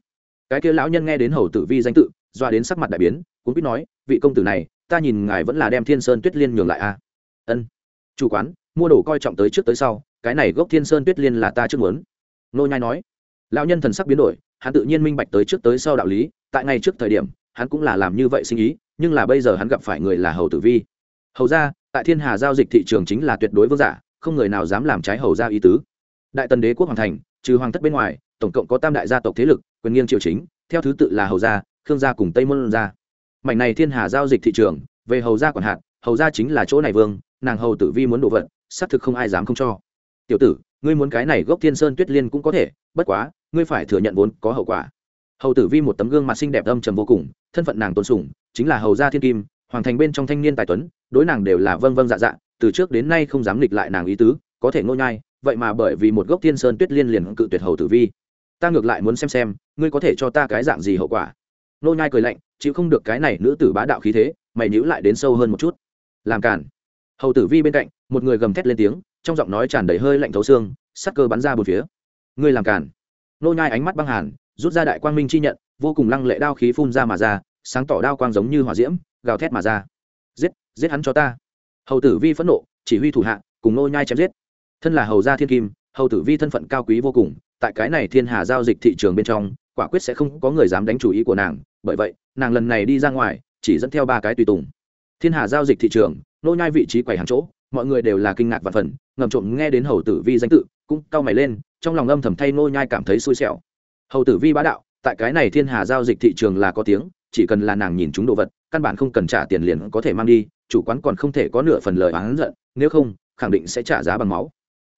Cái kia lão nhân nghe đến hầu tử vi danh tự, doa đến sắc mặt đại biến, cũng biết nói, vị công tử này, ta nhìn ngài vẫn là đem thiên sơn tuyết liên nhường lại a à? ân. Chủ quán, mua đồ coi trọng tới trước tới sau, cái này gốc thiên sơn tuyết liên là ta trước muốn. Nô nhai nói. Lão nhân thần sắc biến đổi, hắn tự nhiên minh bạch tới trước tới sau đạo lý, tại ngay trước thời điểm, hắn cũng là làm như vậy sinh ý, nhưng là bây giờ hắn gặp phải người là hầu tử vi. Hầu ra tại thiên hà giao dịch thị trường chính là tuyệt đối vương giả, không người nào dám làm trái hầu ra ý tứ. Đại tần đế quốc hoàng thành, trừ hoàng thất bên ngoài, tổng cộng có tam đại gia tộc thế lực, quyền nghiêng triều chính, theo thứ tự là hầu gia, khương gia cùng tây môn gia. Mảnh này thiên hà giao dịch thị trường, về hầu gia còn hạn hầu gia chính là chỗ này vương, nàng hầu tử vi muốn đổ vật xác thực không ai dám không cho. Tiểu tử, ngươi muốn cái này gốc thiên sơn tuyết liên cũng có thể, bất quá, ngươi phải thừa nhận vốn có hậu quả. Hầu tử vi một tấm gương mặt xinh đẹp âm trầm vô cùng, thân phận nàng tôn sùng, chính là hầu gia thiên kim, hoàng thành bên trong thanh niên tài tuấn đối nàng đều là vâng vâng dạ dạ từ trước đến nay không dám nghịch lại nàng ý tứ, có thể ngô nhai, vậy mà bởi vì một gốc thiên sơn tuyết liên liền cự tuyệt hầu tử vi. Ta ngược lại muốn xem xem, ngươi có thể cho ta cái dạng gì hậu quả. Nô nhai cười lạnh, chịu không được cái này nữ tử bá đạo khí thế, mày nhíu lại đến sâu hơn một chút. Làm cản hầu tử vi bên cạnh, một người gầm thét lên tiếng, trong giọng nói tràn đầy hơi lạnh thấu xương, sắc cơ bắn ra bốn phía. Ngươi làm cản nô nhai ánh mắt băng hàn, rút ra đại quang minh chi nhận, vô cùng lăng lệ đao khí phun ra mà ra, sáng tỏ đao quang giống như hỏa diễm, gào thét mà ra giết giết hắn cho ta. Hầu tử vi phẫn nộ, chỉ huy thủ hạ, cùng nô nhai chém giết. Thân là hầu gia thiên kim, hầu tử vi thân phận cao quý vô cùng, tại cái này thiên hà giao dịch thị trường bên trong, quả quyết sẽ không có người dám đánh chủ ý của nàng. Bởi vậy, nàng lần này đi ra ngoài, chỉ dẫn theo ba cái tùy tùng. Thiên hà giao dịch thị trường, nô nhai vị trí quầy hàng chỗ, mọi người đều là kinh ngạc và phần, ngầm trộm nghe đến hầu tử vi danh tự, cũng cau mày lên, trong lòng âm thầm thay nô nhai cảm thấy xui xẻo. Hầu tử vi bá đạo, tại cái này thiên hà giao dịch thị trường là có tiếng, chỉ cần là nàng nhìn chúng đồ vật căn bản không cần trả tiền liền có thể mang đi, chủ quán còn không thể có nửa phần lời oán giận, nếu không, khẳng định sẽ trả giá bằng máu.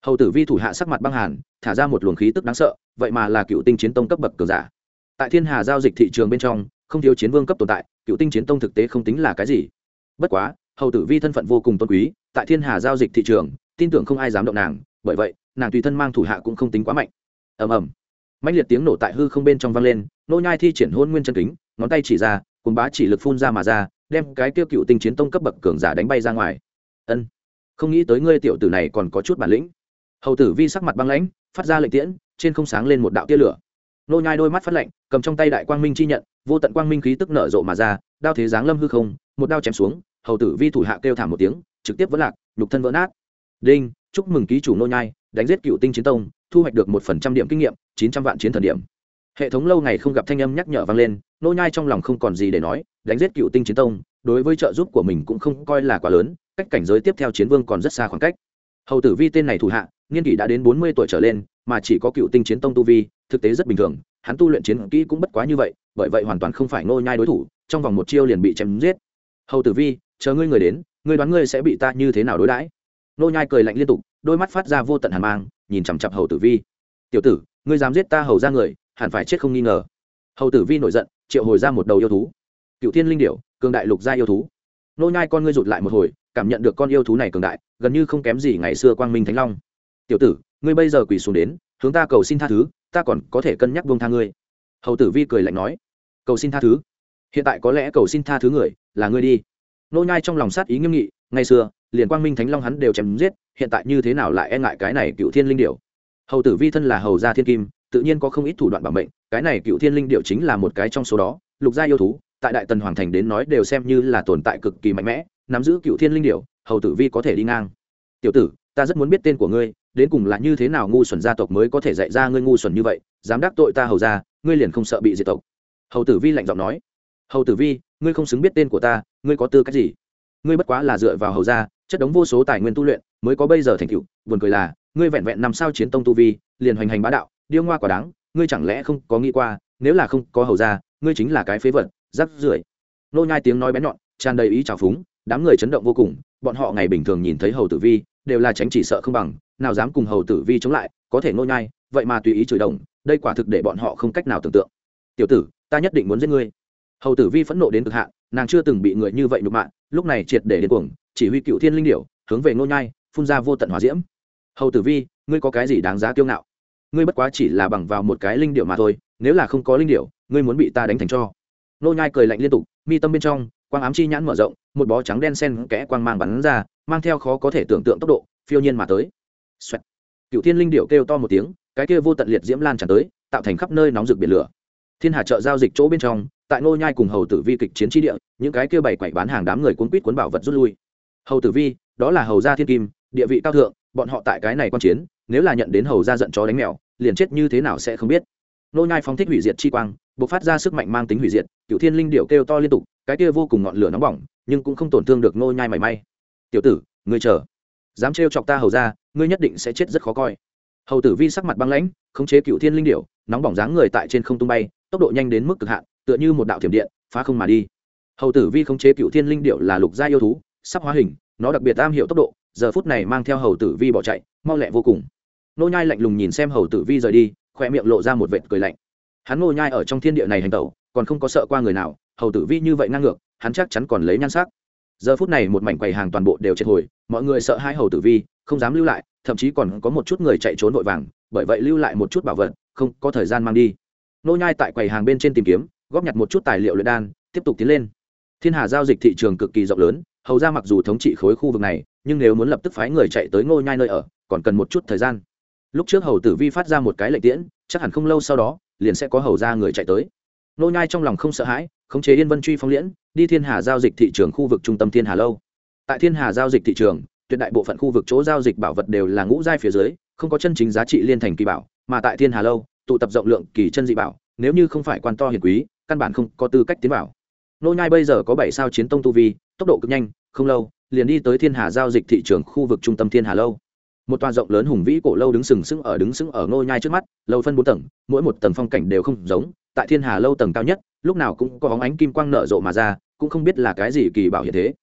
Hầu tử vi thủ hạ sắc mặt băng hàn, thả ra một luồng khí tức đáng sợ, vậy mà là cựu tinh chiến tông cấp bậc cường giả. Tại thiên hà giao dịch thị trường bên trong, không thiếu chiến vương cấp tồn tại, cựu tinh chiến tông thực tế không tính là cái gì. Bất quá, hầu tử vi thân phận vô cùng tôn quý, tại thiên hà giao dịch thị trường, tin tưởng không ai dám động nàng, bởi vậy, nàng tùy thân mang thủ hạ cũng không tính quá mạnh. Ầm ầm. Mạnh liệt tiếng nổ tại hư không bên trong vang lên, nô nhai thi triển hôn nguyên chân kính, ngón tay chỉ ra cùng bá chỉ lực phun ra mà ra, đem cái tiêu cựu tinh chiến tông cấp bậc cường giả đánh bay ra ngoài. Ân, không nghĩ tới ngươi tiểu tử này còn có chút bản lĩnh. Hầu tử vi sắc mặt băng lãnh, phát ra lệnh tiễn, trên không sáng lên một đạo tia lửa. Nô nhai đôi mắt phát lạnh, cầm trong tay đại quang minh chi nhận, vô tận quang minh khí tức nở rộ mà ra, đao thế giáng lâm hư không, một đao chém xuống, hầu tử vi thủ hạ kêu thảm một tiếng, trực tiếp vỡ lạc, nhục thân vỡ nát. Đinh, chúc mừng ký chủ nô nhai, đánh giết cựu tinh chiến tông, thu hoạch được một phần trăm điểm kinh nghiệm, chín trăm vạn chiến thần điểm hệ thống lâu ngày không gặp thanh âm nhắc nhở vang lên, nô nhai trong lòng không còn gì để nói, đánh giết cựu tinh chiến tông, đối với trợ giúp của mình cũng không coi là quá lớn, cách cảnh giới tiếp theo chiến vương còn rất xa khoảng cách. Hầu tử vi tên này thủ hạ, niên kỷ đã đến bốn mươi tuổi trở lên, mà chỉ có cựu tinh chiến tông tu vi, thực tế rất bình thường, hắn tu luyện chiến kỹ cũng bất quá như vậy, bởi vậy hoàn toàn không phải nô nhai đối thủ, trong vòng một chiêu liền bị chém giết. Hầu tử vi, chờ ngươi người đến, ngươi đoán ngươi sẽ bị ta như thế nào đối đãi? Nô nhai cười lạnh liên tục, đôi mắt phát ra vô tận hàn mang, nhìn chằm chằm hầu tử vi. Tiểu tử, ngươi dám giết ta hầu ra người hẳn phải chết không nghi ngờ. Hầu tử vi nổi giận, triệu hồi ra một đầu yêu thú. Cựu thiên linh điểu, cường đại lục gia yêu thú. Nô nhai con ngươi rụt lại một hồi, cảm nhận được con yêu thú này cường đại, gần như không kém gì ngày xưa quang minh thánh long. Tiểu tử, ngươi bây giờ quỳ xuống đến, hướng ta cầu xin tha thứ, ta còn có thể cân nhắc buông tha ngươi. Hầu tử vi cười lạnh nói. Cầu xin tha thứ? Hiện tại có lẽ cầu xin tha thứ người, là ngươi đi. Nô nhai trong lòng sát ý nghiêm nghị, ngày xưa, liền quang minh thánh long hắn đều chém giết, hiện tại như thế nào lại e ngại cái này cựu thiên linh điểu? Hầu tử vi thân là hầu gia thiên kim tự nhiên có không ít thủ đoạn bảo mệnh, cái này cựu thiên linh điệu chính là một cái trong số đó, lục gia yêu thú, tại đại tần hoàng thành đến nói đều xem như là tồn tại cực kỳ mạnh mẽ, nắm giữ cựu thiên linh điệu, hầu tử vi có thể đi ngang. Tiểu tử, ta rất muốn biết tên của ngươi, đến cùng là như thế nào ngu xuẩn gia tộc mới có thể dạy ra ngươi ngu xuẩn như vậy, dám đắc tội ta hầu ra ngươi liền không sợ bị diệt tộc. Hầu tử vi lạnh giọng nói. Hầu tử vi, ngươi không xứng biết tên của ta, ngươi có tư cách gì? Ngươi bất quá là dựa vào hầu ra chất đống vô số tài nguyên tu luyện, mới có bây giờ thành tựu, buồn cười là, ngươi vẹn vẹn năm sao chiến tông tu vi, liền hoành hành bá đạo điêu ngoa quả đáng, ngươi chẳng lẽ không có nghĩ qua, nếu là không có hầu ra ngươi chính là cái phế vật, rắc rưởi. Nô nhai tiếng nói bén nhọn, tràn đầy ý trào phúng, đám người chấn động vô cùng, bọn họ ngày bình thường nhìn thấy hầu tử vi, đều là tránh chỉ sợ không bằng, nào dám cùng hầu tử vi chống lại, có thể nô nhai, vậy mà tùy ý chửi đồng, đây quả thực để bọn họ không cách nào tưởng tượng. Tiểu tử, ta nhất định muốn giết ngươi. Hầu tử vi phẫn nộ đến cực hạn, nàng chưa từng bị người như vậy nhục mạ, lúc này triệt để đến cuồng, chỉ huy cựu thiên linh điểu, hướng về nô nhai, phun ra vô tận hỏa diễm. Hầu tử vi, ngươi có cái gì đáng giá kiêu ngạo? Ngươi bất quá chỉ là bằng vào một cái linh điệu mà thôi, nếu là không có linh điệu, ngươi muốn bị ta đánh thành cho. Nô nhai cười lạnh liên tục, mi tâm bên trong, quang ám chi nhãn mở rộng, một bó trắng đen sen kẽ quang mang bắn ra, mang theo khó có thể tưởng tượng tốc độ, phiêu nhiên mà tới. Xoẹt. cựu thiên linh điệu kêu to một tiếng, cái kia vô tận liệt diễm lan tràn tới, tạo thành khắp nơi nóng rực biển lửa. Thiên hà chợ giao dịch chỗ bên trong, tại nô nhai cùng hầu tử vi kịch chiến chi địa, những cái kia bày quậy bán hàng đám người cuốn quýt cuốn bảo vật rút lui. Hầu tử vi, đó là hầu gia thiên kim, địa vị cao thượng, bọn họ tại cái này quan chiến, nếu là nhận đến hầu gia giận chó đánh mèo liền chết như thế nào sẽ không biết. Nô nhai phóng thích hủy diệt chi quang, bộc phát ra sức mạnh mang tính hủy diệt cựu thiên linh điệu kêu to liên tục, cái kia vô cùng ngọn lửa nóng bỏng, nhưng cũng không tổn thương được nô nhai mảy may. Tiểu tử, ngươi chờ. Dám trêu chọc ta hầu ra ngươi nhất định sẽ chết rất khó coi. Hầu tử vi sắc mặt băng lãnh, khống chế cựu thiên linh điệu nóng bỏng dáng người tại trên không tung bay, tốc độ nhanh đến mức cực hạn, tựa như một đạo thiểm điện, phá không mà đi. Hầu tử vi khống chế cựu thiên linh điệu là lục gia yêu thú, sắp hóa hình, nó đặc biệt am hiểu tốc độ, giờ phút này mang theo hầu tử vi bỏ chạy, mau lẹ vô cùng nô nhai lạnh lùng nhìn xem hầu tử vi rời đi, khoe miệng lộ ra một vệt cười lạnh. Hắn nô nhai ở trong thiên địa này hành tẩu, còn không có sợ qua người nào, hầu tử vi như vậy ngang ngược, hắn chắc chắn còn lấy nhan sắc. Giờ phút này một mảnh quầy hàng toàn bộ đều chết hồi, mọi người sợ hai hầu tử vi, không dám lưu lại, thậm chí còn có một chút người chạy trốn vội vàng, bởi vậy lưu lại một chút bảo vật, không có thời gian mang đi. Nô nhai tại quầy hàng bên trên tìm kiếm, góp nhặt một chút tài liệu luyện đan, tiếp tục tiến lên. Thiên hà giao dịch thị trường cực kỳ rộng lớn, hầu ra mặc dù thống trị khối khu vực này, nhưng nếu muốn lập tức phái người chạy tới ngô nhai nơi ở, còn cần một chút thời gian lúc trước hầu tử vi phát ra một cái lệnh tiễn, chắc hẳn không lâu sau đó, liền sẽ có hầu ra người chạy tới. Nô nhai trong lòng không sợ hãi, khống chế yên vân truy phong liễn, đi thiên hà giao dịch thị trường khu vực trung tâm thiên hà lâu. Tại thiên hà giao dịch thị trường, tuyệt đại bộ phận khu vực chỗ giao dịch bảo vật đều là ngũ giai phía dưới, không có chân chính giá trị liên thành kỳ bảo, mà tại thiên hà lâu, tụ tập rộng lượng kỳ chân dị bảo, nếu như không phải quan to hiền quý, căn bản không có tư cách tiến vào. Nô nhai bây giờ có bảy sao chiến tông tu vi, tốc độ cực nhanh, không lâu, liền đi tới thiên hà giao dịch thị trường khu vực trung tâm thiên hà lâu một tòa rộng lớn hùng vĩ cổ lâu đứng sừng sững ở đứng sững ở ngôi nhai trước mắt, lâu phân bốn tầng, mỗi một tầng phong cảnh đều không giống, tại thiên hà lâu tầng cao nhất, lúc nào cũng có bóng ánh kim quang nở rộ mà ra, cũng không biết là cái gì kỳ bảo hiện thế.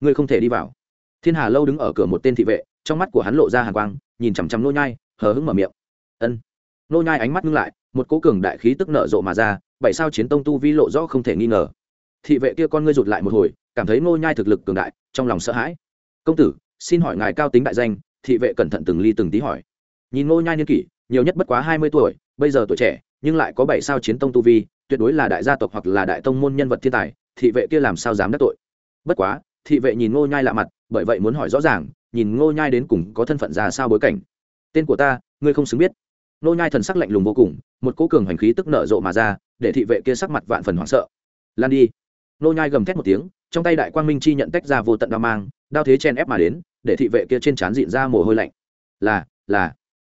Ngươi không thể đi vào. Thiên hà lâu đứng ở cửa một tên thị vệ, trong mắt của hắn lộ ra hàn quang, nhìn chằm chằm nô nhai, hờ hững mở miệng. Ân. Nô nhai ánh mắt ngưng lại, một cố cường đại khí tức nở rộ mà ra, bảy sao chiến tông tu vi lộ rõ không thể nghi ngờ. Thị vệ kia con ngươi rụt lại một hồi, cảm thấy nô nhai thực lực cường đại, trong lòng sợ hãi. Công tử, xin hỏi ngài cao tính đại danh thị vệ cẩn thận từng ly từng tí hỏi. Nhìn Ngô nhai niên kỷ, nhiều nhất bất quá hai mươi tuổi, bây giờ tuổi trẻ, nhưng lại có bảy sao chiến tông tu vi, tuyệt đối là đại gia tộc hoặc là đại tông môn nhân vật thiên tài, thị vệ kia làm sao dám đắc tội? Bất quá, thị vệ nhìn ngô nhai lạ mặt, bởi vậy muốn hỏi rõ ràng, nhìn ngô nhai đến cùng có thân phận ra sao bối cảnh? Tên của ta, ngươi không xứng biết. Ngô nhai thần sắc lạnh lùng vô cùng, một cỗ cường hành khí tức nở rộ mà ra, để thị vệ kia sắc mặt vạn phần hoảng sợ. Lan đi. Ngô nhai gầm thét một tiếng, trong tay đại quang minh chi nhận tách ra vô tận đao mang đao thế chen ép mà đến, để thị vệ kia trên trán dịn ra mồ hôi lạnh. Là là.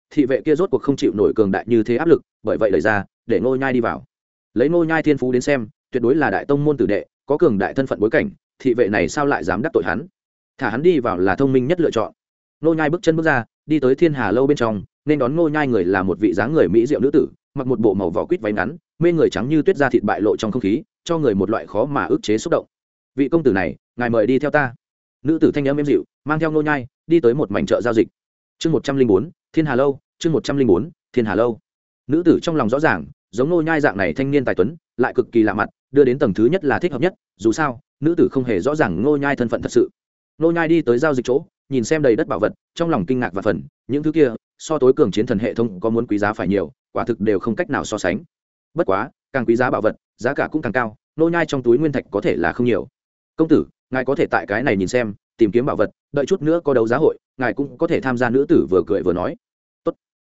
Thị vệ kia rốt cuộc không chịu nổi cường đại như thế áp lực, bởi vậy đẩy ra, để ngô nhai đi vào. Lấy ngô nhai thiên phú đến xem, tuyệt đối là đại tông môn tử đệ, có cường đại thân phận bối cảnh, thị vệ này sao lại dám đắc tội hắn? Thả hắn đi vào là thông minh nhất lựa chọn. Ngô nhai bước chân bước ra, đi tới thiên hà lâu bên trong, nên đón ngô nhai người là một vị dáng người mỹ diệu nữ tử, mặc một bộ màu vỏ quýt váy ngắn, mê người trắng như tuyết da thịt bại lộ trong không khí, cho người một loại khó mà ức chế xúc động. Vị công tử này, ngài mời đi theo ta nữ tử thanh âm êm dịu, mang theo nô nhai, đi tới một mảnh chợ giao dịch. Chương một trăm linh bốn, thiên hà lâu, chương một trăm linh bốn, thiên hà lâu. Nữ tử trong lòng rõ ràng, giống nô nhai dạng này thanh niên tài tuấn, lại cực kỳ lạ mặt, đưa đến tầng thứ nhất là thích hợp nhất, dù sao, nữ tử không hề rõ ràng nô nhai thân phận thật sự. Nô nhai đi tới giao dịch chỗ, nhìn xem đầy đất bảo vật, trong lòng kinh ngạc và phần những thứ kia, so tối cường chiến thần hệ thống có muốn quý giá phải nhiều, quả thực đều không cách nào so sánh. Bất quá, càng quý giá bảo vật, giá cả cũng càng cao, nô nhai trong túi nguyên thạch có thể là không nhiều. Công tử ngài có thể tại cái này nhìn xem, tìm kiếm bảo vật, đợi chút nữa có đấu giá hội, ngài cũng có thể tham gia nữ tử vừa cười vừa nói. Tốt.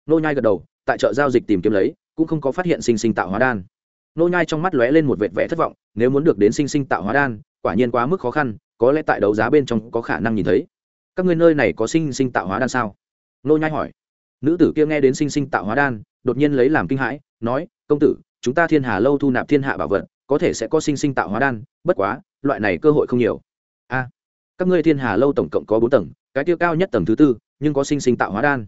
Nô nhai gật đầu, tại chợ giao dịch tìm kiếm lấy, cũng không có phát hiện sinh sinh tạo hóa đan. Nô nhai trong mắt lóe lên một vệt vẻ thất vọng, nếu muốn được đến sinh sinh tạo hóa đan, quả nhiên quá mức khó khăn, có lẽ tại đấu giá bên trong có khả năng nhìn thấy. Các ngươi nơi này có sinh sinh tạo hóa đan sao? Nô nhai hỏi. Nữ tử kia nghe đến sinh sinh tạo hóa đan, đột nhiên lấy làm kinh hãi, nói, công tử, chúng ta thiên hà lâu thu nạp thiên hạ bảo vật có thể sẽ có sinh sinh tạo hóa đan, bất quá, loại này cơ hội không nhiều. A, các ngươi thiên hà lâu tổng cộng có bốn tầng, cái tiêu cao nhất tầng thứ tư, nhưng có sinh sinh tạo hóa đan.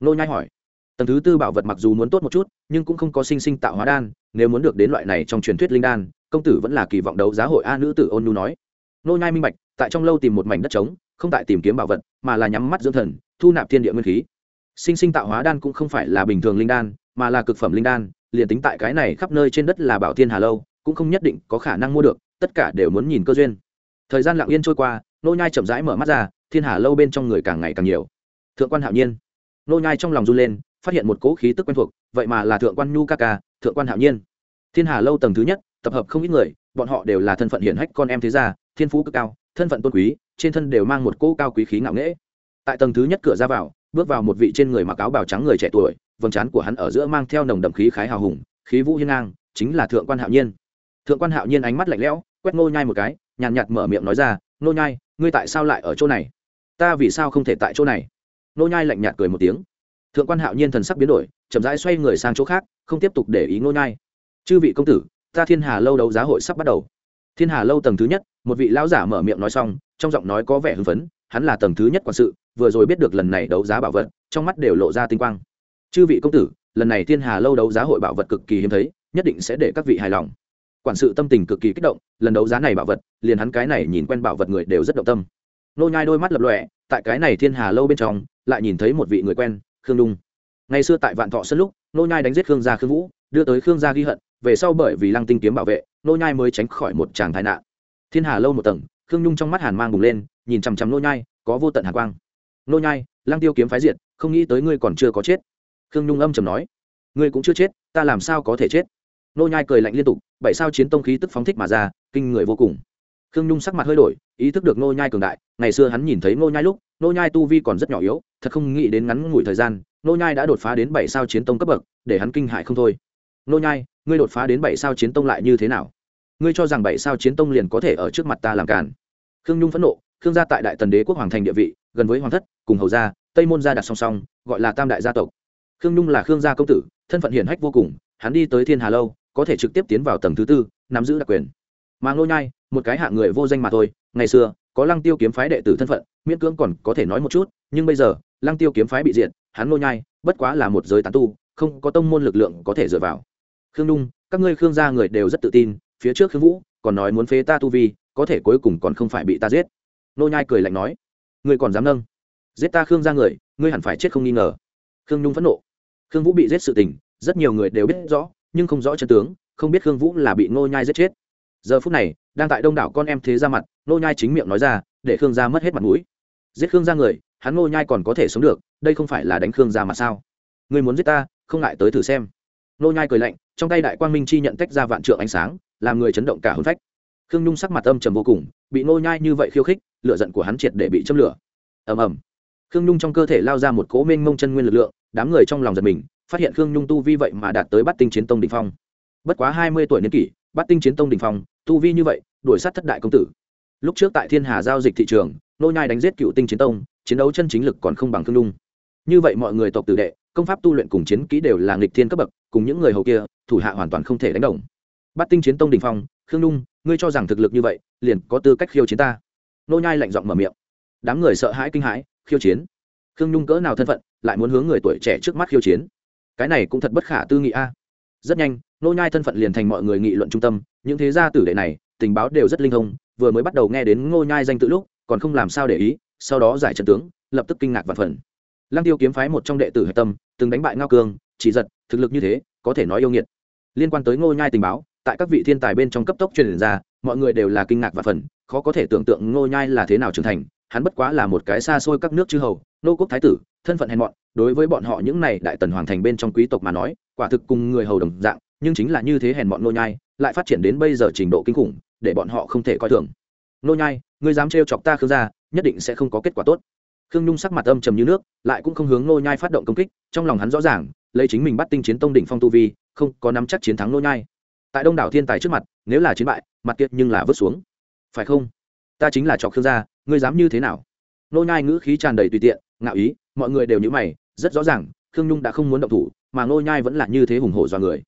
Nô nhai hỏi. Tầng thứ tư bảo vật mặc dù muốn tốt một chút, nhưng cũng không có sinh sinh tạo hóa đan, nếu muốn được đến loại này trong truyền thuyết linh đan, công tử vẫn là kỳ vọng đấu giá hội a nữ tử ôn nu nói. Nô nhai minh bạch, tại trong lâu tìm một mảnh đất trống, không tại tìm kiếm bảo vật, mà là nhắm mắt dưỡng thần, thu nạp thiên địa nguyên khí. Sinh sinh tạo hóa đan cũng không phải là bình thường linh đan, mà là cực phẩm linh đan, liền tính tại cái này khắp nơi trên đất là bảo thiên hà lâu cũng không nhất định có khả năng mua được, tất cả đều muốn nhìn cơ duyên. Thời gian lặng yên trôi qua, nô nhai chậm rãi mở mắt ra, thiên hà lâu bên trong người càng ngày càng nhiều. Thượng quan hạo nhiên. Nô nhai trong lòng run lên, phát hiện một cỗ khí tức quen thuộc, vậy mà là thượng quan nhu ca ca, thượng quan hạo nhiên. Thiên hà lâu tầng thứ nhất, tập hợp không ít người, bọn họ đều là thân phận hiển hách con em thế gia, thiên phú cực cao, thân phận tôn quý, trên thân đều mang một cỗ cao quý khí ngạo nghễ. Tại tầng thứ nhất cửa ra vào, bước vào một vị trên người mặc áo bào trắng người trẻ tuổi, vầng trán của hắn ở giữa mang theo nồng đậm khí khái hào hùng, khí vũ hiên ngang, chính là thượng quan hạo nhiên thượng quan hạo nhiên ánh mắt lạnh lẽo, quét ngô nhai một cái, nhàn nhạt mở miệng nói ra, ngô nhai, ngươi tại sao lại ở chỗ này? Ta vì sao không thể tại chỗ này? Ngô nhai lạnh nhạt cười một tiếng. Thượng quan hạo nhiên thần sắc biến đổi, chậm rãi xoay người sang chỗ khác, không tiếp tục để ý ngô nhai. Chư vị công tử, ta thiên hà lâu đấu giá hội sắp bắt đầu. Thiên hà lâu tầng thứ nhất, một vị lão giả mở miệng nói xong, trong giọng nói có vẻ hưng phấn, hắn là tầng thứ nhất quản sự, vừa rồi biết được lần này đấu giá bảo vật, trong mắt đều lộ ra tinh quang. Chư vị công tử, lần này thiên hà lâu đấu giá hội bảo vật cực kỳ hiếm thấy, nhất định sẽ để các vị hài lòng quản sự tâm tình cực kỳ kích động, lần đấu giá này bảo vật, liền hắn cái này nhìn quen bảo vật người đều rất động tâm. Nô nhai đôi mắt lập lòe, tại cái này thiên hà lâu bên trong, lại nhìn thấy một vị người quen, khương đung ngày xưa tại vạn thọ sân lúc, nô nhai đánh giết khương gia khương vũ, đưa tới khương gia ghi hận, về sau bởi vì lăng tinh kiếm bảo vệ, nô nhai mới tránh khỏi một tràng tai nạn. Thiên hà lâu một tầng, khương nhung trong mắt hàn mang bùng lên, nhìn chăm chăm nô nhai, có vô tận hàn quang. Nô nhai, lăng tiêu kiếm phái diệt, không nghĩ tới ngươi còn chưa có chết. Khương nhung âm trầm nói. Ngươi cũng chưa chết, ta làm sao có thể chết? Nô nhai cười lạnh liên tục, bảy sao chiến tông khí tức phóng thích mà ra, kinh người vô cùng. Khương nhung sắc mặt hơi đổi, ý thức được nô nhai cường đại, ngày xưa hắn nhìn thấy nô nhai lúc, nô nhai tu vi còn rất nhỏ yếu, thật không nghĩ đến ngắn ngủi thời gian, nô nhai đã đột phá đến bảy sao chiến tông cấp bậc, để hắn kinh hãi không thôi. Nô nhai, ngươi đột phá đến bảy sao chiến tông lại như thế nào? Ngươi cho rằng bảy sao chiến tông liền có thể ở trước mặt ta làm cản khương nhung phẫn nộ, khương gia tại đại tần đế quốc hoàng thành địa vị, gần với hoàng thất, cùng hầu gia, tây môn gia đặt song song, gọi là tam đại gia tộc. Khương nhung là khương gia công tử, thân phận hiển hách vô cùng, hắn đi tới thiên hà lâu có thể trực tiếp tiến vào tầng thứ tư, nắm giữ đặc quyền. Mà ngô nhai, một cái hạng người vô danh mà thôi, ngày xưa, có lăng tiêu kiếm phái đệ tử thân phận, miễn cưỡng còn có thể nói một chút, nhưng bây giờ, lăng tiêu kiếm phái bị diệt, hắn ngô nhai, bất quá là một giới tán tu, không có tông môn lực lượng có thể dựa vào. Khương nhung, các ngươi khương gia người đều rất tự tin, phía trước khương vũ, còn nói muốn phế ta tu vi, có thể cuối cùng còn không phải bị ta giết. Nô nhai cười lạnh nói, ngươi còn dám nâng? Giết ta khương gia người, ngươi hẳn phải chết không nghi ngờ. Khương nhung phẫn nộ. Khương vũ bị giết sự tình, rất nhiều người đều biết rõ nhưng không rõ chân tướng, không biết khương vũ là bị nô nhai giết chết. Giờ phút này, đang tại đông đảo con em thế ra mặt nô nhai chính miệng nói ra, để khương gia mất hết mặt mũi. Giết khương gia người, hắn nô nhai còn có thể sống được, đây không phải là đánh khương gia mà sao? Người muốn giết ta, không ngại tới thử xem. Nô nhai cười lạnh, trong tay đại quang minh chi nhận tách ra vạn trượng ánh sáng, làm người chấn động cả hồn phách. Khương nhung sắc mặt âm trầm vô cùng, bị nô nhai như vậy khiêu khích, lửa giận của hắn triệt để bị châm lửa. Ầm ầm. Khương nhung trong cơ thể lao ra một cỗ mênh mông chân nguyên lực lượng, đám người trong lòng giật mình phát hiện khương nhung tu vi vậy mà đạt tới bắt tinh chiến tông đỉnh phong. Bất quá hai mươi tuổi niên kỷ bắt tinh chiến tông đỉnh phong, tu vi như vậy, đuổi sát thất đại công tử. Lúc trước tại thiên hà giao dịch thị trường, nô nhai đánh giết cựu tinh chiến tông, chiến đấu chân chính lực còn không bằng khương nhung. Như vậy mọi người tộc tử đệ, công pháp tu luyện cùng chiến kỹ đều là nghịch thiên cấp bậc, cùng những người hầu kia, thủ hạ hoàn toàn không thể đánh đồng. Bắt tinh chiến tông đỉnh phong, khương nhung, ngươi cho rằng thực lực như vậy, liền có tư cách khiêu chiến ta. Nô nhai lạnh giọng mở miệng. Đám người sợ hãi kinh hãi, khiêu chiến. Khương nhung cỡ nào thân phận, lại muốn hướng người tuổi trẻ trước mắt khiêu chiến cái này cũng thật bất khả tư nghị a. Rất nhanh nô nhai thân phận liền thành mọi người nghị luận trung tâm, những thế gia tử đệ này, tình báo đều rất linh thông, vừa mới bắt đầu nghe đến ngô nhai danh tự lúc, còn không làm sao để ý, sau đó giải trận tướng, lập tức kinh ngạc và phần. Lăng tiêu kiếm phái một trong đệ tử hệ tâm, từng đánh bại ngao cương, chỉ giật, thực lực như thế, có thể nói yêu nghiệt. Liên quan tới ngô nhai tình báo, tại các vị thiên tài bên trong cấp tốc truyền ra, mọi người đều là kinh ngạc và phần, khó có thể tưởng tượng ngô nhai là thế nào trưởng thành, hắn bất quá là một cái xa xôi các nước chư hầu, nô quốc thái tử thân phận hèn mọn, đối với bọn họ những này đại tần hoàng thành bên trong quý tộc mà nói, quả thực cùng người hầu đồng dạng, nhưng chính là như thế hèn mọn nô nhai, lại phát triển đến bây giờ trình độ kinh khủng, để bọn họ không thể coi thường. Nô nhai, ngươi dám trêu chọc ta khương gia, nhất định sẽ không có kết quả tốt. Khương nhung sắc mặt âm trầm như nước, lại cũng không hướng nô nhai phát động công kích, trong lòng hắn rõ ràng, lấy chính mình bắt tinh chiến tông đỉnh phong tu vi, không có nắm chắc chiến thắng nô nhai. Tại đông đảo thiên tài trước mặt, nếu là chiến bại, mặt tiệt nhưng là vứt xuống. Phải không? Ta chính là chọc khương gia, ngươi dám như thế nào? Nô nhai ngữ khí tràn đầy tùy tiện ngạo ý, mọi người đều như mày, rất rõ ràng, khương nhung đã không muốn động thủ, mà nô nhai vẫn là như thế hùng hổ do người.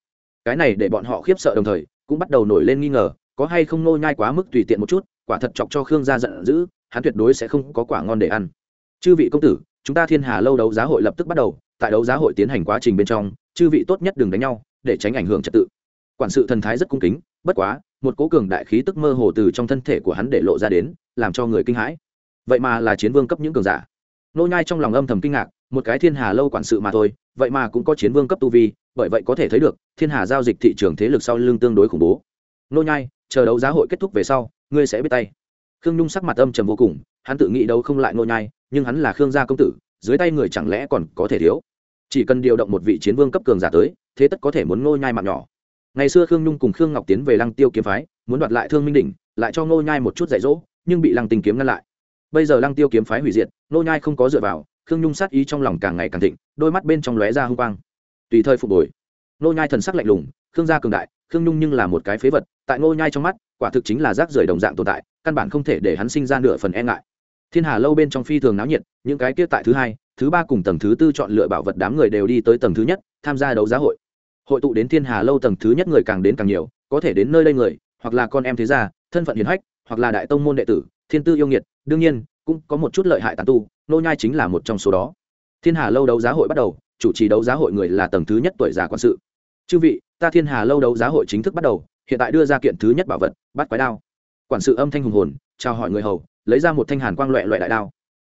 Cái này để bọn họ khiếp sợ đồng thời, cũng bắt đầu nổi lên nghi ngờ, có hay không nô nhai quá mức tùy tiện một chút, quả thật chọc cho khương gia giận dữ, hắn tuyệt đối sẽ không có quả ngon để ăn. Chư vị công tử, chúng ta thiên hà lâu đấu giá hội lập tức bắt đầu, tại đấu giá hội tiến hành quá trình bên trong, chư vị tốt nhất đừng đánh nhau, để tránh ảnh hưởng trật tự. Quản sự thần thái rất cung kính, bất quá, một cố cường đại khí tức mơ hồ từ trong thân thể của hắn để lộ ra đến, làm cho người kinh hãi. Vậy mà là chiến vương cấp những cường giả nô nhai trong lòng âm thầm kinh ngạc, một cái thiên hà lâu quản sự mà thôi, vậy mà cũng có chiến vương cấp tu vi, bởi vậy có thể thấy được, thiên hà giao dịch thị trường thế lực sau lưng tương đối khủng bố. Nô nhai, chờ đấu giá hội kết thúc về sau, ngươi sẽ biết tay. Khương nhung sắc mặt âm trầm vô cùng, hắn tự nghĩ đấu không lại nô nhai, nhưng hắn là khương gia công tử, dưới tay người chẳng lẽ còn có thể thiếu? Chỉ cần điều động một vị chiến vương cấp cường giả tới, thế tất có thể muốn nô nhai mạng nhỏ. Ngày xưa khương nhung cùng khương ngọc tiến về lăng tiêu kiếm phái, muốn đoạt lại thương minh đỉnh, lại cho nô nhai một chút dạy dỗ, nhưng bị lăng tình kiếm ngăn lại bây giờ lăng tiêu kiếm phái hủy diệt, nô nhai không có dựa vào, khương nhung sát ý trong lòng càng ngày càng thịnh, đôi mắt bên trong lóe ra hung quang. Tùy thời phục hồi. Nô nhai thần sắc lạnh lùng, khương gia cường đại, khương nhung nhưng là một cái phế vật, tại nô nhai trong mắt, quả thực chính là rác rưởi đồng dạng tồn tại, căn bản không thể để hắn sinh ra nửa phần e ngại. Thiên hà lâu bên trong phi thường náo nhiệt, những cái kia tại thứ hai, thứ ba cùng tầng thứ tư chọn lựa bảo vật đám người đều đi tới tầng thứ nhất, tham gia đấu giá hội. Hội tụ đến thiên hà lâu tầng thứ nhất người càng đến càng nhiều, có thể đến nơi đây người, hoặc là con em thế gia, thân phận hiền hách, hoặc là đại tông môn đệ tử, thiên tư yêu nghiệt đương nhiên, cũng có một chút lợi hại tàn tu, nô nhai chính là một trong số đó. Thiên hà lâu đấu giá hội bắt đầu, chủ trì đấu giá hội người là tầng thứ nhất tuổi già quản sự. Chư vị, ta thiên hà lâu đấu giá hội chính thức bắt đầu, hiện tại đưa ra kiện thứ nhất bảo vật, bắt quái đao. Quản sự âm thanh hùng hồn, chào hỏi người hầu, lấy ra một thanh hàn quang loẹ loẹ đại đao.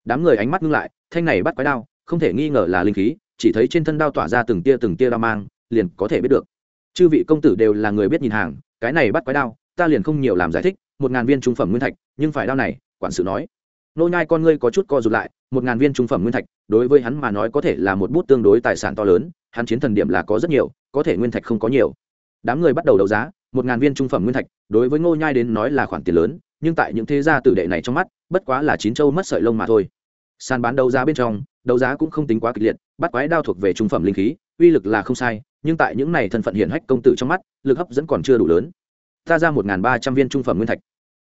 Đám người ánh mắt ngưng lại, thanh này bắt quái đao, không thể nghi ngờ là linh khí, chỉ thấy trên thân đao tỏa ra từng tia từng tia đao mang, liền có thể biết được. Chư vị công tử đều là người biết nhìn hàng, cái này bắt quái đao, ta liền không nhiều làm giải thích, một ngàn viên trung phẩm nguyên thạch, nhưng phải đao này quản sự nói. Nô nhai con ngươi có chút co rụt lại, một ngàn viên trung phẩm nguyên thạch, đối với hắn mà nói có thể là một bút tương đối tài sản to lớn, hắn chiến thần điểm là có rất nhiều, có thể nguyên thạch không có nhiều. Đám người bắt đầu đấu giá, một ngàn viên trung phẩm nguyên thạch, đối với ngô nhai đến nói là khoản tiền lớn, nhưng tại những thế gia tử đệ này trong mắt, bất quá là chín châu mất sợi lông mà thôi. Sàn bán đấu giá bên trong, đấu giá cũng không tính quá kịch liệt, bắt quái đao thuộc về trung phẩm linh khí, uy lực là không sai, nhưng tại những này thân phận hiển hách công tử trong mắt, lực hấp dẫn còn chưa đủ lớn. Ta ra một ba trăm viên trung phẩm nguyên thạch.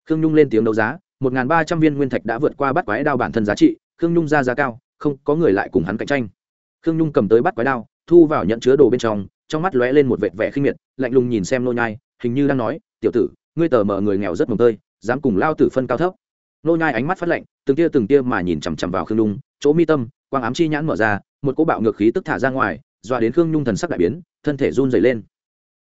Khương nhung lên tiếng đấu giá một ba trăm viên nguyên thạch đã vượt qua bắt quái đao bản thân giá trị, khương nhung ra giá cao, không có người lại cùng hắn cạnh tranh. Khương nhung cầm tới bắt quái đao, thu vào nhận chứa đồ bên trong trong mắt lóe lên một vệt vẻ khinh miệt, lạnh lùng nhìn xem nô nhai, hình như đang nói, tiểu tử, ngươi tờ mở người nghèo rất mồng tơi, dám cùng lao tử phân cao thấp. Nô nhai ánh mắt phát lạnh, từng tia từng tia mà nhìn chằm chằm vào khương nhung, chỗ mi tâm, quang ám chi nhãn mở ra, một cỗ bạo ngược khí tức thả ra ngoài, dọa đến khương nhung thần sắc đại biến, thân thể run rẩy lên.